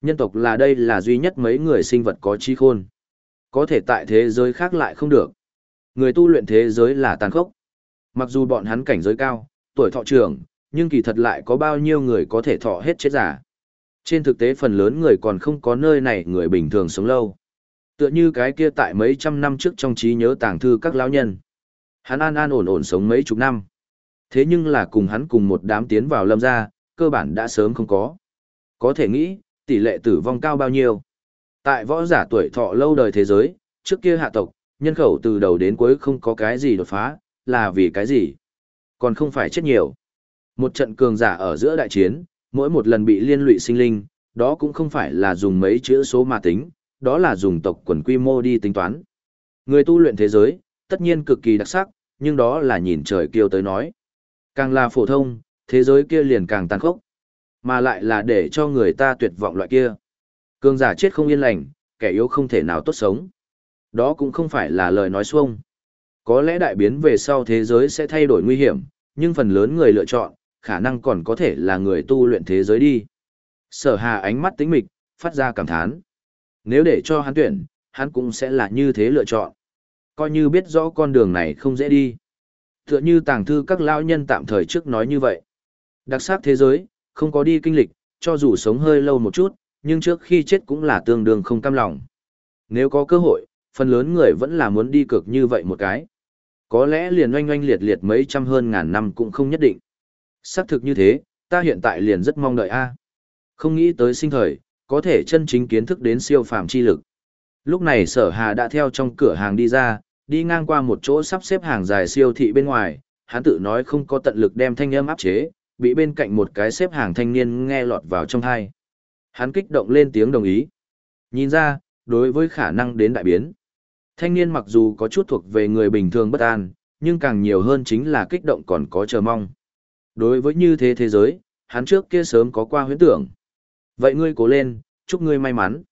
Nhân tộc là đây là duy nhất mấy người sinh vật có trí khôn. Có thể tại thế giới khác lại không được. Người tu luyện thế giới là tàn khốc. Mặc dù bọn hắn cảnh giới cao, tuổi thọ trưởng, nhưng kỳ thật lại có bao nhiêu người có thể thọ hết chết giả. Trên thực tế phần lớn người còn không có nơi này người bình thường sống lâu. Tựa như cái kia tại mấy trăm năm trước trong trí nhớ tàng thư các lão nhân. Hắn an an ổn ổn sống mấy chục năm. Thế nhưng là cùng hắn cùng một đám tiến vào lâm gia, cơ bản đã sớm không có. Có thể nghĩ, tỷ lệ tử vong cao bao nhiêu. Tại võ giả tuổi thọ lâu đời thế giới, trước kia hạ tộc, nhân khẩu từ đầu đến cuối không có cái gì đột phá, là vì cái gì? Còn không phải chết nhiều. Một trận cường giả ở giữa đại chiến, mỗi một lần bị liên lụy sinh linh, đó cũng không phải là dùng mấy chữ số mà tính, đó là dùng tộc quần quy mô đi tính toán. Người tu luyện thế giới, tất nhiên cực kỳ đặc sắc, nhưng đó là nhìn trời kêu tới nói. Càng là phổ thông, thế giới kia liền càng tàn khốc, mà lại là để cho người ta tuyệt vọng loại kia. Cường giả chết không yên lành, kẻ yếu không thể nào tốt sống. Đó cũng không phải là lời nói xuông. Có lẽ đại biến về sau thế giới sẽ thay đổi nguy hiểm, nhưng phần lớn người lựa chọn, khả năng còn có thể là người tu luyện thế giới đi. Sở hà ánh mắt tính mịch, phát ra cảm thán. Nếu để cho hắn tuyển, hắn cũng sẽ là như thế lựa chọn. Coi như biết rõ con đường này không dễ đi. Tựa như tàng thư các lão nhân tạm thời trước nói như vậy. Đặc sắc thế giới, không có đi kinh lịch, cho dù sống hơi lâu một chút, nhưng trước khi chết cũng là tương đương không cam lòng. Nếu có cơ hội, phần lớn người vẫn là muốn đi cực như vậy một cái. Có lẽ liền oanh oanh liệt liệt mấy trăm hơn ngàn năm cũng không nhất định. Xác thực như thế, ta hiện tại liền rất mong đợi A. Không nghĩ tới sinh thời, có thể chân chính kiến thức đến siêu phàm chi lực. Lúc này sở hà đã theo trong cửa hàng đi ra, đi ngang qua một chỗ sắp xếp hàng dài siêu thị bên ngoài, hắn tự nói không có tận lực đem thanh âm áp chế, bị bên cạnh một cái xếp hàng thanh niên nghe lọt vào trong thai. Hắn kích động lên tiếng đồng ý. Nhìn ra, đối với khả năng đến đại biến. Thanh niên mặc dù có chút thuộc về người bình thường bất an, nhưng càng nhiều hơn chính là kích động còn có chờ mong. Đối với như thế thế giới, hắn trước kia sớm có qua huyễn tưởng. Vậy ngươi cố lên, chúc ngươi may mắn.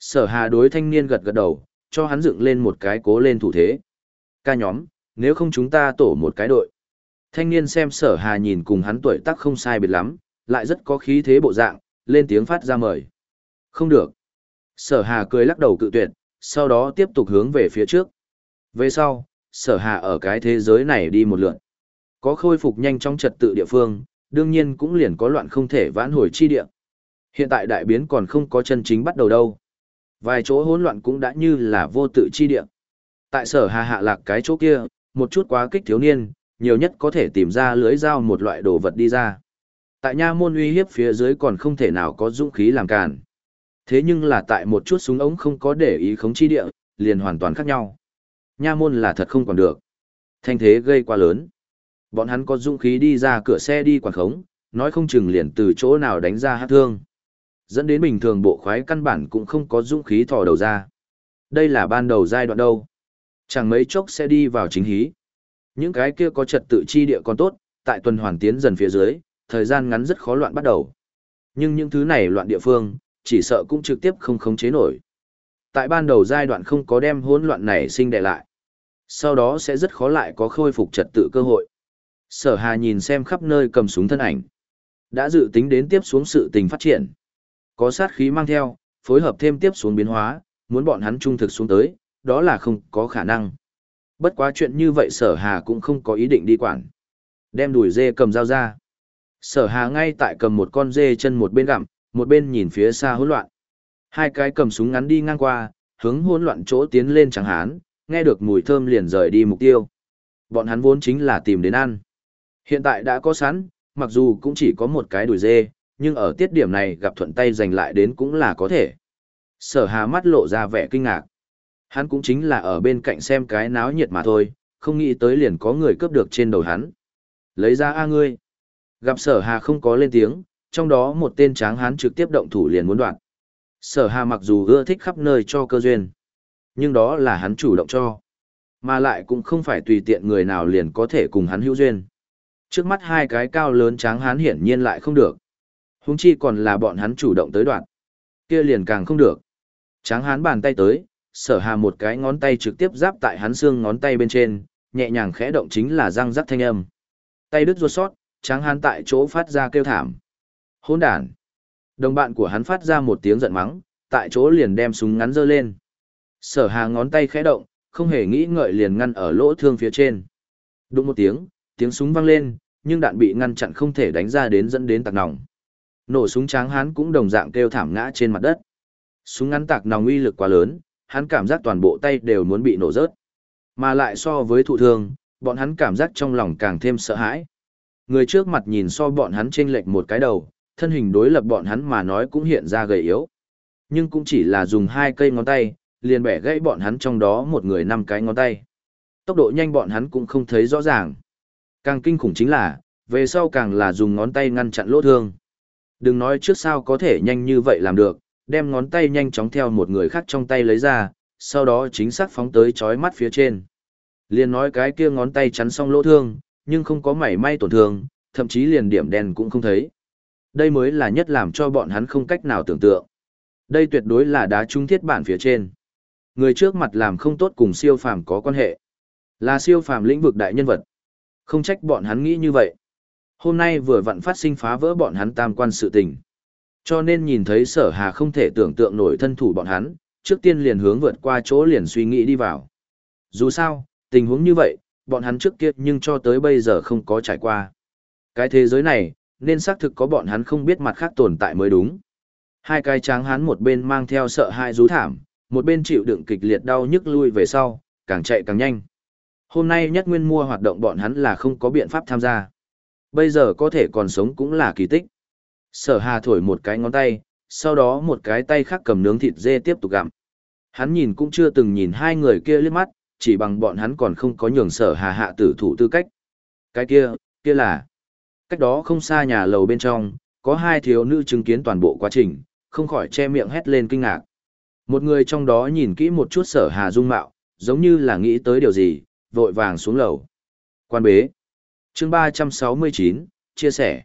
Sở hà đối thanh niên gật gật đầu, cho hắn dựng lên một cái cố lên thủ thế. Ca nhóm, nếu không chúng ta tổ một cái đội. Thanh niên xem sở hà nhìn cùng hắn tuổi tác không sai biệt lắm, lại rất có khí thế bộ dạng, lên tiếng phát ra mời. Không được. Sở hà cười lắc đầu cự tuyệt, sau đó tiếp tục hướng về phía trước. Về sau, sở hạ ở cái thế giới này đi một lượt. Có khôi phục nhanh trong trật tự địa phương, đương nhiên cũng liền có loạn không thể vãn hồi chi địa. Hiện tại đại biến còn không có chân chính bắt đầu đâu. Vài chỗ hỗn loạn cũng đã như là vô tự chi địa. Tại sở hạ hạ lạc cái chỗ kia, một chút quá kích thiếu niên, nhiều nhất có thể tìm ra lưới dao một loại đồ vật đi ra. Tại nha môn uy hiếp phía dưới còn không thể nào có dũng khí làm cản. Thế nhưng là tại một chút súng ống không có để ý khống chi địa, liền hoàn toàn khác nhau. Nha môn là thật không còn được. Thanh thế gây quá lớn. Bọn hắn có dũng khí đi ra cửa xe đi quản khống, nói không chừng liền từ chỗ nào đánh ra hát thương. Dẫn đến bình thường bộ khoái căn bản cũng không có dũng khí thò đầu ra. Đây là ban đầu giai đoạn đâu. Chẳng mấy chốc sẽ đi vào chính hí. Những cái kia có trật tự chi địa còn tốt, tại tuần hoàn tiến dần phía dưới, thời gian ngắn rất khó loạn bắt đầu. Nhưng những thứ này loạn địa phương, chỉ sợ cũng trực tiếp không khống chế nổi. Tại ban đầu giai đoạn không có đem hỗn loạn này sinh đệ lại. Sau đó sẽ rất khó lại có khôi phục trật tự cơ hội. Sở Hà nhìn xem khắp nơi cầm súng thân ảnh. Đã dự tính đến tiếp xuống sự tình phát triển. Có sát khí mang theo, phối hợp thêm tiếp xuống biến hóa, muốn bọn hắn trung thực xuống tới, đó là không có khả năng. Bất quá chuyện như vậy sở hà cũng không có ý định đi quản. Đem đùi dê cầm dao ra. Sở hà ngay tại cầm một con dê chân một bên gặm, một bên nhìn phía xa hỗn loạn. Hai cái cầm súng ngắn đi ngang qua, hướng hỗn loạn chỗ tiến lên chẳng hán, nghe được mùi thơm liền rời đi mục tiêu. Bọn hắn vốn chính là tìm đến ăn. Hiện tại đã có sẵn, mặc dù cũng chỉ có một cái đùi dê, nhưng ở tiết điểm này gặp thuận tay giành lại đến cũng là có thể. Sở hà mắt lộ ra vẻ kinh ngạc. Hắn cũng chính là ở bên cạnh xem cái náo nhiệt mà thôi, không nghĩ tới liền có người cướp được trên đầu hắn. Lấy ra A ngươi. Gặp sở hà không có lên tiếng, trong đó một tên tráng hán trực tiếp động thủ liền muốn đoạn. Sở hà mặc dù ưa thích khắp nơi cho cơ duyên, nhưng đó là hắn chủ động cho. Mà lại cũng không phải tùy tiện người nào liền có thể cùng hắn hữu duyên. Trước mắt hai cái cao lớn tráng hán hiển nhiên lại không được. huống chi còn là bọn hắn chủ động tới đoạn. Kia liền càng không được. Tráng hán bàn tay tới, sở hà một cái ngón tay trực tiếp giáp tại hắn xương ngón tay bên trên, nhẹ nhàng khẽ động chính là răng rắc thanh âm. Tay đứt ruột sót, tráng hán tại chỗ phát ra kêu thảm. Hỗn đản. Đồng bạn của hắn phát ra một tiếng giận mắng, tại chỗ liền đem súng ngắn giơ lên. Sở hà ngón tay khẽ động, không hề nghĩ ngợi liền ngăn ở lỗ thương phía trên. Đụng một tiếng, tiếng súng vang lên, nhưng đạn bị ngăn chặn không thể đánh ra đến dẫn đến tạc nòng. Nổ súng tráng hắn cũng đồng dạng kêu thảm ngã trên mặt đất. Súng ngắn tạc nòng uy lực quá lớn, hắn cảm giác toàn bộ tay đều muốn bị nổ rớt. Mà lại so với thụ thương, bọn hắn cảm giác trong lòng càng thêm sợ hãi. Người trước mặt nhìn so bọn hắn chênh lệch một cái đầu, thân hình đối lập bọn hắn mà nói cũng hiện ra gầy yếu. Nhưng cũng chỉ là dùng hai cây ngón tay, liền bẻ gãy bọn hắn trong đó một người năm cái ngón tay. Tốc độ nhanh bọn hắn cũng không thấy rõ ràng. Càng kinh khủng chính là, về sau càng là dùng ngón tay ngăn chặn lỗ thương. Đừng nói trước sao có thể nhanh như vậy làm được, đem ngón tay nhanh chóng theo một người khác trong tay lấy ra, sau đó chính xác phóng tới chói mắt phía trên. Liền nói cái kia ngón tay chắn xong lỗ thương, nhưng không có mảy may tổn thương, thậm chí liền điểm đen cũng không thấy. Đây mới là nhất làm cho bọn hắn không cách nào tưởng tượng. Đây tuyệt đối là đá trung thiết bản phía trên. Người trước mặt làm không tốt cùng siêu phàm có quan hệ. Là siêu phàm lĩnh vực đại nhân vật. Không trách bọn hắn nghĩ như vậy. Hôm nay vừa vặn phát sinh phá vỡ bọn hắn tam quan sự tình. Cho nên nhìn thấy sở hà không thể tưởng tượng nổi thân thủ bọn hắn, trước tiên liền hướng vượt qua chỗ liền suy nghĩ đi vào. Dù sao, tình huống như vậy, bọn hắn trước kia nhưng cho tới bây giờ không có trải qua. Cái thế giới này, nên xác thực có bọn hắn không biết mặt khác tồn tại mới đúng. Hai cái tráng hắn một bên mang theo sợ hai rú thảm, một bên chịu đựng kịch liệt đau nhức lui về sau, càng chạy càng nhanh. Hôm nay nhất nguyên mua hoạt động bọn hắn là không có biện pháp tham gia. Bây giờ có thể còn sống cũng là kỳ tích. Sở hà thổi một cái ngón tay, sau đó một cái tay khác cầm nướng thịt dê tiếp tục gặm. Hắn nhìn cũng chưa từng nhìn hai người kia liếc mắt, chỉ bằng bọn hắn còn không có nhường sở hà hạ tử thủ tư cách. Cái kia, kia là... Cách đó không xa nhà lầu bên trong, có hai thiếu nữ chứng kiến toàn bộ quá trình, không khỏi che miệng hét lên kinh ngạc. Một người trong đó nhìn kỹ một chút sở hà dung mạo, giống như là nghĩ tới điều gì, vội vàng xuống lầu. Quan bế. chương 369, chia sẻ.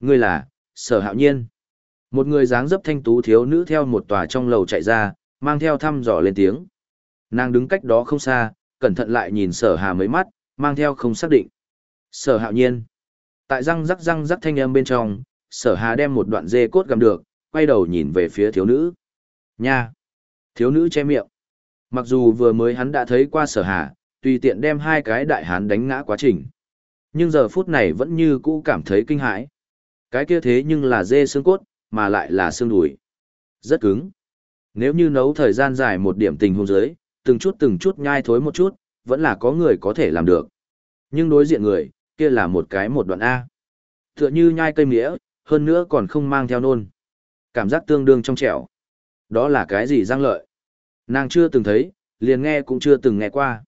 Người là, sở hạo nhiên. Một người dáng dấp thanh tú thiếu nữ theo một tòa trong lầu chạy ra, mang theo thăm dò lên tiếng. Nàng đứng cách đó không xa, cẩn thận lại nhìn sở hà mấy mắt, mang theo không xác định. Sở hạo nhiên. Tại răng rắc răng rắc thanh âm bên trong, sở hà đem một đoạn dê cốt gặm được, quay đầu nhìn về phía thiếu nữ. Nha! Thiếu nữ che miệng. Mặc dù vừa mới hắn đã thấy qua sở hà, tùy tiện đem hai cái đại hán đánh ngã quá trình. Nhưng giờ phút này vẫn như cũ cảm thấy kinh hãi. Cái kia thế nhưng là dê xương cốt, mà lại là xương đùi. Rất cứng. Nếu như nấu thời gian dài một điểm tình hôn giới, từng chút từng chút nhai thối một chút, vẫn là có người có thể làm được. Nhưng đối diện người, kia là một cái một đoạn A. Tựa như nhai cây mía, hơn nữa còn không mang theo nôn. Cảm giác tương đương trong trẻo. Đó là cái gì răng lợi? Nàng chưa từng thấy, liền nghe cũng chưa từng nghe qua.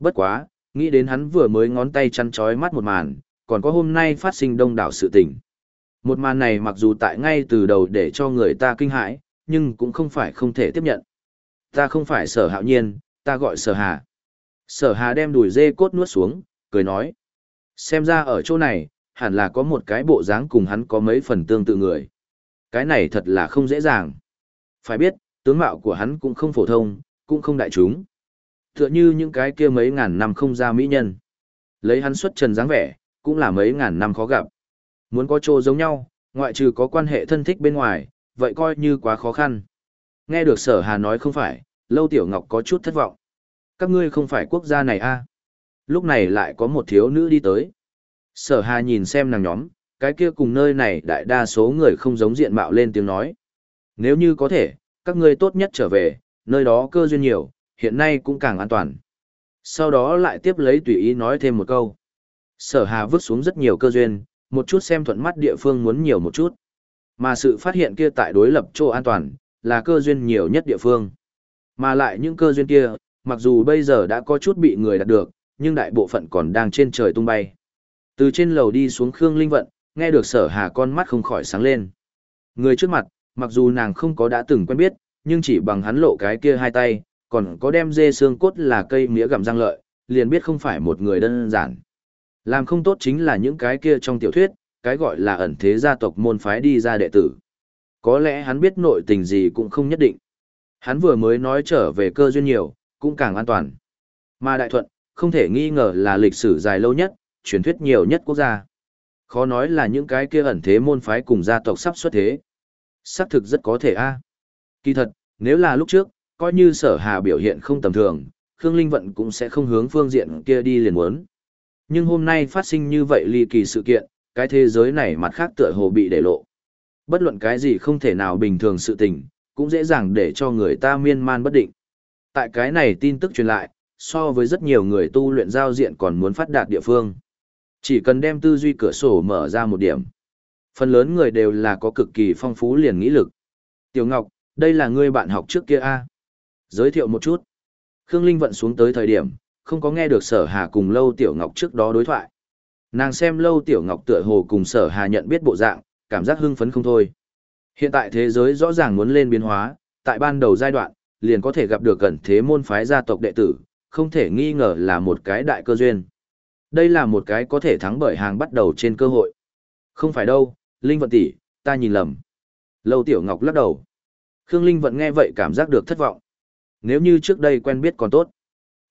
Bất quá, nghĩ đến hắn vừa mới ngón tay chăn chói mắt một màn, còn có hôm nay phát sinh đông đảo sự tình. Một màn này mặc dù tại ngay từ đầu để cho người ta kinh hãi, nhưng cũng không phải không thể tiếp nhận. Ta không phải sở hạo nhiên, ta gọi sở hà. Sở hà đem đùi dê cốt nuốt xuống, cười nói. Xem ra ở chỗ này, hẳn là có một cái bộ dáng cùng hắn có mấy phần tương tự người. Cái này thật là không dễ dàng. Phải biết, tướng mạo của hắn cũng không phổ thông, cũng không đại chúng. Tựa như những cái kia mấy ngàn năm không ra mỹ nhân. Lấy hắn xuất trần dáng vẻ, cũng là mấy ngàn năm khó gặp. Muốn có chỗ giống nhau, ngoại trừ có quan hệ thân thích bên ngoài, vậy coi như quá khó khăn. Nghe được sở hà nói không phải, lâu tiểu ngọc có chút thất vọng. Các ngươi không phải quốc gia này a à? Lúc này lại có một thiếu nữ đi tới. Sở hà nhìn xem nàng nhóm, cái kia cùng nơi này đại đa số người không giống diện mạo lên tiếng nói. Nếu như có thể, các ngươi tốt nhất trở về, nơi đó cơ duyên nhiều, hiện nay cũng càng an toàn. Sau đó lại tiếp lấy tùy ý nói thêm một câu. Sở hà vứt xuống rất nhiều cơ duyên, một chút xem thuận mắt địa phương muốn nhiều một chút. Mà sự phát hiện kia tại đối lập chỗ an toàn, là cơ duyên nhiều nhất địa phương. Mà lại những cơ duyên kia, mặc dù bây giờ đã có chút bị người đạt được, nhưng đại bộ phận còn đang trên trời tung bay. Từ trên lầu đi xuống Khương Linh Vận, nghe được sở hà con mắt không khỏi sáng lên. Người trước mặt, mặc dù nàng không có đã từng quen biết, nhưng chỉ bằng hắn lộ cái kia hai tay, còn có đem dê xương cốt là cây mía gặm răng lợi, liền biết không phải một người đơn giản. Làm không tốt chính là những cái kia trong tiểu thuyết, cái gọi là ẩn thế gia tộc môn phái đi ra đệ tử. Có lẽ hắn biết nội tình gì cũng không nhất định. Hắn vừa mới nói trở về cơ duyên nhiều, cũng càng an toàn. Mà Đại Thuận, không thể nghi ngờ là lịch sử dài lâu nhất, truyền thuyết nhiều nhất quốc gia. Khó nói là những cái kia ẩn thế môn phái cùng gia tộc sắp xuất thế. Xác thực rất có thể a. Kỳ thật, nếu là lúc trước, coi như sở hà biểu hiện không tầm thường, Khương Linh Vận cũng sẽ không hướng phương diện kia đi liền muốn. Nhưng hôm nay phát sinh như vậy ly kỳ sự kiện, cái thế giới này mặt khác tựa hồ bị để lộ. Bất luận cái gì không thể nào bình thường sự tình, cũng dễ dàng để cho người ta miên man bất định. Tại cái này tin tức truyền lại, so với rất nhiều người tu luyện giao diện còn muốn phát đạt địa phương. Chỉ cần đem tư duy cửa sổ mở ra một điểm. Phần lớn người đều là có cực kỳ phong phú liền nghĩ lực. Tiểu Ngọc, đây là người bạn học trước kia a Giới thiệu một chút. Khương Linh vận xuống tới thời điểm, không có nghe được sở hà cùng Lâu Tiểu Ngọc trước đó đối thoại. Nàng xem Lâu Tiểu Ngọc tựa hồ cùng sở hà nhận biết bộ dạng, cảm giác hưng phấn không thôi. Hiện tại thế giới rõ ràng muốn lên biến hóa, tại ban đầu giai đoạn, liền có thể gặp được gần thế môn phái gia tộc đệ tử, không thể nghi ngờ là một cái đại cơ duyên. Đây là một cái có thể thắng bởi hàng bắt đầu trên cơ hội. Không phải đâu, Linh Vận tỷ, ta nhìn lầm. Lâu Tiểu Ngọc lắc đầu. Khương Linh Vận nghe vậy cảm giác được thất vọng. Nếu như trước đây quen biết còn tốt.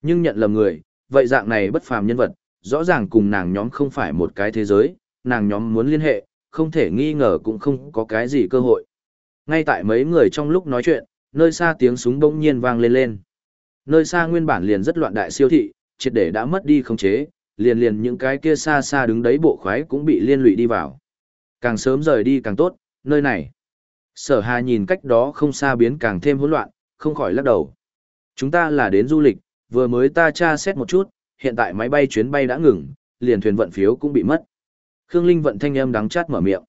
Nhưng nhận lầm người, vậy dạng này bất phàm nhân vật, rõ ràng cùng nàng nhóm không phải một cái thế giới, nàng nhóm muốn liên hệ, không thể nghi ngờ cũng không có cái gì cơ hội. Ngay tại mấy người trong lúc nói chuyện, nơi xa tiếng súng bỗng nhiên vang lên lên. Nơi xa nguyên bản liền rất loạn đại siêu thị, triệt để đã mất đi khống chế, liền liền những cái kia xa xa đứng đấy bộ khoái cũng bị liên lụy đi vào. Càng sớm rời đi càng tốt, nơi này. Sở Hà nhìn cách đó không xa biến càng thêm hỗn loạn, không khỏi lắc đầu. Chúng ta là đến du lịch, vừa mới ta tra xét một chút, hiện tại máy bay chuyến bay đã ngừng, liền thuyền vận phiếu cũng bị mất. Khương Linh vận thanh âm đắng chát mở miệng.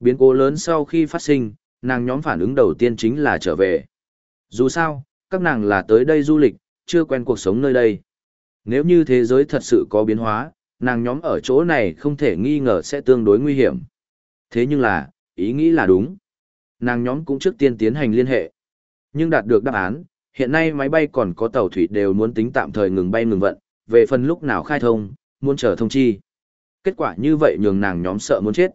Biến cố lớn sau khi phát sinh, nàng nhóm phản ứng đầu tiên chính là trở về. Dù sao, các nàng là tới đây du lịch, chưa quen cuộc sống nơi đây. Nếu như thế giới thật sự có biến hóa, nàng nhóm ở chỗ này không thể nghi ngờ sẽ tương đối nguy hiểm. Thế nhưng là, ý nghĩ là đúng. Nàng nhóm cũng trước tiên tiến hành liên hệ. Nhưng đạt được đáp án, hiện nay máy bay còn có tàu thủy đều muốn tính tạm thời ngừng bay ngừng vận, về phần lúc nào khai thông, muốn chờ thông chi. Kết quả như vậy nhường nàng nhóm sợ muốn chết.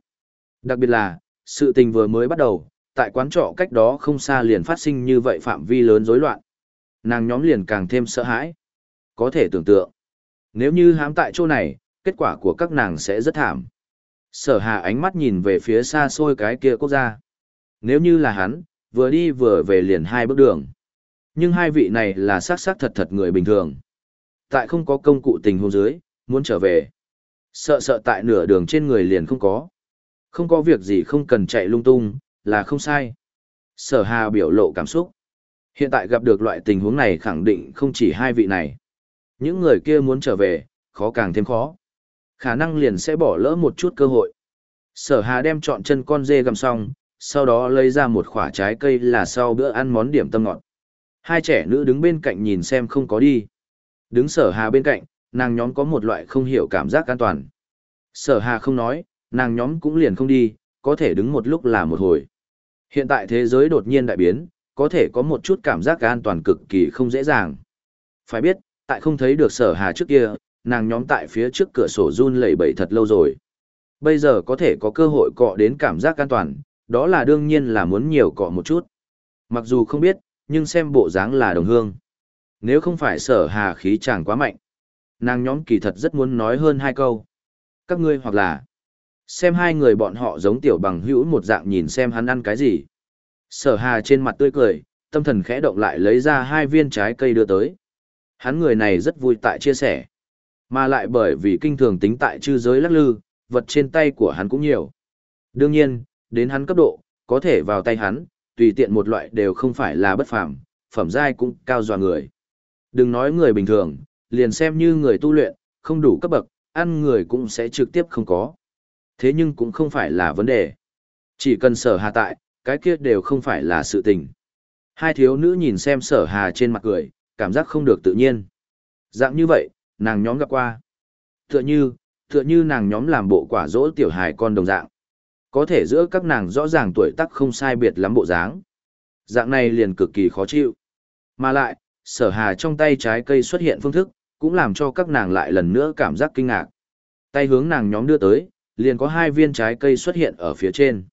Đặc biệt là, sự tình vừa mới bắt đầu, tại quán trọ cách đó không xa liền phát sinh như vậy phạm vi lớn rối loạn. Nàng nhóm liền càng thêm sợ hãi. Có thể tưởng tượng, nếu như hám tại chỗ này, kết quả của các nàng sẽ rất thảm. Sở hà ánh mắt nhìn về phía xa xôi cái kia quốc gia. Nếu như là hắn, vừa đi vừa về liền hai bước đường. Nhưng hai vị này là xác xác thật thật người bình thường. Tại không có công cụ tình hôn dưới, muốn trở về. Sợ sợ tại nửa đường trên người liền không có. Không có việc gì không cần chạy lung tung, là không sai. Sở hà biểu lộ cảm xúc. Hiện tại gặp được loại tình huống này khẳng định không chỉ hai vị này. Những người kia muốn trở về, khó càng thêm khó. Khả năng liền sẽ bỏ lỡ một chút cơ hội. Sở hà đem chọn chân con dê gầm xong, sau đó lấy ra một quả trái cây là sau bữa ăn món điểm tâm ngọt. Hai trẻ nữ đứng bên cạnh nhìn xem không có đi. Đứng sở hà bên cạnh, nàng nhóm có một loại không hiểu cảm giác an toàn. Sở hà không nói, nàng nhóm cũng liền không đi, có thể đứng một lúc là một hồi. Hiện tại thế giới đột nhiên đại biến, có thể có một chút cảm giác an toàn cực kỳ không dễ dàng. Phải biết, tại không thấy được sở hà trước kia, nàng nhóm tại phía trước cửa sổ run lẩy bẩy thật lâu rồi. Bây giờ có thể có cơ hội cọ đến cảm giác an toàn, đó là đương nhiên là muốn nhiều cọ một chút. Mặc dù không biết, nhưng xem bộ dáng là đồng hương. Nếu không phải sở hà khí chàng quá mạnh, nàng nhóm kỳ thật rất muốn nói hơn hai câu. Các ngươi hoặc là xem hai người bọn họ giống tiểu bằng hữu một dạng nhìn xem hắn ăn cái gì. Sở hà trên mặt tươi cười, tâm thần khẽ động lại lấy ra hai viên trái cây đưa tới. Hắn người này rất vui tại chia sẻ. Mà lại bởi vì kinh thường tính tại chư giới lắc lư, vật trên tay của hắn cũng nhiều. Đương nhiên, đến hắn cấp độ, có thể vào tay hắn, tùy tiện một loại đều không phải là bất phàm, phẩm giai cũng cao dọa người. Đừng nói người bình thường, liền xem như người tu luyện, không đủ cấp bậc, ăn người cũng sẽ trực tiếp không có. Thế nhưng cũng không phải là vấn đề. Chỉ cần sở hà tại, cái kia đều không phải là sự tình. Hai thiếu nữ nhìn xem sở hà trên mặt cười, cảm giác không được tự nhiên. Dạng như vậy, nàng nhóm gặp qua. Tựa như, tựa như nàng nhóm làm bộ quả dỗ tiểu hài con đồng dạng. Có thể giữa các nàng rõ ràng tuổi tác không sai biệt lắm bộ dáng. Dạng này liền cực kỳ khó chịu. Mà lại, sở hà trong tay trái cây xuất hiện phương thức, cũng làm cho các nàng lại lần nữa cảm giác kinh ngạc. Tay hướng nàng nhóm đưa tới, liền có hai viên trái cây xuất hiện ở phía trên.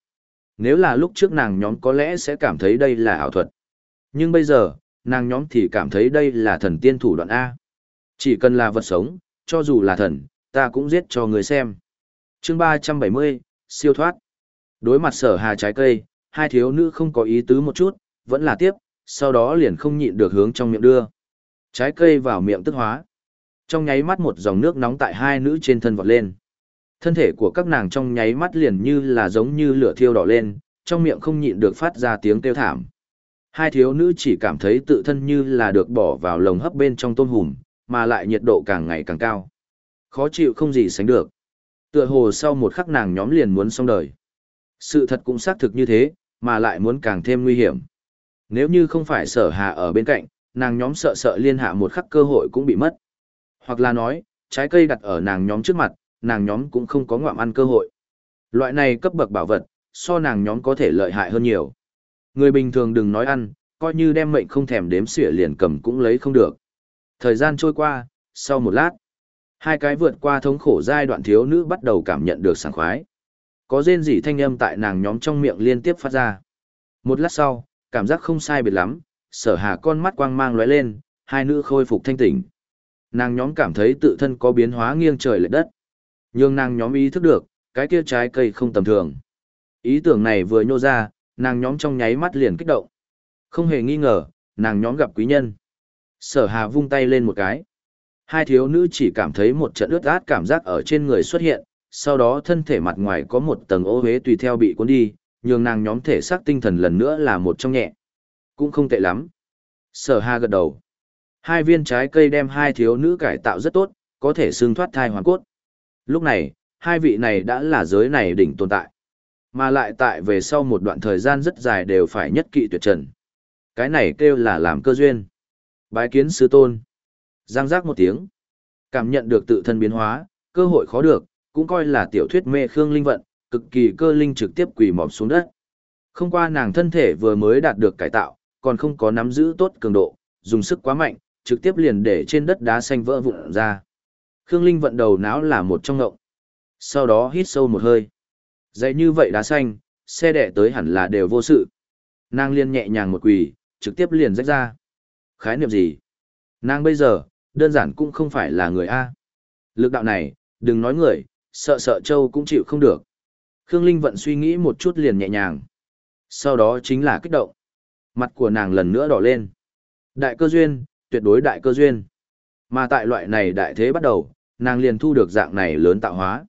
Nếu là lúc trước nàng nhóm có lẽ sẽ cảm thấy đây là ảo thuật. Nhưng bây giờ, nàng nhóm thì cảm thấy đây là thần tiên thủ đoạn A. Chỉ cần là vật sống, cho dù là thần, ta cũng giết cho người xem. chương 370, siêu thoát. Đối mặt sở hà trái cây, hai thiếu nữ không có ý tứ một chút, vẫn là tiếp, sau đó liền không nhịn được hướng trong miệng đưa. Trái cây vào miệng tức hóa. Trong nháy mắt một dòng nước nóng tại hai nữ trên thân vọt lên. Thân thể của các nàng trong nháy mắt liền như là giống như lửa thiêu đỏ lên, trong miệng không nhịn được phát ra tiếng kêu thảm. Hai thiếu nữ chỉ cảm thấy tự thân như là được bỏ vào lồng hấp bên trong tôm hùm, mà lại nhiệt độ càng ngày càng cao. Khó chịu không gì sánh được. Tựa hồ sau một khắc nàng nhóm liền muốn xong đời. Sự thật cũng xác thực như thế, mà lại muốn càng thêm nguy hiểm. Nếu như không phải sở hạ ở bên cạnh, nàng nhóm sợ sợ liên hạ một khắc cơ hội cũng bị mất. Hoặc là nói, trái cây đặt ở nàng nhóm trước mặt, nàng nhóm cũng không có ngoạm ăn cơ hội. Loại này cấp bậc bảo vật, so nàng nhóm có thể lợi hại hơn nhiều. Người bình thường đừng nói ăn, coi như đem mệnh không thèm đếm xỉa liền cầm cũng lấy không được. Thời gian trôi qua, sau một lát, hai cái vượt qua thống khổ giai đoạn thiếu nữ bắt đầu cảm nhận được sảng khoái. Có rên rỉ thanh âm tại nàng nhóm trong miệng liên tiếp phát ra. Một lát sau, cảm giác không sai biệt lắm, sở hà con mắt quang mang lóe lên, hai nữ khôi phục thanh tỉnh. Nàng nhóm cảm thấy tự thân có biến hóa nghiêng trời lệ đất. Nhưng nàng nhóm ý thức được, cái kia trái cây không tầm thường. Ý tưởng này vừa nhô ra, nàng nhóm trong nháy mắt liền kích động. Không hề nghi ngờ, nàng nhóm gặp quý nhân. Sở hà vung tay lên một cái. Hai thiếu nữ chỉ cảm thấy một trận ướt át cảm giác ở trên người xuất hiện, sau đó thân thể mặt ngoài có một tầng ô huế tùy theo bị cuốn đi, nhường nàng nhóm thể xác tinh thần lần nữa là một trong nhẹ. Cũng không tệ lắm. Sở hà gật đầu. Hai viên trái cây đem hai thiếu nữ cải tạo rất tốt, có thể xương thoát thai hoàn cốt. Lúc này, hai vị này đã là giới này đỉnh tồn tại. Mà lại tại về sau một đoạn thời gian rất dài đều phải nhất kỵ tuyệt trần. Cái này kêu là làm cơ duyên. Bái kiến sư tôn. Giang giác một tiếng. Cảm nhận được tự thân biến hóa, cơ hội khó được, cũng coi là tiểu thuyết mê khương linh vận, cực kỳ cơ linh trực tiếp quỳ mọp xuống đất. Không qua nàng thân thể vừa mới đạt được cải tạo, còn không có nắm giữ tốt cường độ, dùng sức quá mạnh, trực tiếp liền để trên đất đá xanh vỡ vụn ra. Khương Linh vận đầu não là một trong ngộng. Sau đó hít sâu một hơi. Dậy như vậy đá xanh, xe đẻ tới hẳn là đều vô sự. Nàng liên nhẹ nhàng một quỳ, trực tiếp liền rách ra. Khái niệm gì? Nàng bây giờ, đơn giản cũng không phải là người A. Lực đạo này, đừng nói người, sợ sợ châu cũng chịu không được. Khương Linh vận suy nghĩ một chút liền nhẹ nhàng. Sau đó chính là kích động. Mặt của nàng lần nữa đỏ lên. Đại cơ duyên, tuyệt đối đại cơ duyên. Mà tại loại này đại thế bắt đầu, nàng liền thu được dạng này lớn tạo hóa.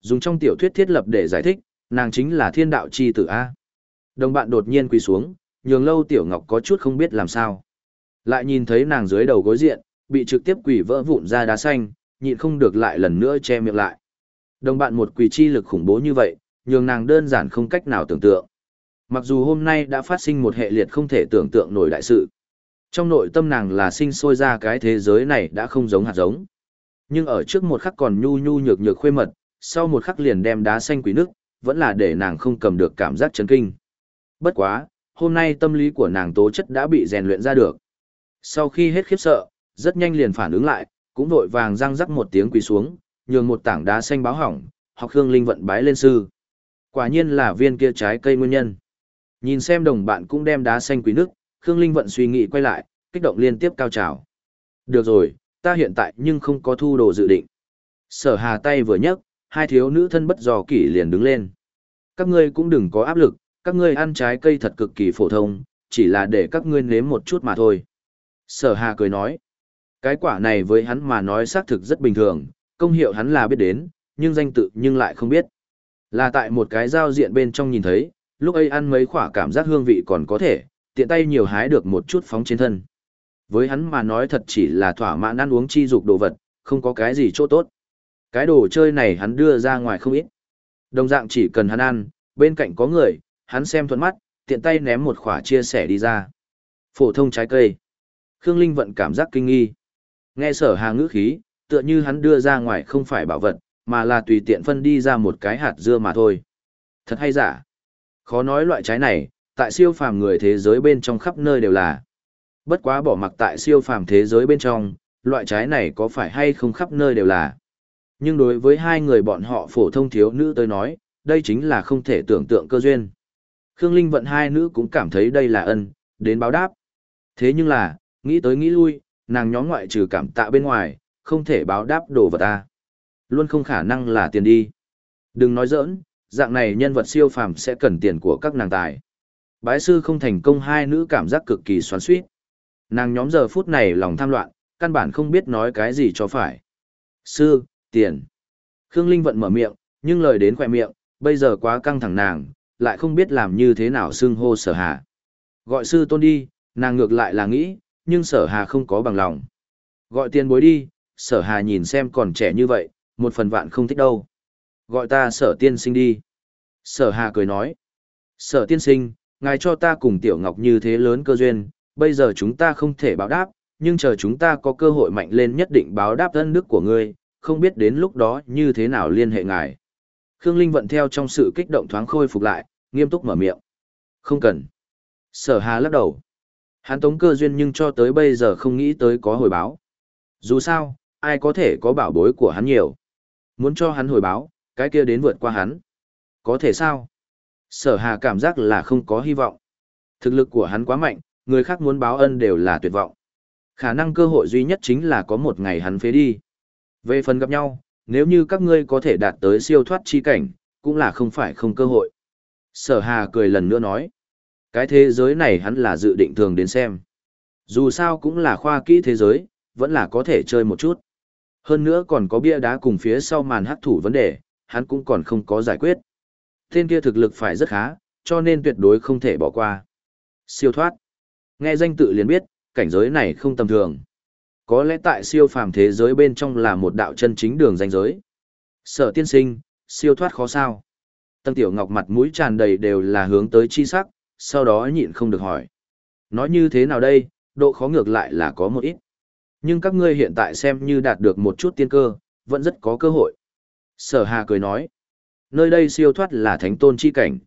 Dùng trong tiểu thuyết thiết lập để giải thích, nàng chính là thiên đạo chi tử A. Đồng bạn đột nhiên quỳ xuống, nhường lâu tiểu ngọc có chút không biết làm sao. Lại nhìn thấy nàng dưới đầu gối diện, bị trực tiếp quỷ vỡ vụn ra đá xanh, nhịn không được lại lần nữa che miệng lại. Đồng bạn một quỳ chi lực khủng bố như vậy, nhường nàng đơn giản không cách nào tưởng tượng. Mặc dù hôm nay đã phát sinh một hệ liệt không thể tưởng tượng nổi đại sự. Trong nội tâm nàng là sinh sôi ra cái thế giới này đã không giống hạt giống. Nhưng ở trước một khắc còn nhu nhu nhược nhược khuê mật, sau một khắc liền đem đá xanh quý nước, vẫn là để nàng không cầm được cảm giác chấn kinh. Bất quá, hôm nay tâm lý của nàng tố chất đã bị rèn luyện ra được. Sau khi hết khiếp sợ, rất nhanh liền phản ứng lại, cũng vội vàng răng rắc một tiếng quỳ xuống, nhường một tảng đá xanh báo hỏng, học Khương Linh vận bái lên sư. Quả nhiên là viên kia trái cây nguyên nhân. Nhìn xem đồng bạn cũng đem đá xanh quý nước, Khương Linh vận suy nghĩ quay lại, kích động liên tiếp cao trào. Được rồi, ta hiện tại nhưng không có thu đồ dự định. Sở hà tay vừa nhấc, hai thiếu nữ thân bất dò kỷ liền đứng lên. Các ngươi cũng đừng có áp lực, các ngươi ăn trái cây thật cực kỳ phổ thông, chỉ là để các ngươi nếm một chút mà thôi. Sở hà cười nói, cái quả này với hắn mà nói xác thực rất bình thường, công hiệu hắn là biết đến, nhưng danh tự nhưng lại không biết. Là tại một cái giao diện bên trong nhìn thấy, lúc ấy ăn mấy quả cảm giác hương vị còn có thể, tiện tay nhiều hái được một chút phóng trên thân. Với hắn mà nói thật chỉ là thỏa mãn ăn uống chi dục đồ vật, không có cái gì chỗ tốt. Cái đồ chơi này hắn đưa ra ngoài không ít. Đồng dạng chỉ cần hắn ăn, bên cạnh có người, hắn xem thuận mắt, tiện tay ném một khỏa chia sẻ đi ra. Phổ thông trái cây. Khương Linh vận cảm giác kinh nghi. Nghe sở hà ngữ khí, tựa như hắn đưa ra ngoài không phải bảo vật, mà là tùy tiện phân đi ra một cái hạt dưa mà thôi. Thật hay giả. Khó nói loại trái này, tại siêu phàm người thế giới bên trong khắp nơi đều là. Bất quá bỏ mặc tại siêu phàm thế giới bên trong, loại trái này có phải hay không khắp nơi đều là. Nhưng đối với hai người bọn họ phổ thông thiếu nữ tới nói, đây chính là không thể tưởng tượng cơ duyên. Khương Linh vận hai nữ cũng cảm thấy đây là ân, đến báo đáp. Thế nhưng là, nghĩ tới nghĩ lui, nàng nhóm ngoại trừ cảm tạ bên ngoài, không thể báo đáp đồ vật ta. Luôn không khả năng là tiền đi. Đừng nói giỡn, dạng này nhân vật siêu phàm sẽ cần tiền của các nàng tài. Bái sư không thành công hai nữ cảm giác cực kỳ xoắn xuýt. Nàng nhóm giờ phút này lòng tham loạn, căn bản không biết nói cái gì cho phải. Sư, tiền. Khương Linh vận mở miệng, nhưng lời đến khỏe miệng, bây giờ quá căng thẳng nàng, lại không biết làm như thế nào xưng hô sở hà. Gọi sư tôn đi, nàng ngược lại là nghĩ, nhưng sở hà không có bằng lòng. Gọi tiền bối đi, sở hà nhìn xem còn trẻ như vậy, một phần vạn không thích đâu. Gọi ta sở tiên sinh đi. Sở hà cười nói. Sở tiên sinh, ngài cho ta cùng tiểu ngọc như thế lớn cơ duyên, bây giờ chúng ta không thể báo đáp, nhưng chờ chúng ta có cơ hội mạnh lên nhất định báo đáp ân đức của ngươi, không biết đến lúc đó như thế nào liên hệ ngài. Khương Linh vận theo trong sự kích động thoáng khôi phục lại, nghiêm túc mở miệng. Không cần. Sở Hà lắc đầu. Hắn tống cơ duyên nhưng cho tới bây giờ không nghĩ tới có hồi báo. Dù sao, ai có thể có bảo bối của hắn nhiều. Muốn cho hắn hồi báo, cái kia đến vượt qua hắn. Có thể sao? Sở Hà cảm giác là không có hy vọng. Thực lực của hắn quá mạnh, người khác muốn báo ân đều là tuyệt vọng. Khả năng cơ hội duy nhất chính là có một ngày hắn phế đi. Về phần gặp nhau, nếu như các ngươi có thể đạt tới siêu thoát chi cảnh, cũng là không phải không cơ hội. Sở Hà cười lần nữa nói, cái thế giới này hắn là dự định thường đến xem. Dù sao cũng là khoa kỹ thế giới, vẫn là có thể chơi một chút. Hơn nữa còn có bia đá cùng phía sau màn hắc thủ vấn đề, hắn cũng còn không có giải quyết. Tên kia thực lực phải rất khá, cho nên tuyệt đối không thể bỏ qua. Siêu thoát. Nghe danh tự liền biết, cảnh giới này không tầm thường. Có lẽ tại siêu phàm thế giới bên trong là một đạo chân chính đường danh giới. Sở tiên sinh, siêu thoát khó sao. Tân Tiểu Ngọc mặt mũi tràn đầy đều là hướng tới chi sắc, sau đó nhịn không được hỏi. Nói như thế nào đây, độ khó ngược lại là có một ít. Nhưng các ngươi hiện tại xem như đạt được một chút tiên cơ, vẫn rất có cơ hội. Sở Hà cười nói, nơi đây siêu thoát là thánh tôn chi cảnh.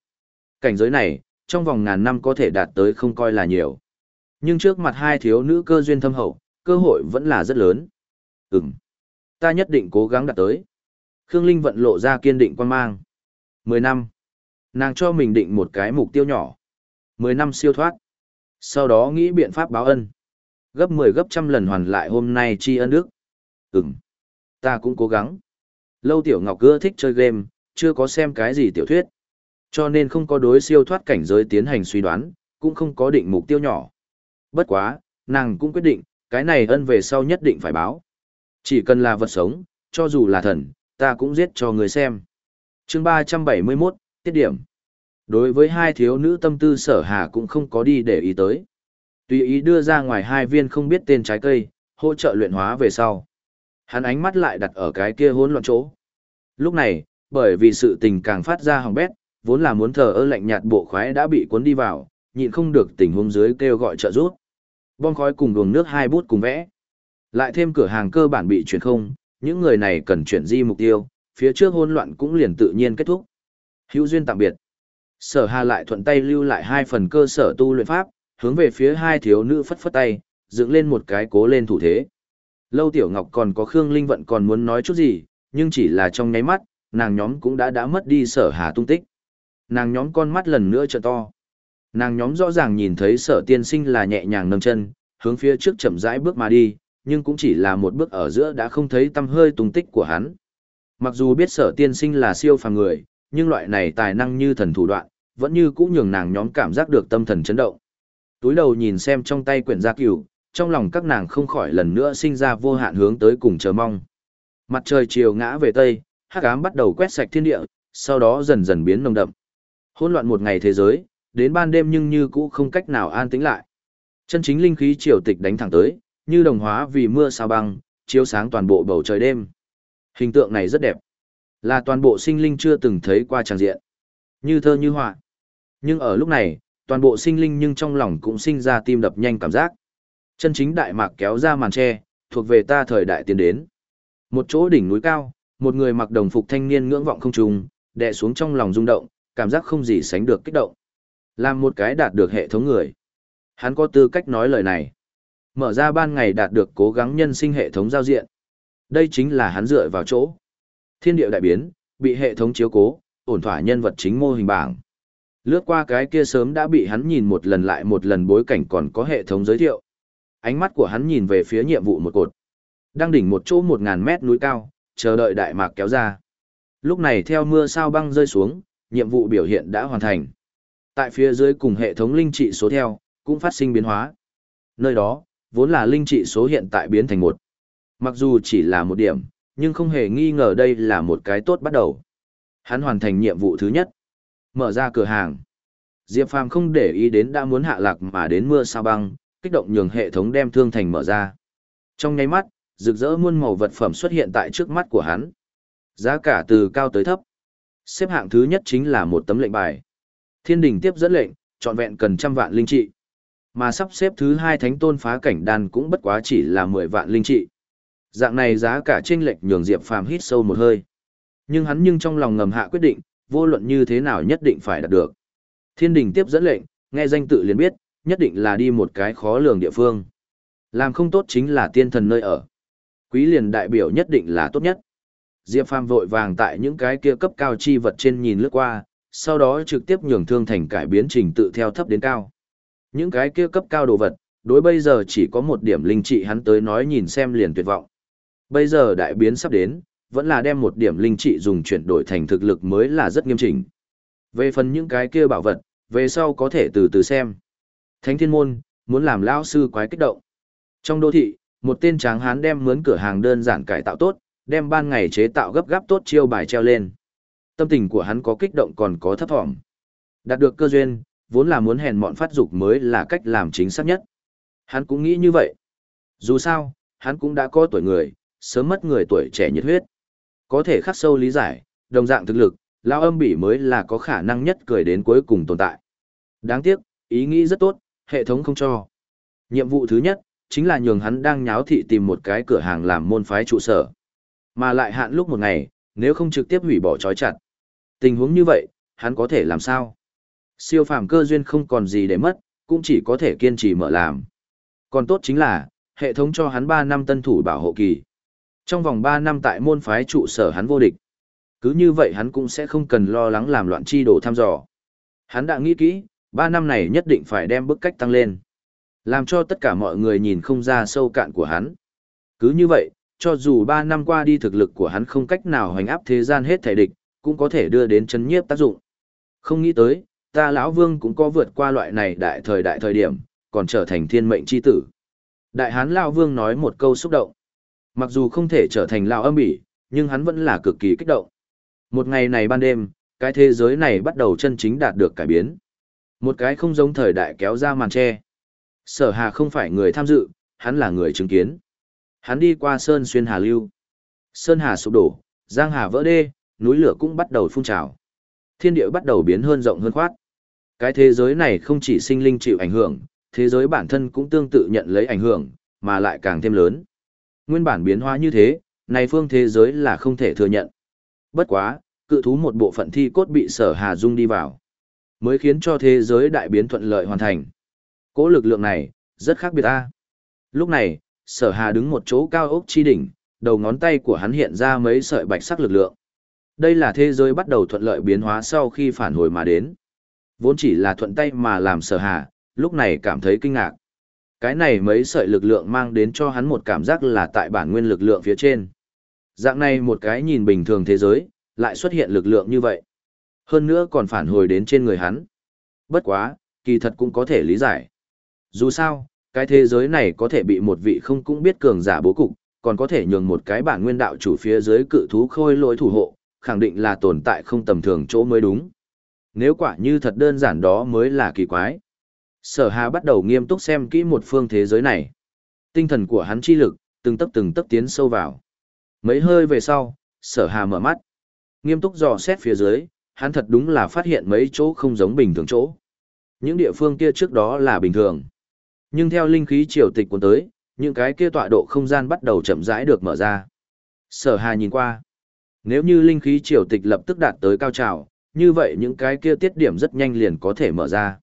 Cảnh giới này, trong vòng ngàn năm có thể đạt tới không coi là nhiều. Nhưng trước mặt hai thiếu nữ cơ duyên thâm hậu, cơ hội vẫn là rất lớn. Ừm, ta nhất định cố gắng đạt tới. Khương Linh vận lộ ra kiên định quan mang. Mười năm. Nàng cho mình định một cái mục tiêu nhỏ. Mười năm siêu thoát. Sau đó nghĩ biện pháp báo ân. Gấp mười gấp trăm lần hoàn lại hôm nay tri ân đức. Ừm, ta cũng cố gắng. Lâu Tiểu Ngọc cưa thích chơi game, chưa có xem cái gì tiểu thuyết. Cho nên không có đối siêu thoát cảnh giới tiến hành suy đoán, cũng không có định mục tiêu nhỏ. Bất quá, nàng cũng quyết định, cái này ân về sau nhất định phải báo. Chỉ cần là vật sống, cho dù là thần, ta cũng giết cho người xem. chương 371, tiết điểm. Đối với hai thiếu nữ tâm tư sở hà cũng không có đi để ý tới. Tùy ý đưa ra ngoài hai viên không biết tên trái cây, hỗ trợ luyện hóa về sau. Hắn ánh mắt lại đặt ở cái kia hỗn loạn chỗ. Lúc này, bởi vì sự tình càng phát ra hỏng bét, vốn là muốn thờ ơ lạnh nhạt bộ khoái đã bị cuốn đi vào, nhịn không được tình huống dưới kêu gọi trợ giúp. Bom khói cùng đường nước hai bút cùng vẽ. Lại thêm cửa hàng cơ bản bị chuyển không, những người này cần chuyển di mục tiêu, phía trước hỗn loạn cũng liền tự nhiên kết thúc. Hữu duyên tạm biệt. Sở Hà lại thuận tay lưu lại hai phần cơ sở tu luyện pháp, hướng về phía hai thiếu nữ phất phất tay, dựng lên một cái cố lên thủ thế. Lâu Tiểu Ngọc còn có Khương Linh Vận còn muốn nói chút gì, nhưng chỉ là trong nháy mắt, nàng nhóm cũng đã đã mất đi sở hà tung tích. Nàng nhóm con mắt lần nữa trợ to. Nàng nhóm rõ ràng nhìn thấy sở tiên sinh là nhẹ nhàng nâng chân, hướng phía trước chậm rãi bước mà đi, nhưng cũng chỉ là một bước ở giữa đã không thấy tâm hơi tung tích của hắn. Mặc dù biết sở tiên sinh là siêu phàm người, nhưng loại này tài năng như thần thủ đoạn, vẫn như cũng nhường nàng nhóm cảm giác được tâm thần chấn động. Túi đầu nhìn xem trong tay quyển gia cửu, trong lòng các nàng không khỏi lần nữa sinh ra vô hạn hướng tới cùng chờ mong. Mặt trời chiều ngã về tây, hắc ám bắt đầu quét sạch thiên địa, sau đó dần dần biến nồng đậm. Hỗn loạn một ngày thế giới, đến ban đêm nhưng như cũ không cách nào an tĩnh lại. Chân chính linh khí triều tịch đánh thẳng tới, như đồng hóa vì mưa sao băng, chiếu sáng toàn bộ bầu trời đêm. Hình tượng này rất đẹp. Là toàn bộ sinh linh chưa từng thấy qua tràng diện. Như thơ như họa. Nhưng ở lúc này, toàn bộ sinh linh nhưng trong lòng cũng sinh ra tim đập nhanh cảm giác. Chân chính đại mạc kéo ra màn che, thuộc về ta thời đại tiến đến. Một chỗ đỉnh núi cao, một người mặc đồng phục thanh niên ngưỡng vọng không trùng, đè xuống trong lòng rung động, cảm giác không gì sánh được kích động. Làm một cái đạt được hệ thống người. Hắn có tư cách nói lời này. Mở ra ban ngày đạt được cố gắng nhân sinh hệ thống giao diện. Đây chính là hắn dựa vào chỗ. Thiên địa đại biến, bị hệ thống chiếu cố, ổn thỏa nhân vật chính mô hình bảng. Lướt qua cái kia sớm đã bị hắn nhìn một lần lại một lần bối cảnh còn có hệ thống giới thiệu. Ánh mắt của hắn nhìn về phía nhiệm vụ một cột. Đang đỉnh một chỗ một ngàn mét núi cao, chờ đợi đại mạc kéo ra. Lúc này theo mưa sao băng rơi xuống, nhiệm vụ biểu hiện đã hoàn thành. Tại phía dưới cùng hệ thống linh trị số theo, cũng phát sinh biến hóa. Nơi đó, vốn là linh trị số hiện tại biến thành một. Mặc dù chỉ là một điểm, nhưng không hề nghi ngờ đây là một cái tốt bắt đầu. Hắn hoàn thành nhiệm vụ thứ nhất. Mở ra cửa hàng. Diệp Phàm không để ý đến đã muốn hạ lạc mà đến mưa sao băng, kích động nhường hệ thống đem thương thành mở ra. Trong nháy mắt, rực rỡ muôn màu vật phẩm xuất hiện tại trước mắt của hắn. Giá cả từ cao tới thấp. Xếp hạng thứ nhất chính là một tấm lệnh bài. Thiên đình tiếp dẫn lệnh, trọn vẹn cần trăm vạn linh trị. Mà sắp xếp thứ hai thánh tôn phá cảnh đan cũng bất quá chỉ là mười vạn linh trị. Dạng này giá cả chênh lệch nhường Diệp Phàm hít sâu một hơi. Nhưng hắn nhưng trong lòng ngầm hạ quyết định, vô luận như thế nào nhất định phải đạt được. Thiên đình tiếp dẫn lệnh, nghe danh tự liền biết, nhất định là đi một cái khó lường địa phương. Làm không tốt chính là tiên thần nơi ở. Quý liền đại biểu nhất định là tốt nhất. Diệp Phàm vội vàng tại những cái kia cấp cao chi vật trên nhìn lướt qua, sau đó trực tiếp nhường thương thành cải biến trình tự theo thấp đến cao. Những cái kia cấp cao đồ vật, đối bây giờ chỉ có một điểm linh trị hắn tới nói nhìn xem liền tuyệt vọng. Bây giờ đại biến sắp đến, vẫn là đem một điểm linh trị dùng chuyển đổi thành thực lực mới là rất nghiêm chỉnh. Về phần những cái kia bảo vật, về sau có thể từ từ xem. Thánh thiên môn, muốn làm lão sư quái kích động. Trong đô thị, một tên tráng hán đem mướn cửa hàng đơn giản cải tạo tốt, đem ban ngày chế tạo gấp gáp tốt chiêu bài treo lên. Tâm tình của hắn có kích động còn có thấp thỏm. Đạt được cơ duyên, vốn là muốn hèn mọn phát dục mới là cách làm chính xác nhất. Hắn cũng nghĩ như vậy. Dù sao, hắn cũng đã có tuổi người, sớm mất người tuổi trẻ nhiệt huyết. Có thể khắc sâu lý giải, đồng dạng thực lực, lao âm bỉ mới là có khả năng nhất cười đến cuối cùng tồn tại. Đáng tiếc, ý nghĩ rất tốt, hệ thống không cho. Nhiệm vụ thứ nhất, chính là nhường hắn đang nháo thị tìm một cái cửa hàng làm môn phái trụ sở. Mà lại hạn lúc một ngày, nếu không trực tiếp hủy bỏ trói chặt. Tình huống như vậy, hắn có thể làm sao? Siêu phàm cơ duyên không còn gì để mất, cũng chỉ có thể kiên trì mở làm. Còn tốt chính là, hệ thống cho hắn 3 năm tân thủ bảo hộ kỳ. Trong vòng 3 năm tại môn phái trụ sở hắn vô địch. Cứ như vậy hắn cũng sẽ không cần lo lắng làm loạn chi đồ thăm dò. Hắn đã nghĩ kỹ, 3 năm này nhất định phải đem bức cách tăng lên. Làm cho tất cả mọi người nhìn không ra sâu cạn của hắn. Cứ như vậy, cho dù 3 năm qua đi thực lực của hắn không cách nào hoành áp thế gian hết thể địch, cũng có thể đưa đến chấn nhiếp tác dụng. Không nghĩ tới, ta lão vương cũng có vượt qua loại này đại thời đại thời điểm, còn trở thành thiên mệnh chi tử. Đại hán lão vương nói một câu xúc động. Mặc dù không thể trở thành lão âm bỉ, nhưng hắn vẫn là cực kỳ kích động. Một ngày này ban đêm, cái thế giới này bắt đầu chân chính đạt được cải biến. Một cái không giống thời đại kéo ra màn che. Sở Hà không phải người tham dự, hắn là người chứng kiến. Hắn đi qua Sơn Xuyên Hà Lưu. Sơn Hà sụp đổ, Giang Hà vỡ đê, núi lửa cũng bắt đầu phun trào. Thiên địa bắt đầu biến hơn rộng hơn khoát. Cái thế giới này không chỉ sinh linh chịu ảnh hưởng, thế giới bản thân cũng tương tự nhận lấy ảnh hưởng, mà lại càng thêm lớn. Nguyên bản biến hóa như thế, này phương thế giới là không thể thừa nhận. Bất quá, cự thú một bộ phận thi cốt bị sở hà dung đi vào, mới khiến cho thế giới đại biến thuận lợi hoàn thành cỗ lực lượng này, rất khác biệt ta. Lúc này, sở hà đứng một chỗ cao ốc chi đỉnh, đầu ngón tay của hắn hiện ra mấy sợi bạch sắc lực lượng. Đây là thế giới bắt đầu thuận lợi biến hóa sau khi phản hồi mà đến. Vốn chỉ là thuận tay mà làm sở hà, lúc này cảm thấy kinh ngạc. Cái này mấy sợi lực lượng mang đến cho hắn một cảm giác là tại bản nguyên lực lượng phía trên. Dạng này một cái nhìn bình thường thế giới, lại xuất hiện lực lượng như vậy. Hơn nữa còn phản hồi đến trên người hắn. Bất quá, kỳ thật cũng có thể lý giải. Dù sao, cái thế giới này có thể bị một vị không cũng biết cường giả bố cục, còn có thể nhường một cái bản nguyên đạo chủ phía dưới cự thú khôi lỗi thủ hộ, khẳng định là tồn tại không tầm thường chỗ mới đúng. Nếu quả như thật đơn giản đó mới là kỳ quái. Sở Hà bắt đầu nghiêm túc xem kỹ một phương thế giới này. Tinh thần của hắn chi lực, từng tấc từng tấc tiến sâu vào. Mấy hơi về sau, Sở Hà mở mắt. Nghiêm túc dò xét phía dưới, hắn thật đúng là phát hiện mấy chỗ không giống bình thường chỗ. Những địa phương kia trước đó là bình thường. Nhưng theo linh khí triều tịch cuốn tới, những cái kia tọa độ không gian bắt đầu chậm rãi được mở ra. Sở Hà nhìn qua. Nếu như linh khí triều tịch lập tức đạt tới cao trào, như vậy những cái kia tiết điểm rất nhanh liền có thể mở ra.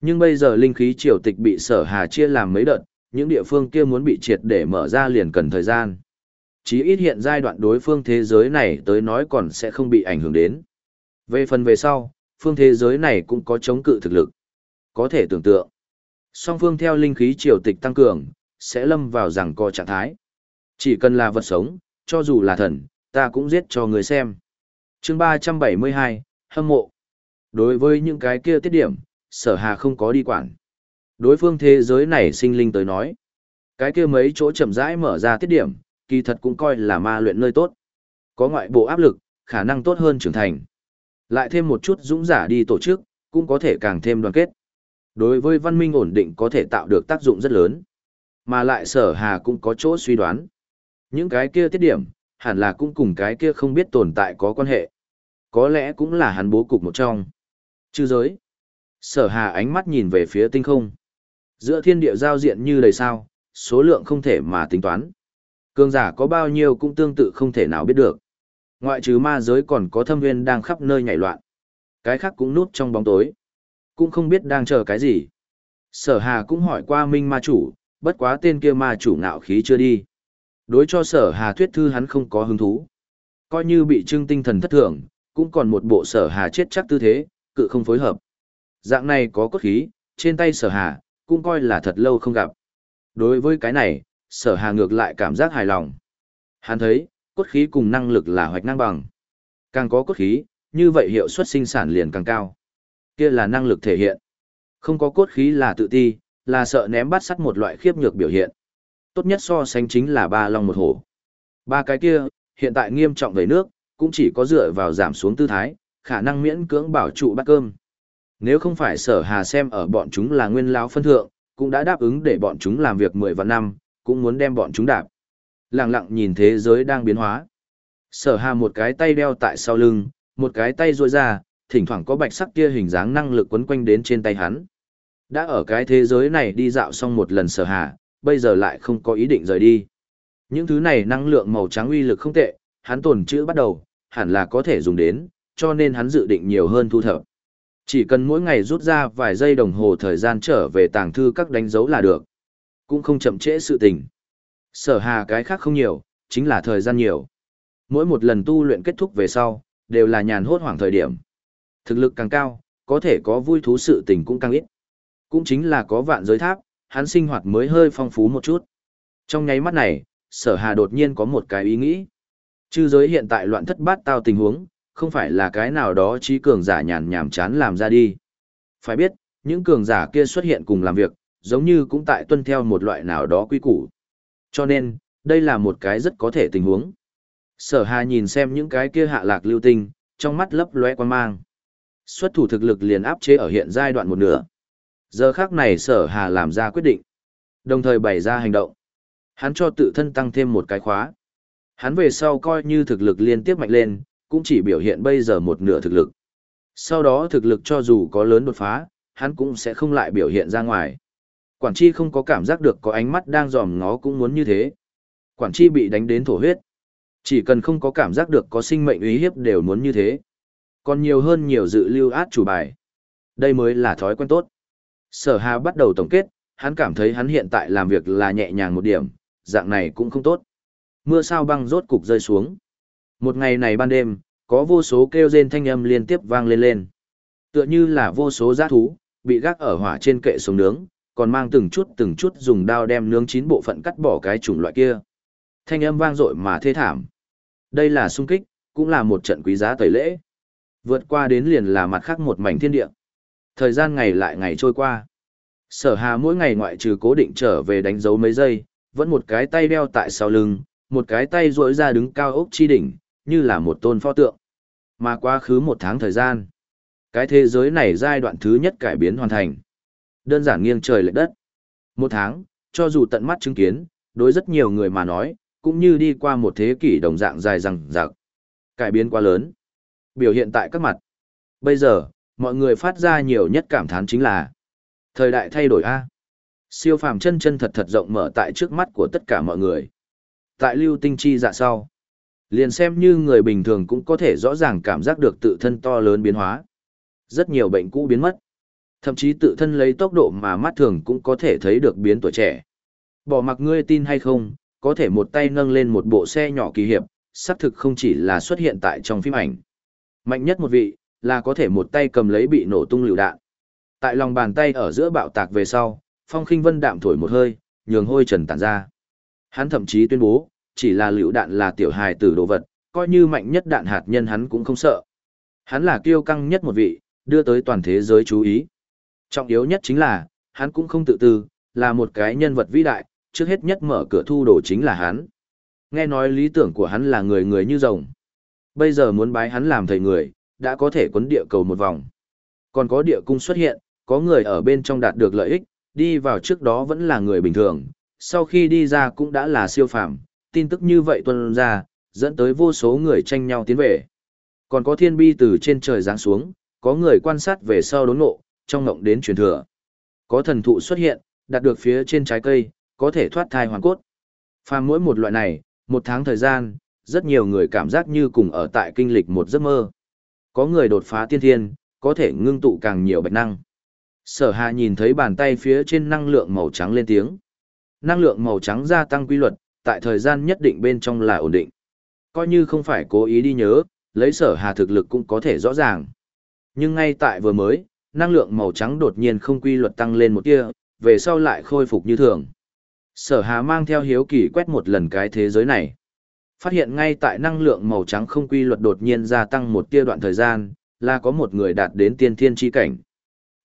Nhưng bây giờ linh khí triều tịch bị sở hà chia làm mấy đợt, những địa phương kia muốn bị triệt để mở ra liền cần thời gian. Chí ít hiện giai đoạn đối phương thế giới này tới nói còn sẽ không bị ảnh hưởng đến. Về phần về sau, phương thế giới này cũng có chống cự thực lực. Có thể tưởng tượng. Song phương theo linh khí triều tịch tăng cường, sẽ lâm vào rằng co trạng thái. Chỉ cần là vật sống, cho dù là thần, ta cũng giết cho người xem. chương 372, hâm mộ. Đối với những cái kia tiết điểm, sở hà không có đi quản. Đối phương thế giới này sinh linh tới nói. Cái kia mấy chỗ chậm rãi mở ra tiết điểm, kỳ thật cũng coi là ma luyện nơi tốt. Có ngoại bộ áp lực, khả năng tốt hơn trưởng thành. Lại thêm một chút dũng giả đi tổ chức, cũng có thể càng thêm đoàn kết. Đối với văn minh ổn định có thể tạo được tác dụng rất lớn. Mà lại sở hà cũng có chỗ suy đoán. Những cái kia tiết điểm, hẳn là cũng cùng cái kia không biết tồn tại có quan hệ. Có lẽ cũng là hắn bố cục một trong. Chư giới. Sở hà ánh mắt nhìn về phía tinh không. Giữa thiên địa giao diện như đầy sao, số lượng không thể mà tính toán. Cường giả có bao nhiêu cũng tương tự không thể nào biết được. Ngoại trừ ma giới còn có thâm viên đang khắp nơi nhảy loạn. Cái khác cũng núp trong bóng tối. Cũng không biết đang chờ cái gì. Sở hà cũng hỏi qua minh ma chủ, bất quá tên kia ma chủ ngạo khí chưa đi. Đối cho sở hà thuyết thư hắn không có hứng thú. Coi như bị trưng tinh thần thất thường, cũng còn một bộ sở hà chết chắc tư thế, cự không phối hợp. Dạng này có cốt khí, trên tay sở hà, cũng coi là thật lâu không gặp. Đối với cái này, sở hà ngược lại cảm giác hài lòng. Hắn thấy, cốt khí cùng năng lực là hoạch năng bằng. Càng có cốt khí, như vậy hiệu suất sinh sản liền càng cao. Kia là năng lực thể hiện. Không có cốt khí là tự ti, là sợ ném bắt sắt một loại khiếp nhược biểu hiện. Tốt nhất so sánh chính là ba long một hổ. Ba cái kia, hiện tại nghiêm trọng về nước, cũng chỉ có dựa vào giảm xuống tư thái, khả năng miễn cưỡng bảo trụ bát cơm. Nếu không phải sở hà xem ở bọn chúng là nguyên lão phân thượng, cũng đã đáp ứng để bọn chúng làm việc 10 vạn năm, cũng muốn đem bọn chúng đạp. Lặng lặng nhìn thế giới đang biến hóa. Sở hà một cái tay đeo tại sau lưng, một cái tay ruôi ra, thỉnh thoảng có bạch sắc kia hình dáng năng lực quấn quanh đến trên tay hắn. Đã ở cái thế giới này đi dạo xong một lần sở hà, bây giờ lại không có ý định rời đi. Những thứ này năng lượng màu trắng uy lực không tệ, hắn tồn chữ bắt đầu, hẳn là có thể dùng đến, cho nên hắn dự định nhiều hơn thu thập. Chỉ cần mỗi ngày rút ra vài giây đồng hồ thời gian trở về tàng thư các đánh dấu là được. Cũng không chậm trễ sự tình. Sở hà cái khác không nhiều, chính là thời gian nhiều. Mỗi một lần tu luyện kết thúc về sau, đều là nhàn hốt hoảng thời điểm. Thực lực càng cao, có thể có vui thú sự tình cũng càng ít. Cũng chính là có vạn giới tháp, hắn sinh hoạt mới hơi phong phú một chút. Trong nháy mắt này, sở hà đột nhiên có một cái ý nghĩ. Chư giới hiện tại loạn thất bát tao tình huống, không phải là cái nào đó trí cường giả nhàn nhảm chán làm ra đi. Phải biết, những cường giả kia xuất hiện cùng làm việc, giống như cũng tại tuân theo một loại nào đó quy củ. Cho nên, đây là một cái rất có thể tình huống. Sở hà nhìn xem những cái kia hạ lạc lưu tinh, trong mắt lấp lóe quan mang. Xuất thủ thực lực liền áp chế ở hiện giai đoạn một nửa. Giờ khác này sở hà làm ra quyết định. Đồng thời bày ra hành động. Hắn cho tự thân tăng thêm một cái khóa. Hắn về sau coi như thực lực liên tiếp mạnh lên, cũng chỉ biểu hiện bây giờ một nửa thực lực. Sau đó thực lực cho dù có lớn đột phá, hắn cũng sẽ không lại biểu hiện ra ngoài. Quản chi không có cảm giác được có ánh mắt đang dòm ngó cũng muốn như thế. Quản chi bị đánh đến thổ huyết. Chỉ cần không có cảm giác được có sinh mệnh uy hiếp đều muốn như thế. Còn nhiều hơn nhiều dự lưu át chủ bài. Đây mới là thói quen tốt. Sở Hà bắt đầu tổng kết, hắn cảm thấy hắn hiện tại làm việc là nhẹ nhàng một điểm, dạng này cũng không tốt. Mưa sao băng rốt cục rơi xuống. Một ngày này ban đêm, có vô số kêu rên thanh âm liên tiếp vang lên lên. Tựa như là vô số giá thú, bị gác ở hỏa trên kệ sống nướng, còn mang từng chút từng chút dùng dao đem nướng chín bộ phận cắt bỏ cái chủng loại kia. Thanh âm vang dội mà thê thảm. Đây là sung kích, cũng là một trận quý giá tẩy lễ. Vượt qua đến liền là mặt khác một mảnh thiên địa. Thời gian ngày lại ngày trôi qua. Sở hà mỗi ngày ngoại trừ cố định trở về đánh dấu mấy giây, vẫn một cái tay đeo tại sau lưng, một cái tay duỗi ra đứng cao ốc chi đỉnh, như là một tôn pho tượng. Mà quá khứ một tháng thời gian, cái thế giới này giai đoạn thứ nhất cải biến hoàn thành. Đơn giản nghiêng trời lệch đất. Một tháng, cho dù tận mắt chứng kiến, đối rất nhiều người mà nói, cũng như đi qua một thế kỷ đồng dạng dài rằng rạc. Cải biến quá lớn. Biểu hiện tại các mặt. Bây giờ, mọi người phát ra nhiều nhất cảm thán chính là thời đại thay đổi A. Siêu phàm chân chân thật thật rộng mở tại trước mắt của tất cả mọi người. Tại lưu tinh chi dạ sau. Liền xem như người bình thường cũng có thể rõ ràng cảm giác được tự thân to lớn biến hóa. Rất nhiều bệnh cũ biến mất. Thậm chí tự thân lấy tốc độ mà mắt thường cũng có thể thấy được biến tuổi trẻ. Bỏ mặc ngươi tin hay không, có thể một tay nâng lên một bộ xe nhỏ kỳ hiệp, xác thực không chỉ là xuất hiện tại trong phim ảnh. Mạnh nhất một vị, là có thể một tay cầm lấy bị nổ tung lựu đạn. Tại lòng bàn tay ở giữa bạo tạc về sau, Phong Khinh Vân đạm thổi một hơi, nhường hôi trần tản ra. Hắn thậm chí tuyên bố, chỉ là lựu đạn là tiểu hài tử đồ vật, coi như mạnh nhất đạn hạt nhân hắn cũng không sợ. Hắn là kiêu căng nhất một vị, đưa tới toàn thế giới chú ý. Trọng yếu nhất chính là, hắn cũng không tự tư, là một cái nhân vật vĩ đại, trước hết nhất mở cửa thu đồ chính là hắn. Nghe nói lý tưởng của hắn là người người như rồng. Bây giờ muốn bái hắn làm thầy người, đã có thể quấn địa cầu một vòng. Còn có địa cung xuất hiện, có người ở bên trong đạt được lợi ích, đi vào trước đó vẫn là người bình thường, sau khi đi ra cũng đã là siêu phàm, tin tức như vậy tuân ra, dẫn tới vô số người tranh nhau tiến về. Còn có thiên bi từ trên trời giáng xuống, có người quan sát về sau đốn ngộ, trong ngộng đến truyền thừa. Có thần thụ xuất hiện, đạt được phía trên trái cây, có thể thoát thai hoàn cốt. Phàm mỗi một loại này, một tháng thời gian, rất nhiều người cảm giác như cùng ở tại kinh lịch một giấc mơ. Có người đột phá tiên thiên, có thể ngưng tụ càng nhiều bạch năng. Sở Hà nhìn thấy bàn tay phía trên năng lượng màu trắng lên tiếng. Năng lượng màu trắng gia tăng quy luật, tại thời gian nhất định bên trong là ổn định. Coi như không phải cố ý đi nhớ, lấy sở Hà thực lực cũng có thể rõ ràng. Nhưng ngay tại vừa mới, năng lượng màu trắng đột nhiên không quy luật tăng lên một tia, về sau lại khôi phục như thường. Sở Hà mang theo hiếu kỳ quét một lần cái thế giới này. Phát hiện ngay tại năng lượng màu trắng không quy luật đột nhiên gia tăng một tia đoạn thời gian, là có một người đạt đến tiên thiên chi cảnh.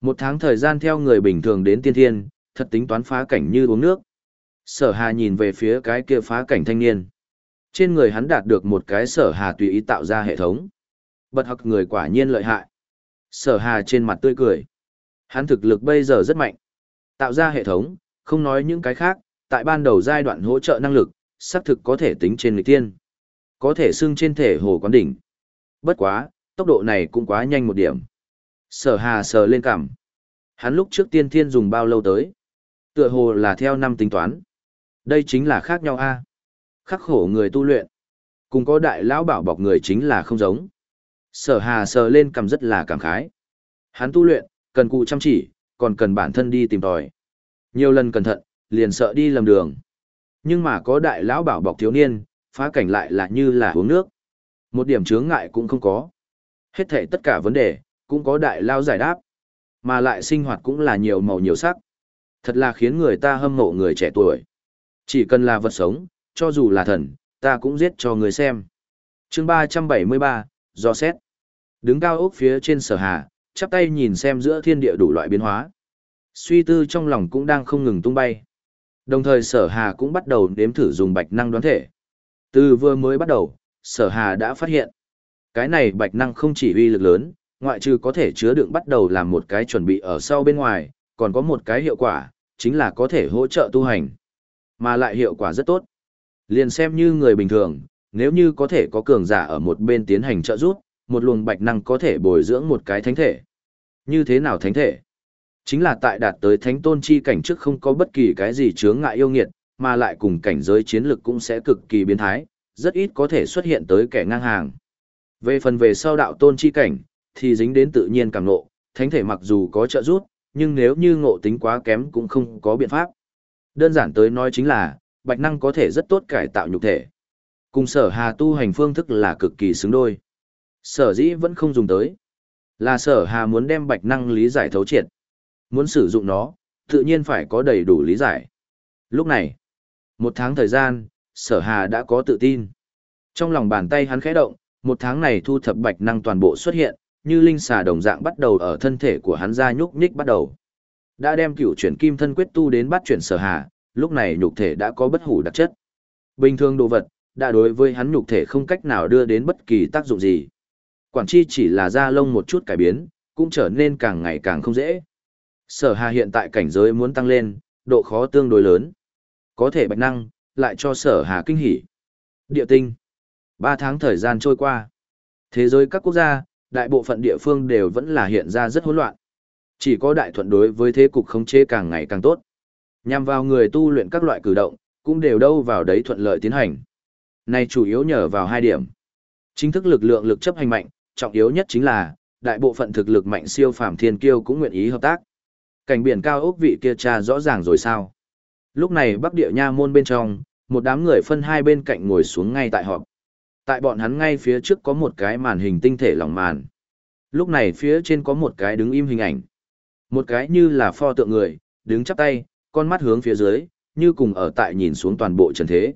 Một tháng thời gian theo người bình thường đến tiên thiên, thật tính toán phá cảnh như uống nước. Sở Hà nhìn về phía cái kia phá cảnh thanh niên. Trên người hắn đạt được một cái sở Hà tùy ý tạo ra hệ thống. Bật học người quả nhiên lợi hại. Sở Hà trên mặt tươi cười. Hắn thực lực bây giờ rất mạnh. Tạo ra hệ thống, không nói những cái khác, tại ban đầu giai đoạn hỗ trợ năng lực, xác thực có thể tính trên lịch tiên. Có thể xưng trên thể hồ quán đỉnh. Bất quá, tốc độ này cũng quá nhanh một điểm. Sở hà sờ lên cảm. Hắn lúc trước tiên thiên dùng bao lâu tới? Tựa hồ là theo năm tính toán. Đây chính là khác nhau a. Khắc khổ người tu luyện. Cùng có đại lão bảo bọc người chính là không giống. Sở hà sờ lên cảm rất là cảm khái. Hắn tu luyện, cần cụ chăm chỉ, còn cần bản thân đi tìm tòi. Nhiều lần cẩn thận, liền sợ đi lầm đường. Nhưng mà có đại lão bảo bọc thiếu niên, phá cảnh lại là như là uống nước. Một điểm chướng ngại cũng không có. Hết thảy tất cả vấn đề, cũng có đại lao giải đáp. Mà lại sinh hoạt cũng là nhiều màu nhiều sắc. Thật là khiến người ta hâm mộ người trẻ tuổi. Chỉ cần là vật sống, cho dù là thần, ta cũng giết cho người xem. chương 373, do xét. Đứng cao ốc phía trên sở hà, chắp tay nhìn xem giữa thiên địa đủ loại biến hóa. Suy tư trong lòng cũng đang không ngừng tung bay. Đồng thời sở hà cũng bắt đầu nếm thử dùng bạch năng đoán thể. Từ vừa mới bắt đầu, sở hà đã phát hiện. Cái này bạch năng không chỉ uy lực lớn, ngoại trừ có thể chứa đựng bắt đầu làm một cái chuẩn bị ở sau bên ngoài, còn có một cái hiệu quả, chính là có thể hỗ trợ tu hành. Mà lại hiệu quả rất tốt. Liền xem như người bình thường, nếu như có thể có cường giả ở một bên tiến hành trợ giúp, một luồng bạch năng có thể bồi dưỡng một cái thánh thể. Như thế nào thánh thể? Chính là tại đạt tới thánh tôn chi cảnh trước không có bất kỳ cái gì chướng ngại yêu nghiệt, mà lại cùng cảnh giới chiến lực cũng sẽ cực kỳ biến thái, rất ít có thể xuất hiện tới kẻ ngang hàng. Về phần về sau đạo tôn chi cảnh, thì dính đến tự nhiên càng ngộ, thánh thể mặc dù có trợ giúp, nhưng nếu như ngộ tính quá kém cũng không có biện pháp. Đơn giản tới nói chính là, bạch năng có thể rất tốt cải tạo nhục thể. Cùng sở hà tu hành phương thức là cực kỳ xứng đôi. Sở dĩ vẫn không dùng tới. Là sở hà muốn đem bạch năng lý giải thấu triệt. Muốn sử dụng nó, tự nhiên phải có đầy đủ lý giải. Lúc này, một tháng thời gian, sở hà đã có tự tin. Trong lòng bàn tay hắn khẽ động, một tháng này thu thập bạch năng toàn bộ xuất hiện, như linh xà đồng dạng bắt đầu ở thân thể của hắn ra nhúc nhích bắt đầu. Đã đem cửu chuyển kim thân quyết tu đến bắt chuyển sở hà, lúc này nhục thể đã có bất hủ đặc chất. Bình thường đồ vật, đã đối với hắn nhục thể không cách nào đưa đến bất kỳ tác dụng gì. Quản chi chỉ là da lông một chút cải biến, cũng trở nên càng ngày càng không dễ. Sở hà hiện tại cảnh giới muốn tăng lên, độ khó tương đối lớn. Có thể bạch năng, lại cho sở hà kinh hỉ. Địa tinh. Ba tháng thời gian trôi qua. Thế giới các quốc gia, đại bộ phận địa phương đều vẫn là hiện ra rất hỗn loạn. Chỉ có đại thuận đối với thế cục khống chế càng ngày càng tốt. Nhằm vào người tu luyện các loại cử động, cũng đều đâu vào đấy thuận lợi tiến hành. Này chủ yếu nhờ vào hai điểm. Chính thức lực lượng lực chấp hành mạnh, trọng yếu nhất chính là, đại bộ phận thực lực mạnh siêu phàm thiên kiêu cũng nguyện ý hợp tác. Cảnh biển cao ốc vị kia cha rõ ràng rồi sao? Lúc này Bắc Địa Nha môn bên trong, một đám người phân hai bên cạnh ngồi xuống ngay tại họp. Tại bọn hắn ngay phía trước có một cái màn hình tinh thể lỏng màn. Lúc này phía trên có một cái đứng im hình ảnh. Một cái như là pho tượng người, đứng chắp tay, con mắt hướng phía dưới, như cùng ở tại nhìn xuống toàn bộ trần thế.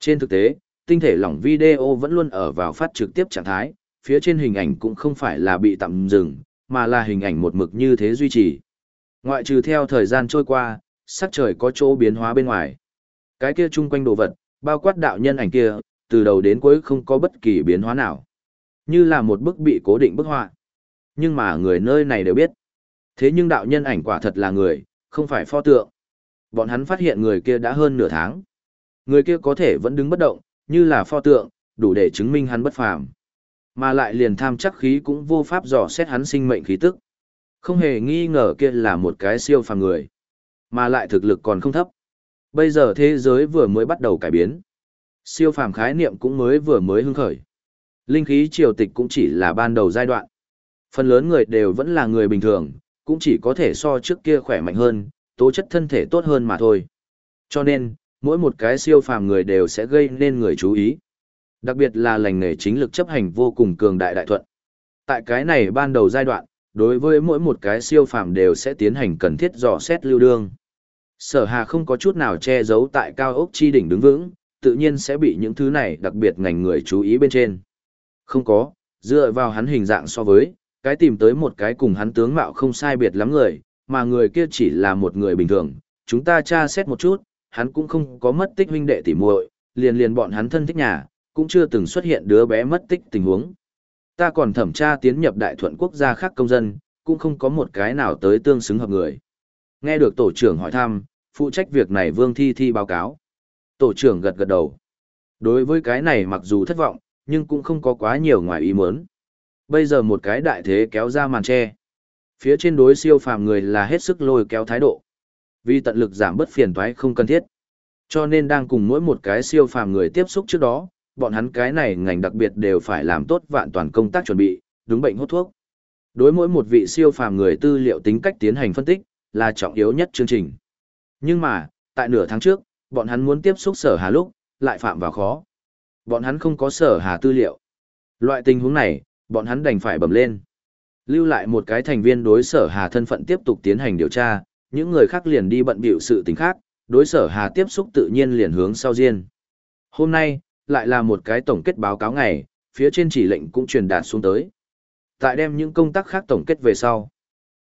Trên thực tế, tinh thể lỏng video vẫn luôn ở vào phát trực tiếp trạng thái, phía trên hình ảnh cũng không phải là bị tạm dừng, mà là hình ảnh một mực như thế duy trì. Ngoại trừ theo thời gian trôi qua, sắc trời có chỗ biến hóa bên ngoài. Cái kia chung quanh đồ vật, bao quát đạo nhân ảnh kia, từ đầu đến cuối không có bất kỳ biến hóa nào. Như là một bức bị cố định bức họa. Nhưng mà người nơi này đều biết. Thế nhưng đạo nhân ảnh quả thật là người, không phải pho tượng. Bọn hắn phát hiện người kia đã hơn nửa tháng. Người kia có thể vẫn đứng bất động, như là pho tượng, đủ để chứng minh hắn bất phàm. Mà lại liền tham chắc khí cũng vô pháp dò xét hắn sinh mệnh khí tức. Không hề nghi ngờ kia là một cái siêu phàm người. Mà lại thực lực còn không thấp. Bây giờ thế giới vừa mới bắt đầu cải biến. Siêu phàm khái niệm cũng mới vừa mới hưng khởi. Linh khí triều tịch cũng chỉ là ban đầu giai đoạn. Phần lớn người đều vẫn là người bình thường, cũng chỉ có thể so trước kia khỏe mạnh hơn, tố chất thân thể tốt hơn mà thôi. Cho nên, mỗi một cái siêu phàm người đều sẽ gây nên người chú ý. Đặc biệt là lành nghề chính lực chấp hành vô cùng cường đại đại thuận. Tại cái này ban đầu giai đoạn, đối với mỗi một cái siêu phàm đều sẽ tiến hành cần thiết dò xét lưu đương. Sở Hà không có chút nào che giấu tại cao ốc chi đỉnh đứng vững, tự nhiên sẽ bị những thứ này đặc biệt ngành người chú ý bên trên. Không có, dựa vào hắn hình dạng so với, cái tìm tới một cái cùng hắn tướng mạo không sai biệt lắm người, mà người kia chỉ là một người bình thường, chúng ta tra xét một chút, hắn cũng không có mất tích huynh đệ tỉ muội, liền liền bọn hắn thân thích nhà, cũng chưa từng xuất hiện đứa bé mất tích tình huống. Ta còn thẩm tra tiến nhập đại thuận quốc gia khác công dân, cũng không có một cái nào tới tương xứng hợp người. Nghe được tổ trưởng hỏi thăm, phụ trách việc này Vương Thi Thi báo cáo. Tổ trưởng gật gật đầu. Đối với cái này mặc dù thất vọng, nhưng cũng không có quá nhiều ngoài ý muốn. Bây giờ một cái đại thế kéo ra màn che. Phía trên đối siêu phàm người là hết sức lôi kéo thái độ. Vì tận lực giảm bớt phiền toái không cần thiết. Cho nên đang cùng mỗi một cái siêu phàm người tiếp xúc trước đó, bọn hắn cái này ngành đặc biệt đều phải làm tốt vạn toàn công tác chuẩn bị, đúng bệnh hút thuốc. Đối mỗi một vị siêu phàm người tư liệu tính cách tiến hành phân tích, là trọng yếu nhất chương trình. Nhưng mà, tại nửa tháng trước, bọn hắn muốn tiếp xúc sở hà lúc, lại phạm vào khó. Bọn hắn không có sở hà tư liệu. Loại tình huống này, bọn hắn đành phải bầm lên. Lưu lại một cái thành viên đối sở hà thân phận tiếp tục tiến hành điều tra, những người khác liền đi bận bịu sự tình khác, đối sở hà tiếp xúc tự nhiên liền hướng sau riêng. Hôm nay, lại là một cái tổng kết báo cáo ngày, phía trên chỉ lệnh cũng truyền đạt xuống tới. Tại đem những công tác khác tổng kết về sau,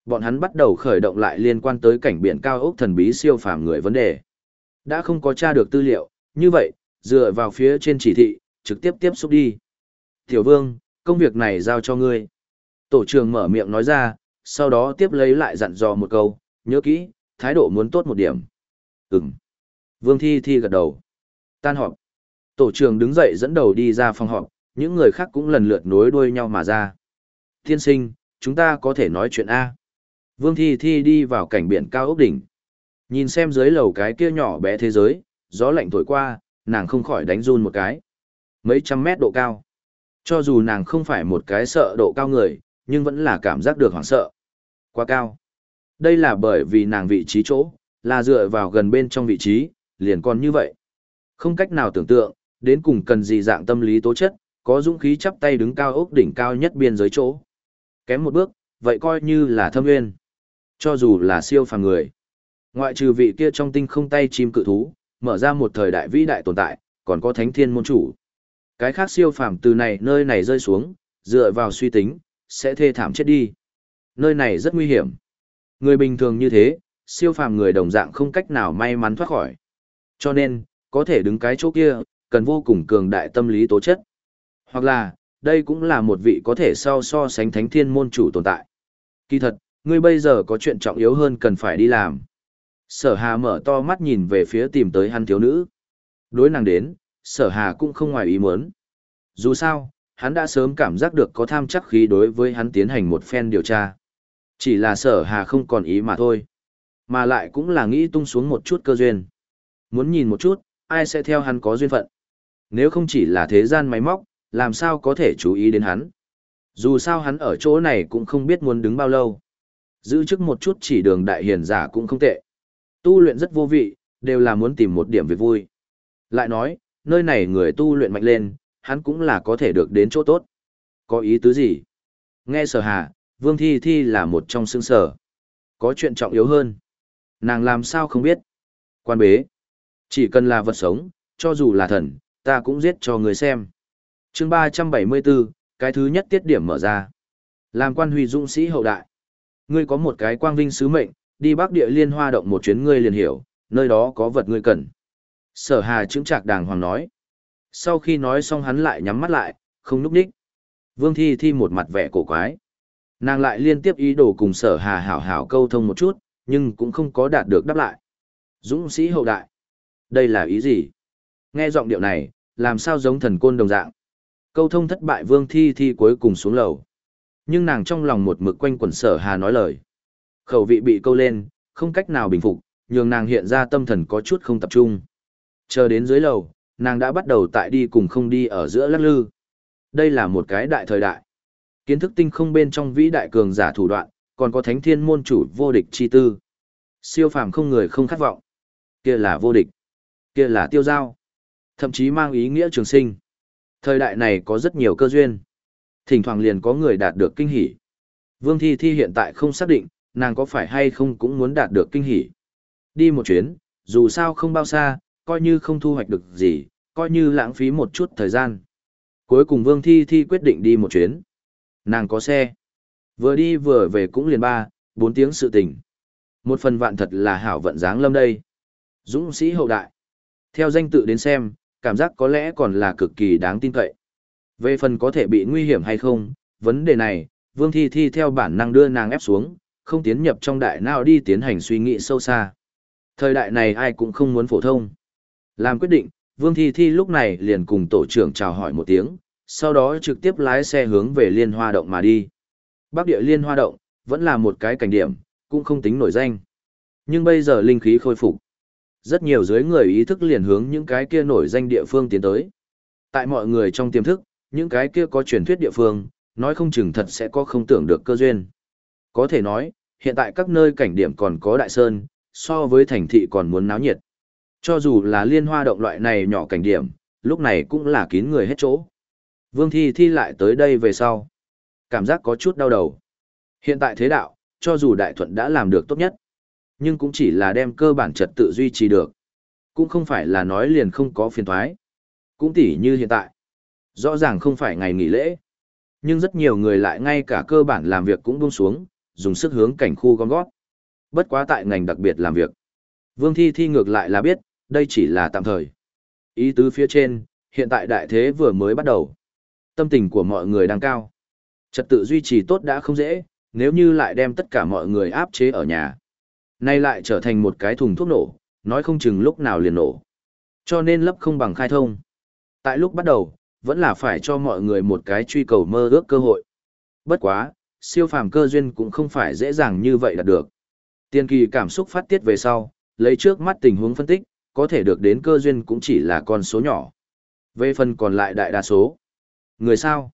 bọn hắn bắt đầu khởi động lại liên quan tới cảnh biển cao ốc thần bí siêu phàm người vấn đề. Đã không có tra được tư liệu, như vậy, dựa vào phía trên chỉ thị, trực tiếp tiếp xúc đi. Tiểu vương, Công việc này giao cho ngươi. Tổ trưởng mở miệng nói ra, sau đó tiếp lấy lại dặn dò một câu, nhớ kỹ, thái độ muốn tốt một điểm. Ừm. Vương Thi Thi gật đầu. Tan họp. Tổ trưởng đứng dậy dẫn đầu đi ra phòng họp, những người khác cũng lần lượt nối đuôi nhau mà ra. Tiên sinh, chúng ta có thể nói chuyện A. Vương Thi Thi đi vào cảnh biển cao ốc đỉnh. Nhìn xem dưới lầu cái kia nhỏ bé thế giới, gió lạnh thổi qua, nàng không khỏi đánh run một cái. Mấy trăm mét độ cao. Cho dù nàng không phải một cái sợ độ cao người, nhưng vẫn là cảm giác được hoảng sợ. Quá cao. Đây là bởi vì nàng vị trí chỗ, là dựa vào gần bên trong vị trí, liền còn như vậy. Không cách nào tưởng tượng, đến cùng cần gì dạng tâm lý tố chất, có dũng khí chắp tay đứng cao ốc đỉnh cao nhất biên giới chỗ. Kém một bước, vậy coi như là thâm nguyên. Cho dù là siêu phàm người. Ngoại trừ vị kia trong tinh không tay chim cự thú, mở ra một thời đại vĩ đại tồn tại, còn có thánh thiên môn chủ. Cái khác siêu phàm từ này nơi này rơi xuống, dựa vào suy tính, sẽ thê thảm chết đi. Nơi này rất nguy hiểm. Người bình thường như thế, siêu phàm người đồng dạng không cách nào may mắn thoát khỏi. Cho nên, có thể đứng cái chỗ kia, cần vô cùng cường đại tâm lý tố chất. Hoặc là, đây cũng là một vị có thể so so sánh thánh thiên môn chủ tồn tại. Kỳ thật, ngươi bây giờ có chuyện trọng yếu hơn cần phải đi làm. Sở hà mở to mắt nhìn về phía tìm tới hắn thiếu nữ. Đối nàng đến, sở hà cũng không ngoài ý muốn. Dù sao, hắn đã sớm cảm giác được có tham chắc khí đối với hắn tiến hành một phen điều tra. Chỉ là sở hà không còn ý mà thôi. Mà lại cũng là nghĩ tung xuống một chút cơ duyên. Muốn nhìn một chút, ai sẽ theo hắn có duyên phận. Nếu không chỉ là thế gian máy móc, làm sao có thể chú ý đến hắn. Dù sao hắn ở chỗ này cũng không biết muốn đứng bao lâu. Giữ chức một chút chỉ đường đại hiền giả cũng không tệ. Tu luyện rất vô vị, đều là muốn tìm một điểm việc vui. Lại nói, nơi này người tu luyện mạnh lên, hắn cũng là có thể được đến chỗ tốt. Có ý tứ gì? Nghe sở hà, Vương Thi Thi là một trong xương sở. Có chuyện trọng yếu hơn. Nàng làm sao không biết? Quan bế. Chỉ cần là vật sống, cho dù là thần, ta cũng giết cho người xem. chương 374, cái thứ nhất tiết điểm mở ra. Làm quan huy dũng sĩ hậu đại. Ngươi có một cái quang vinh sứ mệnh, đi bắc địa liên hoa động một chuyến ngươi liền hiểu, nơi đó có vật ngươi cần. Sở hà chứng trạc đàng hoàng nói. Sau khi nói xong hắn lại nhắm mắt lại, không núp đích. Vương Thi Thi một mặt vẻ cổ quái. Nàng lại liên tiếp ý đồ cùng sở hà hảo hảo câu thông một chút, nhưng cũng không có đạt được đáp lại. Dũng sĩ hậu đại. Đây là ý gì? Nghe giọng điệu này, làm sao giống thần côn đồng dạng. Câu thông thất bại Vương Thi Thi cuối cùng xuống lầu. Nhưng nàng trong lòng một mực quanh quẩn sở hà nói lời. Khẩu vị bị câu lên, không cách nào bình phục, nhường nàng hiện ra tâm thần có chút không tập trung. Chờ đến dưới lầu, nàng đã bắt đầu tại đi cùng không đi ở giữa lắc lư. Đây là một cái đại thời đại. Kiến thức tinh không bên trong vĩ đại cường giả thủ đoạn, còn có thánh thiên môn chủ vô địch chi tư. Siêu phàm không người không khát vọng. Kia là vô địch. Kia là tiêu giao. Thậm chí mang ý nghĩa trường sinh. Thời đại này có rất nhiều cơ duyên. Thỉnh thoảng liền có người đạt được kinh hỉ. Vương Thi Thi hiện tại không xác định, nàng có phải hay không cũng muốn đạt được kinh hỉ. Đi một chuyến, dù sao không bao xa, coi như không thu hoạch được gì, coi như lãng phí một chút thời gian. Cuối cùng Vương Thi Thi quyết định đi một chuyến. Nàng có xe. Vừa đi vừa về cũng liền ba, bốn tiếng sự tình. Một phần vạn thật là hảo vận dáng lâm đây. Dũng sĩ hậu đại. Theo danh tự đến xem, cảm giác có lẽ còn là cực kỳ đáng tin cậy. Về phần có thể bị nguy hiểm hay không, vấn đề này, Vương Thi Thi theo bản năng đưa nàng ép xuống, không tiến nhập trong đại nào đi tiến hành suy nghĩ sâu xa. Thời đại này ai cũng không muốn phổ thông. Làm quyết định, Vương Thi Thi lúc này liền cùng tổ trưởng chào hỏi một tiếng, sau đó trực tiếp lái xe hướng về Liên Hoa Động mà đi. Bắc địa Liên Hoa Động, vẫn là một cái cảnh điểm, cũng không tính nổi danh. Nhưng bây giờ linh khí khôi phục. Rất nhiều dưới người ý thức liền hướng những cái kia nổi danh địa phương tiến tới. Tại mọi người trong tiềm thức, những cái kia có truyền thuyết địa phương, nói không chừng thật sẽ có không tưởng được cơ duyên. Có thể nói, hiện tại các nơi cảnh điểm còn có đại sơn, so với thành thị còn muốn náo nhiệt. Cho dù là liên hoa động loại này nhỏ cảnh điểm, lúc này cũng là kín người hết chỗ. Vương Thi Thi lại tới đây về sau. Cảm giác có chút đau đầu. Hiện tại thế đạo, cho dù đại thuận đã làm được tốt nhất, nhưng cũng chỉ là đem cơ bản trật tự duy trì được. Cũng không phải là nói liền không có phiền thoái. Cũng tỉ như hiện tại. Rõ ràng không phải ngày nghỉ lễ. Nhưng rất nhiều người lại ngay cả cơ bản làm việc cũng buông xuống, dùng sức hướng cảnh khu gom gót. Bất quá tại ngành đặc biệt làm việc. Vương Thi Thi ngược lại là biết, đây chỉ là tạm thời. Ý tứ phía trên, hiện tại đại thế vừa mới bắt đầu. Tâm tình của mọi người đang cao. Trật tự duy trì tốt đã không dễ, nếu như lại đem tất cả mọi người áp chế ở nhà. Nay lại trở thành một cái thùng thuốc nổ, nói không chừng lúc nào liền nổ. Cho nên lấp không bằng khai thông. Tại lúc bắt đầu, vẫn là phải cho mọi người một cái truy cầu mơ ước cơ hội. Bất quá, siêu phàm cơ duyên cũng không phải dễ dàng như vậy đạt được. Tiên kỳ cảm xúc phát tiết về sau, lấy trước mắt tình huống phân tích, có thể được đến cơ duyên cũng chỉ là con số nhỏ. Về phần còn lại đại đa số, người sao,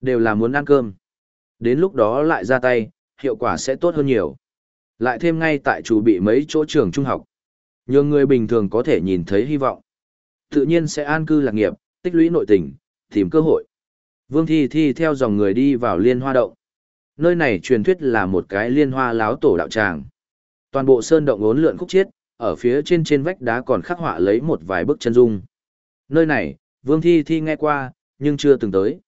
đều là muốn ăn cơm. Đến lúc đó lại ra tay, hiệu quả sẽ tốt hơn nhiều. Lại thêm ngay tại chủ bị mấy chỗ trường trung học. Nhưng người bình thường có thể nhìn thấy hy vọng. Tự nhiên sẽ an cư lạc nghiệp, tích lũy nội tình, tìm cơ hội. Vương Thi Thi theo dòng người đi vào liên hoa động. Nơi này truyền thuyết là một cái liên hoa láo tổ đạo tràng. Toàn bộ sơn động ốn lượn khúc chiết, ở phía trên trên vách đá còn khắc họa lấy một vài bức chân dung. Nơi này, Vương Thi Thi nghe qua, nhưng chưa từng tới.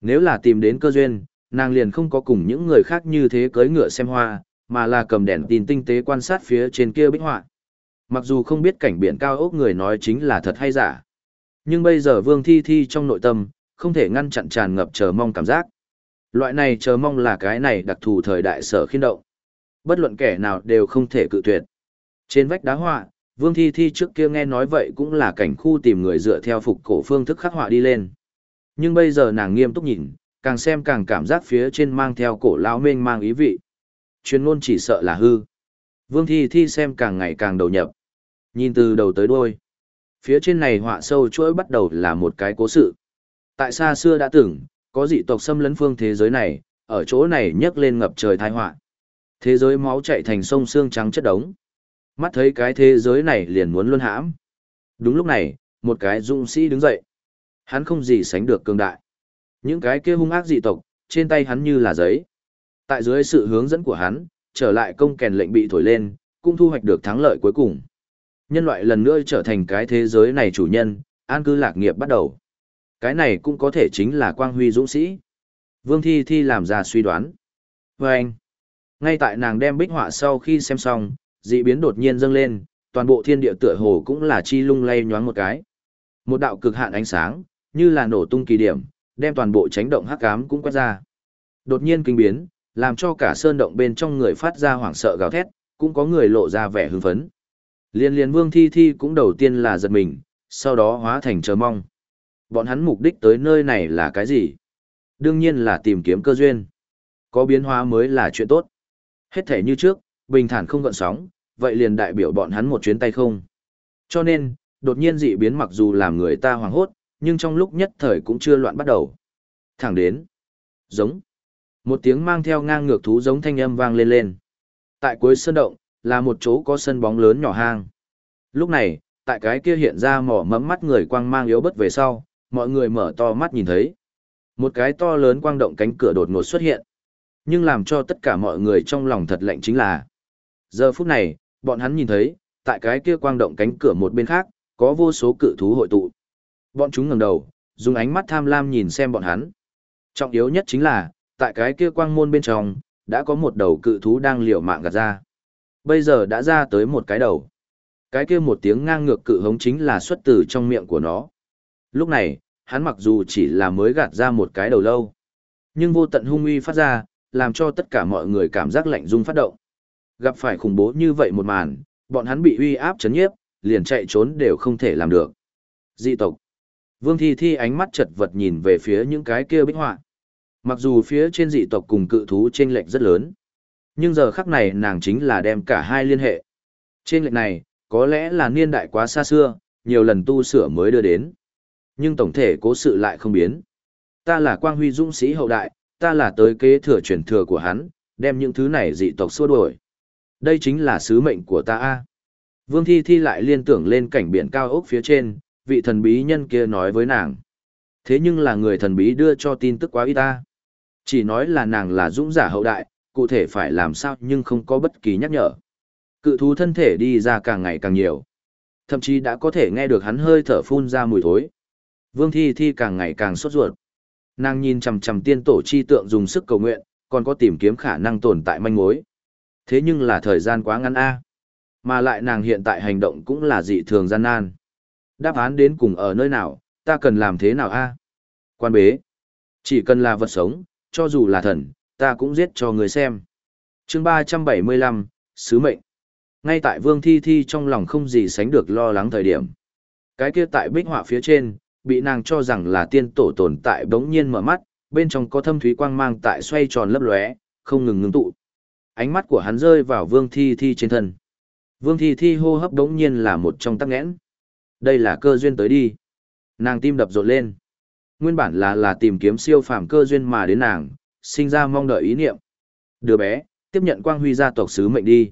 Nếu là tìm đến cơ duyên, nàng liền không có cùng những người khác như thế cưỡi ngựa xem hoa, mà là cầm đèn tin tinh tế quan sát phía trên kia bích họa. Mặc dù không biết cảnh biển cao ốc người nói chính là thật hay giả. Nhưng bây giờ Vương Thi Thi trong nội tâm, không thể ngăn chặn tràn ngập chờ mong cảm giác. Loại này chờ mong là cái này đặc thù thời đại sở khiên động. Bất luận kẻ nào đều không thể cự tuyệt. Trên vách đá họa, Vương Thi Thi trước kia nghe nói vậy cũng là cảnh khu tìm người dựa theo phục cổ phương thức khắc họa đi lên. Nhưng bây giờ nàng nghiêm túc nhìn, càng xem càng cảm giác phía trên mang theo cổ lão mênh mang ý vị. Chuyên ngôn chỉ sợ là hư. Vương Thi Thi xem càng ngày càng đầu nhập. Nhìn từ đầu tới đuôi. Phía trên này họa sâu chuỗi bắt đầu là một cái cố sự. Tại xa xưa đã từng, có dị tộc xâm lấn phương thế giới này, ở chỗ này nhấc lên ngập trời tai họa. Thế giới máu chạy thành sông xương trắng chất đống. Mắt thấy cái thế giới này liền muốn luân hãm. Đúng lúc này, một cái dũng sĩ đứng dậy. Hắn không gì sánh được cường đại. Những cái kia hung ác dị tộc, trên tay hắn như là giấy. Tại dưới sự hướng dẫn của hắn, trở lại công kèn lệnh bị thổi lên, cũng thu hoạch được thắng lợi cuối cùng. Nhân loại lần nữa trở thành cái thế giới này chủ nhân, an cư lạc nghiệp bắt đầu. Cái này cũng có thể chính là quang huy dũng sĩ. Vương Thi Thi làm ra suy đoán. Và anh, ngay tại nàng đem bích họa sau khi xem xong, dị biến đột nhiên dâng lên, toàn bộ thiên địa tựa hồ cũng là chi lung lay nhoáng một cái. Một đạo cực hạn ánh sáng, như là nổ tung kỳ điểm, đem toàn bộ tránh động hắc ám cũng quét ra. Đột nhiên kinh biến, làm cho cả sơn động bên trong người phát ra hoảng sợ gào thét, cũng có người lộ ra vẻ hưng phấn. Liên liên vương thi thi cũng đầu tiên là giật mình, sau đó hóa thành chờ mong. Bọn hắn mục đích tới nơi này là cái gì? Đương nhiên là tìm kiếm cơ duyên. Có biến hóa mới là chuyện tốt. Hết thể như trước, bình thản không gợn sóng, vậy liền đại biểu bọn hắn một chuyến tay không. Cho nên, đột nhiên dị biến mặc dù làm người ta hoảng hốt, nhưng trong lúc nhất thời cũng chưa loạn bắt đầu. Thẳng đến. Giống. Một tiếng mang theo ngang ngược thú giống thanh âm vang lên lên. Tại cuối sơn động, là một chỗ có sân bóng lớn nhỏ hang. Lúc này, tại cái kia hiện ra mỏ mẫm mắt người quang mang yếu bất về sau, mọi người mở to mắt nhìn thấy. Một cái to lớn quang động cánh cửa đột ngột xuất hiện. Nhưng làm cho tất cả mọi người trong lòng thật lạnh chính là. Giờ phút này, bọn hắn nhìn thấy, tại cái kia quang động cánh cửa một bên khác, có vô số cự thú hội tụ. Bọn chúng ngẩng đầu, dùng ánh mắt tham lam nhìn xem bọn hắn. Trọng yếu nhất chính là, tại cái kia quang môn bên trong, đã có một đầu cự thú đang liều mạng gạt ra. Bây giờ đã ra tới một cái đầu. Cái kia một tiếng ngang ngược cự hống chính là xuất từ trong miệng của nó. Lúc này, hắn mặc dù chỉ là mới gạt ra một cái đầu lâu, nhưng vô tận hung uy phát ra, làm cho tất cả mọi người cảm giác lạnh rung phát động. Gặp phải khủng bố như vậy một màn, bọn hắn bị uy áp chấn nhiếp, liền chạy trốn đều không thể làm được. Dị tộc. Vương Thi Thi ánh mắt chật vật nhìn về phía những cái kia bích họa. Mặc dù phía trên dị tộc cùng cự thú chênh lệch rất lớn, nhưng giờ khắc này nàng chính là đem cả hai liên hệ. Trên lệch này, có lẽ là niên đại quá xa xưa, nhiều lần tu sửa mới đưa đến. Nhưng tổng thể cố sự lại không biến. Ta là quang huy dũng sĩ hậu đại, ta là tới kế thừa truyền thừa của hắn, đem những thứ này dị tộc xua đuổi. Đây chính là sứ mệnh của ta a. Vương Thi Thi lại liên tưởng lên cảnh biển cao ốc phía trên, vị thần bí nhân kia nói với nàng. Thế nhưng là người thần bí đưa cho tin tức quá ít ta. Chỉ nói là nàng là dũng giả hậu đại, cụ thể phải làm sao nhưng không có bất kỳ nhắc nhở. Cự thú thân thể đi ra càng ngày càng nhiều. Thậm chí đã có thể nghe được hắn hơi thở phun ra mùi thối. Vương Thi Thi càng ngày càng sốt ruột. Nàng nhìn chằm chằm tiên tổ chi tượng dùng sức cầu nguyện, còn có tìm kiếm khả năng tồn tại manh mối. Thế nhưng là thời gian quá ngắn a. Mà lại nàng hiện tại hành động cũng là dị thường gian nan. Đáp án đến cùng ở nơi nào, ta cần làm thế nào a? Quan bế. Chỉ cần là vật sống, cho dù là thần, ta cũng giết cho người xem. chương 375, Sứ mệnh. Ngay tại Vương Thi Thi trong lòng không gì sánh được lo lắng thời điểm. Cái kia tại bích họa phía trên, bị nàng cho rằng là tiên tổ tồn tại bỗng nhiên mở mắt, bên trong có thâm thúy quang mang tại xoay tròn lấp lóe, không ngừng ngưng tụ. Ánh mắt của hắn rơi vào Vương Thi Thi trên thân. Vương Thi Thi hô hấp đống nhiên là một trong tắc nghẽn. Đây là cơ duyên tới đi. Nàng tim đập rộn lên. Nguyên bản là là tìm kiếm siêu phàm cơ duyên mà đến nàng, sinh ra mong đợi ý niệm. Đứa bé, tiếp nhận quang huy gia tộc sứ mệnh đi.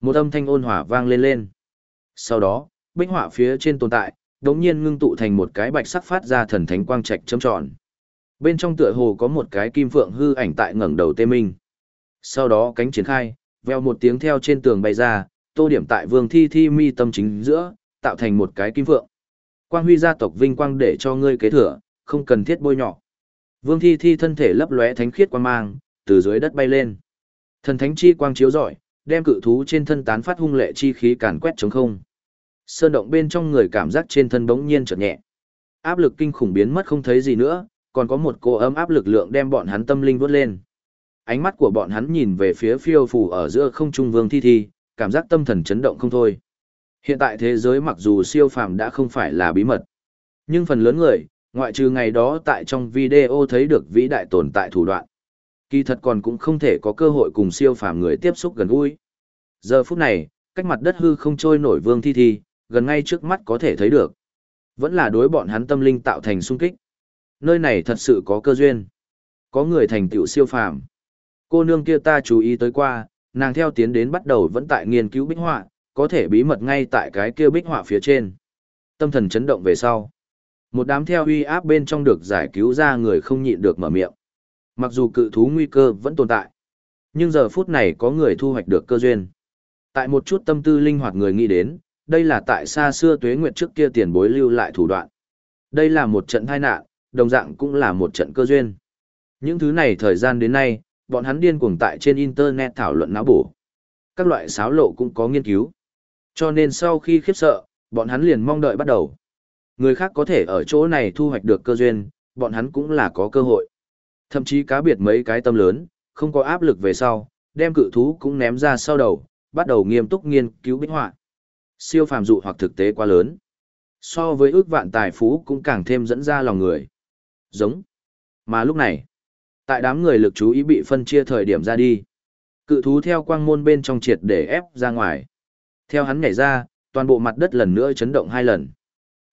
Một âm thanh ôn hòa vang lên lên. Sau đó, bích họa phía trên tồn tại, đống nhiên ngưng tụ thành một cái bạch sắc phát ra thần thánh quang trạch chấm tròn. Bên trong tựa hồ có một cái kim phượng hư ảnh tại ngẩng đầu tê minh. Sau đó cánh triển khai, veo một tiếng theo trên tường bay ra, tô điểm tại vương thi thi mi tâm chính giữa, tạo thành một cái kim phượng. Quang huy gia tộc vinh quang để cho ngươi kế thừa, không cần thiết bôi nhọ. Vương thi thi thân thể lấp lóe thánh khiết quang mang, từ dưới đất bay lên. Thần thánh chi quang chiếu rọi, đem cự thú trên thân tán phát hung lệ chi khí càn quét trống không. Sơn động bên trong người cảm giác trên thân bỗng nhiên chợt nhẹ. Áp lực kinh khủng biến mất không thấy gì nữa, còn có một cô ấm áp lực lượng đem bọn hắn tâm linh vút lên. Ánh mắt của bọn hắn nhìn về phía phiêu phù ở giữa không trung vương thi thi, cảm giác tâm thần chấn động không thôi. Hiện tại thế giới mặc dù siêu phàm đã không phải là bí mật, nhưng phần lớn người, ngoại trừ ngày đó tại trong video thấy được vĩ đại tồn tại thủ đoạn. Kỳ thật còn cũng không thể có cơ hội cùng siêu phàm người tiếp xúc gần gũi. Giờ phút này, cách mặt đất hư không trôi nổi vương thi thi, gần ngay trước mắt có thể thấy được. Vẫn là đối bọn hắn tâm linh tạo thành sung kích. Nơi này thật sự có cơ duyên. Có người thành tựu siêu phàm. Cô nương kia ta chú ý tới qua, nàng theo tiến đến bắt đầu vẫn tại nghiên cứu bích họa, có thể bí mật ngay tại cái kia bích họa phía trên. Tâm thần chấn động về sau. Một đám theo uy áp bên trong được giải cứu ra người không nhịn được mở miệng. Mặc dù cự thú nguy cơ vẫn tồn tại, nhưng giờ phút này có người thu hoạch được cơ duyên. Tại một chút tâm tư linh hoạt người nghĩ đến, đây là tại xa xưa tuế nguyệt trước kia tiền bối lưu lại thủ đoạn. Đây là một trận tai nạn, đồng dạng cũng là một trận cơ duyên. Những thứ này thời gian đến nay, bọn hắn điên cuồng tại trên internet thảo luận não bổ. Các loại xáo lộ cũng có nghiên cứu. Cho nên sau khi khiếp sợ, bọn hắn liền mong đợi bắt đầu. Người khác có thể ở chỗ này thu hoạch được cơ duyên, bọn hắn cũng là có cơ hội. Thậm chí cá biệt mấy cái tâm lớn, không có áp lực về sau, đem cự thú cũng ném ra sau đầu, bắt đầu nghiêm túc nghiên cứu bích họa. Siêu phàm dụ hoặc thực tế quá lớn. So với ước vạn tài phú cũng càng thêm dẫn ra lòng người. Giống. Mà lúc này, tại đám người lực chú ý bị phân chia thời điểm ra đi. Cự thú theo quang môn bên trong triệt để ép ra ngoài. Theo hắn nhảy ra, toàn bộ mặt đất lần nữa chấn động hai lần.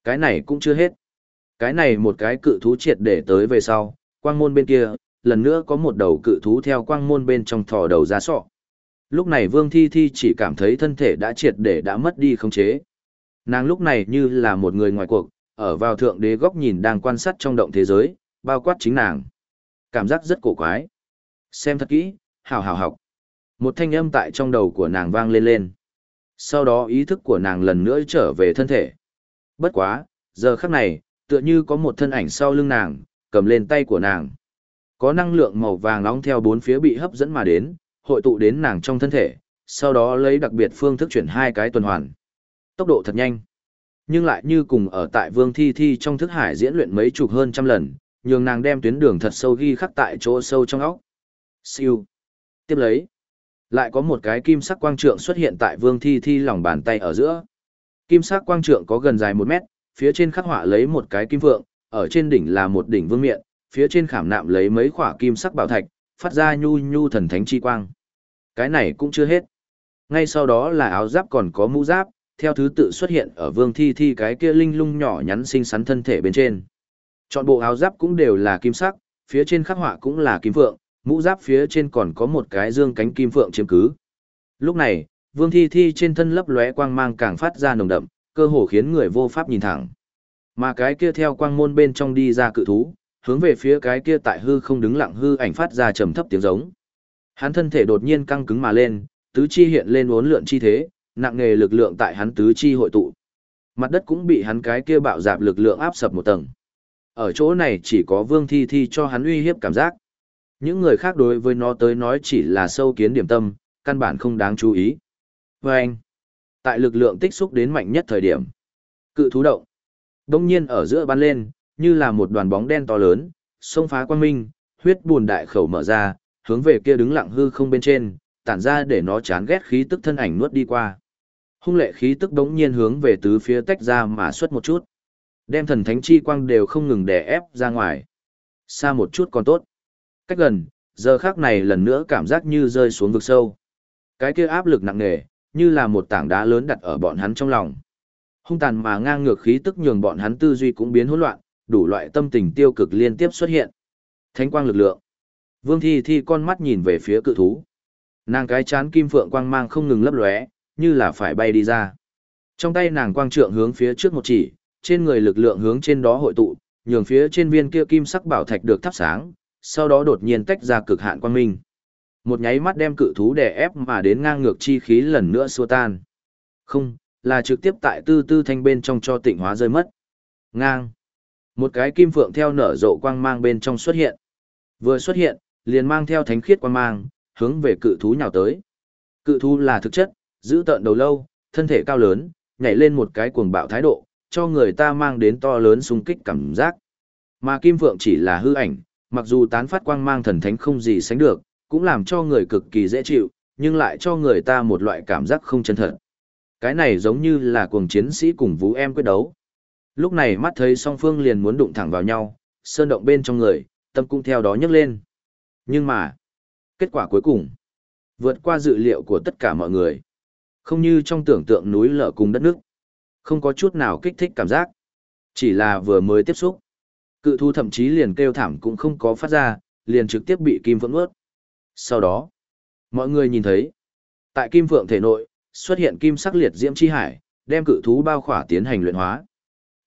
Cái này cũng chưa hết. Cái này một cái cự thú triệt để tới về sau, quang môn bên kia, lần nữa có một đầu cự thú theo quang môn bên trong thò đầu ra sọ. Lúc này Vương Thi Thi chỉ cảm thấy thân thể đã triệt để đã mất đi khống chế. Nàng lúc này như là một người ngoài cuộc, ở vào thượng đế góc nhìn đang quan sát trong động thế giới, bao quát chính nàng. Cảm giác rất cổ quái. Xem thật kỹ, hào hào học. Một thanh âm tại trong đầu của nàng vang lên lên. Sau đó ý thức của nàng lần nữa trở về thân thể. Bất quá, giờ khắc này, tựa như có một thân ảnh sau lưng nàng, cầm lên tay của nàng. Có năng lượng màu vàng nóng theo bốn phía bị hấp dẫn mà đến, hội tụ đến nàng trong thân thể, sau đó lấy đặc biệt phương thức chuyển hai cái tuần hoàn. Tốc độ thật nhanh, nhưng lại như cùng ở tại Vương Thi Thi trong thức hải diễn luyện mấy chục hơn trăm lần, nhường nàng đem tuyến đường thật sâu ghi khắc tại chỗ sâu trong óc. Siêu. Tiếp lấy, lại có một cái kim sắc quang trượng xuất hiện tại Vương Thi Thi lòng bàn tay ở giữa. Kim sắc quang trượng có gần dài một mét, phía trên khắc họa lấy một cái kim vượng, ở trên đỉnh là một đỉnh vương miện, phía trên khảm nạm lấy mấy khỏa kim sắc bảo thạch, phát ra nhu nhu thần thánh chi quang. Cái này cũng chưa hết. Ngay sau đó là áo giáp còn có mũ giáp, theo thứ tự xuất hiện ở vương thi thi cái kia linh lung nhỏ nhắn xinh xắn thân thể bên trên. Chọn bộ áo giáp cũng đều là kim sắc, phía trên khắc họa cũng là kim phượng, mũ giáp phía trên còn có một cái dương cánh kim phượng chiếm cứ. Lúc này, vương thi thi trên thân lấp lóe quang mang càng phát ra nồng đậm, cơ hồ khiến người vô pháp nhìn thẳng. Mà cái kia theo quang môn bên trong đi ra cự thú, hướng về phía cái kia tại hư không đứng lặng hư ảnh phát ra trầm thấp tiếng giống. Hắn thân thể đột nhiên căng cứng mà lên, tứ chi hiện lên uốn lượn chi thế, nặng nghề lực lượng tại hắn tứ chi hội tụ. Mặt đất cũng bị hắn cái kia bạo dạp lực lượng áp sập một tầng. Ở chỗ này chỉ có Vương Thi Thi cho hắn uy hiếp cảm giác. Những người khác đối với nó tới nói chỉ là sâu kiến điểm tâm, căn bản không đáng chú ý. Và anh, tại lực lượng tích xúc đến mạnh nhất thời điểm, cự thú động. Đông nhiên ở giữa bắn lên, như là một đoàn bóng đen to lớn, xông phá quang minh, huyết buồn đại khẩu mở ra, hướng về kia đứng lặng hư không bên trên, tản ra để nó chán ghét khí tức thân ảnh nuốt đi qua. Hung lệ khí tức đống nhiên hướng về tứ phía tách ra mà xuất một chút. Đem thần thánh chi quang đều không ngừng đè ép ra ngoài. Xa một chút còn tốt. Cách gần, giờ khác này lần nữa cảm giác như rơi xuống vực sâu. Cái kia áp lực nặng nề, như là một tảng đá lớn đặt ở bọn hắn trong lòng. Hung tàn mà ngang ngược khí tức nhường bọn hắn tư duy cũng biến hỗn loạn, đủ loại tâm tình tiêu cực liên tiếp xuất hiện. Thánh quang lực lượng. Vương Thi Thi con mắt nhìn về phía cự thú. Nàng cái chán kim phượng quang mang không ngừng lấp lóe, như là phải bay đi ra. Trong tay nàng quang trượng hướng phía trước một chỉ, trên người lực lượng hướng trên đó hội tụ, nhường phía trên viên kia kim sắc bảo thạch được thắp sáng, sau đó đột nhiên tách ra cực hạn quang minh. Một nháy mắt đem cự thú đè ép mà đến ngang ngược chi khí lần nữa xua tan. Không, là trực tiếp tại tư tư thanh bên trong cho tịnh hóa rơi mất. Ngang. Một cái kim phượng theo nở rộ quang mang bên trong xuất hiện. Vừa xuất hiện, liền mang theo thánh khiết quang mang, hướng về cự thú nhào tới. Cự thú là thực chất, giữ tợn đầu lâu, thân thể cao lớn, nhảy lên một cái cuồng bạo thái độ, cho người ta mang đến to lớn xung kích cảm giác. Mà Kim Phượng chỉ là hư ảnh, mặc dù tán phát quang mang thần thánh không gì sánh được, cũng làm cho người cực kỳ dễ chịu, nhưng lại cho người ta một loại cảm giác không chân thật. Cái này giống như là cuồng chiến sĩ cùng vũ em quyết đấu. Lúc này mắt thấy song phương liền muốn đụng thẳng vào nhau, sơn động bên trong người, tâm cũng theo đó nhấc lên. Nhưng mà, kết quả cuối cùng, vượt qua dự liệu của tất cả mọi người. Không như trong tưởng tượng núi lở cùng đất nước. Không có chút nào kích thích cảm giác. Chỉ là vừa mới tiếp xúc. Cự thu thậm chí liền kêu thảm cũng không có phát ra, liền trực tiếp bị kim vẫn ướt. Sau đó, mọi người nhìn thấy, tại kim phượng thể nội, xuất hiện kim sắc liệt diễm chi hải, đem cự thú bao khỏa tiến hành luyện hóa.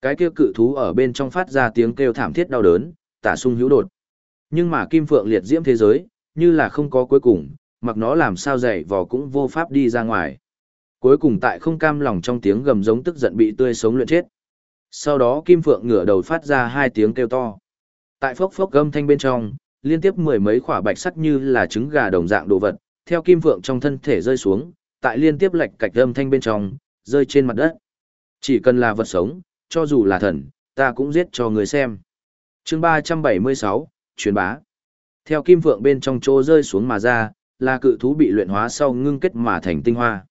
Cái kia cự thú ở bên trong phát ra tiếng kêu thảm thiết đau đớn, tả sung hữu đột. Nhưng mà kim phượng liệt diễm thế giới, như là không có cuối cùng, mặc nó làm sao dày vò cũng vô pháp đi ra ngoài. Cuối cùng tại không cam lòng trong tiếng gầm giống tức giận bị tươi sống luyện chết. Sau đó kim phượng ngửa đầu phát ra hai tiếng kêu to. Tại phốc phốc gầm thanh bên trong, liên tiếp mười mấy quả bạch sắc như là trứng gà đồng dạng đồ vật, theo kim vượng trong thân thể rơi xuống, tại liên tiếp lệch cạch âm thanh bên trong, rơi trên mặt đất. Chỉ cần là vật sống, cho dù là thần, ta cũng giết cho người xem. chương 376, truyền bá. Theo kim vượng bên trong chỗ rơi xuống mà ra, là cự thú bị luyện hóa sau ngưng kết mà thành tinh hoa.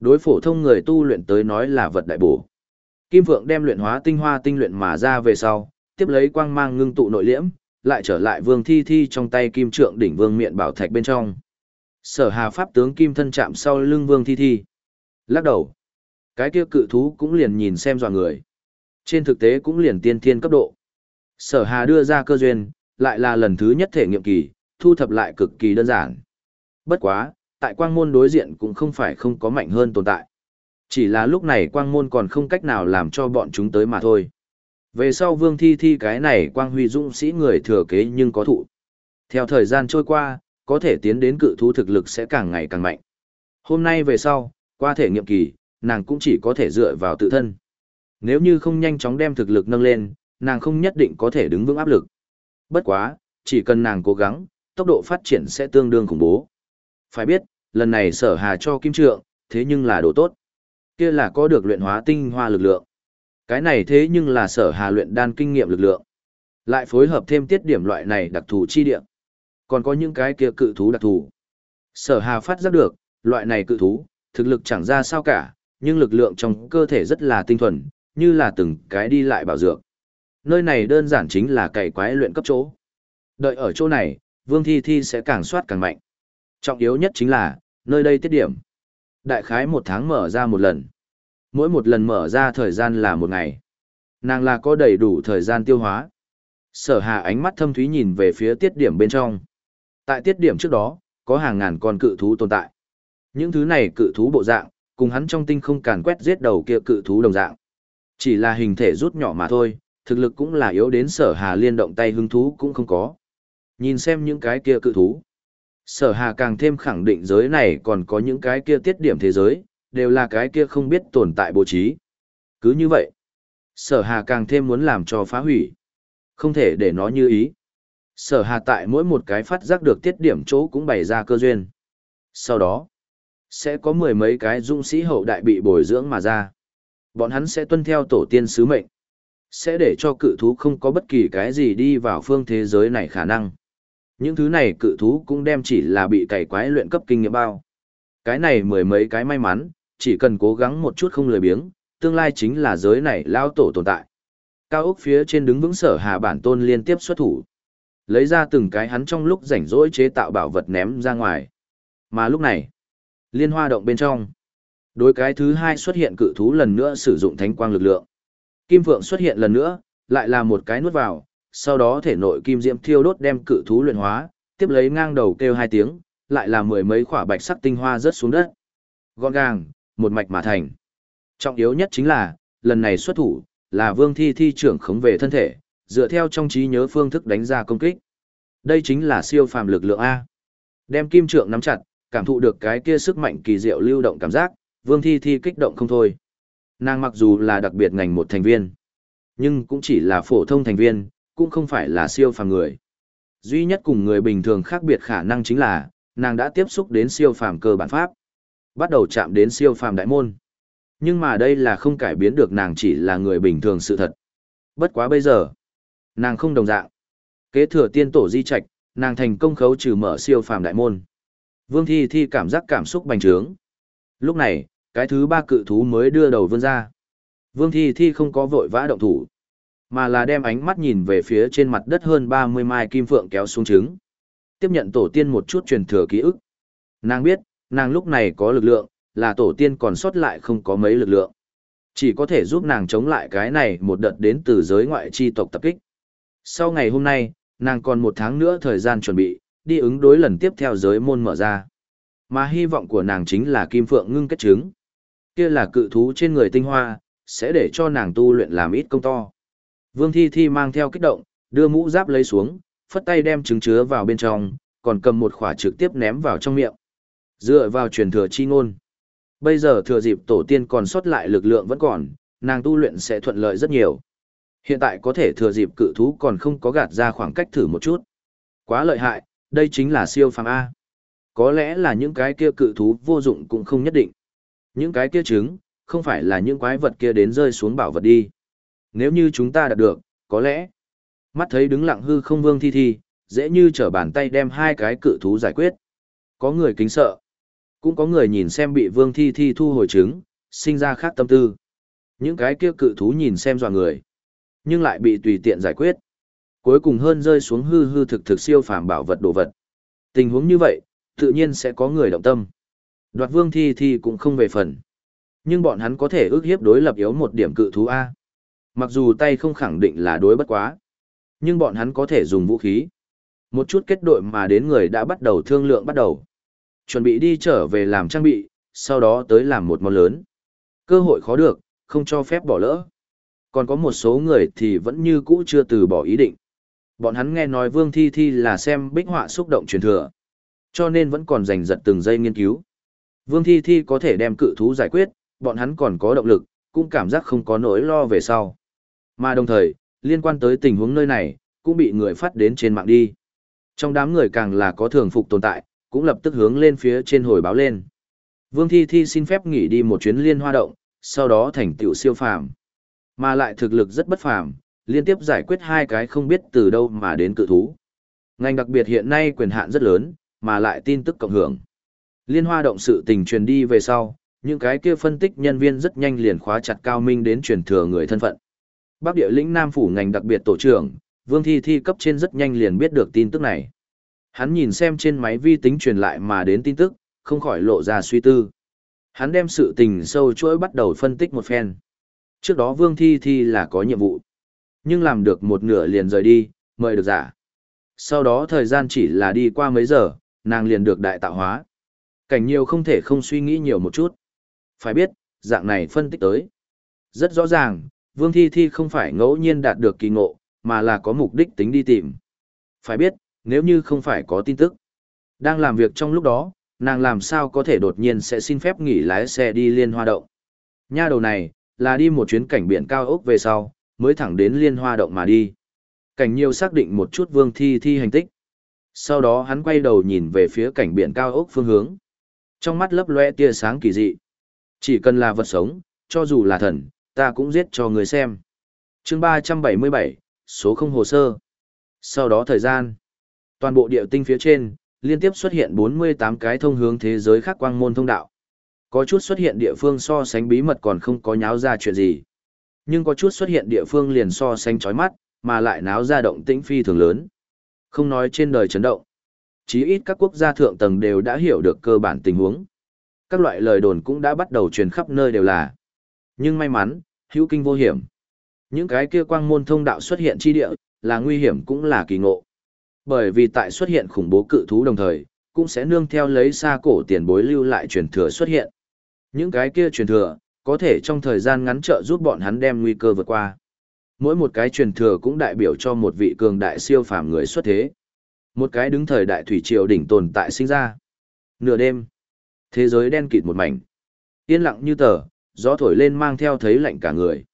Đối phổ thông người tu luyện tới nói là vật đại bổ. Kim vượng đem luyện hóa tinh hoa tinh luyện mà ra về sau, tiếp lấy quang mang ngưng tụ nội liễm, lại trở lại vương thi thi trong tay kim trượng đỉnh vương miện bảo thạch bên trong. Sở hà pháp tướng kim thân chạm sau lưng vương thi thi. Lắc đầu. Cái kia cự thú cũng liền nhìn xem dò người. Trên thực tế cũng liền tiên thiên cấp độ. Sở hà đưa ra cơ duyên, lại là lần thứ nhất thể nghiệm kỳ, thu thập lại cực kỳ đơn giản. Bất quá, tại quang môn đối diện cũng không phải không có mạnh hơn tồn tại. Chỉ là lúc này quang môn còn không cách nào làm cho bọn chúng tới mà thôi. Về sau vương thi thi cái này quang huy dũng sĩ người thừa kế nhưng có thụ. Theo thời gian trôi qua, có thể tiến đến cự thú thực lực sẽ càng ngày càng mạnh. Hôm nay về sau, qua thể nghiệm kỳ, nàng cũng chỉ có thể dựa vào tự thân. Nếu như không nhanh chóng đem thực lực nâng lên, nàng không nhất định có thể đứng vững áp lực. Bất quá, chỉ cần nàng cố gắng, tốc độ phát triển sẽ tương đương khủng bố. Phải biết, lần này sở hà cho kim trượng, thế nhưng là đồ tốt. Kia là có được luyện hóa tinh hoa lực lượng. Cái này thế nhưng là sở hà luyện đan kinh nghiệm lực lượng. Lại phối hợp thêm tiết điểm loại này đặc thù chi địa. Còn có những cái kia cự thú đặc thù. Sở hà phát giác được, loại này cự thú, thực lực chẳng ra sao cả, nhưng lực lượng trong cơ thể rất là tinh thuần, như là từng cái đi lại bảo dược. Nơi này đơn giản chính là cày quái luyện cấp chỗ. Đợi ở chỗ này, Vương Thi Thi sẽ càng soát càng mạnh. Trọng yếu nhất chính là, nơi đây tiết điểm. Đại khái một tháng mở ra một lần. Mỗi một lần mở ra thời gian là một ngày. Nàng là có đầy đủ thời gian tiêu hóa. Sở hà ánh mắt thâm thúy nhìn về phía tiết điểm bên trong. Tại tiết điểm trước đó, có hàng ngàn con cự thú tồn tại. Những thứ này cự thú bộ dạng, cùng hắn trong tinh không càn quét giết đầu kia cự thú đồng dạng. Chỉ là hình thể rút nhỏ mà thôi, thực lực cũng là yếu đến sở hà liên động tay hứng thú cũng không có. Nhìn xem những cái kia cự thú. Sở hà càng thêm khẳng định giới này còn có những cái kia tiết điểm thế giới, đều là cái kia không biết tồn tại bố trí. Cứ như vậy, sở hà càng thêm muốn làm cho phá hủy. Không thể để nó như ý. Sở hà tại mỗi một cái phát giác được tiết điểm chỗ cũng bày ra cơ duyên. Sau đó, sẽ có mười mấy cái dũng sĩ hậu đại bị bồi dưỡng mà ra. Bọn hắn sẽ tuân theo tổ tiên sứ mệnh. Sẽ để cho cự thú không có bất kỳ cái gì đi vào phương thế giới này khả năng. Những thứ này cự thú cũng đem chỉ là bị cày quái luyện cấp kinh nghiệm bao. Cái này mười mấy cái may mắn, chỉ cần cố gắng một chút không lười biếng, tương lai chính là giới này lao tổ tồn tại. Cao ốc phía trên đứng vững sở hà bản tôn liên tiếp xuất thủ. Lấy ra từng cái hắn trong lúc rảnh rỗi chế tạo bảo vật ném ra ngoài. Mà lúc này, liên hoa động bên trong. Đối cái thứ hai xuất hiện cự thú lần nữa sử dụng thánh quang lực lượng. Kim Phượng xuất hiện lần nữa, lại là một cái nuốt vào, sau đó thể nội kim diễm thiêu đốt đem cự thú luyện hóa, tiếp lấy ngang đầu kêu hai tiếng, lại là mười mấy quả bạch sắc tinh hoa rớt xuống đất. Gọn gàng, một mạch mà thành. Trọng yếu nhất chính là, lần này xuất thủ, là Vương Thi Thi trưởng khống về thân thể, dựa theo trong trí nhớ phương thức đánh ra công kích. Đây chính là siêu phàm lực lượng A. Đem kim trượng nắm chặt, cảm thụ được cái kia sức mạnh kỳ diệu lưu động cảm giác, Vương Thi Thi kích động không thôi. Nàng mặc dù là đặc biệt ngành một thành viên, nhưng cũng chỉ là phổ thông thành viên, cũng không phải là siêu phàm người. Duy nhất cùng người bình thường khác biệt khả năng chính là, nàng đã tiếp xúc đến siêu phàm cơ bản pháp, bắt đầu chạm đến siêu phàm đại môn. Nhưng mà đây là không cải biến được nàng chỉ là người bình thường sự thật. Bất quá bây giờ, nàng không đồng dạng. Kế thừa tiên tổ di trạch, nàng thành công khấu trừ mở siêu phàm đại môn. Vương Thi Thi cảm giác cảm xúc bành trướng. Lúc này, cái thứ ba cự thú mới đưa đầu vươn ra. Vương Thi Thi không có vội vã động thủ, mà là đem ánh mắt nhìn về phía trên mặt đất hơn 30 mai kim phượng kéo xuống trứng. Tiếp nhận tổ tiên một chút truyền thừa ký ức. Nàng biết, nàng lúc này có lực lượng, là tổ tiên còn sót lại không có mấy lực lượng. Chỉ có thể giúp nàng chống lại cái này một đợt đến từ giới ngoại chi tộc tập kích. Sau ngày hôm nay, nàng còn một tháng nữa thời gian chuẩn bị, đi ứng đối lần tiếp theo giới môn mở ra. Mà hy vọng của nàng chính là kim phượng ngưng kết trứng. Kia là cự thú trên người tinh hoa, sẽ để cho nàng tu luyện làm ít công to. Vương Thi Thi mang theo kích động, đưa mũ giáp lấy xuống, phất tay đem trứng chứa vào bên trong, còn cầm một khỏa trực tiếp ném vào trong miệng. Dựa vào truyền thừa chi ngôn. Bây giờ thừa dịp tổ tiên còn sót lại lực lượng vẫn còn, nàng tu luyện sẽ thuận lợi rất nhiều. Hiện tại có thể thừa dịp cự thú còn không có gạt ra khoảng cách thử một chút. Quá lợi hại, đây chính là siêu phàm A. Có lẽ là những cái kia cự thú vô dụng cũng không nhất định. Những cái kia trứng, không phải là những quái vật kia đến rơi xuống bảo vật đi. Nếu như chúng ta đạt được, có lẽ. Mắt thấy đứng lặng hư không vương thi thi, dễ như trở bàn tay đem hai cái cự thú giải quyết. Có người kính sợ. Cũng có người nhìn xem bị vương thi thi thu hồi trứng, sinh ra khác tâm tư. Những cái kia cự thú nhìn xem dọa người, nhưng lại bị tùy tiện giải quyết. Cuối cùng hơn rơi xuống hư hư thực thực siêu phàm bảo vật đồ vật. Tình huống như vậy, tự nhiên sẽ có người động tâm. Đoạt vương thi thi cũng không về phần. Nhưng bọn hắn có thể ước hiếp đối lập yếu một điểm cự thú A. Mặc dù tay không khẳng định là đối bất quá. Nhưng bọn hắn có thể dùng vũ khí. Một chút kết đội mà đến người đã bắt đầu thương lượng bắt đầu chuẩn bị đi trở về làm trang bị, sau đó tới làm một món lớn. Cơ hội khó được, không cho phép bỏ lỡ. Còn có một số người thì vẫn như cũ chưa từ bỏ ý định. Bọn hắn nghe nói Vương Thi Thi là xem bích họa xúc động truyền thừa, cho nên vẫn còn dành giật từng giây nghiên cứu. Vương Thi Thi có thể đem cự thú giải quyết, bọn hắn còn có động lực, cũng cảm giác không có nỗi lo về sau. Mà đồng thời, liên quan tới tình huống nơi này, cũng bị người phát đến trên mạng đi. Trong đám người càng là có thường phục tồn tại, cũng lập tức hướng lên phía trên hồi báo lên. Vương Thi Thi xin phép nghỉ đi một chuyến liên hoa động, sau đó thành tựu siêu phàm. Mà lại thực lực rất bất phàm, liên tiếp giải quyết hai cái không biết từ đâu mà đến cự thú. Ngành đặc biệt hiện nay quyền hạn rất lớn, mà lại tin tức cộng hưởng. Liên hoa động sự tình truyền đi về sau, những cái kia phân tích nhân viên rất nhanh liền khóa chặt cao minh đến truyền thừa người thân phận. Bắc địa lĩnh Nam phủ ngành đặc biệt tổ trưởng, Vương Thi Thi cấp trên rất nhanh liền biết được tin tức này. Hắn nhìn xem trên máy vi tính truyền lại mà đến tin tức, không khỏi lộ ra suy tư. Hắn đem sự tình sâu chuỗi bắt đầu phân tích một phen. Trước đó Vương Thi Thi là có nhiệm vụ. Nhưng làm được một nửa liền rời đi, mời được giả. Sau đó thời gian chỉ là đi qua mấy giờ, nàng liền được đại tạo hóa. Cảnh nhiều không thể không suy nghĩ nhiều một chút. Phải biết, dạng này phân tích tới. Rất rõ ràng, Vương Thi Thi không phải ngẫu nhiên đạt được kỳ ngộ, mà là có mục đích tính đi tìm. Phải biết, nếu như không phải có tin tức. Đang làm việc trong lúc đó, nàng làm sao có thể đột nhiên sẽ xin phép nghỉ lái xe đi liên hoa động. Nha đầu này, là đi một chuyến cảnh biển cao ốc về sau, mới thẳng đến liên hoa động mà đi. Cảnh nhiều xác định một chút vương thi thi hành tích. Sau đó hắn quay đầu nhìn về phía cảnh biển cao ốc phương hướng. Trong mắt lấp loe tia sáng kỳ dị. Chỉ cần là vật sống, cho dù là thần, ta cũng giết cho người xem. chương 377, số không hồ sơ. Sau đó thời gian, toàn bộ địa tinh phía trên, liên tiếp xuất hiện 48 cái thông hướng thế giới khác quang môn thông đạo. Có chút xuất hiện địa phương so sánh bí mật còn không có nháo ra chuyện gì. Nhưng có chút xuất hiện địa phương liền so sánh chói mắt, mà lại náo ra động tĩnh phi thường lớn. Không nói trên đời chấn động. Chí ít các quốc gia thượng tầng đều đã hiểu được cơ bản tình huống. Các loại lời đồn cũng đã bắt đầu truyền khắp nơi đều là. Nhưng may mắn, hữu kinh vô hiểm. Những cái kia quang môn thông đạo xuất hiện chi địa, là nguy hiểm cũng là kỳ ngộ. Bởi vì tại xuất hiện khủng bố cự thú đồng thời, cũng sẽ nương theo lấy xa cổ tiền bối lưu lại truyền thừa xuất hiện. Những cái kia truyền thừa, có thể trong thời gian ngắn trợ giúp bọn hắn đem nguy cơ vượt qua. Mỗi một cái truyền thừa cũng đại biểu cho một vị cường đại siêu phàm người xuất thế. Một cái đứng thời đại thủy triều đỉnh tồn tại sinh ra. Nửa đêm, thế giới đen kịt một mảnh. Yên lặng như tờ, gió thổi lên mang theo thấy lạnh cả người.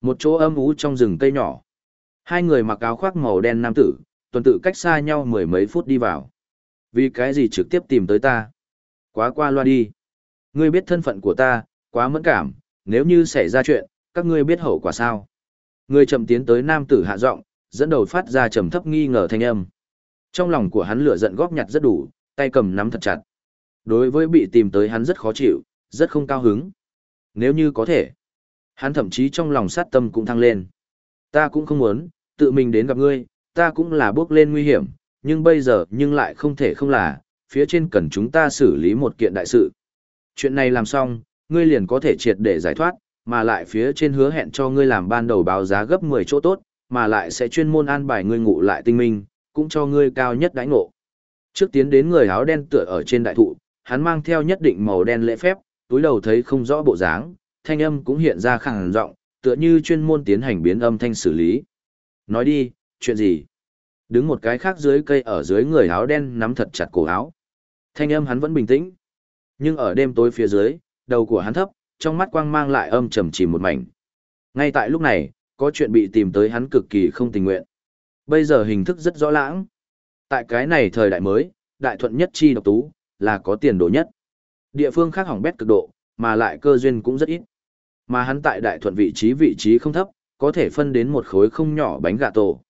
Một chỗ âm ú trong rừng cây nhỏ. Hai người mặc áo khoác màu đen nam tử, tuần tự cách xa nhau mười mấy phút đi vào. Vì cái gì trực tiếp tìm tới ta? Quá qua loa đi. Ngươi biết thân phận của ta, quá mẫn cảm, nếu như xảy ra chuyện, các ngươi biết hậu quả sao? ngươi chậm tiến tới nam tử hạ giọng, dẫn đầu phát ra trầm thấp nghi ngờ thanh âm. Trong lòng của hắn lửa giận góp nhặt rất đủ, tay cầm nắm thật chặt. Đối với bị tìm tới hắn rất khó chịu, rất không cao hứng. Nếu như có thể, hắn thậm chí trong lòng sát tâm cũng thăng lên. Ta cũng không muốn, tự mình đến gặp ngươi, ta cũng là bước lên nguy hiểm, nhưng bây giờ nhưng lại không thể không là, phía trên cần chúng ta xử lý một kiện đại sự. Chuyện này làm xong, ngươi liền có thể triệt để giải thoát, mà lại phía trên hứa hẹn cho ngươi làm ban đầu báo giá gấp 10 chỗ tốt, mà lại sẽ chuyên môn an bài ngươi ngủ lại tinh minh, cũng cho ngươi cao nhất đãi ngộ. Trước tiến đến người áo đen tựa ở trên đại thụ, hắn mang theo nhất định màu đen lễ phép, túi đầu thấy không rõ bộ dáng, thanh âm cũng hiện ra khẳng giọng, tựa như chuyên môn tiến hành biến âm thanh xử lý. Nói đi, chuyện gì? Đứng một cái khác dưới cây ở dưới người áo đen nắm thật chặt cổ áo. Thanh âm hắn vẫn bình tĩnh. Nhưng ở đêm tối phía dưới, đầu của hắn thấp, trong mắt quang mang lại âm trầm chìm một mảnh. Ngay tại lúc này, có chuyện bị tìm tới hắn cực kỳ không tình nguyện. Bây giờ hình thức rất rõ lãng. Tại cái này thời đại mới, đại thuận nhất chi độc tú, là có tiền đồ nhất. Địa phương khác hỏng bét cực độ, mà lại cơ duyên cũng rất ít. Mà hắn tại đại thuận vị trí vị trí không thấp, có thể phân đến một khối không nhỏ bánh gà tổ.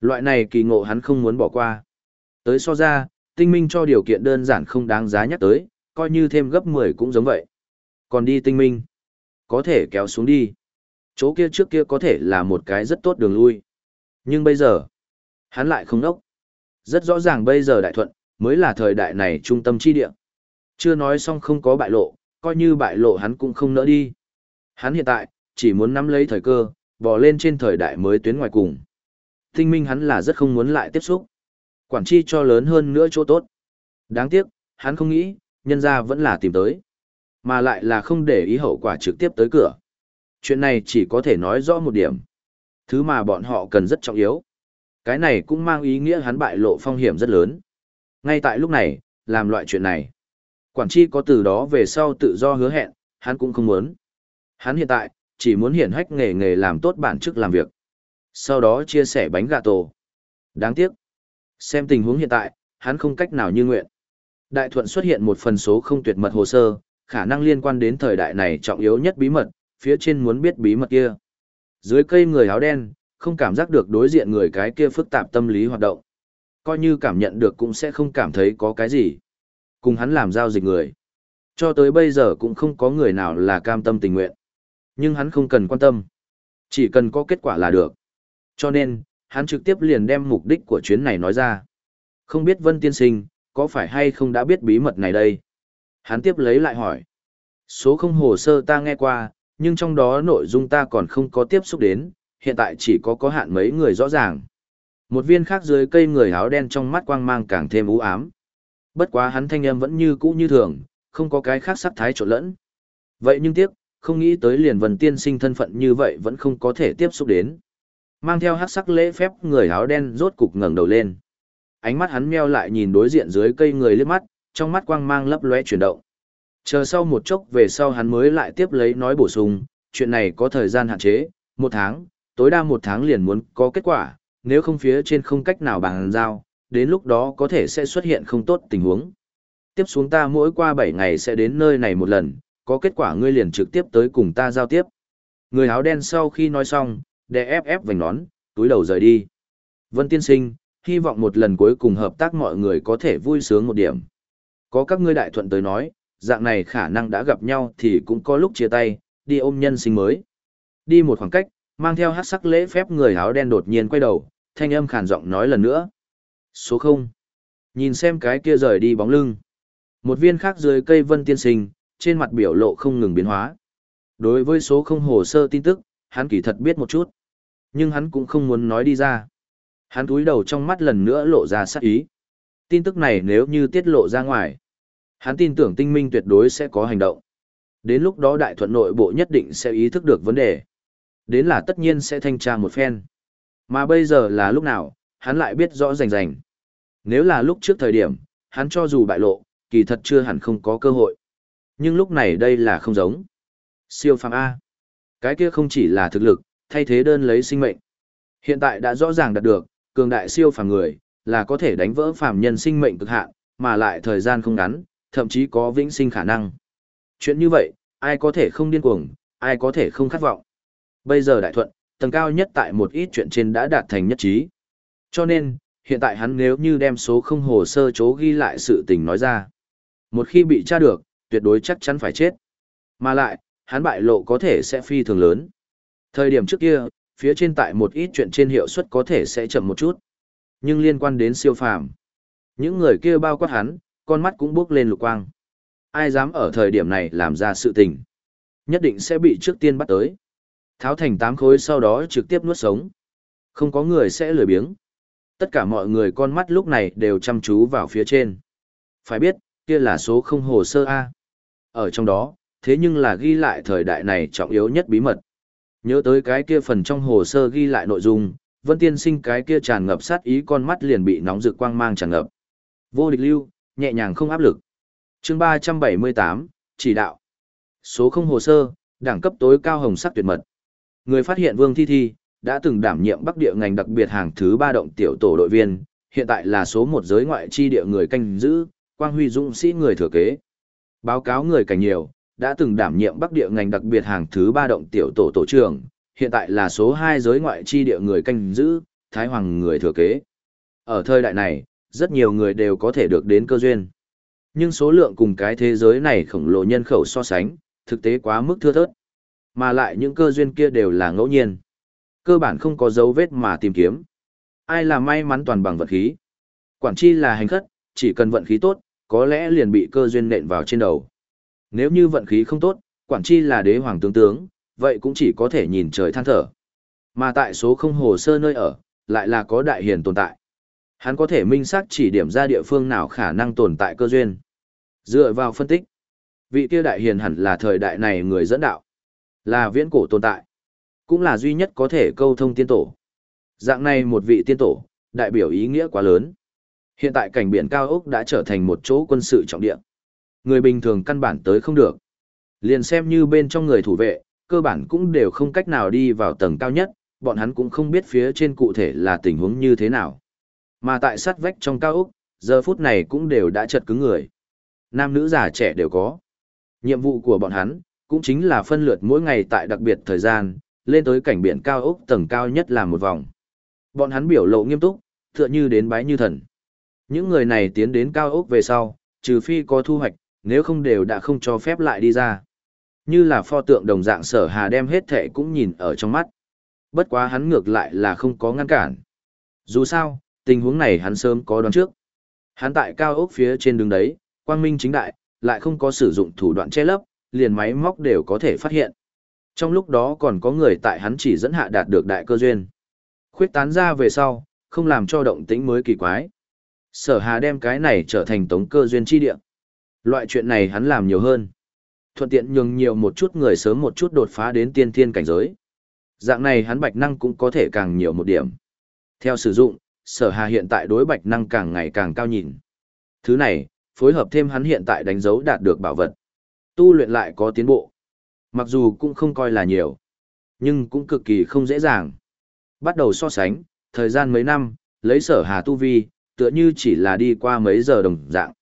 Loại này kỳ ngộ hắn không muốn bỏ qua. Tới so ra, tinh minh cho điều kiện đơn giản không đáng giá nhắc tới, coi như thêm gấp 10 cũng giống vậy. Còn đi tinh minh, có thể kéo xuống đi. Chỗ kia trước kia có thể là một cái rất tốt đường lui. Nhưng bây giờ, hắn lại không đốc. Rất rõ ràng bây giờ đại thuận, mới là thời đại này trung tâm chi địa. Chưa nói xong không có bại lộ, coi như bại lộ hắn cũng không nỡ đi. Hắn hiện tại, chỉ muốn nắm lấy thời cơ, bò lên trên thời đại mới tuyến ngoài cùng. Tinh minh hắn là rất không muốn lại tiếp xúc. Quản chi cho lớn hơn nữa chỗ tốt. Đáng tiếc, hắn không nghĩ, nhân ra vẫn là tìm tới. Mà lại là không để ý hậu quả trực tiếp tới cửa. Chuyện này chỉ có thể nói rõ một điểm. Thứ mà bọn họ cần rất trọng yếu. Cái này cũng mang ý nghĩa hắn bại lộ phong hiểm rất lớn. Ngay tại lúc này, làm loại chuyện này. Quản chi có từ đó về sau tự do hứa hẹn, hắn cũng không muốn. Hắn hiện tại, chỉ muốn hiển hách nghề nghề làm tốt bản chức làm việc. Sau đó chia sẻ bánh gà tổ. Đáng tiếc. Xem tình huống hiện tại, hắn không cách nào như nguyện. Đại thuận xuất hiện một phần số không tuyệt mật hồ sơ, khả năng liên quan đến thời đại này trọng yếu nhất bí mật, phía trên muốn biết bí mật kia. Dưới cây người áo đen, không cảm giác được đối diện người cái kia phức tạp tâm lý hoạt động. Coi như cảm nhận được cũng sẽ không cảm thấy có cái gì. Cùng hắn làm giao dịch người. Cho tới bây giờ cũng không có người nào là cam tâm tình nguyện. Nhưng hắn không cần quan tâm. Chỉ cần có kết quả là được. Cho nên, hắn trực tiếp liền đem mục đích của chuyến này nói ra. Không biết Vân Tiên Sinh, có phải hay không đã biết bí mật này đây? Hắn tiếp lấy lại hỏi. Số không hồ sơ ta nghe qua, nhưng trong đó nội dung ta còn không có tiếp xúc đến, hiện tại chỉ có có hạn mấy người rõ ràng. Một viên khác dưới cây người áo đen trong mắt quang mang càng thêm u ám. Bất quá hắn thanh âm vẫn như cũ như thường, không có cái khác sắc thái trộn lẫn. Vậy nhưng tiếc, không nghĩ tới liền vần tiên sinh thân phận như vậy vẫn không có thể tiếp xúc đến. Mang theo hát sắc lễ phép người áo đen rốt cục ngẩng đầu lên. Ánh mắt hắn meo lại nhìn đối diện dưới cây người liếc mắt, trong mắt quang mang lấp lóe chuyển động. Chờ sau một chốc về sau hắn mới lại tiếp lấy nói bổ sung, chuyện này có thời gian hạn chế, một tháng, tối đa một tháng liền muốn có kết quả, nếu không phía trên không cách nào bàn giao, đến lúc đó có thể sẽ xuất hiện không tốt tình huống. Tiếp xuống ta mỗi qua 7 ngày sẽ đến nơi này một lần, có kết quả ngươi liền trực tiếp tới cùng ta giao tiếp. Người áo đen sau khi nói xong, đè ép ép vành nón, túi đầu rời đi. Vân tiên sinh, hy vọng một lần cuối cùng hợp tác mọi người có thể vui sướng một điểm. Có các ngươi đại thuận tới nói, dạng này khả năng đã gặp nhau thì cũng có lúc chia tay, đi ôm nhân sinh mới. Đi một khoảng cách, mang theo hát sắc lễ phép người áo đen đột nhiên quay đầu, thanh âm khàn giọng nói lần nữa. Số 0. Nhìn xem cái kia rời đi bóng lưng. Một viên khác dưới cây vân tiên sinh, trên mặt biểu lộ không ngừng biến hóa. Đối với số không hồ sơ tin tức, hắn kỳ thật biết một chút. Nhưng hắn cũng không muốn nói đi ra. Hắn túi đầu trong mắt lần nữa lộ ra sát ý. Tin tức này nếu như tiết lộ ra ngoài, hắn tin tưởng tinh minh tuyệt đối sẽ có hành động. Đến lúc đó đại thuận nội bộ nhất định sẽ ý thức được vấn đề. Đến là tất nhiên sẽ thanh tra một phen. Mà bây giờ là lúc nào, hắn lại biết rõ rành rành. Nếu là lúc trước thời điểm, hắn cho dù bại lộ, kỳ thật chưa hẳn không có cơ hội. Nhưng lúc này đây là không giống. Siêu phàm A. Cái kia không chỉ là thực lực, thay thế đơn lấy sinh mệnh. Hiện tại đã rõ ràng đạt được, cường đại siêu phàm người, là có thể đánh vỡ phàm nhân sinh mệnh cực hạn, mà lại thời gian không ngắn, thậm chí có vĩnh sinh khả năng. Chuyện như vậy, ai có thể không điên cuồng, ai có thể không khát vọng. Bây giờ đại thuận, tầng cao nhất tại một ít chuyện trên đã đạt thành nhất trí. Cho nên, hiện tại hắn nếu như đem số không hồ sơ chố ghi lại sự tình nói ra. Một khi bị tra được, tuyệt đối chắc chắn phải chết. Mà lại, hắn bại lộ có thể sẽ phi thường lớn. Thời điểm trước kia, phía trên tại một ít chuyện trên hiệu suất có thể sẽ chậm một chút. Nhưng liên quan đến siêu phàm, những người kia bao quát hắn, con mắt cũng bước lên lục quang. Ai dám ở thời điểm này làm ra sự tình, nhất định sẽ bị trước tiên bắt tới. Tháo thành tám khối sau đó trực tiếp nuốt sống. Không có người sẽ lười biếng. Tất cả mọi người con mắt lúc này đều chăm chú vào phía trên. Phải biết, kia là số không hồ sơ A. Ở trong đó, thế nhưng là ghi lại thời đại này trọng yếu nhất bí mật. Nhớ tới cái kia phần trong hồ sơ ghi lại nội dung, Vân Tiên Sinh cái kia tràn ngập sát ý con mắt liền bị nóng rực quang mang tràn ngập. Vô địch lưu, nhẹ nhàng không áp lực. Chương 378, chỉ đạo. Số không hồ sơ, đẳng cấp tối cao hồng sắc tuyệt mật. Người phát hiện Vương Thi Thi, đã từng đảm nhiệm Bắc Địa ngành đặc biệt hàng thứ ba động tiểu tổ đội viên, hiện tại là số một giới ngoại chi địa người canh giữ, Quang Huy Dũng sĩ người thừa kế. Báo cáo người cảnh nhiều, đã từng đảm nhiệm Bắc Địa ngành đặc biệt hàng thứ ba động tiểu tổ tổ trưởng, hiện tại là số hai giới ngoại chi địa người canh giữ, Thái Hoàng người thừa kế. Ở thời đại này, rất nhiều người đều có thể được đến cơ duyên. Nhưng số lượng cùng cái thế giới này khổng lồ nhân khẩu so sánh, thực tế quá mức thưa thớt. Mà lại những cơ duyên kia đều là ngẫu nhiên. Cơ bản không có dấu vết mà tìm kiếm. Ai là may mắn toàn bằng vận khí. Quản chi là hành khất, chỉ cần vận khí tốt, có lẽ liền bị cơ duyên nện vào trên đầu. Nếu như vận khí không tốt, quản chi là đế hoàng tướng tướng, vậy cũng chỉ có thể nhìn trời than thở. Mà tại số không hồ sơ nơi ở, lại là có đại hiền tồn tại. Hắn có thể minh xác chỉ điểm ra địa phương nào khả năng tồn tại cơ duyên. Dựa vào phân tích, vị kia đại hiền hẳn là thời đại này người dẫn đạo, là viễn cổ tồn tại, cũng là duy nhất có thể câu thông tiên tổ. Dạng này một vị tiên tổ, đại biểu ý nghĩa quá lớn. Hiện tại cảnh biển cao ốc đã trở thành một chỗ quân sự trọng địa. Người bình thường căn bản tới không được. Liền xem như bên trong người thủ vệ, cơ bản cũng đều không cách nào đi vào tầng cao nhất, bọn hắn cũng không biết phía trên cụ thể là tình huống như thế nào. Mà tại sát vách trong cao ốc, giờ phút này cũng đều đã chật cứng người. Nam nữ già trẻ đều có. Nhiệm vụ của bọn hắn, cũng chính là phân lượt mỗi ngày tại đặc biệt thời gian, lên tới cảnh biển cao ốc tầng cao nhất là một vòng. Bọn hắn biểu lộ nghiêm túc, tựa như đến bái như thần. Những người này tiến đến cao ốc về sau, trừ phi có thu hoạch, nếu không đều đã không cho phép lại đi ra. Như là pho tượng đồng dạng sở hà đem hết thệ cũng nhìn ở trong mắt. Bất quá hắn ngược lại là không có ngăn cản. Dù sao, tình huống này hắn sớm có đoán trước. Hắn tại cao ốc phía trên đường đấy, quang minh chính đại, lại không có sử dụng thủ đoạn che lấp, liền máy móc đều có thể phát hiện. Trong lúc đó còn có người tại hắn chỉ dẫn hạ đạt được đại cơ duyên. Khuyết tán ra về sau, không làm cho động tĩnh mới kỳ quái. Sở Hà đem cái này trở thành tống cơ duyên chi địa. Loại chuyện này hắn làm nhiều hơn. Thuận tiện nhường nhiều một chút người sớm một chút đột phá đến tiên thiên cảnh giới. Dạng này hắn bạch năng cũng có thể càng nhiều một điểm. Theo sử dụng, sở hà hiện tại đối bạch năng càng ngày càng cao nhìn. Thứ này, phối hợp thêm hắn hiện tại đánh dấu đạt được bảo vật. Tu luyện lại có tiến bộ. Mặc dù cũng không coi là nhiều, nhưng cũng cực kỳ không dễ dàng. Bắt đầu so sánh, thời gian mấy năm, lấy sở hà tu vi, tựa như chỉ là đi qua mấy giờ đồng dạng.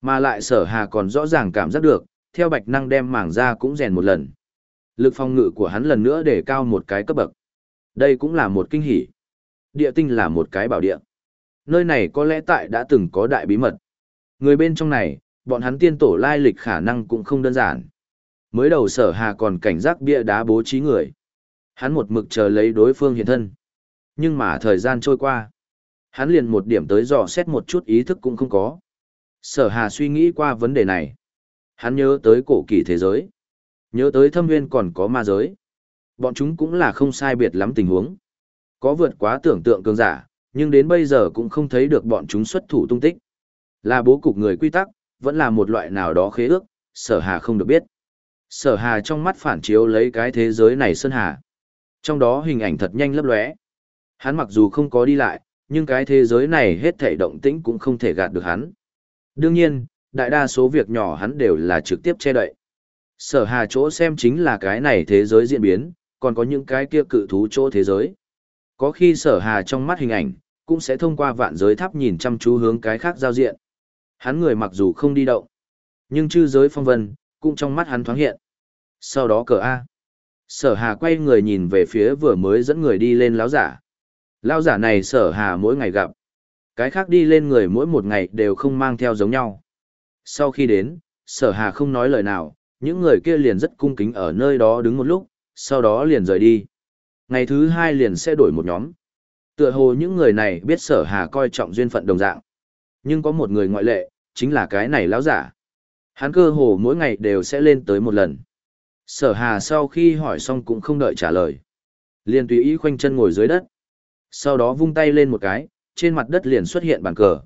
Mà lại sở hà còn rõ ràng cảm giác được, theo bạch năng đem mảng ra cũng rèn một lần. Lực phong ngự của hắn lần nữa để cao một cái cấp bậc. Đây cũng là một kinh hỉ. Địa tinh là một cái bảo địa. Nơi này có lẽ tại đã từng có đại bí mật. Người bên trong này, bọn hắn tiên tổ lai lịch khả năng cũng không đơn giản. Mới đầu sở hà còn cảnh giác bia đá bố trí người. Hắn một mực chờ lấy đối phương hiện thân. Nhưng mà thời gian trôi qua. Hắn liền một điểm tới dò xét một chút ý thức cũng không có. Sở hà suy nghĩ qua vấn đề này. Hắn nhớ tới cổ kỳ thế giới. Nhớ tới thâm nguyên còn có ma giới. Bọn chúng cũng là không sai biệt lắm tình huống. Có vượt quá tưởng tượng cường giả, nhưng đến bây giờ cũng không thấy được bọn chúng xuất thủ tung tích. Là bố cục người quy tắc, vẫn là một loại nào đó khế ước, sở hà không được biết. Sở hà trong mắt phản chiếu lấy cái thế giới này sơn hà. Trong đó hình ảnh thật nhanh lấp lóe. Hắn mặc dù không có đi lại, nhưng cái thế giới này hết thảy động tĩnh cũng không thể gạt được hắn. Đương nhiên, đại đa số việc nhỏ hắn đều là trực tiếp che đậy. Sở hà chỗ xem chính là cái này thế giới diễn biến, còn có những cái kia cự thú chỗ thế giới. Có khi sở hà trong mắt hình ảnh, cũng sẽ thông qua vạn giới tháp nhìn chăm chú hướng cái khác giao diện. Hắn người mặc dù không đi động, nhưng chư giới phong vân, cũng trong mắt hắn thoáng hiện. Sau đó cờ A. Sở hà quay người nhìn về phía vừa mới dẫn người đi lên lão giả. Lão giả này sở hà mỗi ngày gặp. Cái khác đi lên người mỗi một ngày đều không mang theo giống nhau. Sau khi đến, sở hà không nói lời nào, những người kia liền rất cung kính ở nơi đó đứng một lúc, sau đó liền rời đi. Ngày thứ hai liền sẽ đổi một nhóm. Tựa hồ những người này biết sở hà coi trọng duyên phận đồng dạng. Nhưng có một người ngoại lệ, chính là cái này lão giả. Hắn cơ hồ mỗi ngày đều sẽ lên tới một lần. Sở hà sau khi hỏi xong cũng không đợi trả lời. Liền tùy ý khoanh chân ngồi dưới đất. Sau đó vung tay lên một cái, trên mặt đất liền xuất hiện bàn cờ.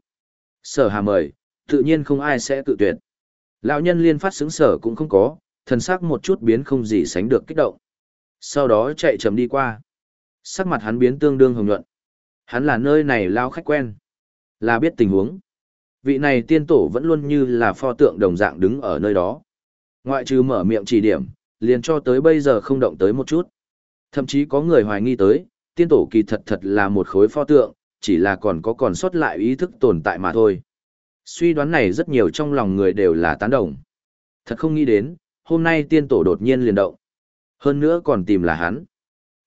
Sở hà mời, tự nhiên không ai sẽ tự tuyệt. Lão nhân liên phát xứng sở cũng không có, thần sắc một chút biến không gì sánh được kích động. Sau đó chạy chậm đi qua. Sắc mặt hắn biến tương đương hồng nhuận. Hắn là nơi này lao khách quen. Là biết tình huống. Vị này tiên tổ vẫn luôn như là pho tượng đồng dạng đứng ở nơi đó. Ngoại trừ mở miệng chỉ điểm, liền cho tới bây giờ không động tới một chút. Thậm chí có người hoài nghi tới, tiên tổ kỳ thật thật là một khối pho tượng, chỉ là còn có còn sót lại ý thức tồn tại mà thôi. Suy đoán này rất nhiều trong lòng người đều là tán đồng. Thật không nghĩ đến, hôm nay tiên tổ đột nhiên liền động. Hơn nữa còn tìm là hắn.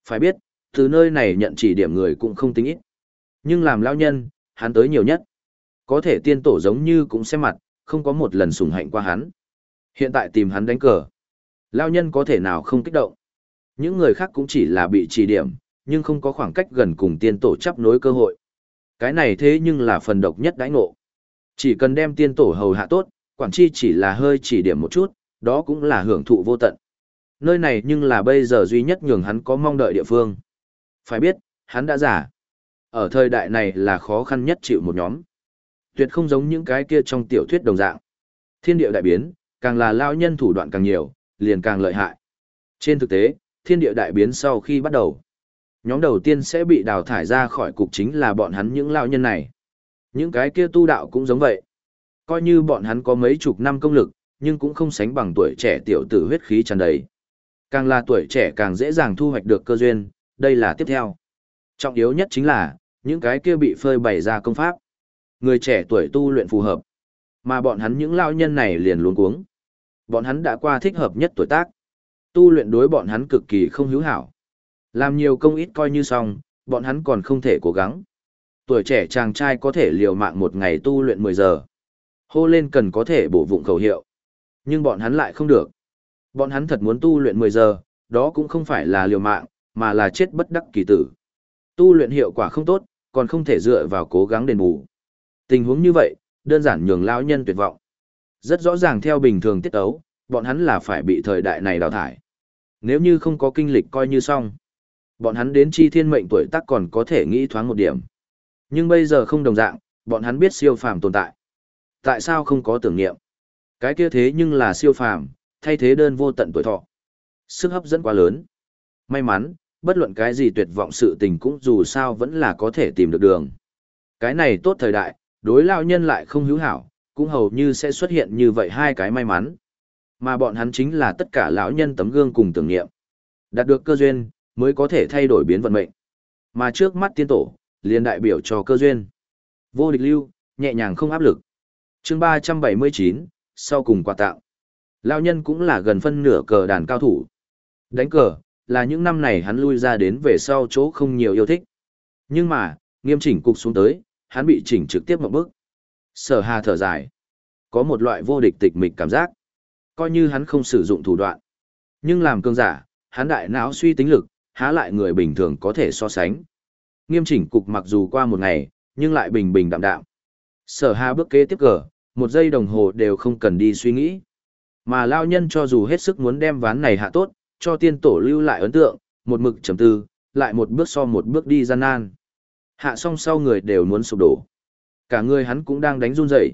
Phải biết, từ nơi này nhận chỉ điểm người cũng không tính ít. Nhưng làm lao nhân, hắn tới nhiều nhất. Có thể tiên tổ giống như cũng xem mặt, không có một lần sùng hạnh qua hắn. Hiện tại tìm hắn đánh cờ. Lao nhân có thể nào không kích động. Những người khác cũng chỉ là bị chỉ điểm, nhưng không có khoảng cách gần cùng tiên tổ chấp nối cơ hội. Cái này thế nhưng là phần độc nhất đãi ngộ. Chỉ cần đem tiên tổ hầu hạ tốt, quản chi chỉ là hơi chỉ điểm một chút, đó cũng là hưởng thụ vô tận. Nơi này nhưng là bây giờ duy nhất nhường hắn có mong đợi địa phương. Phải biết, hắn đã giả. Ở thời đại này là khó khăn nhất chịu một nhóm. Tuyệt không giống những cái kia trong tiểu thuyết đồng dạng. Thiên địa đại biến, càng là lao nhân thủ đoạn càng nhiều, liền càng lợi hại. Trên thực tế, thiên địa đại biến sau khi bắt đầu, nhóm đầu tiên sẽ bị đào thải ra khỏi cục chính là bọn hắn những lao nhân này. Những cái kia tu đạo cũng giống vậy. Coi như bọn hắn có mấy chục năm công lực, nhưng cũng không sánh bằng tuổi trẻ tiểu tử huyết khí tràn đầy. Càng là tuổi trẻ càng dễ dàng thu hoạch được cơ duyên, đây là tiếp theo. Trọng yếu nhất chính là, những cái kia bị phơi bày ra công pháp. Người trẻ tuổi tu luyện phù hợp. Mà bọn hắn những lao nhân này liền luống cuống. Bọn hắn đã qua thích hợp nhất tuổi tác. Tu luyện đối bọn hắn cực kỳ không hữu hảo. Làm nhiều công ít coi như xong, bọn hắn còn không thể cố gắng. Tuổi trẻ chàng trai có thể liều mạng một ngày tu luyện 10 giờ. Hô lên cần có thể bổ vụng khẩu hiệu. Nhưng bọn hắn lại không được. Bọn hắn thật muốn tu luyện 10 giờ, đó cũng không phải là liều mạng, mà là chết bất đắc kỳ tử. Tu luyện hiệu quả không tốt, còn không thể dựa vào cố gắng đền bù. Tình huống như vậy, đơn giản nhường lão nhân tuyệt vọng. Rất rõ ràng theo bình thường tiết ấu, bọn hắn là phải bị thời đại này đào thải. Nếu như không có kinh lịch coi như xong. Bọn hắn đến chi thiên mệnh tuổi tác còn có thể nghĩ thoáng một điểm. Nhưng bây giờ không đồng dạng, bọn hắn biết siêu phàm tồn tại. Tại sao không có tưởng niệm? Cái kia thế nhưng là siêu phàm, thay thế đơn vô tận tuổi thọ. Sức hấp dẫn quá lớn. May mắn, bất luận cái gì tuyệt vọng sự tình cũng dù sao vẫn là có thể tìm được đường. Cái này tốt thời đại, đối lao nhân lại không hữu hảo, cũng hầu như sẽ xuất hiện như vậy hai cái may mắn. Mà bọn hắn chính là tất cả lão nhân tấm gương cùng tưởng niệm. Đạt được cơ duyên, mới có thể thay đổi biến vận mệnh. Mà trước mắt tiên tổ, liền đại biểu cho cơ duyên. Vô địch lưu, nhẹ nhàng không áp lực. chương 379, sau cùng quà tạo. Lao nhân cũng là gần phân nửa cờ đàn cao thủ. Đánh cờ, là những năm này hắn lui ra đến về sau chỗ không nhiều yêu thích. Nhưng mà, nghiêm chỉnh cục xuống tới, hắn bị chỉnh trực tiếp một bước. Sở hà thở dài. Có một loại vô địch tịch mịch cảm giác. Coi như hắn không sử dụng thủ đoạn. Nhưng làm cương giả, hắn đại não suy tính lực, há lại người bình thường có thể so sánh. Nghiêm chỉnh cục mặc dù qua một ngày, nhưng lại bình bình đạm đạm. Sở hà bước kế tiếp cờ, một giây đồng hồ đều không cần đi suy nghĩ. Mà lao nhân cho dù hết sức muốn đem ván này hạ tốt, cho tiên tổ lưu lại ấn tượng, một mực chấm tư, lại một bước so một bước đi gian nan. Hạ xong sau người đều muốn sụp đổ. Cả người hắn cũng đang đánh run rẩy.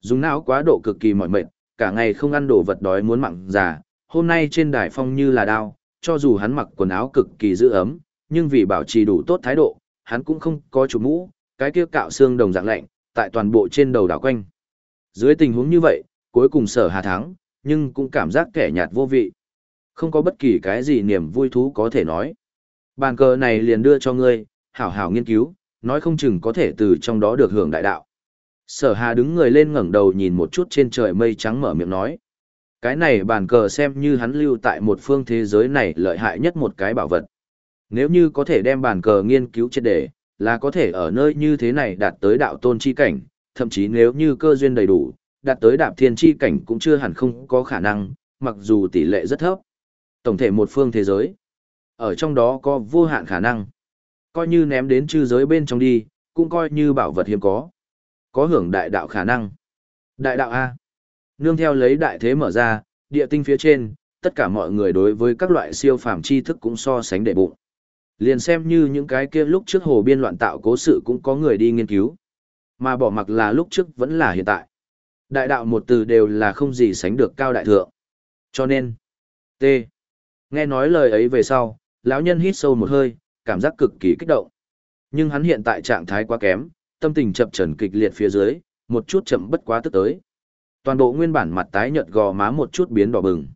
Dùng não quá độ cực kỳ mỏi mệt, cả ngày không ăn đồ vật đói muốn mặn già, hôm nay trên đài phong như là đao, cho dù hắn mặc quần áo cực kỳ giữ ấm, nhưng vì bảo trì đủ tốt thái độ, hắn cũng không có chủ mũ, cái kia cạo xương đồng dạng lạnh, tại toàn bộ trên đầu đảo quanh. Dưới tình huống như vậy, cuối cùng sở hà thắng, nhưng cũng cảm giác kẻ nhạt vô vị. Không có bất kỳ cái gì niềm vui thú có thể nói. Bàn cờ này liền đưa cho ngươi, hảo hảo nghiên cứu, nói không chừng có thể từ trong đó được hưởng đại đạo. Sở hà đứng người lên ngẩng đầu nhìn một chút trên trời mây trắng mở miệng nói. Cái này bàn cờ xem như hắn lưu tại một phương thế giới này lợi hại nhất một cái bảo vật. Nếu như có thể đem bàn cờ nghiên cứu triệt đề, là có thể ở nơi như thế này đạt tới đạo tôn chi cảnh, thậm chí nếu như cơ duyên đầy đủ, đạt tới đạp thiên chi cảnh cũng chưa hẳn không có khả năng, mặc dù tỷ lệ rất thấp. Tổng thể một phương thế giới, ở trong đó có vô hạn khả năng. Coi như ném đến chư giới bên trong đi, cũng coi như bảo vật hiếm có. Có hưởng đại đạo khả năng. Đại đạo A. Nương theo lấy đại thế mở ra, địa tinh phía trên, tất cả mọi người đối với các loại siêu phàm tri thức cũng so sánh đệ bụng. Liền xem như những cái kia lúc trước hồ biên loạn tạo cố sự cũng có người đi nghiên cứu. Mà bỏ mặc là lúc trước vẫn là hiện tại. Đại đạo một từ đều là không gì sánh được cao đại thượng. Cho nên, T. Nghe nói lời ấy về sau, lão nhân hít sâu một hơi, cảm giác cực kỳ kích động. Nhưng hắn hiện tại trạng thái quá kém, tâm tình chập trần kịch liệt phía dưới, một chút chậm bất quá tức tới. Toàn bộ nguyên bản mặt tái nhợt gò má một chút biến đỏ bừng.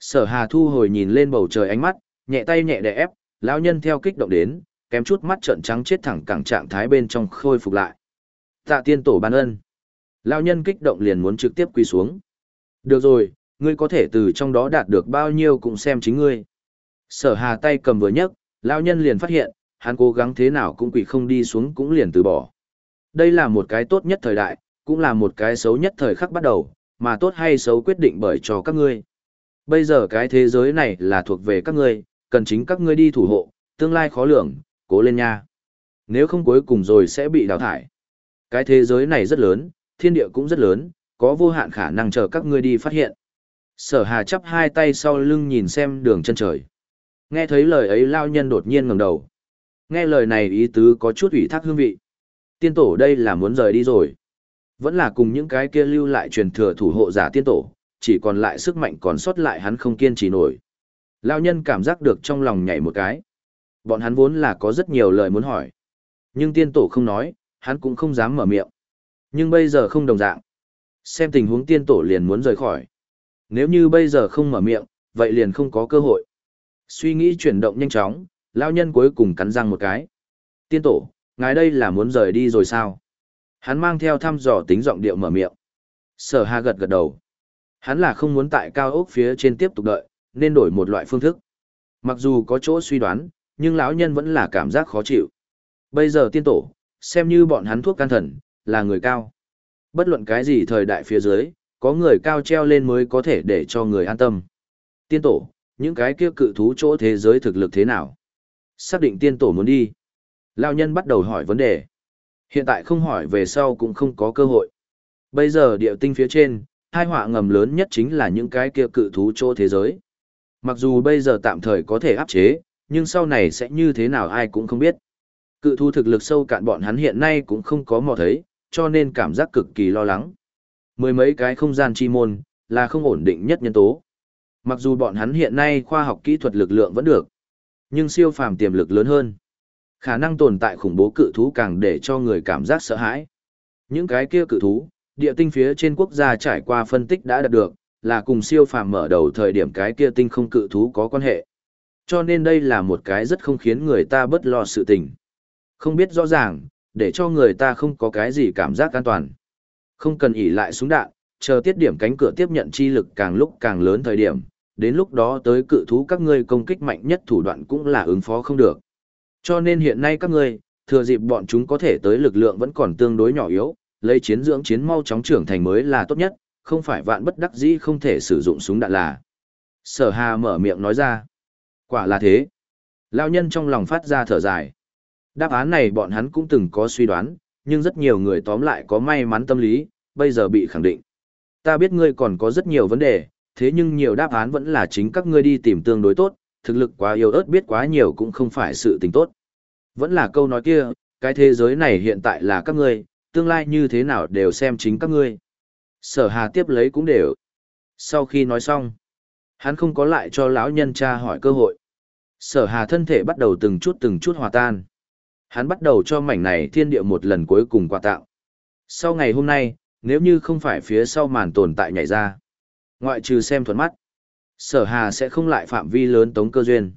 Sở Hà thu hồi nhìn lên bầu trời ánh mắt, nhẹ tay nhẹ đè ép, lão nhân theo kích động đến, kém chút mắt trợn trắng chết thẳng cẳng trạng thái bên trong khôi phục lại. Tạ tiên tổ ban ân. Lão nhân kích động liền muốn trực tiếp quỳ xuống. Được rồi, ngươi có thể từ trong đó đạt được bao nhiêu cũng xem chính ngươi. Sở hà tay cầm vừa nhấc, lão nhân liền phát hiện, hắn cố gắng thế nào cũng quỳ không đi xuống cũng liền từ bỏ. Đây là một cái tốt nhất thời đại, cũng là một cái xấu nhất thời khắc bắt đầu, mà tốt hay xấu quyết định bởi cho các ngươi. Bây giờ cái thế giới này là thuộc về các ngươi, cần chính các ngươi đi thủ hộ, tương lai khó lường, cố lên nha. Nếu không cuối cùng rồi sẽ bị đào thải. Cái thế giới này rất lớn, thiên địa cũng rất lớn, có vô hạn khả năng chờ các ngươi đi phát hiện. Sở hà chắp hai tay sau lưng nhìn xem đường chân trời. Nghe thấy lời ấy lao nhân đột nhiên ngẩng đầu. Nghe lời này ý tứ có chút ủy thác hương vị. Tiên tổ đây là muốn rời đi rồi. Vẫn là cùng những cái kia lưu lại truyền thừa thủ hộ giả tiên tổ, chỉ còn lại sức mạnh còn sót lại hắn không kiên trì nổi. Lao nhân cảm giác được trong lòng nhảy một cái. Bọn hắn vốn là có rất nhiều lời muốn hỏi. Nhưng tiên tổ không nói, hắn cũng không dám mở miệng. Nhưng bây giờ không đồng dạng. Xem tình huống tiên tổ liền muốn rời khỏi. Nếu như bây giờ không mở miệng, vậy liền không có cơ hội. Suy nghĩ chuyển động nhanh chóng, lao nhân cuối cùng cắn răng một cái. Tiên tổ, ngài đây là muốn rời đi rồi sao? Hắn mang theo thăm dò tính giọng điệu mở miệng. Sở Hà gật gật đầu. Hắn là không muốn tại cao ốc phía trên tiếp tục đợi, nên đổi một loại phương thức. Mặc dù có chỗ suy đoán, nhưng lão nhân vẫn là cảm giác khó chịu. Bây giờ tiên tổ, xem như bọn hắn thuốc can thần, là người cao. Bất luận cái gì thời đại phía dưới, có người cao treo lên mới có thể để cho người an tâm. Tiên tổ, những cái kia cự thú chỗ thế giới thực lực thế nào? Xác định tiên tổ muốn đi. Lão nhân bắt đầu hỏi vấn đề. Hiện tại không hỏi về sau cũng không có cơ hội. Bây giờ địa tinh phía trên, hai họa ngầm lớn nhất chính là những cái kia cự thú chỗ thế giới. Mặc dù bây giờ tạm thời có thể áp chế, nhưng sau này sẽ như thế nào ai cũng không biết. Cự thú thực lực sâu cạn bọn hắn hiện nay cũng không có mò thấy, cho nên cảm giác cực kỳ lo lắng. Mười mấy cái không gian chi môn, là không ổn định nhất nhân tố. Mặc dù bọn hắn hiện nay khoa học kỹ thuật lực lượng vẫn được, nhưng siêu phàm tiềm lực lớn hơn. Khả năng tồn tại khủng bố cự thú càng để cho người cảm giác sợ hãi. Những cái kia cự thú, địa tinh phía trên quốc gia trải qua phân tích đã đạt được, là cùng siêu phàm mở đầu thời điểm cái kia tinh không cự thú có quan hệ. Cho nên đây là một cái rất không khiến người ta bất lo sự tình. Không biết rõ ràng, để cho người ta không có cái gì cảm giác an toàn. Không cần ỉ lại súng đạn, chờ tiết điểm cánh cửa tiếp nhận chi lực càng lúc càng lớn thời điểm, đến lúc đó tới cự thú các ngươi công kích mạnh nhất thủ đoạn cũng là ứng phó không được. Cho nên hiện nay các ngươi, thừa dịp bọn chúng có thể tới lực lượng vẫn còn tương đối nhỏ yếu, lấy chiến dưỡng chiến mau chóng trưởng thành mới là tốt nhất, không phải vạn bất đắc dĩ không thể sử dụng súng đạn là. Sở Hà mở miệng nói ra. Quả là thế. Lao nhân trong lòng phát ra thở dài. Đáp án này bọn hắn cũng từng có suy đoán, nhưng rất nhiều người tóm lại có may mắn tâm lý, bây giờ bị khẳng định. Ta biết ngươi còn có rất nhiều vấn đề, thế nhưng nhiều đáp án vẫn là chính các ngươi đi tìm tương đối tốt, thực lực quá yếu ớt biết quá nhiều cũng không phải sự tình tốt. Vẫn là câu nói kia, cái thế giới này hiện tại là các ngươi, tương lai như thế nào đều xem chính các ngươi. Sở hà tiếp lấy cũng đều. Sau khi nói xong, hắn không có lại cho lão nhân cha hỏi cơ hội. Sở hà thân thể bắt đầu từng chút từng chút hòa tan. Hắn bắt đầu cho mảnh này thiên địa một lần cuối cùng quà tạo. Sau ngày hôm nay, nếu như không phải phía sau màn tồn tại nhảy ra, ngoại trừ xem thuận mắt, sở hà sẽ không lại phạm vi lớn tống cơ duyên.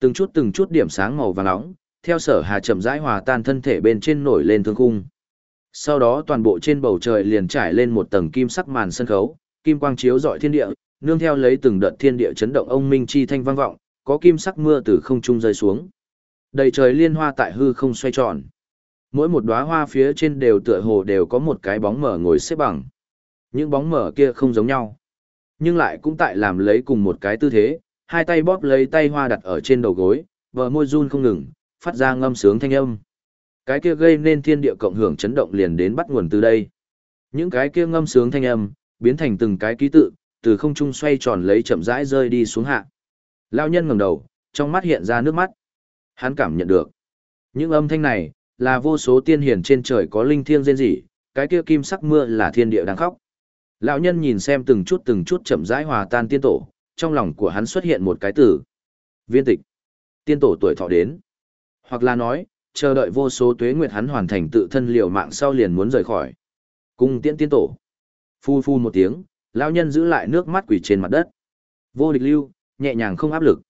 Từng chút từng chút điểm sáng màu vàng nóng, theo sở hà chậm rãi hòa tan thân thể bên trên nổi lên thương khung. Sau đó toàn bộ trên bầu trời liền trải lên một tầng kim sắc màn sân khấu, kim quang chiếu rọi thiên địa, nương theo lấy từng đợt thiên địa chấn động ông minh chi thanh vang vọng, có kim sắc mưa từ không trung rơi xuống. Đầy trời liên hoa tại hư không xoay tròn. Mỗi một đóa hoa phía trên đều tựa hồ đều có một cái bóng mở ngồi xếp bằng. Những bóng mở kia không giống nhau, nhưng lại cũng tại làm lấy cùng một cái tư thế, hai tay bóp lấy tay hoa đặt ở trên đầu gối, bờ môi run không ngừng, phát ra ngâm sướng thanh âm. Cái kia gây nên thiên địa cộng hưởng chấn động liền đến bắt nguồn từ đây. Những cái kia ngâm sướng thanh âm, biến thành từng cái ký tự, từ không trung xoay tròn lấy chậm rãi rơi đi xuống hạ. Lao nhân ngẩng đầu, trong mắt hiện ra nước mắt. Hắn cảm nhận được. Những âm thanh này, là vô số tiên hiền trên trời có linh thiêng rên rỉ, cái kia kim sắc mưa là thiên địa đang khóc. Lão nhân nhìn xem từng chút từng chút chậm rãi hòa tan tiên tổ, trong lòng của hắn xuất hiện một cái từ. Viên tịch. Tiên tổ tuổi thọ đến. Hoặc là nói, chờ đợi vô số tuế nguyệt hắn hoàn thành tự thân liều mạng sau liền muốn rời khỏi. Cung tiễn tiên tổ. Phu phu một tiếng, lão nhân giữ lại nước mắt quỷ trên mặt đất. Vô địch lưu, nhẹ nhàng không áp lực.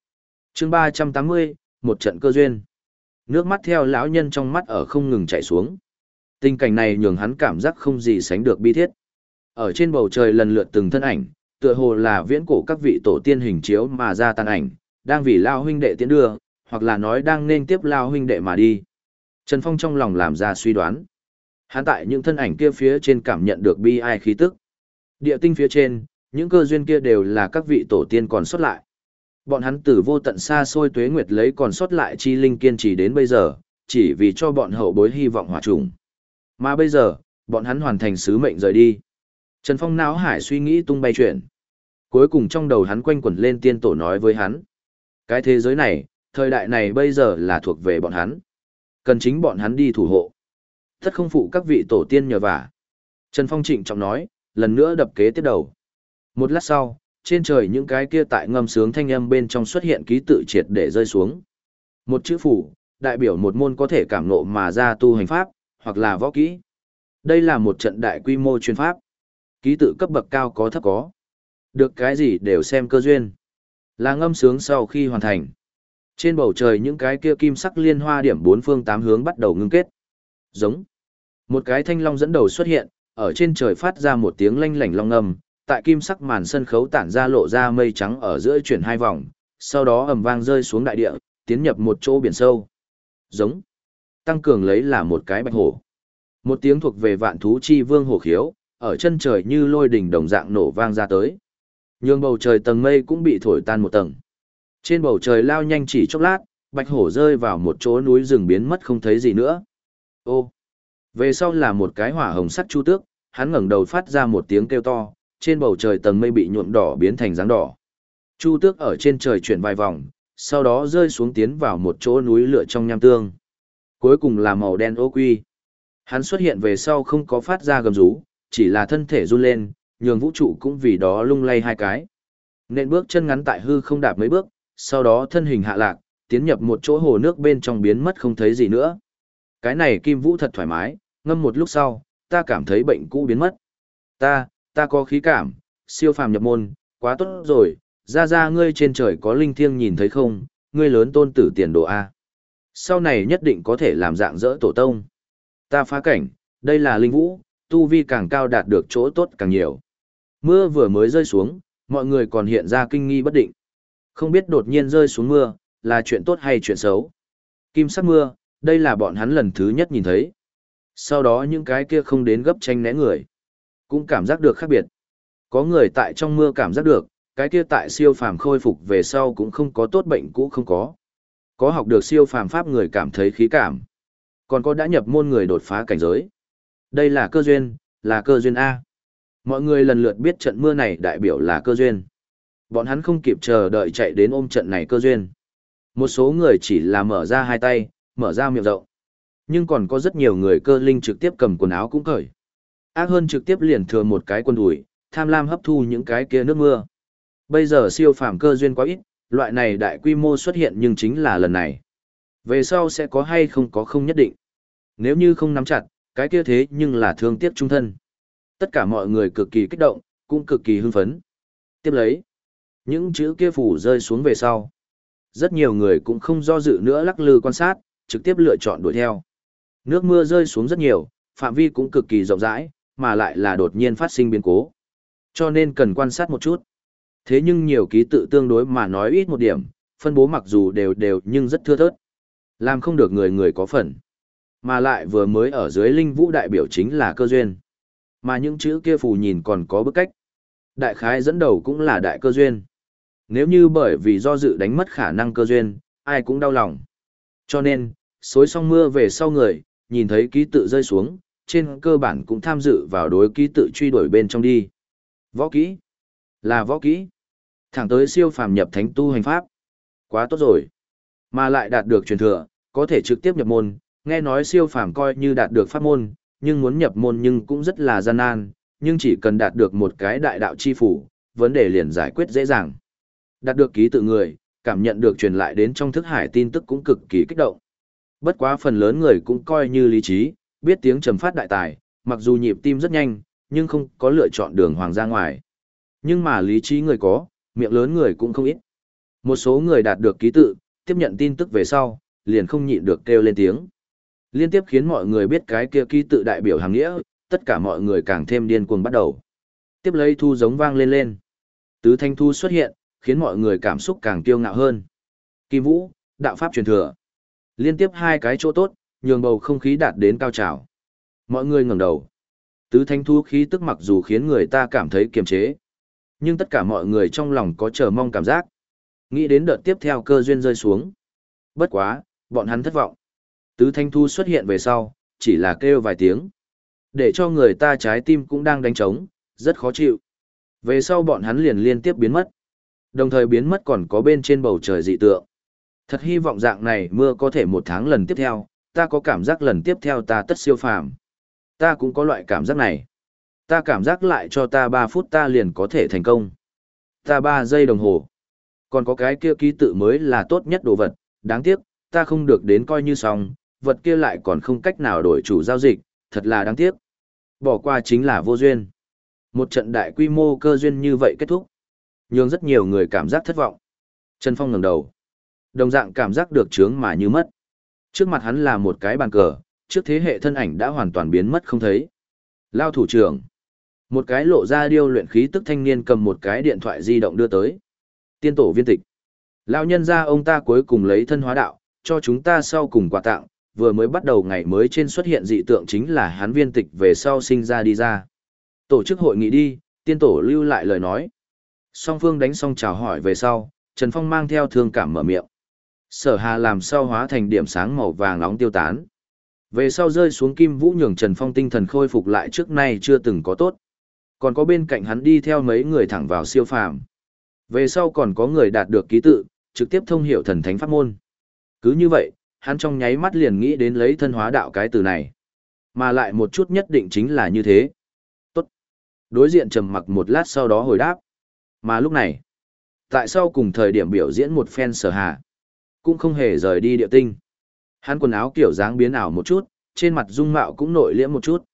chương ba trăm tám mươi một trận cơ duyên. Nước mắt theo lão nhân trong mắt ở không ngừng chảy xuống. Tình cảnh này nhường hắn cảm giác không gì sánh được bi thiết. Ở trên bầu trời lần lượt từng thân ảnh, tựa hồ là viễn cổ các vị tổ tiên hình chiếu mà ra tàn ảnh, đang vì lao huynh đệ tiến đưa, hoặc là nói đang nên tiếp lao huynh đệ mà đi. Trần Phong trong lòng làm ra suy đoán. Hắn tại những thân ảnh kia phía trên cảm nhận được bi ai khí tức. Địa tinh phía trên, những cơ duyên kia đều là các vị tổ tiên còn xuất lại. Bọn hắn từ vô tận xa xôi tuế nguyệt lấy còn sót lại chi linh kiên trì đến bây giờ, chỉ vì cho bọn hậu bối hy vọng hòa trùng. Mà bây giờ, bọn hắn hoàn thành sứ mệnh rời đi. Trần Phong não hải suy nghĩ tung bay chuyện, Cuối cùng trong đầu hắn quanh quẩn lên tiên tổ nói với hắn. Cái thế giới này, thời đại này bây giờ là thuộc về bọn hắn. Cần chính bọn hắn đi thủ hộ. Thất không phụ các vị tổ tiên nhờ vả. Trần Phong trịnh trọng nói, lần nữa đập kế tiếp đầu. Một lát sau, trên trời những cái kia tại ngâm sướng thanh âm bên trong xuất hiện ký tự triệt để rơi xuống. Một chữ phủ, đại biểu một môn có thể cảm nộ mà ra tu hành pháp, hoặc là võ kỹ. Đây là một trận đại quy mô chuyên pháp. Ký tự cấp bậc cao có thấp có. Được cái gì đều xem cơ duyên. Là ngâm sướng sau khi hoàn thành. Trên bầu trời những cái kia kim sắc liên hoa điểm bốn phương tám hướng bắt đầu ngưng kết. Giống. Một cái thanh long dẫn đầu xuất hiện, ở trên trời phát ra một tiếng lanh lảnh long ngâm, tại kim sắc màn sân khấu tản ra lộ ra mây trắng ở giữa chuyển hai vòng, sau đó ầm vang rơi xuống đại địa, tiến nhập một chỗ biển sâu. Giống. Tăng cường lấy là một cái bạch hổ. Một tiếng thuộc về vạn thú chi vương hổ khiếu, ở chân trời như lôi đỉnh đồng dạng nổ vang ra tới. Nhường bầu trời tầng mây cũng bị thổi tan một tầng. Trên bầu trời lao nhanh chỉ chốc lát, bạch hổ rơi vào một chỗ núi rừng biến mất không thấy gì nữa. Ô! Về sau là một cái hỏa hồng sắc chu tước, hắn ngẩng đầu phát ra một tiếng kêu to, trên bầu trời tầng mây bị nhuộm đỏ biến thành dáng đỏ. Chu tước ở trên trời chuyển vài vòng, sau đó rơi xuống tiến vào một chỗ núi lửa trong nham tương. Cuối cùng là màu đen ô quy. Hắn xuất hiện về sau không có phát ra gầm rú, chỉ là thân thể run lên, nhường vũ trụ cũng vì đó lung lay hai cái. Nên bước chân ngắn tại hư không đạp mấy bước, sau đó thân hình hạ lạc, tiến nhập một chỗ hồ nước bên trong biến mất không thấy gì nữa. Cái này Kim Vũ thật thoải mái, ngâm một lúc sau, ta cảm thấy bệnh cũ biến mất. Ta, ta có khí cảm, siêu phàm nhập môn, quá tốt rồi, ra ra ngươi trên trời có linh thiêng nhìn thấy không, ngươi lớn tôn tử tiền đồ A. Sau này nhất định có thể làm dạng dỡ tổ tông. Ta phá cảnh, đây là linh vũ, tu vi càng cao đạt được chỗ tốt càng nhiều. Mưa vừa mới rơi xuống, Mọi người còn hiện ra kinh nghi bất định. Không biết đột nhiên rơi xuống mưa, là chuyện tốt hay chuyện xấu. Kim sắc mưa, đây là bọn hắn lần thứ nhất nhìn thấy. Sau đó những cái kia không đến gấp tranh né người. Cũng cảm giác được khác biệt. Có người tại trong mưa cảm giác được, cái kia tại siêu phàm khôi phục về sau cũng không có tốt bệnh cũ không có. Có học được siêu phàm pháp người cảm thấy khí cảm. Còn có đã nhập môn người đột phá cảnh giới. Đây là cơ duyên, là cơ duyên A. Mọi người lần lượt biết trận mưa này đại biểu là cơ duyên. Bọn hắn không kịp chờ đợi chạy đến ôm trận này cơ duyên. Một số người chỉ là mở ra hai tay, mở ra miệng rộng. Nhưng còn có rất nhiều người cơ linh trực tiếp cầm quần áo cũng cởi. Ác hơn trực tiếp liền thừa một cái quần đùi, tham lam hấp thu những cái kia nước mưa. Bây giờ siêu phàm cơ duyên quá ít, loại này đại quy mô xuất hiện nhưng chính là lần này. Về sau sẽ có hay không có không nhất định. Nếu như không nắm chặt, cái kia thế nhưng là thương tiếc trung thân. Tất cả mọi người cực kỳ kích động, cũng cực kỳ hưng phấn. Tiếp lấy, những chữ kia phủ rơi xuống về sau. Rất nhiều người cũng không do dự nữa lắc lư quan sát, trực tiếp lựa chọn đuổi theo. Nước mưa rơi xuống rất nhiều, phạm vi cũng cực kỳ rộng rãi, mà lại là đột nhiên phát sinh biến cố. Cho nên cần quan sát một chút. Thế nhưng nhiều ký tự tương đối mà nói ít một điểm, phân bố mặc dù đều đều nhưng rất thưa thớt. Làm không được người người có phần. Mà lại vừa mới ở dưới linh vũ đại biểu chính là cơ duyên. Mà những chữ kia phù nhìn còn có bức cách. Đại khái dẫn đầu cũng là đại cơ duyên. Nếu như bởi vì do dự đánh mất khả năng cơ duyên, ai cũng đau lòng. Cho nên, xối xong mưa về sau người, nhìn thấy ký tự rơi xuống, trên cơ bản cũng tham dự vào đối ký tự truy đuổi bên trong đi. Võ kỹ. Là võ kỹ. Thẳng tới siêu phàm nhập thánh tu hành pháp. Quá tốt rồi. Mà lại đạt được truyền thừa, có thể trực tiếp nhập môn, nghe nói siêu phàm coi như đạt được pháp môn, nhưng muốn nhập môn nhưng cũng rất là gian nan, nhưng chỉ cần đạt được một cái đại đạo chi phủ, vấn đề liền giải quyết dễ dàng. Đạt được ký tự người, cảm nhận được truyền lại đến trong thức hải tin tức cũng cực kỳ kích động. Bất quá phần lớn người cũng coi như lý trí, biết tiếng trầm phát đại tài, mặc dù nhịp tim rất nhanh, nhưng không có lựa chọn đường hoàng ra ngoài. Nhưng mà lý trí người có, miệng lớn người cũng không ít. Một số người đạt được ký tự, tiếp nhận tin tức về sau, liền không nhịn được kêu lên tiếng. Liên tiếp khiến mọi người biết cái kia ký tự đại biểu hàng nghĩa, tất cả mọi người càng thêm điên cuồng bắt đầu. Tiếp lấy thu giống vang lên lên. Tứ thanh thu xuất hiện, khiến mọi người cảm xúc càng kiêu ngạo hơn. Kim Vũ, đạo pháp truyền thừa. Liên tiếp hai cái chỗ tốt, nhường bầu không khí đạt đến cao trào. Mọi người ngẩng đầu. Tứ thanh thu khí tức mặc dù khiến người ta cảm thấy kiềm chế. Nhưng tất cả mọi người trong lòng có chờ mong cảm giác. Nghĩ đến đợt tiếp theo cơ duyên rơi xuống. Bất quá, bọn hắn thất vọng. Tứ thanh thu xuất hiện về sau, chỉ là kêu vài tiếng. Để cho người ta trái tim cũng đang đánh trống, rất khó chịu. Về sau bọn hắn liền liên tiếp biến mất. Đồng thời biến mất còn có bên trên bầu trời dị tượng. Thật hy vọng dạng này mưa có thể một tháng lần tiếp theo, ta có cảm giác lần tiếp theo ta tất siêu phàm. Ta cũng có loại cảm giác này. Ta cảm giác lại cho ta 3 phút ta liền có thể thành công. Ta 3 giây đồng hồ. Còn có cái kia ký tự mới là tốt nhất đồ vật, đáng tiếc, ta không được đến coi như xong, vật kia lại còn không cách nào đổi chủ giao dịch, thật là đáng tiếc. Bỏ qua chính là vô duyên. Một trận đại quy mô cơ duyên như vậy kết thúc. Nhưng rất nhiều người cảm giác thất vọng. Trần Phong ngẩng đầu. Đồng dạng cảm giác được trướng mà như mất. Trước mặt hắn là một cái bàn cờ, trước thế hệ thân ảnh đã hoàn toàn biến mất không thấy. Lao thủ trưởng. Một cái lộ ra điêu luyện khí tức thanh niên cầm một cái điện thoại di động đưa tới. Tiên tổ viên tịch. Lão nhân ra ông ta cuối cùng lấy thân hóa đạo, cho chúng ta sau cùng quà tặng, vừa mới bắt đầu ngày mới trên xuất hiện dị tượng chính là hắn viên tịch về sau sinh ra đi ra. Tổ chức hội nghị đi, tiên tổ lưu lại lời nói. Song phương đánh xong chào hỏi về sau, Trần Phong mang theo thương cảm mở miệng. Sở hà làm sao hóa thành điểm sáng màu vàng nóng tiêu tán. Về sau rơi xuống kim vũ nhường Trần Phong tinh thần khôi phục lại trước nay chưa từng có tốt. Còn có bên cạnh hắn đi theo mấy người thẳng vào siêu phàm. Về sau còn có người đạt được ký tự, trực tiếp thông hiểu thần thánh pháp môn. Cứ như vậy, hắn trong nháy mắt liền nghĩ đến lấy thân hóa đạo cái từ này. Mà lại một chút nhất định chính là như thế. Tốt. Đối diện trầm mặc một lát sau đó hồi đáp. Mà lúc này, tại sao cùng thời điểm biểu diễn một phen sở hạ, cũng không hề rời đi địa tinh. Hắn quần áo kiểu dáng biến ảo một chút, trên mặt dung mạo cũng nội liễm một chút.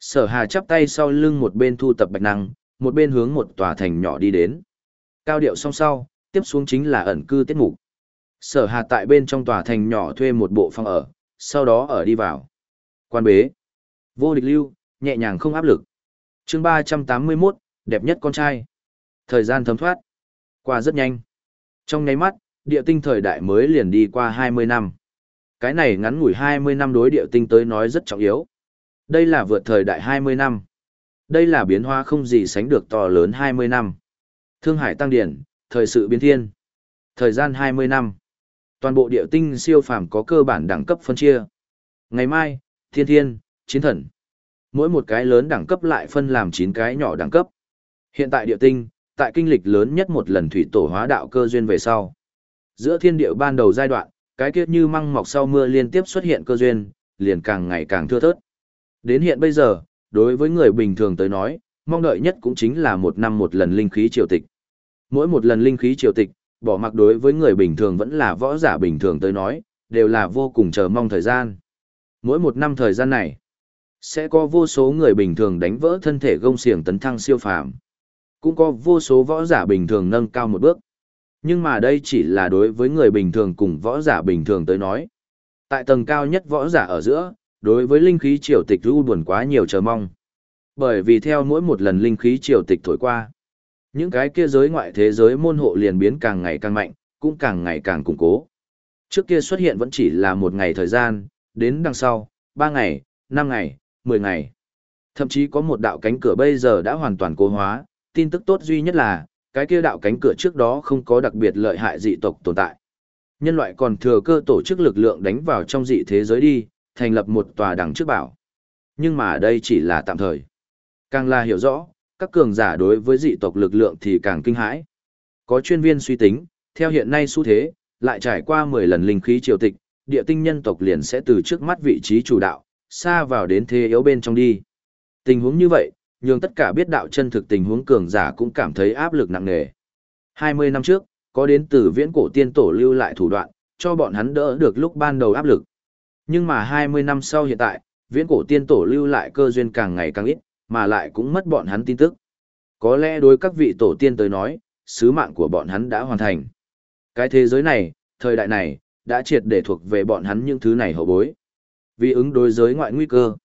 Sở hà chắp tay sau lưng một bên thu tập bạch năng, một bên hướng một tòa thành nhỏ đi đến. Cao điệu song sau, tiếp xuống chính là ẩn cư tiết mục. Sở hà tại bên trong tòa thành nhỏ thuê một bộ phòng ở, sau đó ở đi vào. Quan bế. Vô địch lưu, nhẹ nhàng không áp lực. chương 381, đẹp nhất con trai. Thời gian thấm thoát. Qua rất nhanh. Trong nháy mắt, địa tinh thời đại mới liền đi qua 20 năm. Cái này ngắn ngủi 20 năm đối địa tinh tới nói rất trọng yếu. Đây là vượt thời đại 20 năm. Đây là biến hóa không gì sánh được to lớn 20 năm. Thương Hải Tăng Điển, thời sự biến thiên. Thời gian 20 năm. Toàn bộ địa tinh siêu phàm có cơ bản đẳng cấp phân chia. Ngày mai, thiên thiên, chiến thần. Mỗi một cái lớn đẳng cấp lại phân làm 9 cái nhỏ đẳng cấp. Hiện tại địa tinh, tại kinh lịch lớn nhất một lần thủy tổ hóa đạo cơ duyên về sau. Giữa thiên địa ban đầu giai đoạn, cái kiếp như măng mọc sau mưa liên tiếp xuất hiện cơ duyên, liền càng ngày càng thưa thớt. Đến hiện bây giờ, đối với người bình thường tới nói, mong đợi nhất cũng chính là một năm một lần linh khí triều tịch. Mỗi một lần linh khí triều tịch, bỏ mặc đối với người bình thường vẫn là võ giả bình thường tới nói, đều là vô cùng chờ mong thời gian. Mỗi một năm thời gian này, sẽ có vô số người bình thường đánh vỡ thân thể gông xiềng tấn thăng siêu phàm. Cũng có vô số võ giả bình thường nâng cao một bước. Nhưng mà đây chỉ là đối với người bình thường cùng võ giả bình thường tới nói. Tại tầng cao nhất võ giả ở giữa, đối với linh khí triều tịch ru buồn quá nhiều chờ mong. Bởi vì theo mỗi một lần linh khí triều tịch thổi qua, những cái kia giới ngoại thế giới môn hộ liền biến càng ngày càng mạnh, cũng càng ngày càng củng cố. Trước kia xuất hiện vẫn chỉ là một ngày thời gian, đến đằng sau, ba ngày, năm ngày, mười ngày. Thậm chí có một đạo cánh cửa bây giờ đã hoàn toàn cố hóa, tin tức tốt duy nhất là, cái kia đạo cánh cửa trước đó không có đặc biệt lợi hại dị tộc tồn tại. Nhân loại còn thừa cơ tổ chức lực lượng đánh vào trong dị thế giới đi, thành lập một tòa đằng trước bảo. Nhưng mà đây chỉ là tạm thời. Càng là hiểu rõ, các cường giả đối với dị tộc lực lượng thì càng kinh hãi. Có chuyên viên suy tính, theo hiện nay xu thế, lại trải qua 10 lần linh khí triều tịch, địa tinh nhân tộc liền sẽ từ trước mắt vị trí chủ đạo, xa vào đến thế yếu bên trong đi. Tình huống như vậy, nhưng tất cả biết đạo chân thực tình huống cường giả cũng cảm thấy áp lực nặng nề. 20 năm trước, có đến từ viễn cổ tiên tổ lưu lại thủ đoạn, cho bọn hắn đỡ được lúc ban đầu áp lực. Nhưng mà 20 năm sau hiện tại, viễn cổ tiên tổ lưu lại cơ duyên càng ngày càng ít, mà lại cũng mất bọn hắn tin tức. Có lẽ đối các vị tổ tiên tới nói, sứ mạng của bọn hắn đã hoàn thành. Cái thế giới này, thời đại này, đã triệt để thuộc về bọn hắn những thứ này hậu bối. Vì ứng đối giới ngoại nguy cơ.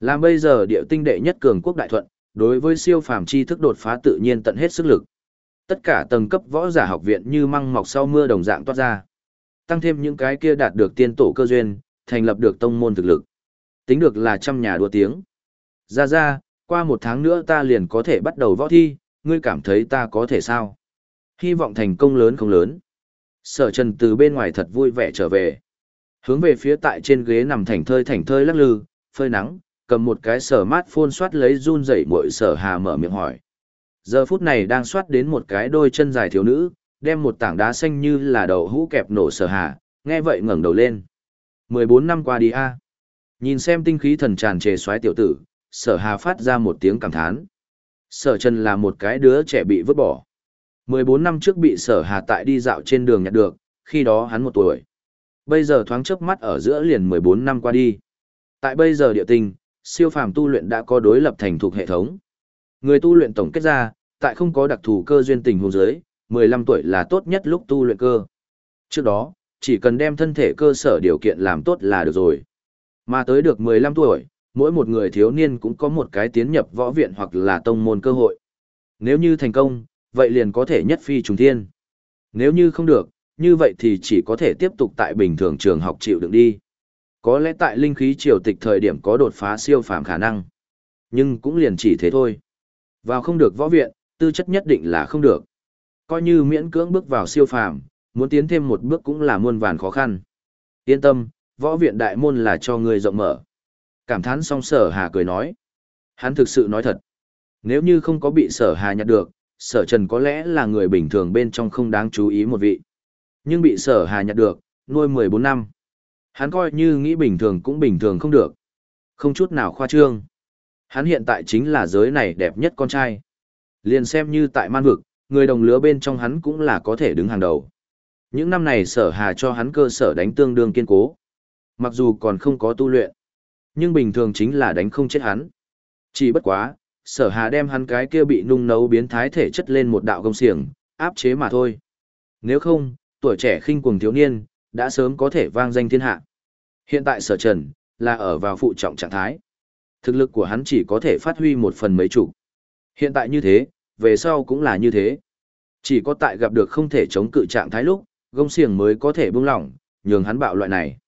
Làm bây giờ địa tinh đệ nhất cường quốc đại thuận, đối với siêu phàm chi thức đột phá tự nhiên tận hết sức lực. Tất cả tầng cấp võ giả học viện như măng mọc sau mưa đồng dạng toát ra. Tăng thêm những cái kia đạt được tiên tổ cơ duyên, thành lập được tông môn thực lực. Tính được là trăm nhà đua tiếng. Ra ra, qua một tháng nữa ta liền có thể bắt đầu võ thi, ngươi cảm thấy ta có thể sao? Hy vọng thành công lớn không lớn. Sở trần từ bên ngoài thật vui vẻ trở về. Hướng về phía tại trên ghế nằm thành thơi thành thơi lắc lư, phơi nắng, cầm một cái sở mát phôn soát lấy run rẩy mội sở hà mở miệng hỏi. Giờ phút này đang soát đến một cái đôi chân dài thiếu nữ, đem một tảng đá xanh như là đầu hũ kẹp nổ sở hà, nghe vậy ngẩng đầu lên. 14 năm qua đi a Nhìn xem tinh khí thần tràn trề xoáy tiểu tử, sở hà phát ra một tiếng cảm thán. Sở Trần là một cái đứa trẻ bị vứt bỏ. 14 năm trước bị sở hà tại đi dạo trên đường nhặt được, khi đó hắn một tuổi. Bây giờ thoáng chớp mắt ở giữa liền 14 năm qua đi. Tại bây giờ địa tinh, siêu phàm tu luyện đã có đối lập thành thuộc hệ thống. Người tu luyện tổng kết ra, tại không có đặc thù cơ duyên tình huống giới, 15 tuổi là tốt nhất lúc tu luyện cơ. Trước đó, chỉ cần đem thân thể cơ sở điều kiện làm tốt là được rồi. Mà tới được 15 tuổi, mỗi một người thiếu niên cũng có một cái tiến nhập võ viện hoặc là tông môn cơ hội. Nếu như thành công, vậy liền có thể nhất phi trùng thiên. Nếu như không được, như vậy thì chỉ có thể tiếp tục tại bình thường trường học chịu đựng đi. Có lẽ tại linh khí triều tịch thời điểm có đột phá siêu phàm khả năng. Nhưng cũng liền chỉ thế thôi. Vào không được võ viện, tư chất nhất định là không được. Coi như miễn cưỡng bước vào siêu phàm, muốn tiến thêm một bước cũng là muôn vàn khó khăn. Yên tâm, võ viện đại môn là cho người rộng mở. Cảm thán xong sở hà cười nói. Hắn thực sự nói thật. Nếu như không có bị sở hà nhặt được, sở trần có lẽ là người bình thường bên trong không đáng chú ý một vị. Nhưng bị sở hà nhặt được, nuôi 14 năm. Hắn coi như nghĩ bình thường cũng bình thường không được. Không chút nào khoa trương. Hắn hiện tại chính là giới này đẹp nhất con trai. Liền xem như tại man vực, người đồng lứa bên trong hắn cũng là có thể đứng hàng đầu. Những năm này sở hà cho hắn cơ sở đánh tương đương kiên cố. Mặc dù còn không có tu luyện, nhưng bình thường chính là đánh không chết hắn. Chỉ bất quá, sở hà đem hắn cái kia bị nung nấu biến thái thể chất lên một đạo công xiềng, áp chế mà thôi. Nếu không, tuổi trẻ khinh cuồng thiếu niên, đã sớm có thể vang danh thiên hạ. Hiện tại sở trần, là ở vào phụ trọng trạng thái. Thực lực của hắn chỉ có thể phát huy một phần mấy chủ. Hiện tại như thế, về sau cũng là như thế. Chỉ có tại gặp được không thể chống cự trạng thái lúc, gông xiềng mới có thể buông lỏng, nhường hắn bạo loại này.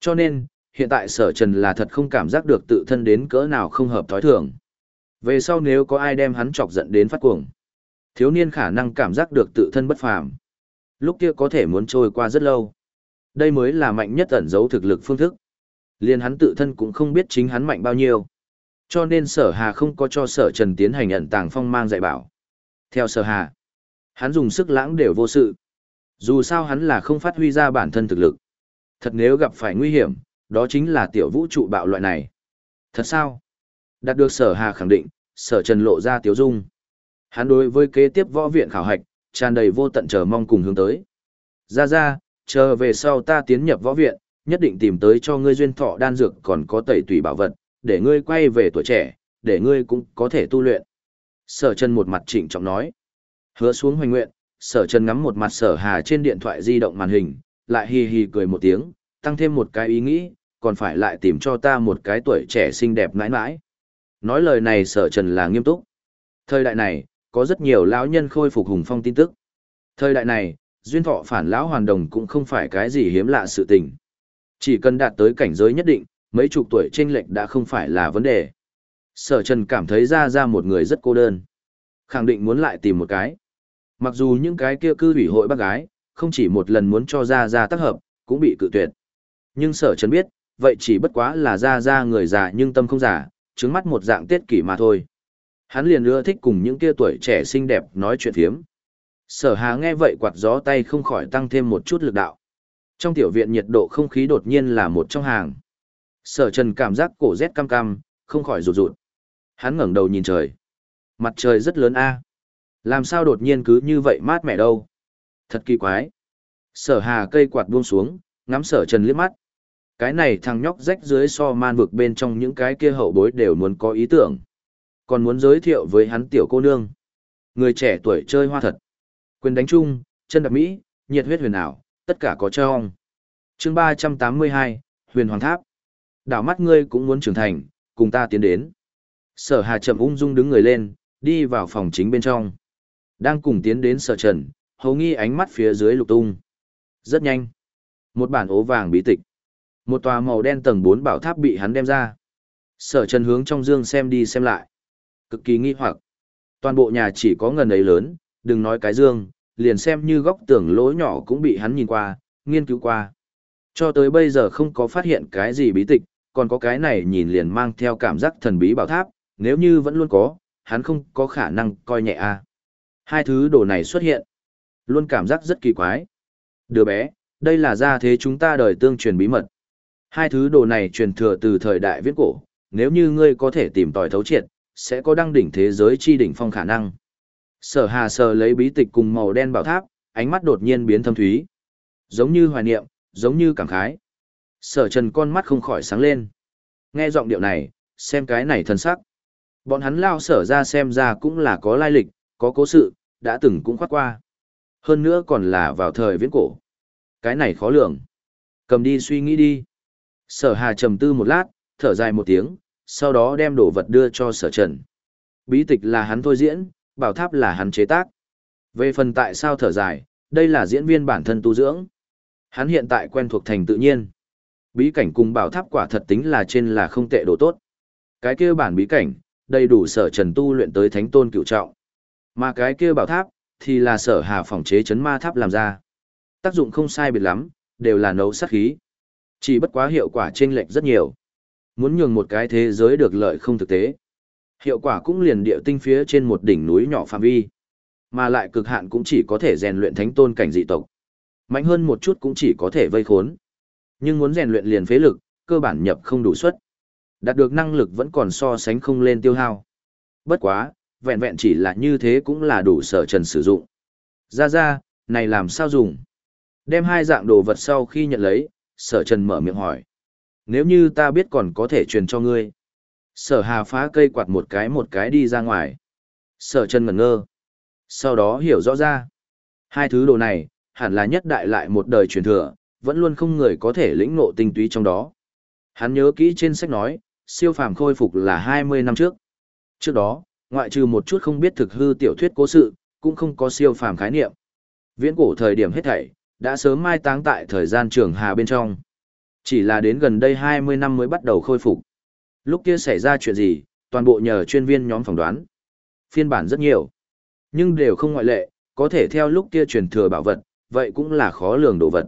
Cho nên, hiện tại sở trần là thật không cảm giác được tự thân đến cỡ nào không hợp thói thường. Về sau nếu có ai đem hắn chọc giận đến phát cuồng, thiếu niên khả năng cảm giác được tự thân bất phàm. Lúc kia có thể muốn trôi qua rất lâu. Đây mới là mạnh nhất ẩn giấu thực lực phương thức. Liên hắn tự thân cũng không biết chính hắn mạnh bao nhiêu. Cho nên sở hà không có cho sở trần tiến hành ẩn tàng phong mang dạy bảo. Theo sở hà, hắn dùng sức lãng đều vô sự. Dù sao hắn là không phát huy ra bản thân thực lực. Thật nếu gặp phải nguy hiểm, đó chính là tiểu vũ trụ bạo loại này. Thật sao? Đạt được sở hà khẳng định, sở trần lộ ra tiếu dung. Hắn đối với kế tiếp võ viện khảo hạch, tràn đầy vô tận chờ mong cùng hướng tới. Ra ra, chờ về sau ta tiến nhập võ viện, nhất định tìm tới cho ngươi duyên thọ đan dược còn có tẩy tùy bảo vật, để ngươi quay về tuổi trẻ, để ngươi cũng có thể tu luyện. Sở Trần một mặt trịnh trọng nói. Hứa xuống hoành nguyện, Sở Trần ngắm một mặt Sở Hà trên điện thoại di động màn hình, lại hì hì cười một tiếng, tăng thêm một cái ý nghĩ, còn phải lại tìm cho ta một cái tuổi trẻ xinh đẹp mãi mãi. Nói lời này Sở Trần là nghiêm túc. Thời đại này, có rất nhiều lão nhân khôi phục hùng phong tin tức. Thời đại này, duyên thọ phản lão hoàn đồng cũng không phải cái gì hiếm lạ sự tình. Chỉ cần đạt tới cảnh giới nhất định, mấy chục tuổi chênh lệch đã không phải là vấn đề. Sở Trần cảm thấy ra ra một người rất cô đơn. Khẳng định muốn lại tìm một cái. Mặc dù những cái kia cư ủy hội bác gái, không chỉ một lần muốn cho ra ra tác hợp, cũng bị cự tuyệt. Nhưng sở Trần biết, vậy chỉ bất quá là ra ra người già nhưng tâm không già, trứng mắt một dạng tiết kỷ mà thôi. Hắn liền ưa thích cùng những kia tuổi trẻ xinh đẹp nói chuyện thiếm. Sở Hà nghe vậy quạt gió tay không khỏi tăng thêm một chút lực đạo. Trong tiểu viện nhiệt độ không khí đột nhiên là một trong hàng. Sở Trần cảm giác cổ rét cam cam, không khỏi rụt rụt. Hắn ngẩng đầu nhìn trời. Mặt trời rất lớn a. Làm sao đột nhiên cứ như vậy mát mẻ đâu? Thật kỳ quái. Sở Hà cây quạt buông xuống, ngắm Sở Trần liếc mắt. Cái này thằng nhóc rách dưới so man vực bên trong những cái kia hậu bối đều muốn có ý tưởng. Còn muốn giới thiệu với hắn tiểu cô nương. Người trẻ tuổi chơi hoa thật. Quyền đánh chung, chân đạp mỹ, nhiệt huyết huyền ảo, tất cả có cho ông. chương ba trăm tám mươi hai, Huyền Hoàng Tháp. Đảo mắt ngươi cũng muốn trưởng thành, cùng ta tiến đến. Sở Hà chậm ung dung đứng người lên, đi vào phòng chính bên trong. Đang cùng tiến đến sở trần, hầu nghi ánh mắt phía dưới lục tung. Rất nhanh. Một bản ố vàng bí tịch. Một tòa màu đen tầng 4 bảo tháp bị hắn đem ra. Sở trần hướng trong dương xem đi xem lại. Cực kỳ nghi hoặc. Toàn bộ nhà chỉ có ngần ấy lớn, đừng nói cái dương, liền xem như góc tường lỗ nhỏ cũng bị hắn nhìn qua, nghiên cứu qua. Cho tới bây giờ không có phát hiện cái gì bí tịch, còn có cái này nhìn liền mang theo cảm giác thần bí bảo tháp, nếu như vẫn luôn có, hắn không có khả năng coi nhẹ a. Hai thứ đồ này xuất hiện, luôn cảm giác rất kỳ quái. Đứa bé, đây là gia thế chúng ta đời tương truyền bí mật. Hai thứ đồ này truyền thừa từ thời đại viễn cổ, nếu như ngươi có thể tìm tòi thấu triệt, sẽ có đăng đỉnh thế giới chi đỉnh phong khả năng. Sở Hà sờ lấy bí tịch cùng màu đen bảo tháp, ánh mắt đột nhiên biến thâm thúy. Giống như hoài niệm, giống như cảm khái. Sở Trần con mắt không khỏi sáng lên. Nghe giọng điệu này, xem cái này thân sắc. Bọn hắn lao sở ra xem ra cũng là có lai lịch, có cố sự, đã từng cũng khoát qua. Hơn nữa còn là vào thời viễn cổ. Cái này khó lường. Cầm đi suy nghĩ đi. Sở Hà trầm tư một lát, thở dài một tiếng, sau đó đem đồ vật đưa cho sở trần. Bí tịch là hắn thôi diễn, bảo tháp là hắn chế tác. Về phần tại sao thở dài, đây là diễn viên bản thân tu dưỡng. Hắn hiện tại quen thuộc thành tự nhiên. Bí cảnh cùng bảo tháp quả thật tính là trên là không tệ đồ tốt. Cái kia bản bí cảnh, đầy đủ sở trần tu luyện tới thánh tôn cựu trọng. Mà cái kia bảo tháp, thì là sở hà phòng chế chấn ma tháp làm ra. Tác dụng không sai biệt lắm, đều là nấu sát khí. Chỉ bất quá hiệu quả chênh lệch rất nhiều. Muốn nhường một cái thế giới được lợi không thực tế. Hiệu quả cũng liền địa tinh phía trên một đỉnh núi nhỏ phạm vi. Mà lại cực hạn cũng chỉ có thể rèn luyện thánh tôn cảnh dị tộc. Mạnh hơn một chút cũng chỉ có thể vây khốn. Nhưng muốn rèn luyện liền phế lực, cơ bản nhập không đủ suất. Đạt được năng lực vẫn còn so sánh không lên tiêu hao. Bất quá, vẹn vẹn chỉ là như thế cũng là đủ sở trần sử dụng. Ra ra, này làm sao dùng? Đem hai dạng đồ vật sau khi nhận lấy, sở trần mở miệng hỏi. Nếu như ta biết còn có thể truyền cho ngươi. Sở hà phá cây quạt một cái một cái đi ra ngoài. Sở trần ngẩn ngơ. Sau đó hiểu rõ ra. Hai thứ đồ này, hẳn là nhất đại lại một đời truyền thừa, vẫn luôn không người có thể lĩnh ngộ tinh túy trong đó. Hắn nhớ kỹ trên sách nói, siêu phàm khôi phục là 20 năm trước. Trước đó, Ngoại trừ một chút không biết thực hư tiểu thuyết cố sự, cũng không có siêu phàm khái niệm. Viễn cổ thời điểm hết thảy, đã sớm mai táng tại thời gian trường hà bên trong. Chỉ là đến gần đây 20 năm mới bắt đầu khôi phục. Lúc kia xảy ra chuyện gì, toàn bộ nhờ chuyên viên nhóm phỏng đoán. Phiên bản rất nhiều, nhưng đều không ngoại lệ, có thể theo lúc kia truyền thừa bảo vật, vậy cũng là khó lường đồ vật.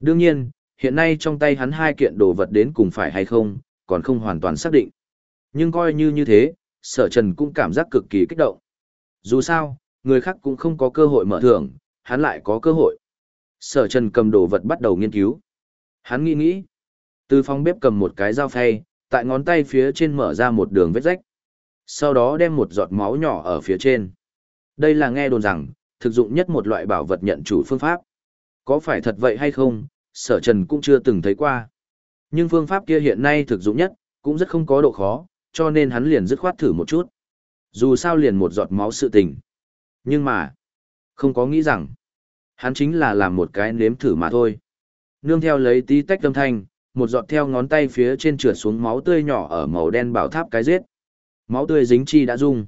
Đương nhiên, hiện nay trong tay hắn hai kiện đồ vật đến cùng phải hay không, còn không hoàn toàn xác định. Nhưng coi như như thế, sở trần cũng cảm giác cực kỳ kích động. Dù sao, người khác cũng không có cơ hội mở thưởng, hắn lại có cơ hội. Sở trần cầm đồ vật bắt đầu nghiên cứu. Hắn nghĩ nghĩ. Từ phòng bếp cầm một cái dao phay, tại ngón tay phía trên mở ra một đường vết rách. Sau đó đem một giọt máu nhỏ ở phía trên. Đây là nghe đồn rằng, thực dụng nhất một loại bảo vật nhận chủ phương pháp. Có phải thật vậy hay không, sở trần cũng chưa từng thấy qua. Nhưng phương pháp kia hiện nay thực dụng nhất, cũng rất không có độ khó, cho nên hắn liền dứt khoát thử một chút. Dù sao liền một giọt máu sự tình. Nhưng mà, không có nghĩ rằng, hắn chính là làm một cái nếm thử mà thôi. Nương theo lấy tí tách âm thanh, một giọt theo ngón tay phía trên trượt xuống máu tươi nhỏ ở màu đen bảo tháp cái giết. Máu tươi dính chi đã rung.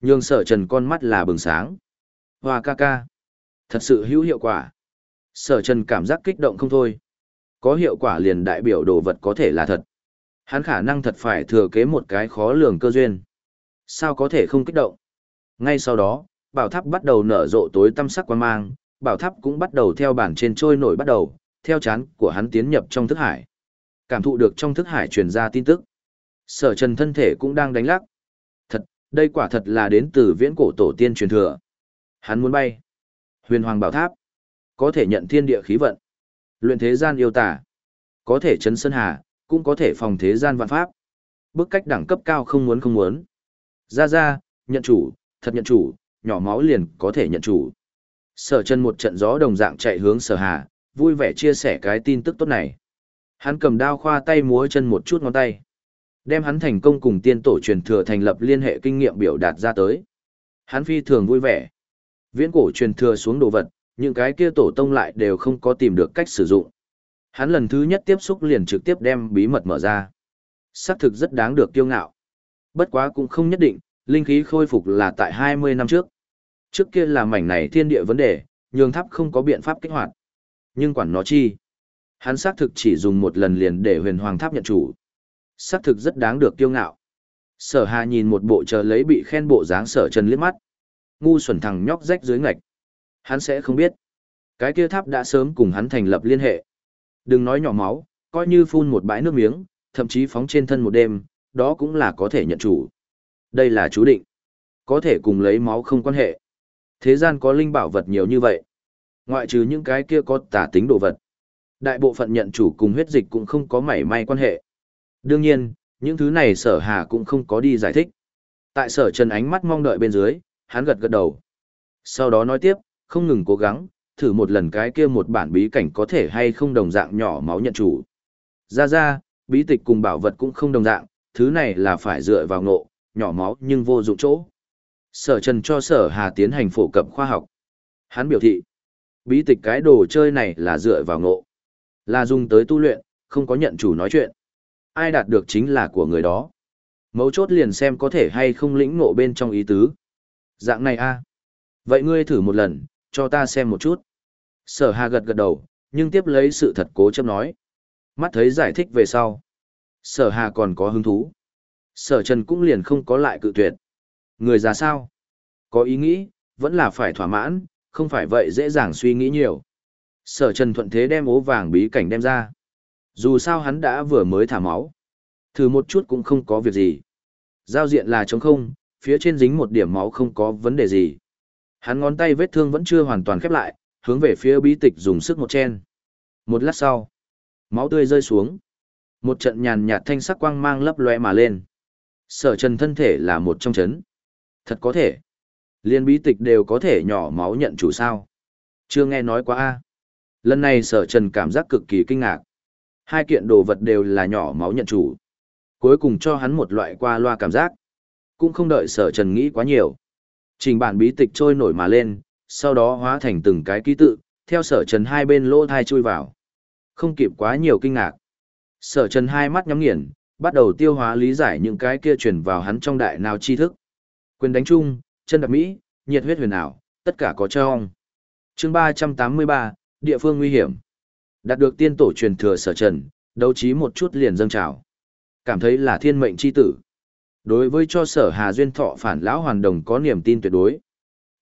Nhưng sở trần con mắt là bừng sáng. Hoa ca ca. Thật sự hữu hiệu quả. Sở trần cảm giác kích động không thôi. Có hiệu quả liền đại biểu đồ vật có thể là thật. Hắn khả năng thật phải thừa kế một cái khó lường cơ duyên. Sao có thể không kích động? Ngay sau đó, bảo tháp bắt đầu nở rộ tối tăm sắc quan mang, bảo tháp cũng bắt đầu theo bản trên trôi nổi bắt đầu, theo chán của hắn tiến nhập trong thức hải. Cảm thụ được trong thức hải truyền ra tin tức. Sở trần thân thể cũng đang đánh lắc. Thật, đây quả thật là đến từ viễn cổ tổ tiên truyền thừa. Hắn muốn bay. Huyền hoàng bảo tháp. Có thể nhận thiên địa khí vận. Luyện thế gian yêu tả. Có thể chấn sơn hà, cũng có thể phòng thế gian vạn pháp. Bước cách đẳng cấp cao không muốn không muốn. Ra ra, nhận chủ, thật nhận chủ, nhỏ máu liền có thể nhận chủ. Sở chân một trận gió đồng dạng chạy hướng sở hà, vui vẻ chia sẻ cái tin tức tốt này. Hắn cầm đao khoa tay múa chân một chút ngón tay. Đem hắn thành công cùng tiên tổ truyền thừa thành lập liên hệ kinh nghiệm biểu đạt ra tới. Hắn phi thường vui vẻ. Viễn cổ truyền thừa xuống đồ vật, những cái kia tổ tông lại đều không có tìm được cách sử dụng. Hắn lần thứ nhất tiếp xúc liền trực tiếp đem bí mật mở ra. Xác thực rất đáng được kiêu ngạo. Bất quá cũng không nhất định, linh khí khôi phục là tại 20 năm trước. Trước kia là mảnh này thiên địa vấn đề, nhường tháp không có biện pháp kích hoạt. Nhưng quản nó chi? Hắn xác thực chỉ dùng một lần liền để huyền hoàng tháp nhận chủ. Xác thực rất đáng được kiêu ngạo. Sở hà nhìn một bộ chờ lấy bị khen bộ dáng sở chân liếc mắt. Ngu xuẩn thằng nhóc rách dưới ngạch. Hắn sẽ không biết. Cái kia tháp đã sớm cùng hắn thành lập liên hệ. Đừng nói nhỏ máu, coi như phun một bãi nước miếng, thậm chí phóng trên thân một đêm, đó cũng là có thể nhận chủ. Đây là chú định. Có thể cùng lấy máu không quan hệ. Thế gian có linh bảo vật nhiều như vậy. Ngoại trừ những cái kia có tả tính đồ vật. Đại bộ phận nhận chủ cùng huyết dịch cũng không có mảy may quan hệ. Đương nhiên, những thứ này sở hà cũng không có đi giải thích. Tại sở trần ánh mắt mong đợi bên dưới, hắn gật gật đầu. Sau đó nói tiếp, không ngừng cố gắng, thử một lần cái kia một bản bí cảnh có thể hay không đồng dạng nhỏ máu nhận chủ. Ra ra, bí tịch cùng bảo vật cũng không đồng dạng, thứ này là phải dựa vào ngộ, nhỏ máu nhưng vô dụng chỗ. Sở trần cho sở hà tiến hành phổ cập khoa học. Hắn biểu thị, bí tịch cái đồ chơi này là dựa vào ngộ. Là dùng tới tu luyện, không có nhận chủ nói chuyện. Ai đạt được chính là của người đó. Mấu chốt liền xem có thể hay không lĩnh ngộ bên trong ý tứ. Dạng này a Vậy ngươi thử một lần, cho ta xem một chút. Sở hà gật gật đầu, nhưng tiếp lấy sự thật cố chấp nói. Mắt thấy giải thích về sau. Sở hà còn có hứng thú. Sở trần cũng liền không có lại cự tuyệt. Người già sao? Có ý nghĩ, vẫn là phải thỏa mãn, không phải vậy dễ dàng suy nghĩ nhiều. Sở trần thuận thế đem ố vàng bí cảnh đem ra. Dù sao hắn đã vừa mới thả máu. Thử một chút cũng không có việc gì. Giao diện là trống không, phía trên dính một điểm máu không có vấn đề gì. Hắn ngón tay vết thương vẫn chưa hoàn toàn khép lại, hướng về phía bí tịch dùng sức một chen. Một lát sau, máu tươi rơi xuống. Một trận nhàn nhạt thanh sắc quang mang lấp lóe mà lên. Sở trần thân thể là một trong chấn. Thật có thể. Liên bí tịch đều có thể nhỏ máu nhận chủ sao. Chưa nghe nói quá a Lần này sở trần cảm giác cực kỳ kinh ngạc. Hai kiện đồ vật đều là nhỏ máu nhận chủ. Cuối cùng cho hắn một loại qua loa cảm giác. Cũng không đợi sở trần nghĩ quá nhiều. Trình bản bí tịch trôi nổi mà lên, sau đó hóa thành từng cái ký tự, theo sở trần hai bên lỗ thai chui vào. Không kịp quá nhiều kinh ngạc. Sở trần hai mắt nhắm nghiền, bắt đầu tiêu hóa lý giải những cái kia truyền vào hắn trong đại nào tri thức. Quyền đánh chung, chân đạp Mỹ, nhiệt huyết huyền ảo, tất cả có trong. chương 383, địa phương nguy hiểm. Đạt được tiên tổ truyền thừa sở trần, đấu trí một chút liền dâng trào. Cảm thấy là thiên mệnh chi tử. Đối với cho sở Hà Duyên Thọ phản lão hoàn đồng có niềm tin tuyệt đối.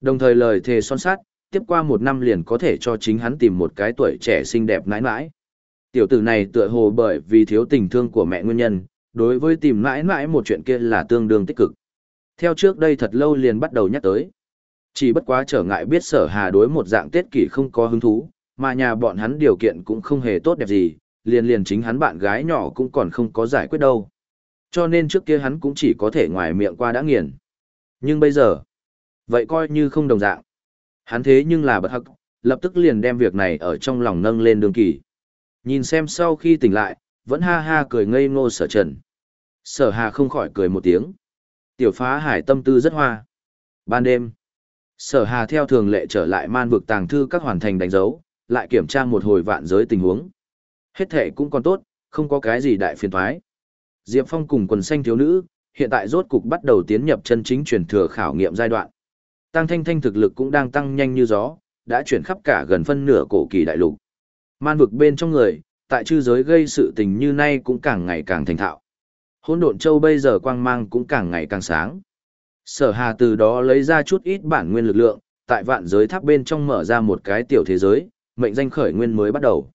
Đồng thời lời thề son sát, tiếp qua một năm liền có thể cho chính hắn tìm một cái tuổi trẻ xinh đẹp nãi nãi. Tiểu tử này tựa hồ bởi vì thiếu tình thương của mẹ nguyên nhân, đối với tìm nãi nãi một chuyện kia là tương đương tích cực. Theo trước đây thật lâu liền bắt đầu nhắc tới. Chỉ bất quá trở ngại biết sở hà đối một dạng tiết kỷ không có hứng thú, mà nhà bọn hắn điều kiện cũng không hề tốt đẹp gì, liền liền chính hắn bạn gái nhỏ cũng còn không có giải quyết đâu. Cho nên trước kia hắn cũng chỉ có thể ngoài miệng qua đã nghiền. Nhưng bây giờ, vậy coi như không đồng dạng. Hắn thế nhưng là bật hắc, lập tức liền đem việc này ở trong lòng nâng lên đường kỳ. Nhìn xem sau khi tỉnh lại, vẫn ha ha cười ngây ngô sở trần. Sở hà không khỏi cười một tiếng. Tiểu phá hải tâm tư rất hoa. Ban đêm, sở hà theo thường lệ trở lại man vực tàng thư các hoàn thành đánh dấu, lại kiểm tra một hồi vạn giới tình huống. Hết thể cũng còn tốt, không có cái gì đại phiền thoái. Diệp Phong cùng quần xanh thiếu nữ, hiện tại rốt cục bắt đầu tiến nhập chân chính truyền thừa khảo nghiệm giai đoạn. Tăng Thanh Thanh thực lực cũng đang tăng nhanh như gió, đã chuyển khắp cả gần phân nửa cổ kỳ đại lục. Man vực bên trong người, tại chư giới gây sự tình như nay cũng càng ngày càng thành thạo. Hỗn độn châu bây giờ quang mang cũng càng ngày càng sáng. Sở Hà từ đó lấy ra chút ít bản nguyên lực lượng, tại vạn giới tháp bên trong mở ra một cái tiểu thế giới, mệnh danh khởi nguyên mới bắt đầu.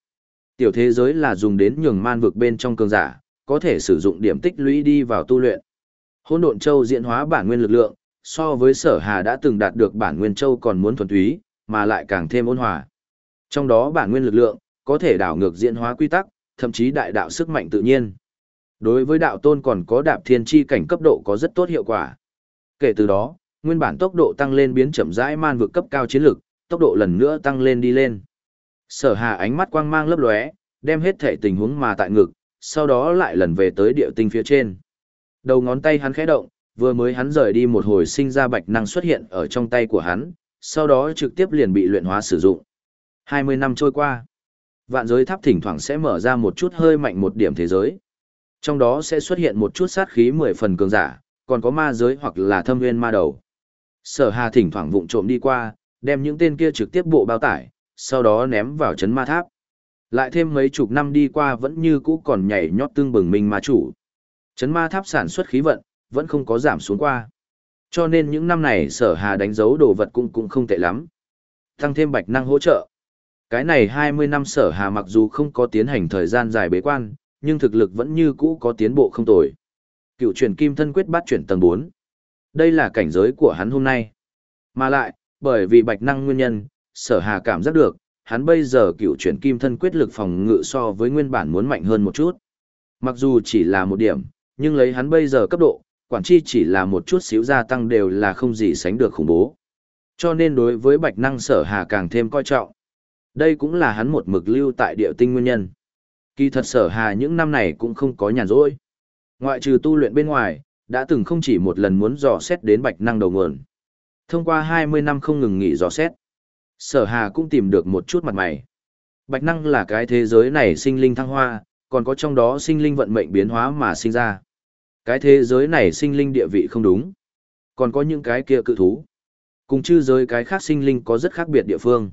Tiểu thế giới là dùng đến nhường man vực bên trong cường giả, có thể sử dụng điểm tích lũy đi vào tu luyện. Hỗn độn châu diễn hóa bản nguyên lực lượng, so với sở hà đã từng đạt được bản nguyên châu còn muốn thuần túy, mà lại càng thêm ôn hòa. Trong đó bản nguyên lực lượng, có thể đảo ngược diễn hóa quy tắc, thậm chí đại đạo sức mạnh tự nhiên. Đối với đạo tôn còn có đạp thiên chi cảnh cấp độ có rất tốt hiệu quả. Kể từ đó, nguyên bản tốc độ tăng lên biến chậm rãi man vượt cấp cao chiến lực, tốc độ lần nữa tăng lên đi lên. Sở Hà ánh mắt quang mang lấp lóe, đem hết thể tình huống mà tại ngực, sau đó lại lần về tới địa tinh phía trên. Đầu ngón tay hắn khẽ động, vừa mới hắn rời đi một hồi sinh ra bạch năng xuất hiện ở trong tay của hắn, sau đó trực tiếp liền bị luyện hóa sử dụng. 20 năm trôi qua, vạn giới tháp thỉnh thoảng sẽ mở ra một chút hơi mạnh một điểm thế giới. Trong đó sẽ xuất hiện một chút sát khí 10 phần cường giả, còn có ma giới hoặc là thâm nguyên ma đầu. Sở Hà thỉnh thoảng vụng trộm đi qua, đem những tên kia trực tiếp bộ bao tải, sau đó ném vào chấn ma tháp. Lại thêm mấy chục năm đi qua vẫn như cũ còn nhảy nhót tương bừng mình ma chủ. Chấn ma tháp sản xuất khí vận, vẫn không có giảm xuống qua. Cho nên những năm này sở hà đánh dấu đồ vật cũng cũng không tệ lắm. Tăng thêm bạch năng hỗ trợ. Cái này 20 năm sở hà mặc dù không có tiến hành thời gian dài bế quan, nhưng thực lực vẫn như cũ có tiến bộ không tồi. Cựu truyền kim thân quyết bắt chuyển tầng 4. Đây là cảnh giới của hắn hôm nay. Mà lại, bởi vì bạch năng nguyên nhân, sở hà cảm giác được, hắn bây giờ cựu chuyển kim thân quyết lực phòng ngự so với nguyên bản muốn mạnh hơn một chút. Mặc dù chỉ là một điểm, nhưng lấy hắn bây giờ cấp độ, quản chi chỉ là một chút xíu gia tăng đều là không gì sánh được khủng bố. Cho nên đối với bạch năng sở hà càng thêm coi trọng. Đây cũng là hắn một mực lưu tại địa tinh nguyên nhân. Kỳ thật sở hà những năm này cũng không có nhàn rỗi. Ngoại trừ tu luyện bên ngoài, đã từng không chỉ một lần muốn dò xét đến bạch năng đầu nguồn. Thông qua 20 năm không ngừng nghỉ dò xét, sở hà cũng tìm được một chút mặt mày. Bạch năng là cái thế giới này sinh linh thăng hoa, còn có trong đó sinh linh vận mệnh biến hóa mà sinh ra. Cái thế giới này sinh linh địa vị không đúng. Còn có những cái kia cự thú. Cùng chư giới cái khác sinh linh có rất khác biệt địa phương.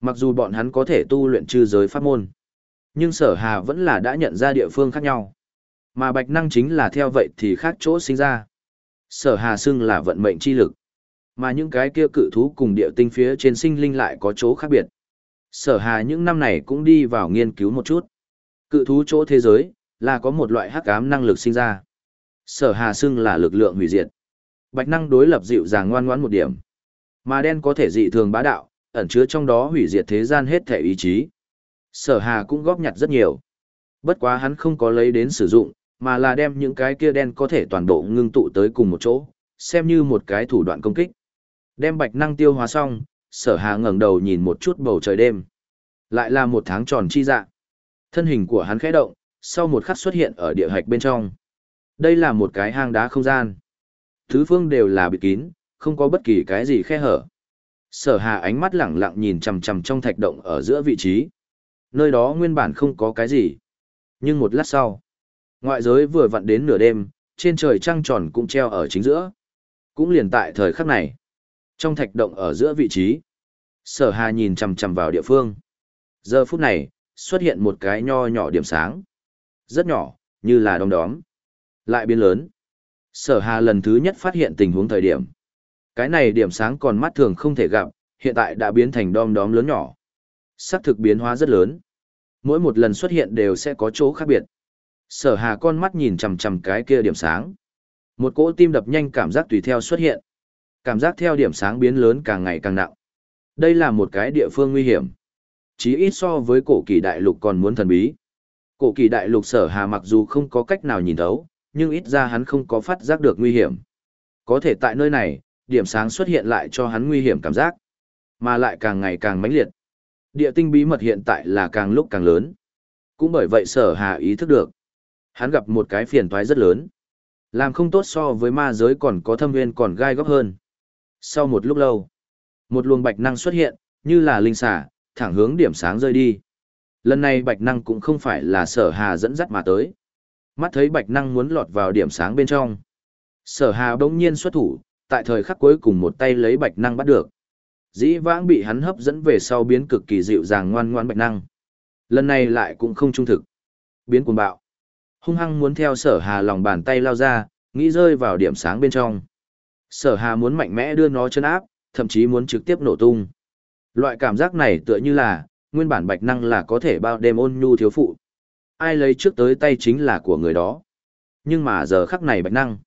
Mặc dù bọn hắn có thể tu luyện chư giới pháp môn. Nhưng sở hà vẫn là đã nhận ra địa phương khác nhau. Mà bạch năng chính là theo vậy thì khác chỗ sinh ra. Sở hà xưng là vận mệnh chi lực. Mà những cái kia cự thú cùng địa tinh phía trên sinh linh lại có chỗ khác biệt. Sở hà những năm này cũng đi vào nghiên cứu một chút. Cự thú chỗ thế giới, là có một loại hắc ám năng lực sinh ra. Sở hà xưng là lực lượng hủy diệt. Bạch năng đối lập dịu dàng ngoan ngoãn một điểm. Mà đen có thể dị thường bá đạo, ẩn chứa trong đó hủy diệt thế gian hết thể ý chí. Sở hà cũng góp nhặt rất nhiều. Bất quá hắn không có lấy đến sử dụng, mà là đem những cái kia đen có thể toàn bộ ngưng tụ tới cùng một chỗ, xem như một cái thủ đoạn công kích. Đem bạch năng tiêu hóa xong, sở hà ngẩng đầu nhìn một chút bầu trời đêm. Lại là một tháng tròn chi dạ. Thân hình của hắn khẽ động, sau một khắc xuất hiện ở địa hạch bên trong. Đây là một cái hang đá không gian. Thứ phương đều là bịt kín, không có bất kỳ cái gì khe hở. Sở hà ánh mắt lẳng lặng nhìn chằm chằm trong thạch động ở giữa vị trí. Nơi đó nguyên bản không có cái gì. Nhưng một lát sau, ngoại giới vừa vặn đến nửa đêm, trên trời trăng tròn cũng treo ở chính giữa. Cũng liền tại thời khắc này. Trong thạch động ở giữa vị trí. Sở hà nhìn chằm chằm vào địa phương. Giờ phút này, xuất hiện một cái nho nhỏ điểm sáng. Rất nhỏ, như là đom đóm. Lại biến lớn. Sở hà lần thứ nhất phát hiện tình huống thời điểm. Cái này điểm sáng còn mắt thường không thể gặp, hiện tại đã biến thành đom đóm lớn nhỏ. Sắc thực biến hóa rất lớn. Mỗi một lần xuất hiện đều sẽ có chỗ khác biệt. Sở hà con mắt nhìn chằm chằm cái kia điểm sáng. Một cỗ tim đập nhanh cảm giác tùy theo xuất hiện. Cảm giác theo điểm sáng biến lớn càng ngày càng nặng. Đây là một cái địa phương nguy hiểm. Chí ít so với cổ kỳ đại lục còn muốn thần bí. Cổ kỳ đại lục sở hà mặc dù không có cách nào nhìn thấu, nhưng ít ra hắn không có phát giác được nguy hiểm. Có thể tại nơi này, điểm sáng xuất hiện lại cho hắn nguy hiểm cảm giác, mà lại càng ngày càng mãnh liệt. Địa tinh bí mật hiện tại là càng lúc càng lớn. Cũng bởi vậy sở hà ý thức được. Hắn gặp một cái phiền toái rất lớn. Làm không tốt so với ma giới còn có thâm nguyên còn gai góc hơn. Sau một lúc lâu, một luồng bạch năng xuất hiện, như là linh xả, thẳng hướng điểm sáng rơi đi. Lần này bạch năng cũng không phải là sở hà dẫn dắt mà tới. Mắt thấy bạch năng muốn lọt vào điểm sáng bên trong. Sở hà bỗng nhiên xuất thủ, tại thời khắc cuối cùng một tay lấy bạch năng bắt được. Dĩ vãng bị hắn hấp dẫn về sau biến cực kỳ dịu dàng ngoan ngoan bạch năng. Lần này lại cũng không trung thực. Biến cuồng bạo. Hung hăng muốn theo sở hà lòng bàn tay lao ra, nghĩ rơi vào điểm sáng bên trong. Sở hà muốn mạnh mẽ đưa nó chân áp, thậm chí muốn trực tiếp nổ tung. Loại cảm giác này tựa như là, nguyên bản bạch năng là có thể bao đêm ôn nhu thiếu phụ. Ai lấy trước tới tay chính là của người đó. Nhưng mà giờ khắc này bạch năng,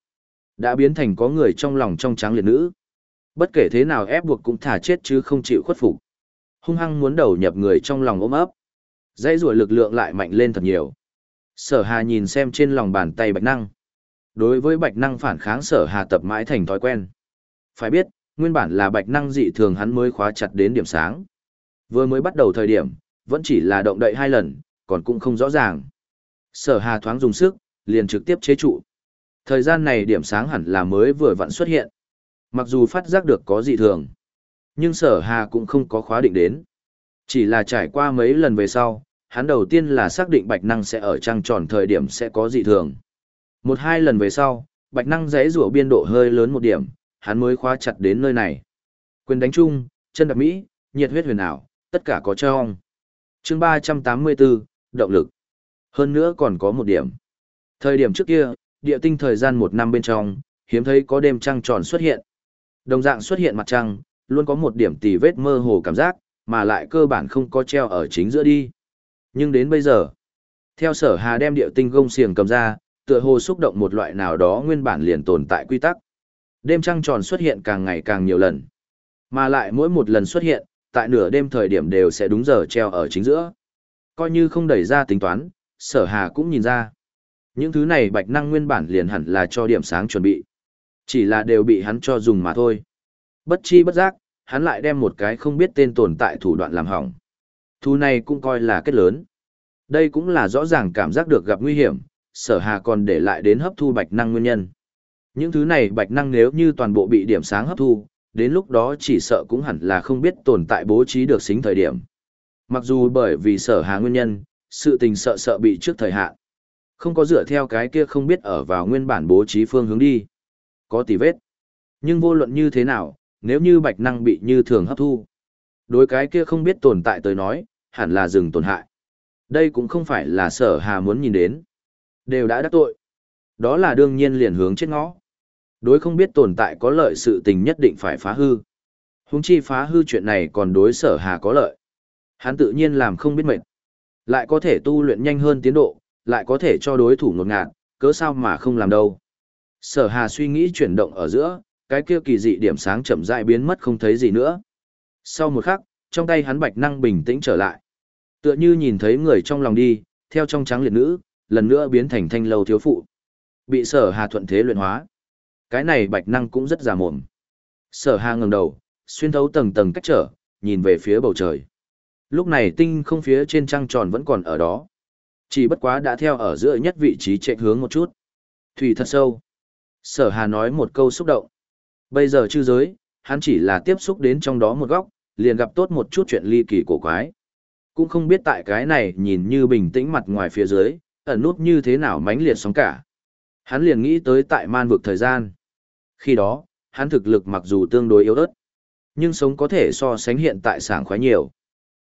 đã biến thành có người trong lòng trong trắng liệt nữ. Bất kể thế nào ép buộc cũng thả chết chứ không chịu khuất phục. Hung hăng muốn đầu nhập người trong lòng ôm ấp. Dãy rùa lực lượng lại mạnh lên thật nhiều. Sở hà nhìn xem trên lòng bàn tay bạch năng. Đối với bạch năng phản kháng sở hà tập mãi thành thói quen. Phải biết, nguyên bản là bạch năng dị thường hắn mới khóa chặt đến điểm sáng. Vừa mới bắt đầu thời điểm, vẫn chỉ là động đậy hai lần, còn cũng không rõ ràng. Sở hà thoáng dùng sức, liền trực tiếp chế trụ. Thời gian này điểm sáng hẳn là mới vừa vặn xuất hiện. Mặc dù phát giác được có dị thường, nhưng sở hà cũng không có khóa định đến. Chỉ là trải qua mấy lần về sau, hắn đầu tiên là xác định bạch năng sẽ ở trăng tròn thời điểm sẽ có dị thường. Một hai lần về sau, bạch năng dãy rủa biên độ hơi lớn một điểm, hắn mới khóa chặt đến nơi này. Quyền đánh chung, chân đạp mỹ, nhiệt huyết huyền ảo, tất cả có cho ong. Chương 384, động lực. Hơn nữa còn có một điểm. Thời điểm trước kia, địa tinh thời gian một năm bên trong, hiếm thấy có đêm trăng tròn xuất hiện. Đồng dạng xuất hiện mặt trăng, luôn có một điểm tì vết mơ hồ cảm giác, mà lại cơ bản không có treo ở chính giữa đi. Nhưng đến bây giờ, theo sở hà đem địa tinh gông xiềng cầm ra, tựa hồ xúc động một loại nào đó nguyên bản liền tồn tại quy tắc. Đêm trăng tròn xuất hiện càng ngày càng nhiều lần. Mà lại mỗi một lần xuất hiện, tại nửa đêm thời điểm đều sẽ đúng giờ treo ở chính giữa. Coi như không đẩy ra tính toán, sở hà cũng nhìn ra. Những thứ này bạch năng nguyên bản liền hẳn là cho điểm sáng chuẩn bị. Chỉ là đều bị hắn cho dùng mà thôi. Bất chi bất giác, hắn lại đem một cái không biết tên tồn tại thủ đoạn làm hỏng. Thu này cũng coi là kết lớn. Đây cũng là rõ ràng cảm giác được gặp nguy hiểm, sở hà còn để lại đến hấp thu bạch năng nguyên nhân. Những thứ này bạch năng nếu như toàn bộ bị điểm sáng hấp thu, đến lúc đó chỉ sợ cũng hẳn là không biết tồn tại bố trí được xính thời điểm. Mặc dù bởi vì sở hà nguyên nhân, sự tình sợ sợ bị trước thời hạn. Không có dựa theo cái kia không biết ở vào nguyên bản bố trí phương hướng đi. Có tỷ vết. Nhưng vô luận như thế nào, nếu như bạch năng bị như thường hấp thu. Đối cái kia không biết tồn tại tới nói, hẳn là dừng tổn hại. Đây cũng không phải là sở hà muốn nhìn đến. Đều đã đắc tội. Đó là đương nhiên liền hướng chết ngõ. Đối không biết tồn tại có lợi sự tình nhất định phải phá hư. Húng chi phá hư chuyện này còn đối sở hà có lợi. Hắn tự nhiên làm không biết mệt. Lại có thể tu luyện nhanh hơn tiến độ, lại có thể cho đối thủ ngột ngạt, cớ sao mà không làm đâu. Sở hà suy nghĩ chuyển động ở giữa, cái kia kỳ dị điểm sáng chậm rãi biến mất không thấy gì nữa. Sau một khắc, trong tay hắn bạch năng bình tĩnh trở lại. Tựa như nhìn thấy người trong lòng đi, theo trong trắng liệt nữ, lần nữa biến thành thanh lâu thiếu phụ. Bị sở hà thuận thế luyện hóa. Cái này bạch năng cũng rất già mồm. Sở hà ngẩng đầu, xuyên thấu tầng tầng cách trở, nhìn về phía bầu trời. Lúc này tinh không phía trên trăng tròn vẫn còn ở đó. Chỉ bất quá đã theo ở giữa nhất vị trí chạy hướng một chút. Thủy thật sâu. Sở hà nói một câu xúc động. Bây giờ chư giới, hắn chỉ là tiếp xúc đến trong đó một góc, liền gặp tốt một chút chuyện ly kỳ cổ quái. Cũng không biết tại cái này nhìn như bình tĩnh mặt ngoài phía dưới, ẩn nút như thế nào mãnh liệt sóng cả. Hắn liền nghĩ tới tại man vực thời gian. Khi đó, hắn thực lực mặc dù tương đối yếu ớt, nhưng sống có thể so sánh hiện tại sảng khoái nhiều.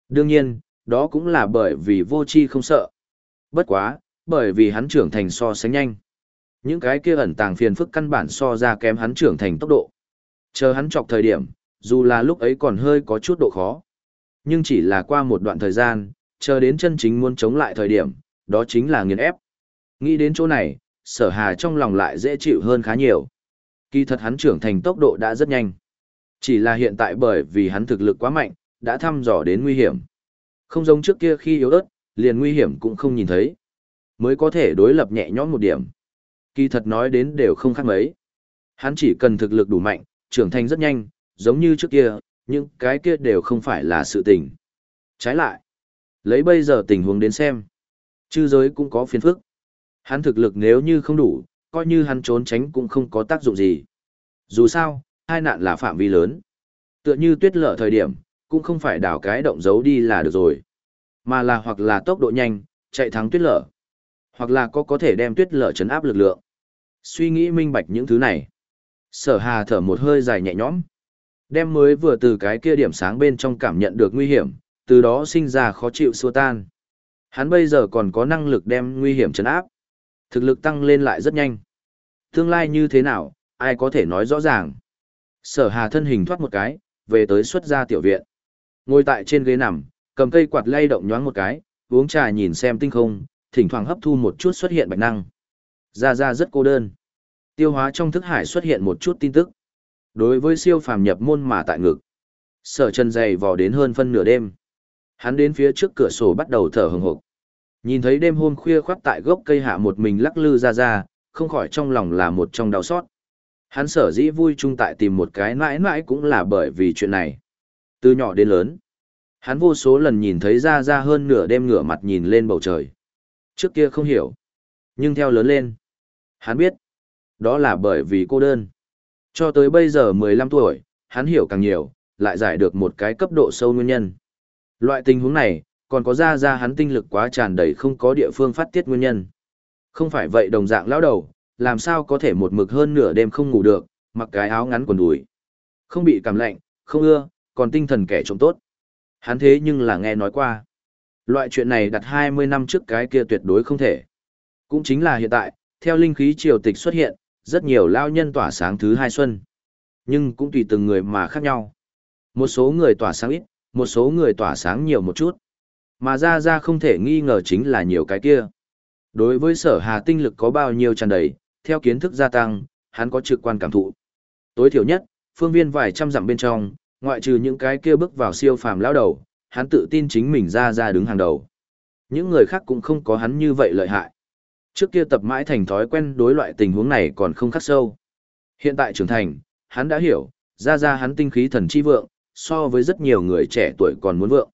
Đương nhiên, đó cũng là bởi vì vô chi không sợ. Bất quá, bởi vì hắn trưởng thành so sánh nhanh. Những cái kia ẩn tàng phiền phức căn bản so ra kém hắn trưởng thành tốc độ. Chờ hắn chọc thời điểm, dù là lúc ấy còn hơi có chút độ khó. Nhưng chỉ là qua một đoạn thời gian, chờ đến chân chính muốn chống lại thời điểm, đó chính là nghiền ép. Nghĩ đến chỗ này, sở hà trong lòng lại dễ chịu hơn khá nhiều. Kỳ thật hắn trưởng thành tốc độ đã rất nhanh. Chỉ là hiện tại bởi vì hắn thực lực quá mạnh, đã thăm dò đến nguy hiểm. Không giống trước kia khi yếu ớt, liền nguy hiểm cũng không nhìn thấy. Mới có thể đối lập nhẹ nhõm một điểm. Kỳ thật nói đến đều không khác mấy. Hắn chỉ cần thực lực đủ mạnh, trưởng thành rất nhanh, giống như trước kia, nhưng cái kia đều không phải là sự tình. Trái lại, lấy bây giờ tình huống đến xem, chư giới cũng có phiền phức. Hắn thực lực nếu như không đủ, coi như hắn trốn tránh cũng không có tác dụng gì. Dù sao, hai nạn là phạm vi lớn. Tựa như tuyết lở thời điểm, cũng không phải đào cái động giấu đi là được rồi. Mà là hoặc là tốc độ nhanh, chạy thắng tuyết lở. Hoặc là có có thể đem tuyết lở chấn áp lực lượng. Suy nghĩ minh bạch những thứ này. Sở hà thở một hơi dài nhẹ nhõm. Đem mới vừa từ cái kia điểm sáng bên trong cảm nhận được nguy hiểm, từ đó sinh ra khó chịu xua tan. Hắn bây giờ còn có năng lực đem nguy hiểm chấn áp. Thực lực tăng lên lại rất nhanh. Tương lai như thế nào, ai có thể nói rõ ràng. Sở hà thân hình thoát một cái, về tới xuất gia tiểu viện. Ngồi tại trên ghế nằm, cầm cây quạt lay động nhoáng một cái, uống trà nhìn xem tinh không, thỉnh thoảng hấp thu một chút xuất hiện bạch năng. Ra ra rất cô đơn. Tiêu hóa trong thức hải xuất hiện một chút tin tức. Đối với siêu phàm nhập môn mà tại ngực. Sở chân dày vò đến hơn phân nửa đêm. Hắn đến phía trước cửa sổ bắt đầu thở hừng hực. Nhìn thấy đêm hôm khuya khoác tại gốc cây hạ một mình lắc lư ra ra, không khỏi trong lòng là một trong đau xót. Hắn sở dĩ vui chung tại tìm một cái mãi mãi cũng là bởi vì chuyện này. Từ nhỏ đến lớn, hắn vô số lần nhìn thấy ra ra hơn nửa đêm ngửa mặt nhìn lên bầu trời. Trước kia không hiểu, nhưng theo lớn lên, hắn biết, đó là bởi vì cô đơn. Cho tới bây giờ 15 tuổi, hắn hiểu càng nhiều, lại giải được một cái cấp độ sâu nguyên nhân. Loại tình huống này, còn có ra ra hắn tinh lực quá tràn đầy không có địa phương phát tiết nguyên nhân. Không phải vậy đồng dạng lão đầu, làm sao có thể một mực hơn nửa đêm không ngủ được, mặc cái áo ngắn quần đùi. Không bị cảm lạnh, không ưa, còn tinh thần kẻ trộm tốt. Hắn thế nhưng là nghe nói qua. Loại chuyện này đặt 20 năm trước cái kia tuyệt đối không thể. Cũng chính là hiện tại, theo linh khí triều tịch xuất hiện, rất nhiều lao nhân tỏa sáng thứ hai xuân. Nhưng cũng tùy từng người mà khác nhau. Một số người tỏa sáng ít, một số người tỏa sáng nhiều một chút. Mà ra ra không thể nghi ngờ chính là nhiều cái kia. Đối với sở hà tinh lực có bao nhiêu tràn đầy, theo kiến thức gia tăng, hắn có trực quan cảm thụ. Tối thiểu nhất, phương viên vài trăm dặm bên trong, ngoại trừ những cái kia bước vào siêu phàm lão đầu, hắn tự tin chính mình ra ra đứng hàng đầu. Những người khác cũng không có hắn như vậy lợi hại. Trước kia tập mãi thành thói quen đối loại tình huống này còn không khắc sâu. Hiện tại trưởng thành, hắn đã hiểu, ra ra hắn tinh khí thần chi vượng, so với rất nhiều người trẻ tuổi còn muốn vượng.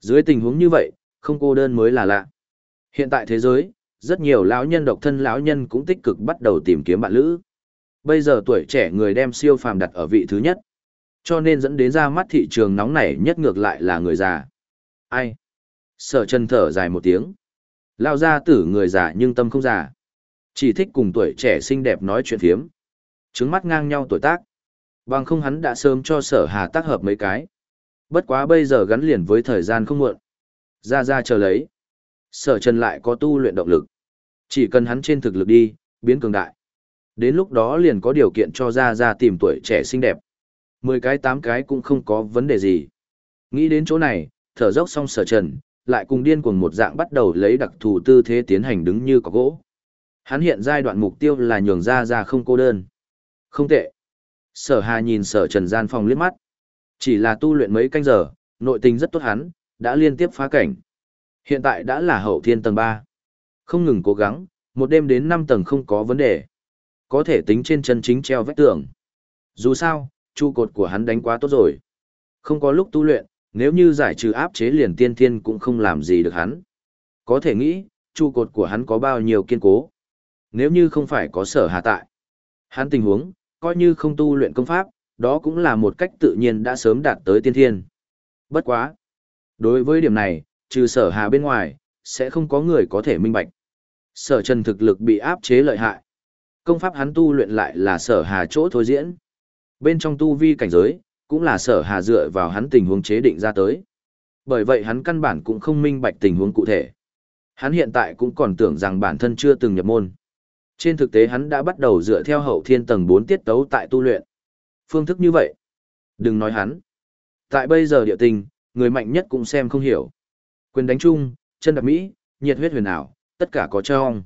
Dưới tình huống như vậy, không cô đơn mới là lạ. Hiện tại thế giới, rất nhiều lão nhân độc thân lão nhân cũng tích cực bắt đầu tìm kiếm bạn lữ. Bây giờ tuổi trẻ người đem siêu phàm đặt ở vị thứ nhất. Cho nên dẫn đến ra mắt thị trường nóng nảy nhất ngược lại là người già. Ai? Sở chân thở dài một tiếng. Lao ra tử người già nhưng tâm không già. Chỉ thích cùng tuổi trẻ xinh đẹp nói chuyện phiếm. Trứng mắt ngang nhau tuổi tác. Bằng không hắn đã sớm cho sở hà tác hợp mấy cái. Bất quá bây giờ gắn liền với thời gian không muộn. Ra ra chờ lấy. Sở trần lại có tu luyện động lực. Chỉ cần hắn trên thực lực đi, biến cường đại. Đến lúc đó liền có điều kiện cho ra ra tìm tuổi trẻ xinh đẹp. Mười cái tám cái cũng không có vấn đề gì. Nghĩ đến chỗ này, thở dốc xong sở trần, lại cùng điên cuồng một dạng bắt đầu lấy đặc thù tư thế tiến hành đứng như có gỗ. Hắn hiện giai đoạn mục tiêu là nhường ra ra không cô đơn. Không tệ. Sở hà nhìn sở trần gian phòng liếc mắt. Chỉ là tu luyện mấy canh giờ, nội tình rất tốt hắn, đã liên tiếp phá cảnh. Hiện tại đã là hậu thiên tầng 3. Không ngừng cố gắng, một đêm đến 5 tầng không có vấn đề. Có thể tính trên chân chính treo vách tường. Dù sao, trụ cột của hắn đánh quá tốt rồi. Không có lúc tu luyện, nếu như giải trừ áp chế liền tiên thiên cũng không làm gì được hắn. Có thể nghĩ, trụ cột của hắn có bao nhiêu kiên cố. Nếu như không phải có sở hạ tại. Hắn tình huống, coi như không tu luyện công pháp, đó cũng là một cách tự nhiên đã sớm đạt tới tiên thiên. Bất quá. Đối với điểm này, trừ sở hà bên ngoài, sẽ không có người có thể minh bạch. Sở trần thực lực bị áp chế lợi hại. Công pháp hắn tu luyện lại là sở hà chỗ thôi diễn. Bên trong tu vi cảnh giới, cũng là sở hà dựa vào hắn tình huống chế định ra tới. Bởi vậy hắn căn bản cũng không minh bạch tình huống cụ thể. Hắn hiện tại cũng còn tưởng rằng bản thân chưa từng nhập môn. Trên thực tế hắn đã bắt đầu dựa theo hậu thiên tầng 4 tiết tấu tại tu luyện. Phương thức như vậy. Đừng nói hắn. Tại bây giờ địa tình, người mạnh nhất cũng xem không hiểu. Quyền đánh chung, chân đạp mỹ, nhiệt huyết huyền ảo, tất cả có cho ong.